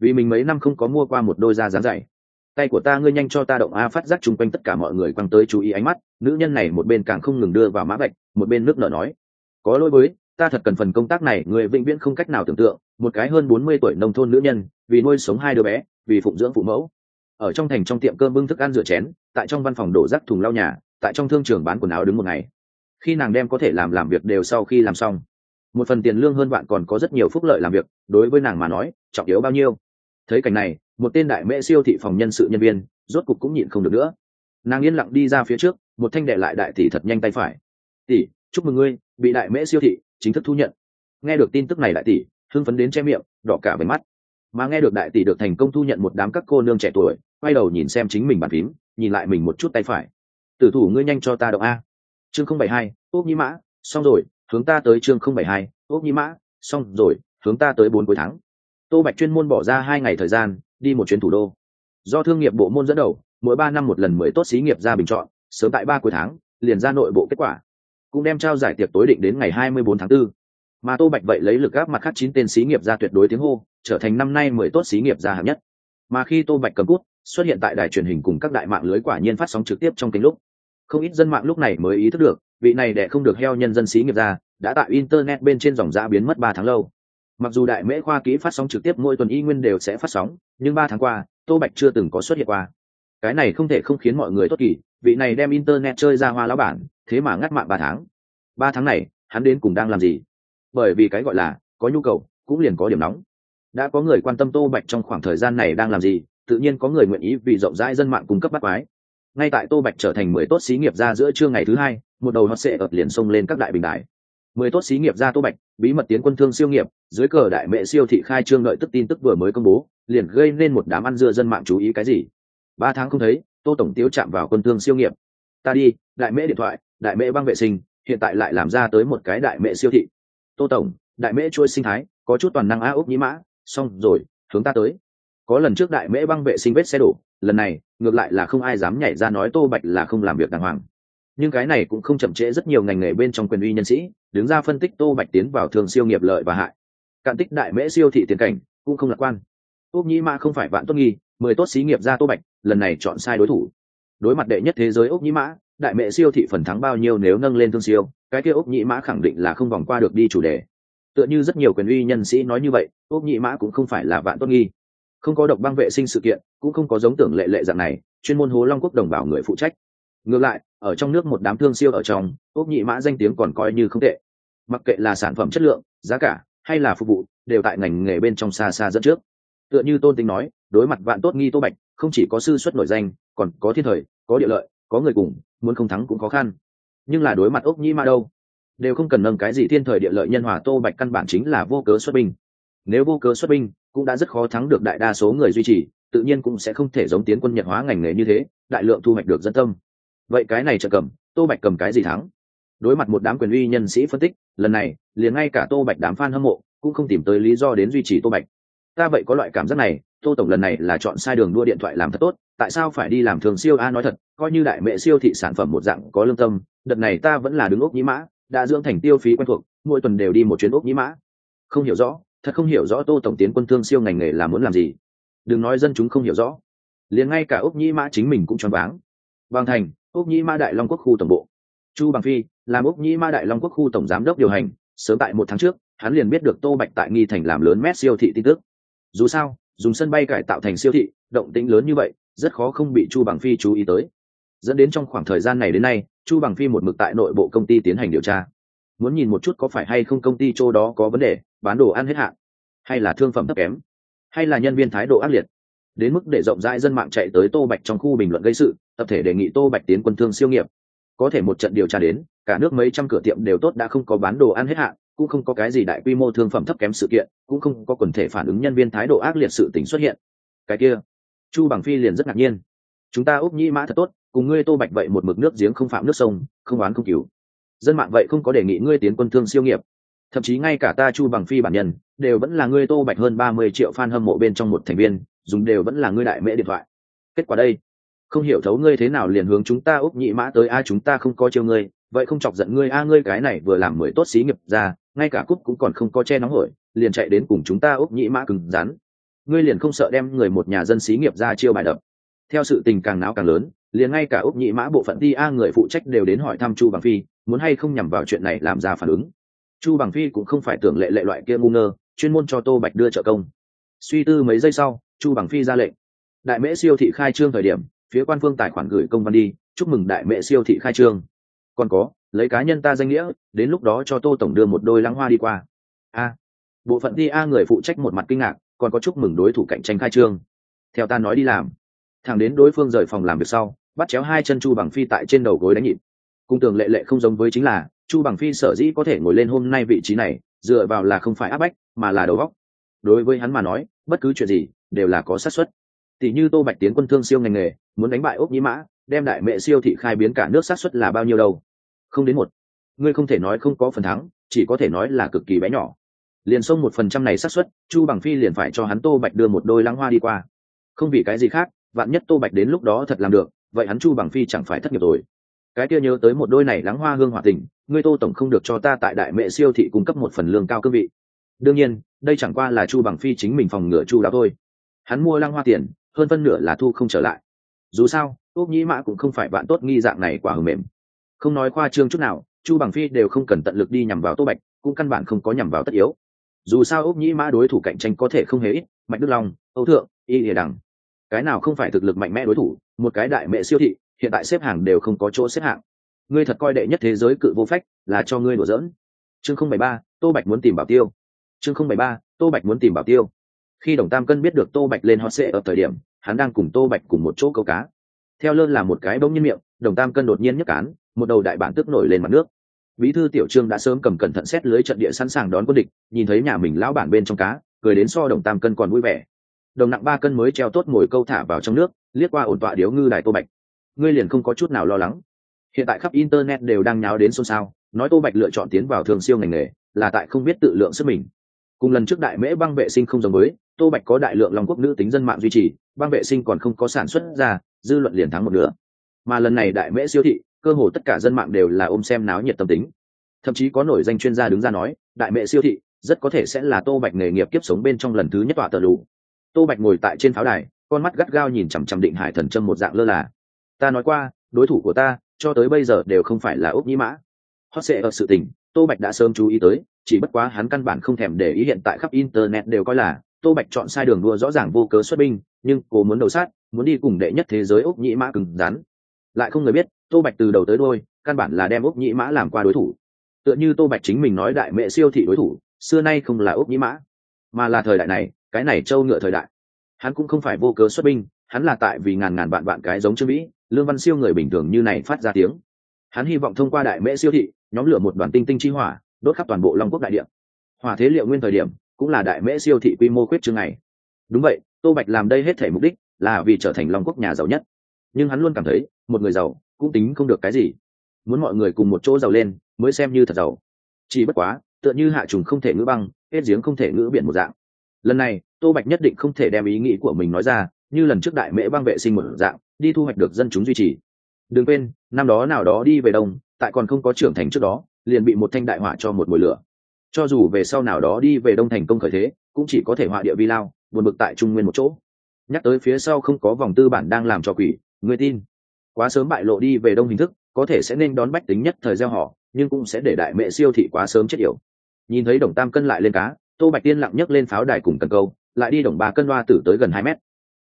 Vì mình mấy năm không có mua qua một đôi da dáng dày. Tay của ta ngươi nhanh cho ta động a phát giác chung quanh tất cả mọi người quăng tới chú ý ánh mắt, nữ nhân này một bên càng không ngừng đưa vào mã vạch, một bên nước nở nói. Có lỗi với, ta thật cần phần công tác này, người vĩnh viễn không cách nào tưởng tượng, một cái hơn bốn mươi tuổi nông thôn nữ nhân, vì nuôi sống hai đứa bé, vì phụng dưỡng phụ mẫu. Ở trong thành trong tiệm cơm bưng thức ăn rửa chén, tại trong văn phòng đổ rác thùng lau nhà, tại trong thương trường bán quần áo đứng một ngày khi nàng đem có thể làm làm việc đều sau khi làm xong. Một phần tiền lương hơn bạn còn có rất nhiều phúc lợi làm việc, đối với nàng mà nói, trọng yếu bao nhiêu. Thấy cảnh này, một tên đại mễ siêu thị phòng nhân sự nhân viên, rốt cục cũng nhịn không được nữa. Nàng yên lặng đi ra phía trước, một thanh đệ lại đại tỷ thật nhanh tay phải. Tỷ, chúc mừng ngươi, bị đại mễ siêu thị chính thức thu nhận. Nghe được tin tức này đại tỷ, hưng phấn đến che miệng, đỏ cả về mắt. Mà nghe được đại tỷ được thành công thu nhận một đám các cô nương trẻ tuổi, quay đầu nhìn xem chính mình bàn phím, nhìn lại mình một chút tay phải. Tử thủ ngươi nhanh cho ta động a chương không bảy hai ốc nhĩ mã, xong rồi, hướng ta tới chương không bảy hai ốc nhĩ mã, xong rồi, hướng ta tới bốn cuối tháng. Tô bạch chuyên môn bỏ ra hai ngày thời gian, đi một chuyến thủ đô. Do thương nghiệp bộ môn dẫn đầu, mỗi ba năm một lần mới tốt xí nghiệp ra bình chọn, sớm tại ba cuối tháng, liền ra nội bộ kết quả. Cũng đem trao giải tiệc tối định đến ngày hai mươi bốn tháng 4. mà tô bạch vậy lấy lực gáp mặt khác chín tên xí nghiệp ra tuyệt đối tiếng hô, trở thành năm nay mười tốt xí nghiệp ra hạng nhất. Mà khi tô bạch cầm cút xuất hiện tại đài truyền hình cùng các đại mạng lưới quả nhiên phát sóng trực tiếp trong kính lúc không ít dân mạng lúc này mới ý thức được, vị này để không được heo nhân dân sĩ nghiệp ra, đã tại internet bên trên dòng giã biến mất ba tháng lâu. Mặc dù đại mễ khoa kỹ phát sóng trực tiếp mỗi tuần y nguyên đều sẽ phát sóng, nhưng ba tháng qua, tô bạch chưa từng có xuất hiện qua. Cái này không thể không khiến mọi người tốt kỳ, vị này đem internet chơi ra hoa lão bản, thế mà ngắt mạng ba tháng. Ba tháng này, hắn đến cùng đang làm gì? Bởi vì cái gọi là, có nhu cầu, cũng liền có điểm nóng. Đã có người quan tâm tô bạch trong khoảng thời gian này đang làm gì, tự nhiên có người nguyện ý vì rộng rãi dân mạng cung cấp bắt quái ngay tại tô bạch trở thành mười tốt xí nghiệp ra giữa trưa ngày thứ hai, một đầu hot sệ ập liền xông lên các đại bình đại mười tốt xí nghiệp ra tô bạch, bí mật tiến quân thương siêu nghiệp, dưới cờ đại mẹ siêu thị khai trương lợi tức tin tức vừa mới công bố, liền gây nên một đám ăn dưa dân mạng chú ý cái gì. Ba tháng không thấy, tô tổng tiếu chạm vào quân thương siêu nghiệp. Ta đi, đại mễ điện thoại, đại mễ băng vệ sinh, hiện tại lại làm ra tới một cái đại mễ siêu thị. Tô tổng, đại mễ chuỗi sinh thái, có chút toàn năng a ốc nhĩ mã, xong rồi, hướng ta tới. Có lần trước đại mễ băng vệ sinh vết xe đổ lần này, ngược lại là không ai dám nhảy ra nói tô bạch là không làm việc đàng hoàng. Nhưng cái này cũng không chậm trễ rất nhiều ngành nghề bên trong quyền uy nhân sĩ, đứng ra phân tích tô bạch tiến vào thường siêu nghiệp lợi và hại. Cạn tích đại mễ siêu thị tiền cảnh, cũng không lạc quan. Úc nhĩ mã không phải vạn tốt nghi, mười tốt xí nghiệp ra tô bạch, lần này chọn sai đối thủ. Đối mặt đệ nhất thế giới úc nhĩ mã, đại mễ siêu thị phần thắng bao nhiêu nếu nâng lên thương siêu, cái kia úc nhĩ mã khẳng định là không vòng qua được đi chủ đề. Tựa như rất nhiều quyền uy nhân sĩ nói như vậy, úc nhĩ mã cũng không phải là vạn tốt nghi không có độc băng vệ sinh sự kiện, cũng không có giống tưởng lệ lệ dạng này, chuyên môn hố long quốc đồng bào người phụ trách. Ngược lại, ở trong nước một đám thương siêu ở trong ốc nhị mã danh tiếng còn coi như không tệ. Mặc kệ là sản phẩm chất lượng, giá cả, hay là phục vụ, đều tại ngành nghề bên trong xa xa dẫn trước. Tựa như tôn tính nói, đối mặt vạn tốt nghi tô bạch, không chỉ có sư xuất nổi danh, còn có thiên thời, có địa lợi, có người cùng, muốn không thắng cũng khó khăn. Nhưng là đối mặt ốc nhĩ mã đâu? Đều không cần nâng cái gì thiên thời địa lợi nhân hòa tô bạch căn bản chính là vô cớ xuất binh nếu vô cớ xuất binh, cũng đã rất khó thắng được đại đa số người duy trì, tự nhiên cũng sẽ không thể giống tiến quân nhật hóa ngành nghề như thế, đại lượng thu hoạch được dân tâm. Vậy cái này trợ cầm, tô bạch cầm cái gì thắng? Đối mặt một đám quyền uy nhân sĩ phân tích, lần này, liền ngay cả tô bạch đám f a n hâm mộ, cũng không tìm tới lý do đến duy trì tô bạch. Ta vậy có loại cảm giác này, tô tổng lần này là chọn sai đường đua điện thoại làm thật tốt, tại sao phải đi làm thường siêu a nói thật, coi như đại mệ siêu thị sản phẩm một dạng có lương tâm, đợt này ta vẫn là đứng ốc nhĩ mã, đã dưỡng thành tiêu phí quen thuộc, mỗi tuần đều đi một chuyến ốc nhĩ mã. Không hiểu rõ thật không hiểu rõ tô tổng tiến quân thương siêu ngành nghề là muốn làm gì. Đừng nói dân chúng không hiểu rõ. Liền ngay cả úc nhĩ mã chính mình cũng choáng váng. Bằng thành, úc nhĩ mã đại long quốc khu tổng bộ. Chu bằng phi, làm úc nhĩ mã đại long quốc khu tổng giám đốc điều hành, sớm tại một tháng trước, hắn liền biết được tô bạch tại nghi thành làm lớn mét siêu thị tin tức. Dù sao, dùng sân bay cải tạo thành siêu thị, động tĩnh lớn như vậy, rất khó không bị chu bằng phi chú ý tới. Dẫn đến trong khoảng thời gian này đến nay, chu bằng phi một mực tại nội bộ công ty tiến hành điều tra. Muốn nhìn một chút có phải hay không công ty chỗ đó có vấn đề bán đồ ăn hết hạn? Hay là thương phẩm thấp kém? Hay là nhân viên thái độ ác liệt? Đến mức để rộng rãi dân mạng chạy tới tô bạch trong khu bình luận gây sự, tập thể đề nghị tô bạch tiến quân thương siêu nghiệp. Có thể một trận điều tra đến, cả nước mấy trăm cửa tiệm đều tốt đã không có bán đồ ăn hết hạn, cũng không có cái gì đại quy mô thương phẩm thấp kém sự kiện, cũng không có quần thể phản ứng nhân viên thái độ ác liệt sự tình xuất hiện. Cái kia, chu bằng phi liền rất ngạc nhiên. Chúng ta úp nhĩ mã thật tốt, cùng ngươi tô bạch vậy một mực nước giếng không phạm nước sông, không oán không cứu. Dân mạng vậy không có đề nghị ngươi tiến quân thương siêu nghiệp thậm chí ngay cả ta chu bằng phi bản nhân, đều vẫn là ngươi tô bạch hơn ba mươi triệu fan hâm mộ bên trong một thành viên, dùng đều vẫn là ngươi đại mễ điện thoại. Kết quả đây, không hiểu thấu ngươi thế nào liền hướng chúng ta úp nhị mã tới, a, chúng ta không có chiêu ngươi, vậy không chọc giận ngươi, a, ngươi cái này vừa làm mười tốt xí nghiệp ra, ngay cả cúc cũng còn không có che nóng hổi, liền chạy đến cùng chúng ta úp nhị mã cứng rắn. Ngươi liền không sợ đem người một nhà dân xí nghiệp ra chiêu bài đập. Theo sự tình càng náo càng lớn, liền ngay cả úp nhị mã bộ phận đi a người phụ trách đều đến hỏi thăm chu bằng phi, muốn hay không nhằm vào chuyện này làm ra phản ứng chu bằng phi cũng không phải tưởng lệ lệ loại kia ngu ngơ, chuyên môn cho tô bạch đưa trợ công. Suy tư mấy giây sau, chu bằng phi ra lệnh. Đại mễ siêu thị khai trương thời điểm, phía quan phương tài khoản gửi công văn đi, chúc mừng đại mễ siêu thị khai trương. Còn có, lấy cá nhân ta danh nghĩa, đến lúc đó cho tô tổng đưa một đôi lăng hoa đi qua. A. Bộ phận đi a người phụ trách một mặt kinh ngạc, còn có chúc mừng đối thủ cạnh tranh khai trương. Theo ta nói đi làm. Thằng đến đối phương rời phòng làm việc sau, bắt chéo hai chân chu bằng phi tại trên đầu gối đánh nhịp. Cung tường lệ lệ không giống với chính là chu bằng phi sở dĩ có thể ngồi lên hôm nay vị trí này, dựa vào là không phải áp bách, mà là đầu góc đối với hắn mà nói, bất cứ chuyện gì đều là có xác suất. Tỷ như tô bạch tiến quân thương siêu ngành nghề, muốn đánh bại ốc nhĩ mã, đem đại mẹ siêu thị khai biến cả nước xác suất là bao nhiêu đâu? Không đến một. Ngươi không thể nói không có phần thắng, chỉ có thể nói là cực kỳ bé nhỏ. Liền xông một phần trăm này xác suất, chu bằng phi liền phải cho hắn tô bạch đưa một đôi lăng hoa đi qua. Không vì cái gì khác, vạn nhất tô bạch đến lúc đó thật làm được, vậy hắn chu bằng phi chẳng phải thất nghiệp rồi cái kia nhớ tới một đôi này lắng hoa hương hòa tình, ngươi tô tổng không được cho ta tại đại mẹ siêu thị cung cấp một phần lương cao cương vị. Đương nhiên, đây chẳng qua là chu bằng phi chính mình phòng ngựa chu đáo thôi. Hắn mua lăng hoa tiền, hơn phân nửa là thu không trở lại. Dù sao ốc nhĩ mã cũng không phải bạn tốt nghi dạng này quả hầm mềm. Không nói khoa trương chút nào, chu bằng phi đều không cần tận lực đi nhằm vào tô bạch, cũng căn bản không có nhằm vào tất yếu. Dù sao ốc nhĩ mã đối thủ cạnh tranh có thể không hề ít, mạnh đức long, âu thượng, y hề đằng. Cái nào không phải thực lực mạnh mẽ đối thủ, một cái đại mẹ siêu thị hiện tại xếp hàng đều không có chỗ xếp hạng. Ngươi thật coi đệ nhất thế giới cự vô phách, là cho ngươi đùa giỡn. Chương không bảy ba, tô bạch muốn tìm bảo tiêu. Chương không bảy ba, tô bạch muốn tìm bảo tiêu. Khi đồng tam cân biết được tô bạch lên hot sệ ở thời điểm, hắn đang cùng tô bạch cùng một chỗ câu cá. Theo lơn là một cái bỗng nhiên miệng, đồng tam cân đột nhiên nhấc cán, một đầu đại bản tức nổi lên mặt nước. Bí thư tiểu trương đã sớm cầm cẩn thận xét lưới trận địa sẵn sàng đón quân địch, nhìn thấy nhà mình lão bản bên trong cá, cười đến so đồng tam cân còn vui vẻ. Đồng nặng ba cân mới treo tốt ngồi câu thả vào trong nước, liếc qua ổn tọa điếu ngư đài tô bạch ngươi liền không có chút nào lo lắng. Hiện tại khắp internet đều đang nháo đến xôn xao, nói tô bạch lựa chọn tiến vào thường siêu ngành nghề, là tại không biết tự lượng sức mình. Cùng lần trước đại mễ băng vệ sinh không giống với, tô bạch có đại lượng lòng quốc nữ tính dân mạng duy trì, băng vệ sinh còn không có sản xuất ra, dư luận liền thắng một nửa. Mà lần này đại mễ siêu thị, cơ hồ tất cả dân mạng đều là ôm xem náo nhiệt tâm tính. Thậm chí có nổi danh chuyên gia đứng ra nói, đại mễ siêu thị rất có thể sẽ là tô bạch nghề nghiệp kiếp sống bên trong lần thứ nhất tọa tờ lụ tô bạch ngồi tại trên pháo đài, con mắt gắt gao nhìn chằm chằm định hải thần châm một dạng lơ là ta nói qua, đối thủ của ta, cho tới bây giờ đều không phải là ốc nhĩ mã. Hot sệ ở sự tình, tô bạch đã sớm chú ý tới, chỉ bất quá hắn căn bản không thèm để ý hiện tại khắp internet đều coi là, tô bạch chọn sai đường đua rõ ràng vô cớ xuất binh, nhưng cô muốn đầu sát, muốn đi cùng đệ nhất thế giới ốc nhĩ mã cứng rắn. Lại không người biết, tô bạch từ đầu tới đôi căn bản là đem ốc nhĩ mã làm qua đối thủ. Tựa như tô bạch chính mình nói đại mẹ siêu thị đối thủ, xưa nay không là ốc nhĩ mã, mà là thời đại này, cái này trâu ngựa thời đại. Hắn cũng không phải vô cớ xuất binh, hắn là tại vì ngàn ngàn vạn vạn cái giống trương vĩ lương văn siêu người bình thường như này phát ra tiếng. Hắn hy vọng thông qua đại mễ siêu thị, nhóm lửa một đoàn tinh tinh chi hỏa, đốt khắp toàn bộ long quốc đại địa. Hỏa thế liệu nguyên thời điểm, cũng là đại mễ siêu thị quy mô quyết chương này. Đúng vậy, tô bạch làm đây hết thể mục đích là vì trở thành long quốc nhà giàu nhất. Nhưng hắn luôn cảm thấy, một người giàu cũng tính không được cái gì. Muốn mọi người cùng một chỗ giàu lên, mới xem như thật giàu. Chỉ bất quá, tựa như hạ trùng không thể ngữ băng, hết giếng không thể ngữ biển một dạng. Lần này, tô bạch nhất định không thể đem ý nghĩ của mình nói ra như lần trước đại mễ bang vệ sinh một dạng, đi thu hoạch được dân chúng duy trì. Đừng quên, năm đó nào đó đi về đông, tại còn không có trưởng thành trước đó, liền bị một thanh đại họa cho một mùi lửa. Cho dù về sau nào đó đi về đông thành công khởi thế, cũng chỉ có thể họa địa vi lao, buồn bực tại trung nguyên một chỗ. Nhắc tới phía sau không có vòng tư bản đang làm cho quỷ, người tin. Quá sớm bại lộ đi về đông hình thức, có thể sẽ nên đón bách tính nhất thời gieo họ, nhưng cũng sẽ để đại mẹ siêu thị quá sớm chết yểu. Nhìn thấy đồng tam cân lại lên cá, tô bạch tiên lặng nhấc lên pháo đài cùng cần câu, lại đi đồng ba cân loa tử tới gần hai mét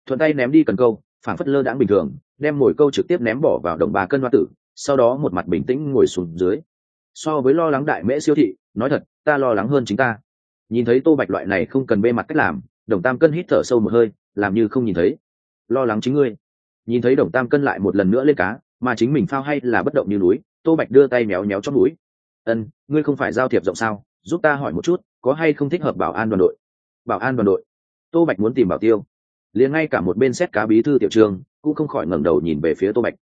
thuận tay ném đi cần câu phản phất lơ đãng bình thường, đem mồi câu trực tiếp ném bỏ vào đồng bà cân loa tử, sau đó một mặt bình tĩnh ngồi xuống dưới. So với lo lắng đại mễ siêu thị, nói thật, ta lo lắng hơn chính ta. Nhìn thấy tô bạch loại này không cần bê mặt cách làm, đồng tam cân hít thở sâu một hơi, làm như không nhìn thấy. Lo lắng chính ngươi. Nhìn thấy đồng tam cân lại một lần nữa lên cá, mà chính mình phao hay là bất động như núi, tô bạch đưa tay méo méo trong núi. Ân, ngươi không phải giao thiệp rộng sao, giúp ta hỏi một chút, có hay không thích hợp bảo an đoàn đội? Bảo an đoàn đội? Tô bạch muốn tìm bảo tiêu liền ngay cả một bên xét cá bí thư tiểu trường cũng không khỏi ngẩng đầu nhìn về phía tô bạch.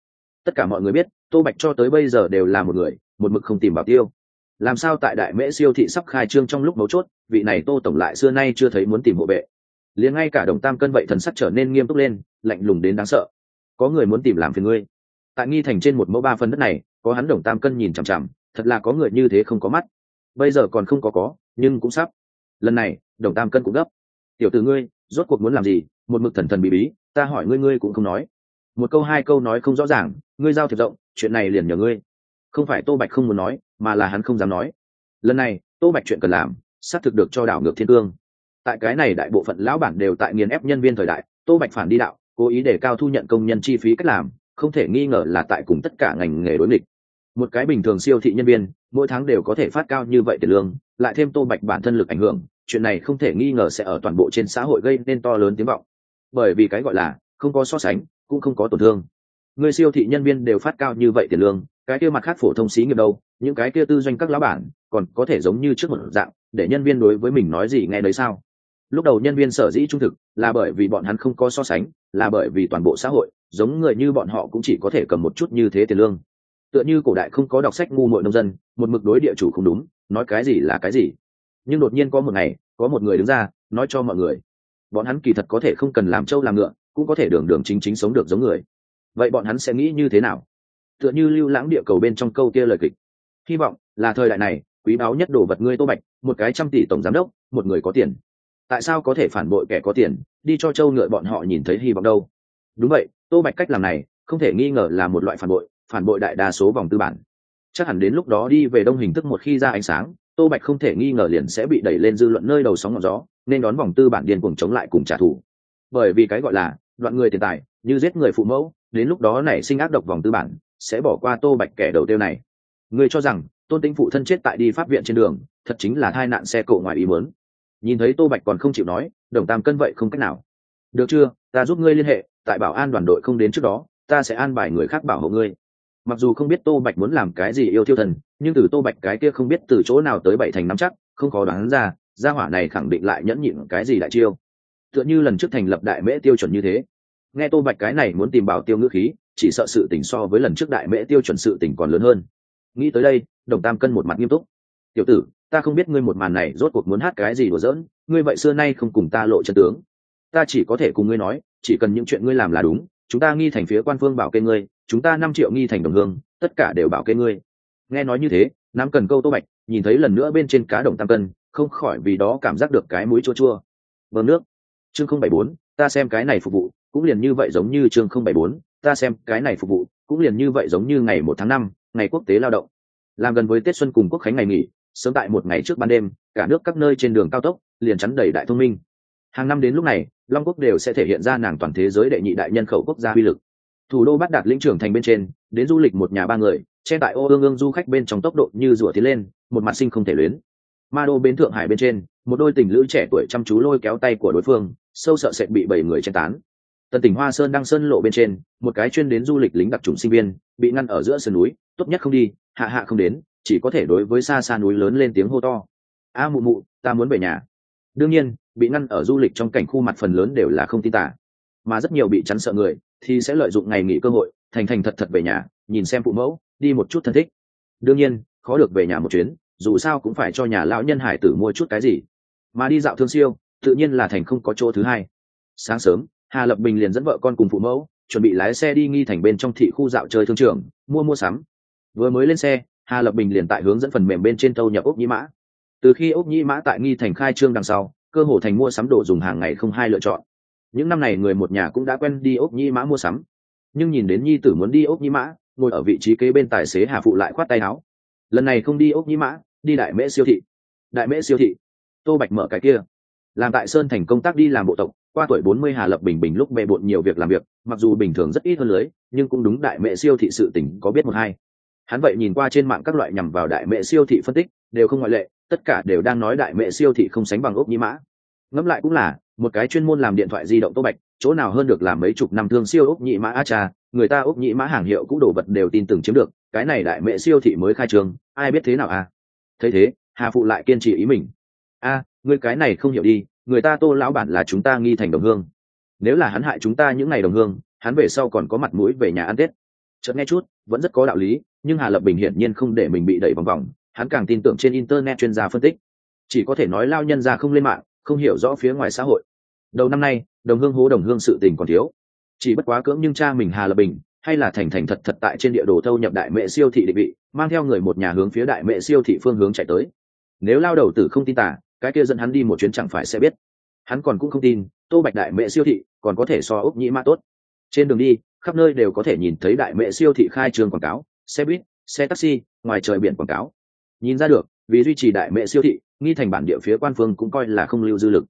Tất cả mọi người biết, tô bạch cho tới bây giờ đều là một người, một mực không tìm bảo tiêu. Làm sao tại đại mễ siêu thị sắp khai trương trong lúc mấu chốt, vị này tô tổng lại xưa nay chưa thấy muốn tìm hộ vệ. Liền ngay cả đồng tam cân vậy thần sắc trở nên nghiêm túc lên, lạnh lùng đến đáng sợ. Có người muốn tìm làm phiền ngươi. Tại nghi thành trên một mẫu ba phần đất này, có hắn đồng tam cân nhìn chằm chằm, thật là có người như thế không có mắt. Bây giờ còn không có có, nhưng cũng sắp. Lần này, đồng tam cân cũng gấp. Tiểu t ử ngươi, rốt cuộc muốn làm gì? Một mực thần thần bí bí, ta hỏi ngươi ngươi cũng không nói. Một câu, hai câu nói không rõ ràng, ngươi giao thiệp rộng, chuyện này liền nhờ ngươi. Không phải tô bạch không muốn nói, mà là hắn không dám nói. Lần này, tô bạch chuyện cần làm, xác thực được cho đảo ngược thiên cương. Tại cái này đại bộ phận lão bản đều tại nghiền ép nhân viên thời đại, tô bạch phản đi đạo, cố ý để cao thu nhận công nhân chi phí cách làm, không thể nghi ngờ là tại cùng tất cả ngành nghề đối nghịch. Một cái bình thường siêu thị nhân viên, mỗi tháng đều có thể phát cao như vậy tiền lương, lại thêm tô bạch bản thân lực ảnh hưởng, chuyện này không thể nghi ngờ sẽ ở toàn bộ trên xã hội gây nên to lớn tiếng vọng bởi vì cái gọi là không có so sánh, cũng không có tổn thương. Người siêu thị nhân viên đều phát cao như vậy tiền lương, cái kia mặt khác phổ thông xí nghiệp đâu, những cái kia tư doanh các lão bản, còn có thể giống như trước một dạng, để nhân viên đối với mình nói gì nghe đấy sao? Lúc đầu nhân viên sở dĩ trung thực, là bởi vì bọn hắn không có so sánh, là bởi vì toàn bộ xã hội, giống người như bọn họ cũng chỉ có thể cầm một chút như thế tiền lương. Tựa như cổ đại không có đọc sách ngu mội nông dân, một mực đối địa chủ không đúng, nói cái gì là cái gì. Nhưng đột nhiên có một ngày, có một người đứng ra, nói cho mọi người bọn hắn kỳ thật có thể không cần làm trâu làm ngựa, cũng có thể đường đường chính chính sống được giống người. Vậy bọn hắn sẽ nghĩ như thế nào? Tựa như lưu lãng địa cầu bên trong câu kia lời kịch. Hy vọng là thời đại này, quý báu nhất đồ vật ngươi tô bạch, một cái trăm tỷ tổng giám đốc, một người có tiền. Tại sao có thể phản bội kẻ có tiền, đi cho châu ngựa bọn họ nhìn thấy hy vọng đâu? Đúng vậy, tô bạch cách làm này, không thể nghi ngờ là một loại phản bội phản bội đại đa số vòng tư bản. Chắc hẳn đến lúc đó đi về đông hình thức một khi ra ánh sáng tô bạch không thể nghi ngờ liền sẽ bị đẩy lên dư luận nơi đầu sóng ngọn gió, nên đón vòng tư bản điên cuồng chống lại cùng trả thù. Bởi vì cái gọi là đoạn người tiền tài, như giết người phụ mẫu, đến lúc đó nảy sinh ác độc vòng tư bản, sẽ bỏ qua tô bạch kẻ đầu tiêu này. Người cho rằng, tôn tĩnh phụ thân chết tại đi pháp viện trên đường, thật chính là tai nạn xe cộ ngoài ý muốn. Nhìn thấy tô bạch còn không chịu nói, đồng tam cân vậy không cách nào. Được chưa, ta giúp ngươi liên hệ, tại bảo an đoàn đội không đến trước đó, ta sẽ an bài người khác bảo hộ ngươi mặc dù không biết tô bạch muốn làm cái gì yêu thiêu thần, nhưng từ tô bạch cái kia không biết từ chỗ nào tới bảy thành nắm chắc, không khó đoán ra, gia hỏa này khẳng định lại nhẫn nhịn cái gì đại chiêu. Tựa như lần trước thành lập đại mễ tiêu chuẩn như thế. Nghe tô bạch cái này muốn tìm bảo tiêu ngữ khí, chỉ sợ sự tỉnh so với lần trước đại mễ tiêu chuẩn sự tỉnh còn lớn hơn. Nghĩ tới đây, đồng tam cân một mặt nghiêm túc. Tiểu tử, ta không biết ngươi một màn này rốt cuộc muốn hát cái gì đùa giỡn, ngươi vậy xưa nay không cùng ta lộ chân tướng. Ta chỉ có thể cùng ngươi nói, chỉ cần những chuyện ngươi làm là đúng, chúng ta nghi thành phía quan phương bảo kê ngươi chúng ta năm triệu nghi thành đồng hương, tất cả đều bảo kê ngươi. Nghe nói như thế, nam cần câu tô bạch nhìn thấy lần nữa bên trên cá đồng tam cân, không khỏi vì đó cảm giác được cái mũi chua chua. Bơm nước, chương không bảy bốn, ta xem cái này phục vụ, cũng liền như vậy giống như chương không bảy bốn, ta xem cái này phục vụ, cũng liền như vậy giống như ngày một tháng năm, ngày quốc tế lao động. Làm gần với tết xuân cùng quốc khánh ngày nghỉ, sớm tại một ngày trước ban đêm, cả nước các nơi trên đường cao tốc liền chắn đầy đại thông minh. Hàng năm đến lúc này, long quốc đều sẽ thể hiện ra nàng toàn thế giới đệ nhị đại nhân khẩu quốc gia uy lực thủ đô bắt đạt lĩnh trưởng thành bên trên, đến du lịch một nhà ba người, che tại ô ương ương du khách bên trong tốc độ như rủa tiến lên, một mặt sinh không thể luyến. Ma đô bến thượng hải bên trên, một đôi tình lữ trẻ tuổi chăm chú lôi kéo tay của đối phương, sâu sợ sệt bị bảy người chen tán. Tần tỉnh hoa sơn đang sơn lộ bên trên, một cái chuyên đến du lịch lính đặc trùng sinh viên, bị ngăn ở giữa sườn núi, tốt nhất không đi, hạ hạ không đến, chỉ có thể đối với xa xa núi lớn lên tiếng hô to. A mụ mụ, ta muốn về nhà. Đương nhiên, bị ngăn ở du lịch trong cảnh khu mặt phần lớn đều là không tin tả, mà rất nhiều bị chắn sợ người thì sẽ lợi dụng ngày nghỉ cơ hội, thành thành thật thật về nhà, nhìn xem phụ mẫu, đi một chút thân thích. Đương nhiên, khó được về nhà một chuyến, dù sao cũng phải cho nhà lão nhân hải tử mua chút cái gì. Mà đi dạo thương siêu, tự nhiên là thành không có chỗ thứ hai. Sáng sớm, hà lập bình liền dẫn vợ con cùng phụ mẫu, chuẩn bị lái xe đi nghi thành bên trong thị khu dạo chơi thương trường, mua mua sắm. Vừa mới lên xe, hà lập bình liền tại hướng dẫn phần mềm bên trên tâu nhập ốc nhĩ mã. Từ khi ốc nhĩ mã tại nghi thành khai trương đằng sau, cơ hồ thành mua sắm đồ dùng hàng ngày không hai lựa chọn những năm này người một nhà cũng đã quen đi ốc nhi mã mua sắm. Nhưng nhìn đến nhi tử muốn đi ốc nhi mã, ngồi ở vị trí kế bên tài xế hà phụ lại khoát tay áo. Lần này không đi ốc nhi mã, đi đại mễ siêu thị. Đại mễ siêu thị. Tô bạch mở cái kia. Làm tại sơn thành công tác đi làm bộ tộc, qua tuổi bốn mươi hà lập bình bình lúc bề bộn nhiều việc làm việc, mặc dù bình thường rất ít hơn lưới, nhưng cũng đúng đại mễ siêu thị sự tỉnh có biết một hai. Hắn vậy nhìn qua trên mạng các loại nhằm vào đại mễ siêu thị phân tích, đều không ngoại lệ, tất cả đều đang nói đại mễ siêu thị không sánh bằng ốc nhi mã ngẫm lại cũng là, một cái chuyên môn làm điện thoại di động tô bạch, chỗ nào hơn được làm mấy chục năm thương siêu ốc nhị mã a cha, người ta ốc nhị mã hàng hiệu cũng đồ vật đều tin tưởng chiếm được, cái này đại mẹ siêu thị mới khai trường ai biết thế nào à? Thấy thế, hà phụ lại kiên trì ý mình. A, người cái này không hiểu đi, người ta tô lão bản là chúng ta nghi thành đồng hương. Nếu là hắn hại chúng ta những ngày đồng hương, hắn về sau còn có mặt mũi về nhà ăn tết. Chợt nghe chút, vẫn rất có đạo lý, nhưng hà lập bình hiển nhiên không để mình bị đẩy vòng vòng, hắn càng tin tưởng trên internet chuyên gia phân tích. Chỉ có thể nói lao nhân ra không lên mạng không hiểu rõ phía ngoài xã hội. Đầu năm nay, đồng hương hố đồng hương sự tình còn thiếu. Chỉ bất quá cưỡng nhưng cha mình hà lập bình, hay là thành thành thật thật tại trên địa đồ thâu nhập đại mệ siêu thị định vị, mang theo người một nhà hướng phía đại mệ siêu thị phương hướng chạy tới. Nếu lao đầu tử không tin tả cái kia dẫn hắn đi một chuyến chẳng phải sẽ biết. Hắn còn cũng không tin, tô bạch đại mệ siêu thị còn có thể so ốc nhĩ mã tốt. Trên đường đi, khắp nơi đều có thể nhìn thấy đại mệ siêu thị khai trường quảng cáo, xe buýt, xe taxi, ngoài trời biển quảng cáo. Nhìn ra được, vì duy trì đại mệ siêu thị nghi thành bản địa phía quan phương cũng coi là không lưu dư lực.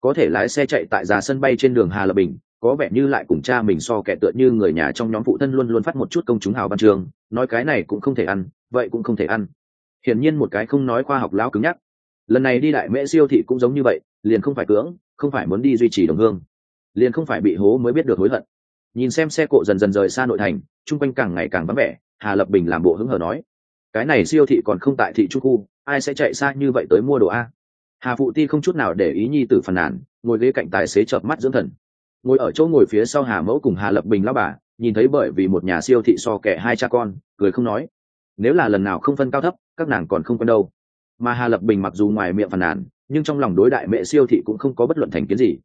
Có thể lái xe chạy tại già sân bay trên đường hà lập bình, có vẻ như lại cùng cha mình so kẻ tựa như người nhà trong nhóm phụ thân luôn luôn phát một chút công chúng hào văn trường, nói cái này cũng không thể ăn, vậy cũng không thể ăn. Hiển nhiên một cái không nói khoa học lão cứng nhắc. Lần này đi đại mễ siêu thị cũng giống như vậy, liền không phải cưỡng, không phải muốn đi duy trì đồng hương, liền không phải bị hố mới biết được hối hận. Nhìn xem xe cộ dần dần rời xa nội thành, chung quanh càng ngày càng vắng vẻ, hà lập bình làm bộ hứng hờ nói, cái này siêu thị còn không tại thị trung khu ai sẽ chạy xa như vậy tới mua đồ a? Hà phụ ti không chút nào để ý nhi tử phàn nàn, ngồi ghế cạnh tài xế chợp mắt dưỡng thần. Ngồi ở chỗ ngồi phía sau hà mẫu cùng hà lập bình lao bà, nhìn thấy bởi vì một nhà siêu thị so kẻ hai cha con, cười không nói. Nếu là lần nào không phân cao thấp, các nàng còn không quen đâu. Mà hà lập bình mặc dù ngoài miệng phàn nàn, nhưng trong lòng đối đại mẹ siêu thị cũng không có bất luận thành kiến gì.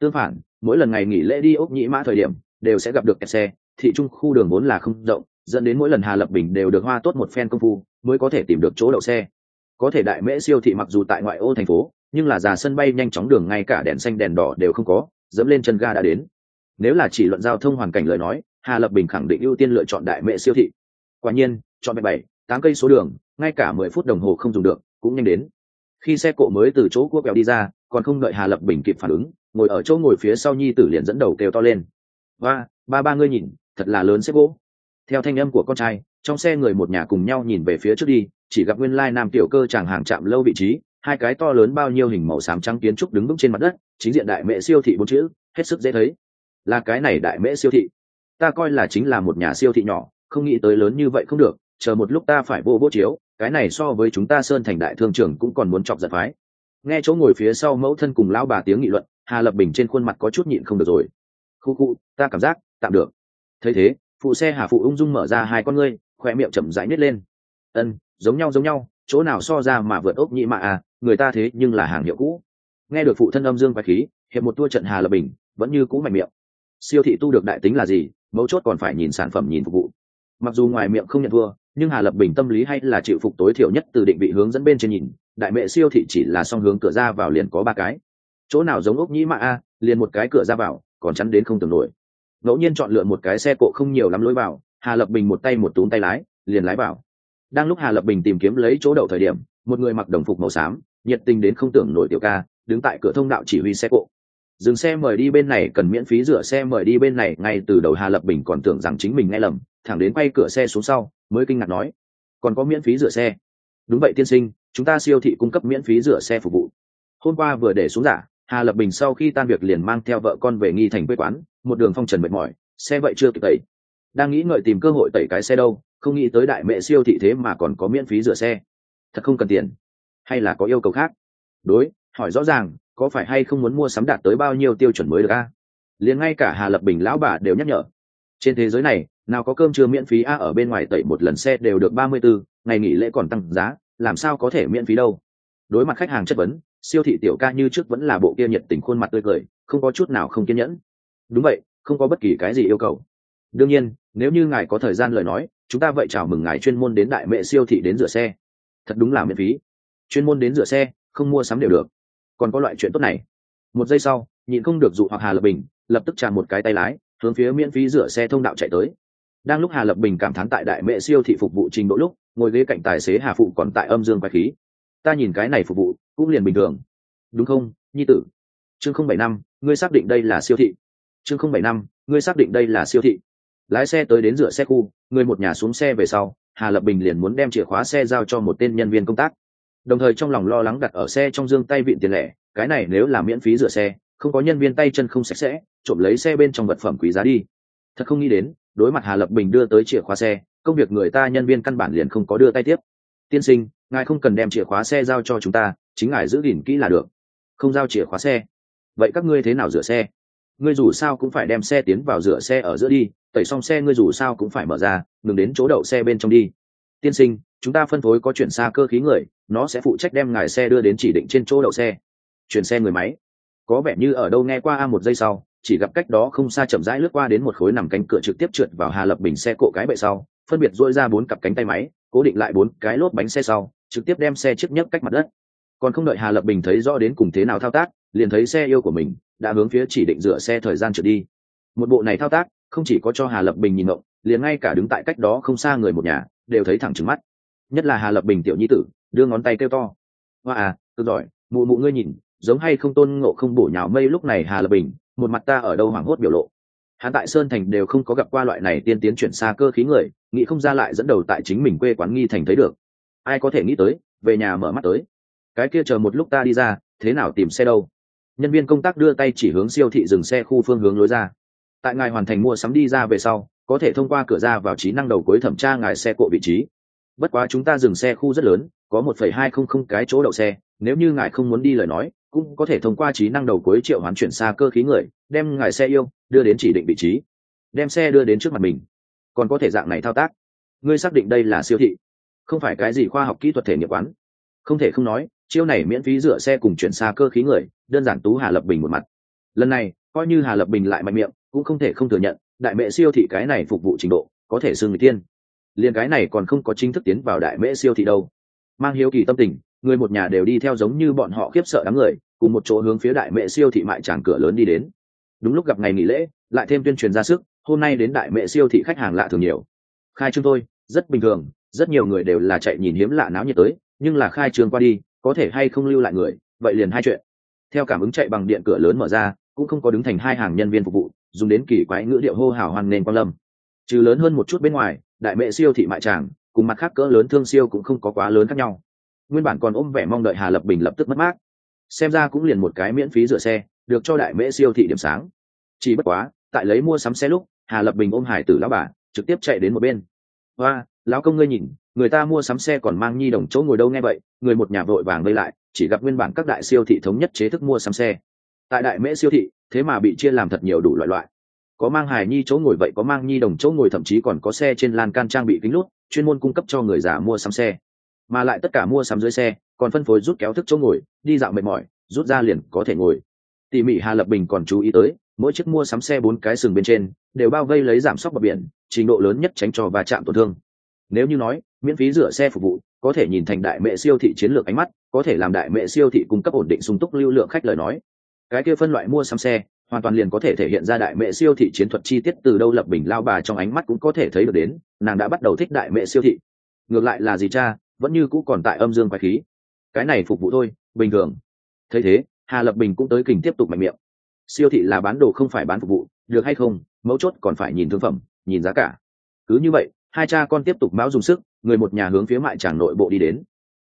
Tương phản, mỗi lần ngày nghỉ lễ đi ốc nhĩ mã thời điểm, đều sẽ gặp được kẹt xe, thị trung khu đường vốn là không rộng, dẫn đến mỗi lần hà lập bình đều được hoa tốt một phen công phu, mới có thể tìm được chỗ đậu xe có thể đại mễ siêu thị mặc dù tại ngoại ô thành phố, nhưng là già sân bay nhanh chóng đường ngay cả đèn xanh đèn đỏ đều không có, dẫm lên chân ga đã đến. Nếu là chỉ luận giao thông hoàn cảnh lời nói, hà lập bình khẳng định ưu tiên lựa chọn đại mễ siêu thị. Quả nhiên, chọn bảy bảy, tám cây số đường, ngay cả mười phút đồng hồ không dùng được, cũng nhanh đến. Khi xe cộ mới từ chỗ cua kẹo đi ra, còn không đợi hà lập bình kịp phản ứng, ngồi ở chỗ ngồi phía sau nhi tử liền dẫn đầu kêu to lên. Và ba ba ngươi nhìn, thật là lớn xếp gỗ. Theo thanh âm của con trai trong xe người một nhà cùng nhau nhìn về phía trước đi, chỉ gặp nguyên lai nam tiểu cơ chàng hàng chạm lâu vị trí, hai cái to lớn bao nhiêu hình màu xám trắng kiến trúc đứng vững trên mặt đất, chính diện đại mễ siêu thị bốn chữ, hết sức dễ thấy. Là cái này đại mễ siêu thị. Ta coi là chính là một nhà siêu thị nhỏ, không nghĩ tới lớn như vậy không được, chờ một lúc ta phải vô vô chiếu, cái này so với chúng ta sơn thành đại thương trường cũng còn muốn chọc giật phái. Nghe chỗ ngồi phía sau mẫu thân cùng lão bà tiếng nghị luận, hà lập bình trên khuôn mặt có chút nhịn không được rồi. Khu khu, ta cảm giác, tạm được. Thấy thế, phụ xe hà phụ ung dung mở ra hai con ngươi khoe miệng chậm rãi nít lên. Ân, giống nhau giống nhau, chỗ nào so ra mà vượt ốc nhị mạ à người ta thế nhưng là hàng hiệu cũ. Nghe được phụ thân âm dương quái khí, hiệp một tua trận hà lập bình vẫn như cũ mạnh miệng. Siêu thị tu được đại tính là gì, mấu chốt còn phải nhìn sản phẩm nhìn phục vụ. Mặc dù ngoài miệng không nhận thua, nhưng hà lập bình tâm lý hay là chịu phục tối thiểu nhất từ định vị hướng dẫn bên trên nhìn, đại mẹ siêu thị chỉ là song hướng cửa ra vào liền có ba cái. Chỗ nào giống ốc nhĩ mạ a liền một cái cửa ra vào, còn chắn đến không tưởng nổi. Ngẫu nhiên chọn lựa một cái xe cộ không nhiều lắm lối vào hà lập bình một tay một túm tay lái, liền lái vào. Đang lúc hà lập bình tìm kiếm lấy chỗ đậu thời điểm, một người mặc đồng phục màu xám, nhiệt tình đến không tưởng nổi tiểu ca, đứng tại cửa thông đạo chỉ huy xe cộ. Dừng xe mời đi bên này, cần miễn phí rửa xe mời đi bên này, ngay từ đầu hà lập bình còn tưởng rằng chính mình nghe lầm, thẳng đến quay cửa xe xuống sau, mới kinh ngạc nói, còn có miễn phí rửa xe? Đúng vậy tiên sinh, chúng ta siêu thị cung cấp miễn phí rửa xe phục vụ. Hôm qua vừa để xuống giả, hà lập bình sau khi tan việc liền mang theo vợ con về nghi thành quê quán, một đường phong trần mệt mỏi, xe vậy chưa kịp tẩy đang nghĩ ngợi tìm cơ hội tẩy cái xe đâu, không nghĩ tới đại mẹ siêu thị thế mà còn có miễn phí rửa xe. Thật không cần tiền. Hay là có yêu cầu khác? Đối, hỏi rõ ràng, có phải hay không muốn mua sắm đạt tới bao nhiêu tiêu chuẩn mới được a? Liền ngay cả hà lập bình lão bà đều nhắc nhở. Trên thế giới này, nào có cơm chưa miễn phí a, ở bên ngoài tẩy một lần xe đều được ba mươi bốn ngày nghỉ lễ còn tăng giá, làm sao có thể miễn phí đâu? Đối mặt khách hàng chất vấn, siêu thị tiểu ca như trước vẫn là bộ kia nhiệt tình khuôn mặt tươi cười, không có chút nào không kiên nhẫn. Đúng vậy, không có bất kỳ cái gì yêu cầu đương nhiên, nếu như ngài có thời gian lời nói, chúng ta vậy chào mừng ngài chuyên môn đến đại mẹ siêu thị đến rửa xe. Thật đúng là miễn phí. Chuyên môn đến rửa xe, không mua sắm đều được. Còn có loại chuyện tốt này. Một giây sau, nhịn không được dụ hoặc hà lập bình, lập tức tràn một cái tay lái, hướng phía miễn phí rửa xe thông đạo chạy tới. Đang lúc hà lập bình cảm thán tại đại mẹ siêu thị phục vụ trình độ lúc, ngồi ghế cạnh tài xế hà phụ còn tại âm dương quái khí. Ta nhìn cái này phục vụ, cũng liền bình thường. Đúng không, nhi tử? Chương không bảy năm, ngươi xác định đây là siêu thị. Chương không bảy năm, ngươi xác định đây là siêu thị lái xe tới đến rửa xe khu, người một nhà xuống xe về sau, hà lập bình liền muốn đem chìa khóa xe giao cho một tên nhân viên công tác. Đồng thời trong lòng lo lắng đặt ở xe trong dương tay vịn tiền lẻ, cái này nếu là miễn phí rửa xe, không có nhân viên tay chân không sạch sẽ, trộm lấy xe bên trong vật phẩm quý giá đi. Thật không nghĩ đến, đối mặt hà lập bình đưa tới chìa khóa xe, công việc người ta nhân viên căn bản liền không có đưa tay tiếp. Tiên sinh, ngài không cần đem chìa khóa xe giao cho chúng ta, chính ngài giữ gìn kỹ là được. Không giao chìa khóa xe. Vậy các ngươi thế nào rửa xe? Ngươi dù sao cũng phải đem xe tiến vào rửa xe ở giữa đi tẩy xong xe ngươi dù sao cũng phải mở ra, ngừng đến chỗ đậu xe bên trong đi. Tiên sinh, chúng ta phân phối có chuyển xa cơ khí người, nó sẽ phụ trách đem ngài xe đưa đến chỉ định trên chỗ đậu xe. Chuyển xe người máy. Có vẻ như ở đâu nghe qua a một giây sau, chỉ gặp cách đó không xa chậm rãi lướt qua đến một khối nằm cánh cửa trực tiếp trượt vào hà lập bình xe cộ cái bệ sau, phân biệt dỗi ra bốn cặp cánh tay máy, cố định lại bốn cái lốp bánh xe sau, trực tiếp đem xe trước nhấc cách mặt đất. Còn không đợi hà lập bình thấy rõ đến cùng thế nào thao tác, liền thấy xe yêu của mình đã hướng phía chỉ định rửa xe thời gian trượt đi. Một bộ này thao tác không chỉ có cho hà lập bình nhìn ngộng, liền ngay cả đứng tại cách đó không xa người một nhà, đều thấy thẳng trừng mắt. Nhất là hà lập bình tiểu nhi tử, đưa ngón tay kêu to. Hoa à tôi giỏi, mụ mụ ngươi nhìn, giống hay không tôn ngộ không bổ nhào mây lúc này hà lập bình, một mặt ta ở đâu hoảng hốt biểu lộ. Hắn tại sơn thành đều không có gặp qua loại này tiên tiến chuyển xa cơ khí người, nghĩ không ra lại dẫn đầu tại chính mình quê quán nghi thành thấy được. Ai có thể nghĩ tới, về nhà mở mắt tới. Cái kia chờ một lúc ta đi ra, thế nào tìm xe đâu? Nhân viên công tác đưa tay chỉ hướng siêu thị dừng xe khu phương hướng lối ra tại ngài hoàn thành mua sắm đi ra về sau, có thể thông qua cửa ra vào trí năng đầu cuối thẩm tra ngài xe cộ vị trí. Bất quá chúng ta dừng xe khu rất lớn, có một phẩy hai không không cái chỗ đậu xe, nếu như ngài không muốn đi lời nói, cũng có thể thông qua trí năng đầu cuối triệu hoán chuyển xa cơ khí người, đem ngài xe yêu, đưa đến chỉ định vị trí. Đem xe đưa đến trước mặt mình. Còn có thể dạng này thao tác. Ngươi xác định đây là siêu thị. Không phải cái gì khoa học kỹ thuật thể nghiệp quán. Không thể không nói, chiêu này miễn phí rửa xe cùng chuyển xa cơ khí người, đơn giản tú hà lập bình một mặt. Lần này, coi như hà lập bình lại mạnh miệng cũng không thể không thừa nhận, đại mẹ siêu thị cái này phục vụ trình độ, có thể xưng người tiên. Liền cái này còn không có chính thức tiến vào đại mễ siêu thị đâu. Mang hiếu kỳ tâm tình, người một nhà đều đi theo giống như bọn họ khiếp sợ đám người, cùng một chỗ hướng phía đại mễ siêu thị mại tràng cửa lớn đi đến. Đúng lúc gặp ngày nghỉ lễ, lại thêm tuyên truyền ra sức, hôm nay đến đại mễ siêu thị khách hàng lạ thường nhiều. Khai trương tôi rất bình thường, rất nhiều người đều là chạy nhìn hiếm lạ náo nhiệt tới, nhưng là khai trương qua đi, có thể hay không lưu lại người, vậy liền hai chuyện. Theo cảm ứng chạy bằng điện cửa lớn mở ra, cũng không có đứng thành hai hàng nhân viên phục vụ dùng đến kỳ quái ngữ điệu hô hào hoan nên quan lâm. Trừ lớn hơn một chút bên ngoài, đại mẹ siêu thị mại tràng, cùng mặt khác cỡ lớn thương siêu cũng không có quá lớn khác nhau. Nguyên bản còn ôm vẻ mong đợi hà lập bình lập tức mất mát. Xem ra cũng liền một cái miễn phí rửa xe, được cho đại mễ siêu thị điểm sáng. Chỉ bất quá, tại lấy mua sắm xe lúc, hà lập bình ôm hải tử lão bà, trực tiếp chạy đến một bên. Hoa, lão công ngươi nhìn, người ta mua sắm xe còn mang nhi đồng chỗ ngồi đâu nghe vậy, người một nhà vội vàng vây lại, chỉ gặp nguyên bản các đại siêu thị thống nhất chế thức mua sắm xe. Tại đại mễ siêu thị thế mà bị chia làm thật nhiều đủ loại loại. Có mang hài nhi chỗ ngồi vậy có mang nhi đồng chỗ ngồi, thậm chí còn có xe trên lan can trang bị kính lút, chuyên môn cung cấp cho người già mua sắm xe. Mà lại tất cả mua sắm dưới xe, còn phân phối rút kéo thức chỗ ngồi, đi dạo mệt mỏi, rút ra liền có thể ngồi. Tỉ mỉ hà lập bình còn chú ý tới, mỗi chiếc mua sắm xe bốn cái sừng bên trên, đều bao vây lấy giảm sóc bờ biển, trình độ lớn nhất tránh cho va chạm tổn thương. Nếu như nói, miễn phí rửa xe phục vụ, có thể nhìn thành đại mệ siêu thị chiến lược ánh mắt, có thể làm đại mệ siêu thị cung cấp ổn định sung túc lưu lượng khách lời nói cái kia phân loại mua sắm xe, hoàn toàn liền có thể thể hiện ra đại mẹ siêu thị chiến thuật chi tiết từ đâu lập bình lao bà trong ánh mắt cũng có thể thấy được đến, nàng đã bắt đầu thích đại mẹ siêu thị. Ngược lại là gì cha, vẫn như cũ còn tại âm dương quái khí. Cái này phục vụ thôi, bình thường. Thấy thế, hà lập bình cũng tới kình tiếp tục mạnh miệng. Siêu thị là bán đồ không phải bán phục vụ, được hay không, mấu chốt còn phải nhìn thương phẩm, nhìn giá cả. Cứ như vậy, hai cha con tiếp tục mão dùng sức, người một nhà hướng phía mại tràng nội bộ đi đến.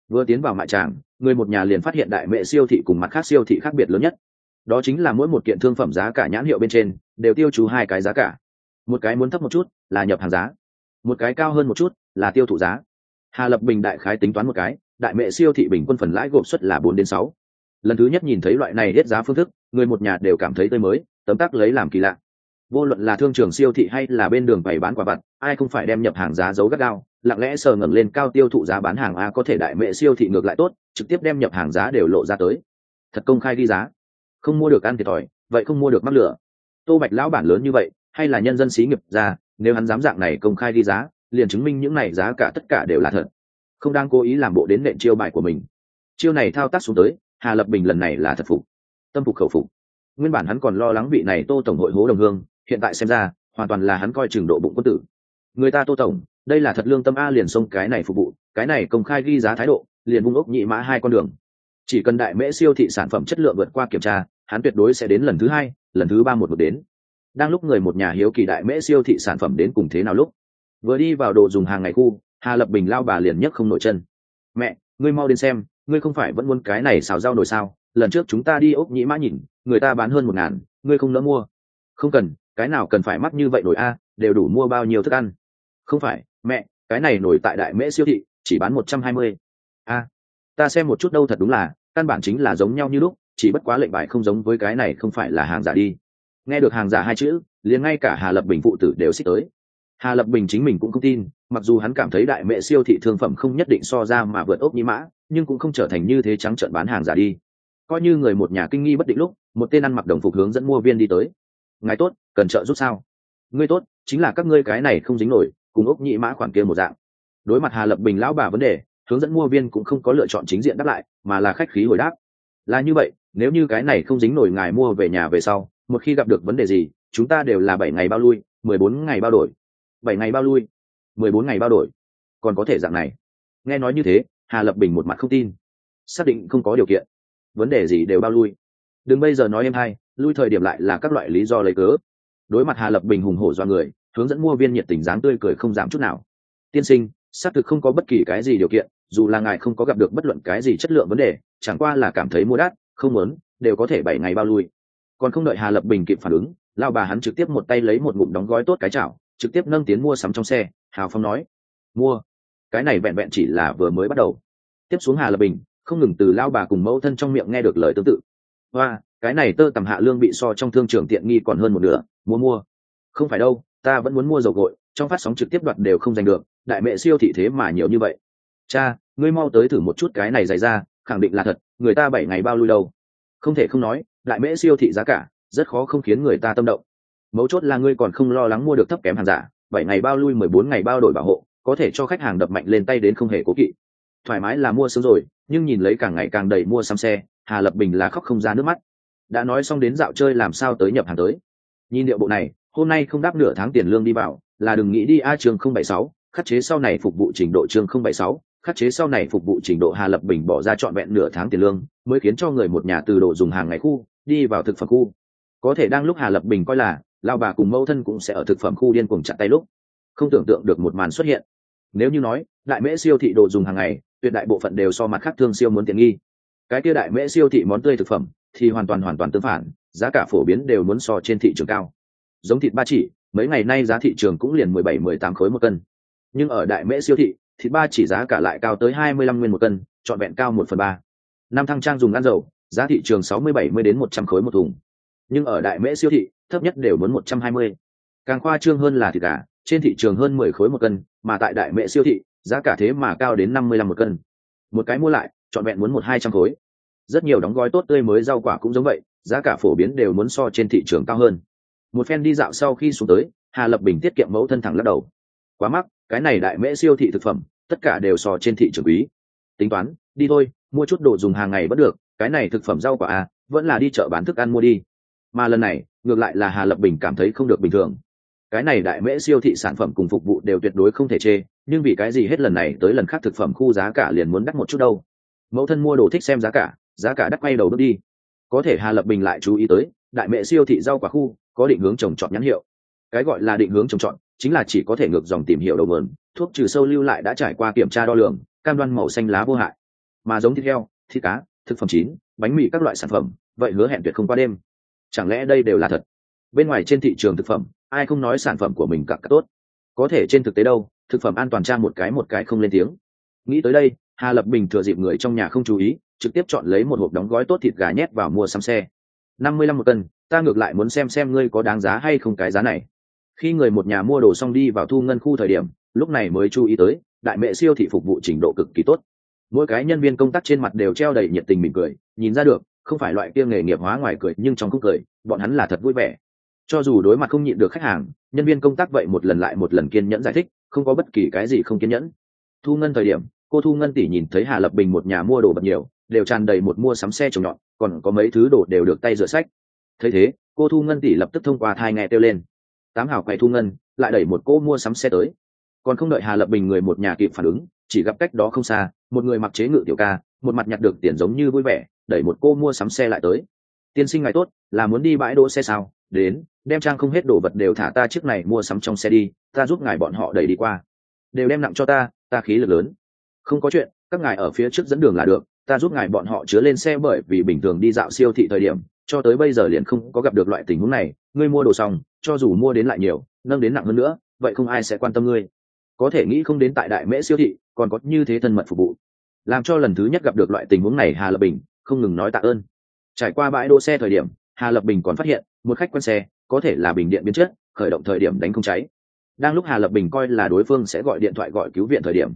Vừa tiến vào mại tràng người một nhà liền phát hiện đại mẹ siêu thị cùng mặt khác siêu thị khác biệt lớn nhất đó chính là mỗi một kiện thương phẩm giá cả nhãn hiệu bên trên, đều tiêu chú hai cái giá cả. Một cái muốn thấp một chút là nhập hàng giá, một cái cao hơn một chút là tiêu thụ giá. Hà lập bình đại khái tính toán một cái, đại mẹ siêu thị bình quân phần lãi gộp suất là bốn đến sáu. Lần thứ nhất nhìn thấy loại này hết giá phương thức, người một nhà đều cảm thấy tươi mới, tấm tắc lấy làm kỳ lạ. Vô luận là thương trường siêu thị hay là bên đường bày bán quả vặt, ai không phải đem nhập hàng giá giấu gắt gao, lặng lẽ sờ ngẩng lên cao tiêu thụ giá bán hàng a có thể đại mệ siêu thị ngược lại tốt, trực tiếp đem nhập hàng giá đều lộ ra tới. Thật công khai đi giá không mua được ăn thiệt thòi, vậy không mua được mắc lửa. Tô bạch lão bản lớn như vậy, hay là nhân dân xí nghiệp ra, nếu hắn dám dạng này công khai đi giá, liền chứng minh những này giá cả tất cả đều là thật. Không đang cố ý làm bộ đến nện chiêu bài của mình. Chiêu này thao tác xuống tới, hà lập bình lần này là thật phục. Tâm phục khẩu phục. Nguyên bản hắn còn lo lắng vị này tô tổng hội hố đồng hương, hiện tại xem ra, hoàn toàn là hắn coi chừng độ bụng quân tử. Người ta tô tổng, đây là thật lương tâm a liền xông cái này phục vụ, cái này công khai ghi giá thái độ, liền vung ốc nhị mã hai con đường. Chỉ cần đại mễ siêu thị sản phẩm chất lượng vượt qua kiểm tra hắn tuyệt đối sẽ đến lần thứ hai, lần thứ ba một một đến. Đang lúc người một nhà hiếu kỳ đại mễ siêu thị sản phẩm đến cùng thế nào lúc, vừa đi vào đồ dùng hàng ngày khu, hà lập bình lao bà liền nhấc không nổi chân. Mẹ, ngươi mau đến xem, ngươi không phải vẫn muốn cái này xào rau nổi sao? Lần trước chúng ta đi ốc nhĩ mã nhìn, người ta bán hơn một ngàn, ngươi không nỡ mua? Không cần, cái nào cần phải mắc như vậy nổi a, đều đủ mua bao nhiêu thức ăn. Không phải, mẹ, cái này nổi tại đại mễ siêu thị, chỉ bán một trăm hai mươi. A, ta xem một chút đâu thật đúng là, căn bản chính là giống nhau như lúc chỉ bất quá lệnh bài không giống với cái này không phải là hàng giả đi. Nghe được hàng giả hai chữ, liền ngay cả hà lập bình phụ tử đều xích tới. Hà lập bình chính mình cũng không tin, mặc dù hắn cảm thấy đại mệ siêu thị thương phẩm không nhất định so ra mà vượt ốc nhĩ mã, nhưng cũng không trở thành như thế trắng trợn bán hàng giả đi. Coi như người một nhà kinh nghi bất định lúc, một tên ăn mặc đồng phục hướng dẫn mua viên đi tới. Ngài tốt, cần trợ giúp sao? Ngươi tốt, chính là các ngươi cái này không dính nổi, cùng ốc nhĩ mã khoản kia một dạng. Đối mặt hà lập bình lão bà vấn đề, hướng dẫn mua viên cũng không có lựa chọn chính diện đáp lại, mà là khách khí hồi đáp. Là như vậy nếu như cái này không dính nổi ngài mua về nhà về sau, một khi gặp được vấn đề gì, chúng ta đều là bảy ngày bao lui, mười bốn ngày bao đổi. Bảy ngày bao lui, mười bốn ngày bao đổi. Còn có thể dạng này. Nghe nói như thế, hà lập bình một mặt không tin. Xác định không có điều kiện. Vấn đề gì đều bao lui. Đừng bây giờ nói em hay lui thời điểm lại là các loại lý do lấy cớ. Đối mặt hà lập bình hùng hổ do người, hướng dẫn mua viên nhiệt tình dáng tươi cười không giảm chút nào. Tiên sinh, xác thực không có bất kỳ cái gì điều kiện, dù là ngài không có gặp được bất luận cái gì chất lượng vấn đề, chẳng qua là cảm thấy mua đắt không muốn, đều có thể bảy ngày bao lui. Còn không đợi hà lập bình kịp phản ứng, lao bà hắn trực tiếp một tay lấy một ngụm đóng gói tốt cái chảo, trực tiếp nâng tiến mua sắm trong xe, hào phong nói. Mua. Cái này vẹn vẹn chỉ là vừa mới bắt đầu. Tiếp xuống hà lập bình, không ngừng từ lao bà cùng mẫu thân trong miệng nghe được lời tương tự. Và cái này tơ tầm hạ lương bị so trong thương trường tiện nghi còn hơn một nửa, mua mua. Không phải đâu, ta vẫn muốn mua dầu gội, trong phát sóng trực tiếp đoạt đều không giành được, đại mẹ siêu thị thế mà nhiều như vậy. Cha, ngươi mau tới thử một chút cái này dày ra, khẳng định là thật người ta bảy ngày bao lui đâu? Không thể không nói, đại mễ siêu thị giá cả, rất khó không khiến người ta tâm động. Mấu chốt là ngươi còn không lo lắng mua được thấp kém hàng giả, bảy ngày bao lui, mười bốn ngày bao đổi bảo hộ, có thể cho khách hàng đập mạnh lên tay đến không hề cố kỵ. Thoải mái là mua sớm rồi, nhưng nhìn lấy càng ngày càng đầy mua xăm xe, hà lập bình là khóc không ra nước mắt. Đã nói xong đến dạo chơi làm sao tới nhập hàng tới. Nhìn điệu bộ này, hôm nay không đáp nửa tháng tiền lương đi vào, là đừng nghĩ đi a trường không bảy sáu, khắc chế sau này phục vụ trình độ chương không bảy sáu khắc chế sau này phục vụ trình độ hà lập bình bỏ ra trọn vẹn nửa tháng tiền lương, mới khiến cho người một nhà từ đồ dùng hàng ngày khu, đi vào thực phẩm khu. Có thể đang lúc hà lập bình coi là lao bà cùng mẫu thân cũng sẽ ở thực phẩm khu điên cuồng chặt tay lúc. Không tưởng tượng được một màn xuất hiện. Nếu như nói, đại mễ siêu thị đồ dùng hàng ngày, tuyệt đại bộ phận đều so mặt khác thương siêu muốn tiện nghi. Cái kia đại mễ siêu thị món tươi thực phẩm, thì hoàn toàn hoàn toàn tương phản, giá cả phổ biến đều muốn so trên thị trường cao. Giống thịt ba chỉ, mấy ngày nay giá thị trường cũng liền mười bảy, mười tám khối một cân. Nhưng ở đại mễ siêu thị thịt ba chỉ giá cả lại cao tới hai mươi lăm nguyên một cân, trọn vẹn cao một phần ba. Năm thăng trang dùng ăn dầu, giá thị trường sáu mươi bảy mươi đến một trăm khối một thùng. Nhưng ở đại mễ siêu thị, thấp nhất đều muốn một trăm hai mươi. Càng khoa trương hơn là thịt gà, trên thị trường hơn mười khối một cân, mà tại đại mễ siêu thị, giá cả thế mà cao đến năm mươi lăm một cân. Một cái mua lại, trọn vẹn muốn một hai trăm khối. Rất nhiều đóng gói tốt tươi mới rau quả cũng giống vậy, giá cả phổ biến đều muốn so trên thị trường cao hơn. Một phen đi dạo sau khi xuống tới, hà lập bình tiết kiệm mẫu thân thẳng lắc đầu. Quá mắc cái này đại mễ siêu thị thực phẩm, tất cả đều so trên thị trường quý. Tính toán, đi thôi, mua chút đồ dùng hàng ngày vẫn được, cái này thực phẩm rau quả à vẫn là đi chợ bán thức ăn mua đi. Mà lần này, ngược lại là hà lập bình cảm thấy không được bình thường. Cái này đại mễ siêu thị sản phẩm cùng phục vụ đều tuyệt đối không thể chê, nhưng vì cái gì hết lần này tới lần khác thực phẩm khu giá cả liền muốn đắt một chút đâu. Mẫu thân mua đồ thích xem giá cả giá cả đắt quay đầu bước đi. Có thể hà lập bình lại chú ý tới, đại mễ siêu thị rau quả khu, có định hướng trồng trọt nhãn hiệu. Cái gọi là định hướng trồng trọt chính là chỉ có thể ngược dòng tìm hiểu đầu nguồn thuốc trừ sâu lưu lại đã trải qua kiểm tra đo lường, cam đoan màu xanh lá vô hại. Mà giống thịt heo, thịt cá, thực phẩm chín, bánh mì các loại sản phẩm, vậy hứa hẹn tuyệt không qua đêm. Chẳng lẽ đây đều là thật? Bên ngoài trên thị trường thực phẩm, ai không nói sản phẩm của mình cặp tốt. Có thể trên thực tế đâu, thực phẩm an toàn trang một cái một cái không lên tiếng. Nghĩ tới đây, hà lập bình thừa dịp người trong nhà không chú ý, trực tiếp chọn lấy một hộp đóng gói tốt thịt gà nhét vào mua xăm xe. Năm mươi lăm một cân, ta ngược lại muốn xem xem ngươi có đáng giá hay không cái giá này khi người một nhà mua đồ xong đi vào thu ngân khu thời điểm, lúc này mới chú ý tới, đại mẹ siêu thị phục vụ trình độ cực kỳ tốt. Mỗi cái nhân viên công tác trên mặt đều treo đầy nhiệt tình mỉm cười, nhìn ra được, không phải loại kia nghề nghiệp hóa ngoài cười, nhưng trong khúc cười, bọn hắn là thật vui vẻ. Cho dù đối mặt không nhịn được khách hàng, nhân viên công tác vậy một lần lại một lần kiên nhẫn giải thích, không có bất kỳ cái gì không kiên nhẫn. Thu ngân thời điểm, cô thu ngân tỷ nhìn thấy hà lập bình một nhà mua đồ bật nhiều, đều tràn đầy một mua sắm xe trồng nhọn còn có mấy thứ đồ đều được tay rửa sách thấy thế, cô thu ngân tỷ lập tức thông qua thai nghe kêu lên tám hào quay thu ngân, lại đẩy một cô mua sắm xe tới. Còn không đợi hà lập bình người một nhà kịp phản ứng, chỉ gặp cách đó không xa, một người mặc chế ngự tiểu ca, một mặt nhặt được tiền giống như vui vẻ, đẩy một cô mua sắm xe lại tới. Tiên sinh ngài tốt, là muốn đi bãi đỗ xe sao? Đến, đem trang không hết đồ vật đều thả ta trước này mua sắm trong xe đi, ta giúp ngài bọn họ đẩy đi qua. Đều đem nặng cho ta ta khí lực lớn. Không có chuyện, các ngài ở phía trước dẫn đường là được, ta giúp ngài bọn họ chứa lên xe bởi vì bình thường đi dạo siêu thị thời điểm cho tới bây giờ liền không có gặp được loại tình huống này, ngươi mua đồ xong, cho dù mua đến lại nhiều, nâng đến nặng hơn nữa, vậy không ai sẽ quan tâm ngươi. Có thể nghĩ không đến tại đại mễ siêu thị, còn có như thế thân mật phục vụ. Làm cho lần thứ nhất gặp được loại tình huống này hà lập bình, không ngừng nói tạ ơn. Trải qua bãi đỗ xe thời điểm, hà lập bình còn phát hiện, một khách quen xe, có thể là bình điện biến chất, khởi động thời điểm đánh không cháy. Đang lúc hà lập bình coi là đối phương sẽ gọi điện thoại gọi cứu viện thời điểm,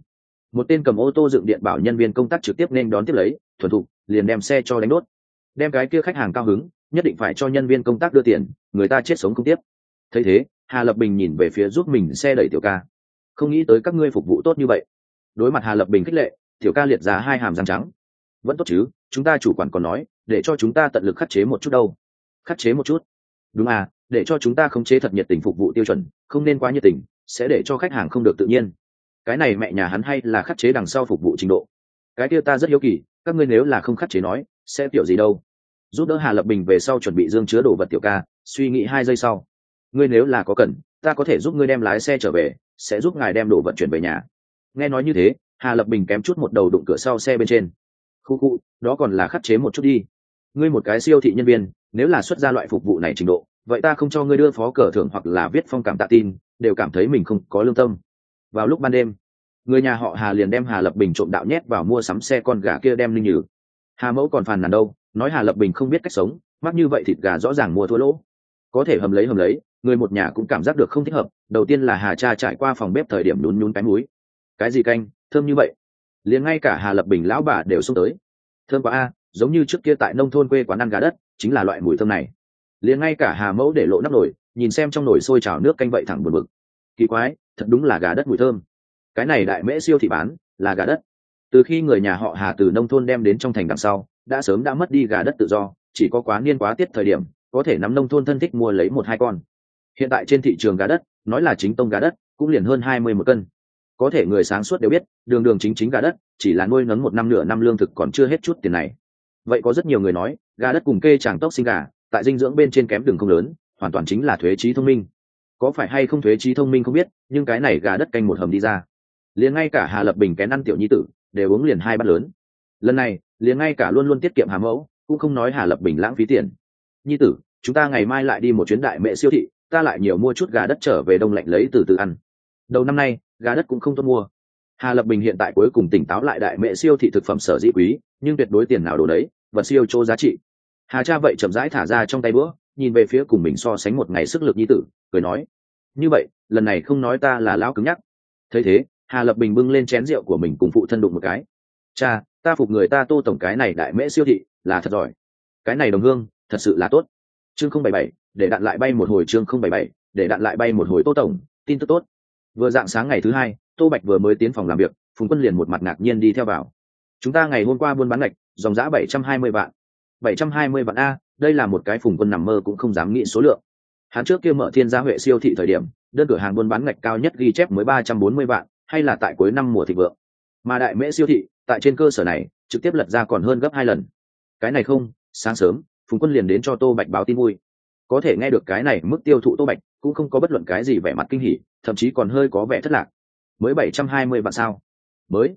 một tên cầm ô tô dựng điện bảo nhân viên công tác trực tiếp nên đón tiếp lấy, thuần thục, liền đem xe cho đánh đốt đem cái kia khách hàng cao hứng, nhất định phải cho nhân viên công tác đưa tiền, người ta chết sống không tiếp. Thấy thế, hà lập bình nhìn về phía giúp mình xe đẩy tiểu ca. Không nghĩ tới các ngươi phục vụ tốt như vậy. Đối mặt hà lập bình khích lệ, tiểu ca liệt ra hai hàm răng trắng. Vẫn tốt chứ, chúng ta chủ quản còn nói, để cho chúng ta tận lực khắc chế một chút đâu. Khắc chế một chút? Đúng à để cho chúng ta khống chế thật nhiệt tình phục vụ tiêu chuẩn, không nên quá nhiệt tình, sẽ để cho khách hàng không được tự nhiên. Cái này mẹ nhà hắn hay là khắc chế đằng sau phục vụ trình độ. Cái kia ta rất hiếu kỳ, các ngươi nếu là không khắc chế nói, sẽ kiểu gì đâu? Giúp đỡ hà lập bình về sau chuẩn bị dương chứa đồ vật tiểu ca, suy nghĩ hai giây sau. Ngươi nếu là có cần, ta có thể giúp ngươi đem lái xe trở về, sẽ giúp ngài đem đồ vận chuyển về nhà. Nghe nói như thế, hà lập bình kém chút một đầu đụng cửa sau xe bên trên. Khu khu, đó còn là khắc chế một chút đi. Ngươi một cái siêu thị nhân viên, nếu là xuất ra loại phục vụ này trình độ, vậy ta không cho ngươi đưa phó cờ thưởng hoặc là viết phong cảm tạ tin, đều cảm thấy mình không có lương tâm. Vào lúc ban đêm, người nhà họ hà liền đem hà lập bình trộm đạo nhét vào mua sắm xe con gà kia đem linh nhử. Hà mẫu còn phàn nàn đâu nói hà lập bình không biết cách sống, mắc như vậy thịt gà rõ ràng mua thua lỗ. Có thể hầm lấy hầm lấy, người một nhà cũng cảm giác được không thích hợp, đầu tiên là hà cha trải qua phòng bếp thời điểm nhún nhún cái múi cái gì canh, thơm như vậy? Liền ngay cả hà lập bình lão bà đều xông tới. Thơm quá a, giống như trước kia tại nông thôn quê quán ăn gà đất, chính là loại mùi thơm này. Liền ngay cả hà mẫu để lộ nắp nồi, nhìn xem trong nồi sôi trào nước canh vậy thẳng buồn bực. Kỳ quái, thật đúng là gà đất mùi thơm. Cái này đại mễ siêu thị bán, là gà đất. Từ khi người nhà họ hà từ nông thôn đem đến trong thành đằng sau đã sớm đã mất đi gà đất tự do, chỉ có quá niên quá tiết thời điểm, có thể nắm nông thôn thân thích mua lấy một hai con. Hiện tại trên thị trường gà đất, nói là chính tông gà đất, cũng liền hơn hai mươi một cân. Có thể người sáng suốt đều biết, đường đường chính chính gà đất, chỉ là nuôi nấng một năm nửa năm lương thực còn chưa hết chút tiền này. Vậy có rất nhiều người nói, gà đất cùng kê chẳng tốc sinh gà, tại dinh dưỡng bên trên kém đường không lớn, hoàn toàn chính là thuế trí thông minh. Có phải hay không thuế trí thông minh không biết, nhưng cái này gà đất canh một hầm đi ra. Liền ngay cả hà lập bình kén ăn tiểu nhi tử, đều uống liền hai bát lớn. Lần này liền ngay cả luôn luôn tiết kiệm hà mẫu, cũng không nói hà lập bình lãng phí tiền. Nhi tử, chúng ta ngày mai lại đi một chuyến đại mẹ siêu thị, ta lại nhiều mua chút gà đất trở về đông lạnh lấy từ từ ăn. Đầu năm nay, gà đất cũng không tốt mua. Hà lập bình hiện tại cuối cùng tỉnh táo lại đại mẹ siêu thị thực phẩm sở dĩ quý, nhưng tuyệt đối tiền nào đồ đấy vật siêu chỗ giá trị. Hà cha vậy chậm rãi thả ra trong tay bữa, nhìn về phía cùng mình so sánh một ngày sức lực nhi tử, cười nói, như vậy, lần này không nói ta là lão cứng nhắc. Thấy thế, hà lập bình bưng lên chén rượu của mình cùng phụ thân đụng một cái. Cha ta phục người ta tô tổng cái này đại mễ siêu thị, là thật giỏi. Cái này đồng hương, thật sự là tốt. Chương không bảy bảy, để đạn lại bay một hồi chương không bảy bảy, để đạn lại bay một hồi tô tổng, tin tức tốt. Vừa dạng sáng ngày thứ hai, tô bạch vừa mới tiến phòng làm việc, phùng quân liền một mặt ngạc nhiên đi theo vào. Chúng ta ngày hôm qua buôn bán ngạch, dòng giã bảy trăm hai mươi vạn. bảy trăm hai mươi vạn a, đây là một cái phùng quân nằm mơ cũng không dám nghĩ số lượng. Hắn trước kia mở thiên gia huệ siêu thị thời điểm, đơn cửa hàng buôn bán ngạch cao nhất ghi chép mới ba trăm bốn mươi vạn, hay là tại cuối năm mùa thịnh vượng. Mà đại mễ siêu thị tại trên cơ sở này, trực tiếp lật ra còn hơn gấp hai lần. Cái này không, sáng sớm, phùng quân liền đến cho tô bạch báo tin vui. Có thể nghe được cái này mức tiêu thụ tô bạch, cũng không có bất luận cái gì vẻ mặt kinh hỉ, thậm chí còn hơi có vẻ thất lạc. Mới bảy trăm hai mươi vạn sao? Mới.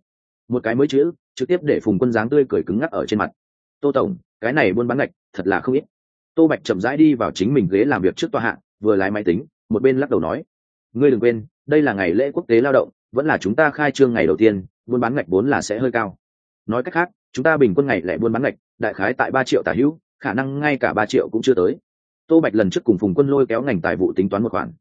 Một cái mới chữ, trực tiếp để phùng quân dáng tươi cười cứng ngắc ở trên mặt. Tô tổng, cái này buôn bán ngạch, thật là không ít. Tô bạch chậm rãi đi vào chính mình ghế làm việc trước tòa hạng vừa lái máy tính, một bên lắc đầu nói. Ngươi đừng quên, đây là ngày lễ quốc tế lao động, vẫn là chúng ta khai trương ngày đầu tiên buôn bán ngạch vốn là sẽ hơi cao. Nói cách khác, chúng ta bình quân ngày lẻ buôn bán ngạch, đại khái tại ba triệu tả hữu, khả năng ngay cả ba triệu cũng chưa tới. Tô bạch lần trước cùng phùng quân lôi kéo ngành tài vụ tính toán một khoản.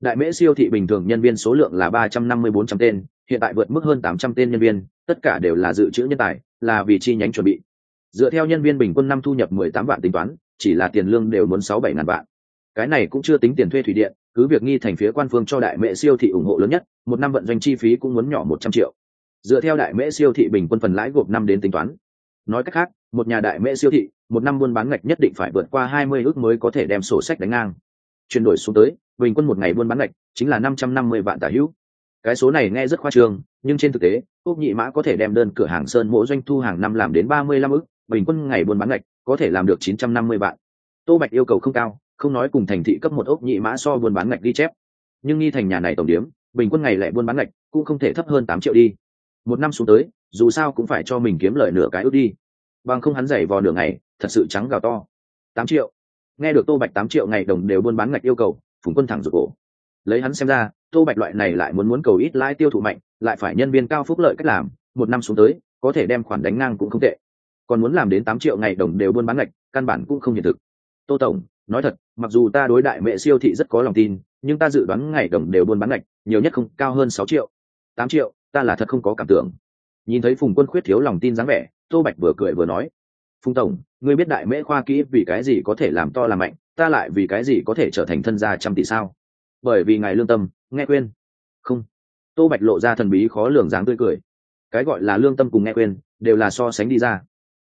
Đại mễ siêu thị bình thường nhân viên số lượng là ba trăm năm mươi bốn trăm tên, hiện tại vượt mức hơn tám trăm tên nhân viên, tất cả đều là dự trữ nhân tài, là vì chi nhánh chuẩn bị. Dựa theo nhân viên bình quân năm thu nhập mười tám vạn tính toán, chỉ là tiền lương đều muốn sáu bảy ngàn vạn. Cái này cũng chưa tính tiền thuê thủy điện, cứ việc nghi thành phía quan phương cho đại mễ siêu thị ủng hộ lớn nhất, một năm vận doanh chi phí cũng muốn nhỏ một trăm triệu dựa theo đại mễ siêu thị bình quân phần lãi gộp năm đến tính toán. Nói cách khác, một nhà đại mễ siêu thị, một năm buôn bán ngạch nhất định phải vượt qua hai mươi ước mới có thể đem sổ sách đánh ngang. Chuyển đổi xuống tới, bình quân một ngày buôn bán ngạch chính là năm trăm năm mươi vạn tả hữu. Cái số này nghe rất khoa trương, nhưng trên thực tế, úc nhị mã có thể đem đơn cửa hàng sơn mỗi doanh thu hàng năm làm đến ba mươi lăm ước, bình quân ngày buôn bán ngạch có thể làm được chín trăm năm mươi vạn. Tô bạch yêu cầu không cao, không nói cùng thành thị cấp một ốc nhị mã so buôn bán ngạch ghi chép. Nhưng nghi thành nhà này tổng điếm bình quân ngày lại buôn bán ngạch cũng không thể thấp hơn tám triệu đi một năm xuống tới, dù sao cũng phải cho mình kiếm lời nửa cái ước đi. Bằng không hắn giày vò nửa ngày, thật sự trắng gào to. Tám triệu. Nghe được tô bạch tám triệu ngày đồng đều buôn bán ngạch yêu cầu, phùng quân thẳng rụt cổ. Lấy hắn xem ra, tô bạch loại này lại muốn muốn cầu ít lãi tiêu thụ mạnh, lại phải nhân viên cao phúc lợi cách làm, một năm xuống tới, có thể đem khoản đánh ngang cũng không tệ. Còn muốn làm đến tám triệu ngày đồng đều buôn bán ngạch, căn bản cũng không hiện thực. Tô tổng, nói thật, mặc dù ta đối đại mẹ siêu thị rất có lòng tin, nhưng ta dự đoán ngày đồng đều buôn bán ngạch, nhiều nhất không, cao hơn sáu triệu. Tám triệu ta là thật không có cảm tưởng. Nhìn thấy phùng quân khuyết thiếu lòng tin dáng vẻ, tô bạch vừa cười vừa nói, phùng tổng, ngươi biết đại mễ khoa kỹ vì cái gì có thể làm to làm mạnh, ta lại vì cái gì có thể trở thành thân gia trăm tỷ sao? Bởi vì ngài lương tâm, nghe quên không. Tô bạch lộ ra thần bí khó lường dáng tươi cười. Cái gọi là lương tâm cùng nghe quên đều là so sánh đi ra.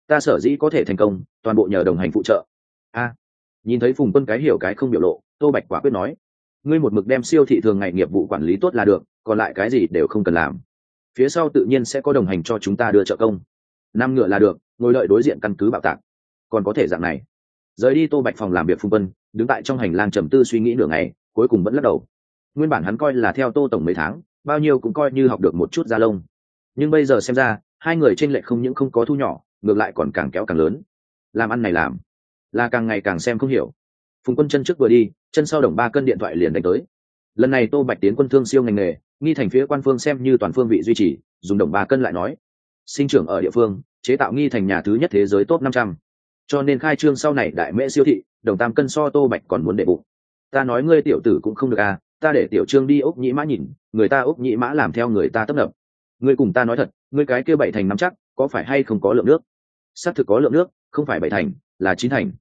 Ta sở dĩ có thể thành công, toàn bộ nhờ đồng hành phụ trợ. A. Nhìn thấy phùng quân cái hiểu cái không biểu lộ, tô bạch quả quyết nói, ngươi một mực đem siêu thị thường ngày nghiệp vụ quản lý tốt là được, còn lại cái gì đều không cần làm phía sau tự nhiên sẽ có đồng hành cho chúng ta đưa trợ công. Năm ngựa là được, ngồi đợi đối diện căn cứ bạo tạc. Còn có thể dạng này. Rời đi tô bạch phòng làm việc phung vân đứng tại trong hành lang trầm tư suy nghĩ nửa ngày, cuối cùng vẫn lắc đầu. Nguyên bản hắn coi là theo tô tổng mấy tháng, bao nhiêu cũng coi như học được một chút da lông. Nhưng bây giờ xem ra, hai người t r ê n lệch không những không có thu nhỏ, ngược lại còn càng kéo càng lớn. Làm ăn này làm, là càng ngày càng xem không hiểu. Phùng quân chân trước vừa đi, chân sau đồng ba cân điện thoại liền đánh tới. Lần này tô bạch tiến quân thương siêu ngành nghề nghi thành phía quan phương xem như toàn phương vị duy trì, dùng đồng ba cân lại nói. Sinh trưởng ở địa phương, chế tạo nghi thành nhà thứ nhất thế giới top năm trăm. Cho nên khai trương sau này đại mễ siêu thị, đồng tam cân so tô bạch còn muốn đệ bụng. Ta nói ngươi tiểu tử cũng không được à ta để tiểu trương đi ốc nhĩ mã nhìn, người ta ốc nhĩ mã làm theo người ta tấp nập. Ngươi cùng ta nói thật, ngươi cái kia bảy thành nắm chắc, có phải hay không có lượng nước? Xác thực có lượng nước, không phải bảy thành, là chín thành.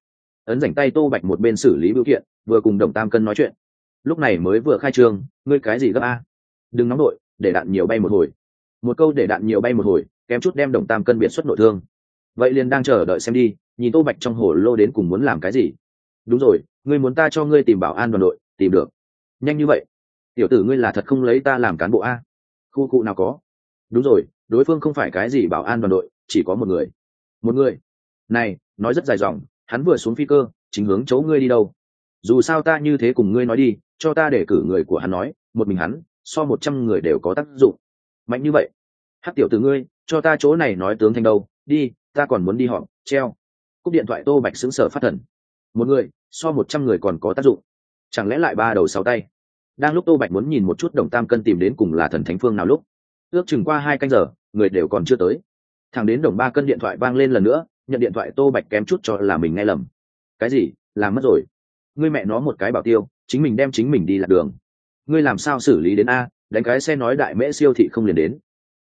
Ấn rảnh tay tô bạch một bên xử lý biểu kiện, vừa cùng đồng tam cân nói chuyện. Lúc này mới vừa khai trương, ngươi cái gì gấp a? Đừng nóng đội, để đạn nhiều bay một hồi. Một câu để đạn nhiều bay một hồi, kém chút đem đồng tam cân biệt xuất nội thương. Vậy liền đang chờ đợi xem đi, nhìn tô bạch trong hồ lô đến cùng muốn làm cái gì. Đúng rồi, ngươi muốn ta cho ngươi tìm bảo an đoàn đội, tìm được. Nhanh như vậy. Tiểu tử ngươi là thật không lấy ta làm cán bộ a. Khu cụ nào có. Đúng rồi, đối phương không phải cái gì bảo an đoàn đội, chỉ có một người. Một người. Này, nói rất dài dòng, hắn vừa xuống phi cơ, chính hướng chỗ ngươi đi đâu. Dù sao ta như thế cùng ngươi nói đi, cho ta để cử người của hắn nói, một mình hắn so một trăm người đều có tác dụng. Mạnh như vậy. Hát tiểu từ ngươi, cho ta chỗ này nói tướng thanh đâu, đi, ta còn muốn đi họp, treo. Cúp điện thoại tô bạch xứng sở phát thần. Một người, so một trăm người còn có tác dụng. Chẳng lẽ lại ba đầu sáu tay? Đang lúc tô bạch muốn nhìn một chút đồng tam cân tìm đến cùng là thần thánh phương nào lúc, ước chừng qua hai canh giờ, người đều còn chưa tới. Thằng đến đồng ba cân điện thoại vang lên lần nữa, nhận điện thoại tô bạch kém chút cho là mình nghe lầm. Cái gì? Làm mất rồi. Ngươi mẹ nó một cái bảo tiêu, chính mình đem chính mình đi lạc đường ngươi làm sao xử lý đến a, đánh cái xe nói đại mễ siêu thị không liền đến.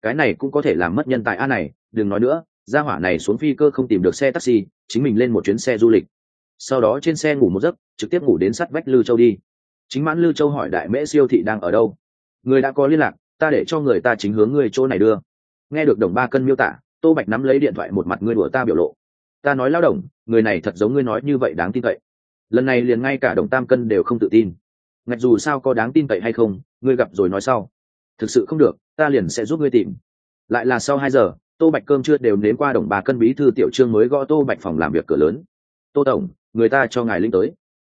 Cái này cũng có thể làm mất nhân tài a này, đừng nói nữa ra hỏa này xuống phi cơ không tìm được xe taxi, chính mình lên một chuyến xe du lịch. Sau đó trên xe ngủ một giấc, trực tiếp ngủ đến sắt vách lư châu đi. Chính mãn lư châu hỏi đại mễ siêu thị đang ở đâu? Người đã có liên lạc, ta để cho người ta chính hướng người chỗ này đưa. Nghe được đồng ba cân miêu tả, tô bạch nắm lấy điện thoại một mặt ngươi đùa ta biểu lộ. Ta nói lao động người này thật giống ngươi nói như vậy, đáng tin cậy. Lần này liền ngay cả đồng tam cân đều không tự tin ngạch dù sao có đáng tin cậy hay không, ngươi gặp rồi nói sau. Thực sự không được, ta liền sẽ giúp ngươi tìm. Lại là sau hai giờ, tô bạch cơm chưa đều nếm qua đồng bà cân bí thư tiểu trương mới gõ tô bạch phòng làm việc cửa lớn. Tô tổng, người ta cho ngài linh tới.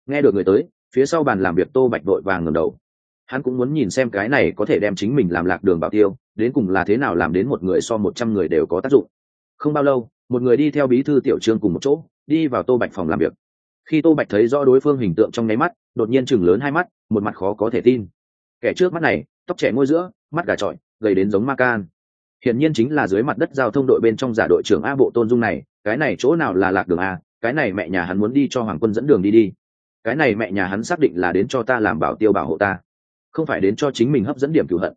Nghe được người tới, phía sau bàn làm việc tô bạch đội vàng ngầm đầu. Hắn cũng muốn nhìn xem cái này có thể đem chính mình làm lạc đường bảo tiêu, đến cùng là thế nào làm đến một người so một trăm người đều có tác dụng. Không bao lâu, một người đi theo bí thư tiểu trương cùng một chỗ, đi vào tô bạch phòng làm việc khi tô bạch thấy rõ đối phương hình tượng trong nháy mắt, đột nhiên chừng lớn hai mắt, một mặt khó có thể tin. Kẻ trước mắt này, tóc trẻ ngôi giữa, mắt gà trọi, gầy đến giống ma can. Hiển nhiên chính là dưới mặt đất giao thông đội bên trong giả đội trưởng a bộ tôn dung này, cái này chỗ nào là lạc đường a, cái này mẹ nhà hắn muốn đi cho hoàng quân dẫn đường đi đi. Cái này mẹ nhà hắn xác định là đến cho ta làm bảo tiêu bảo hộ ta, không phải đến cho chính mình hấp dẫn điểm cửu hận.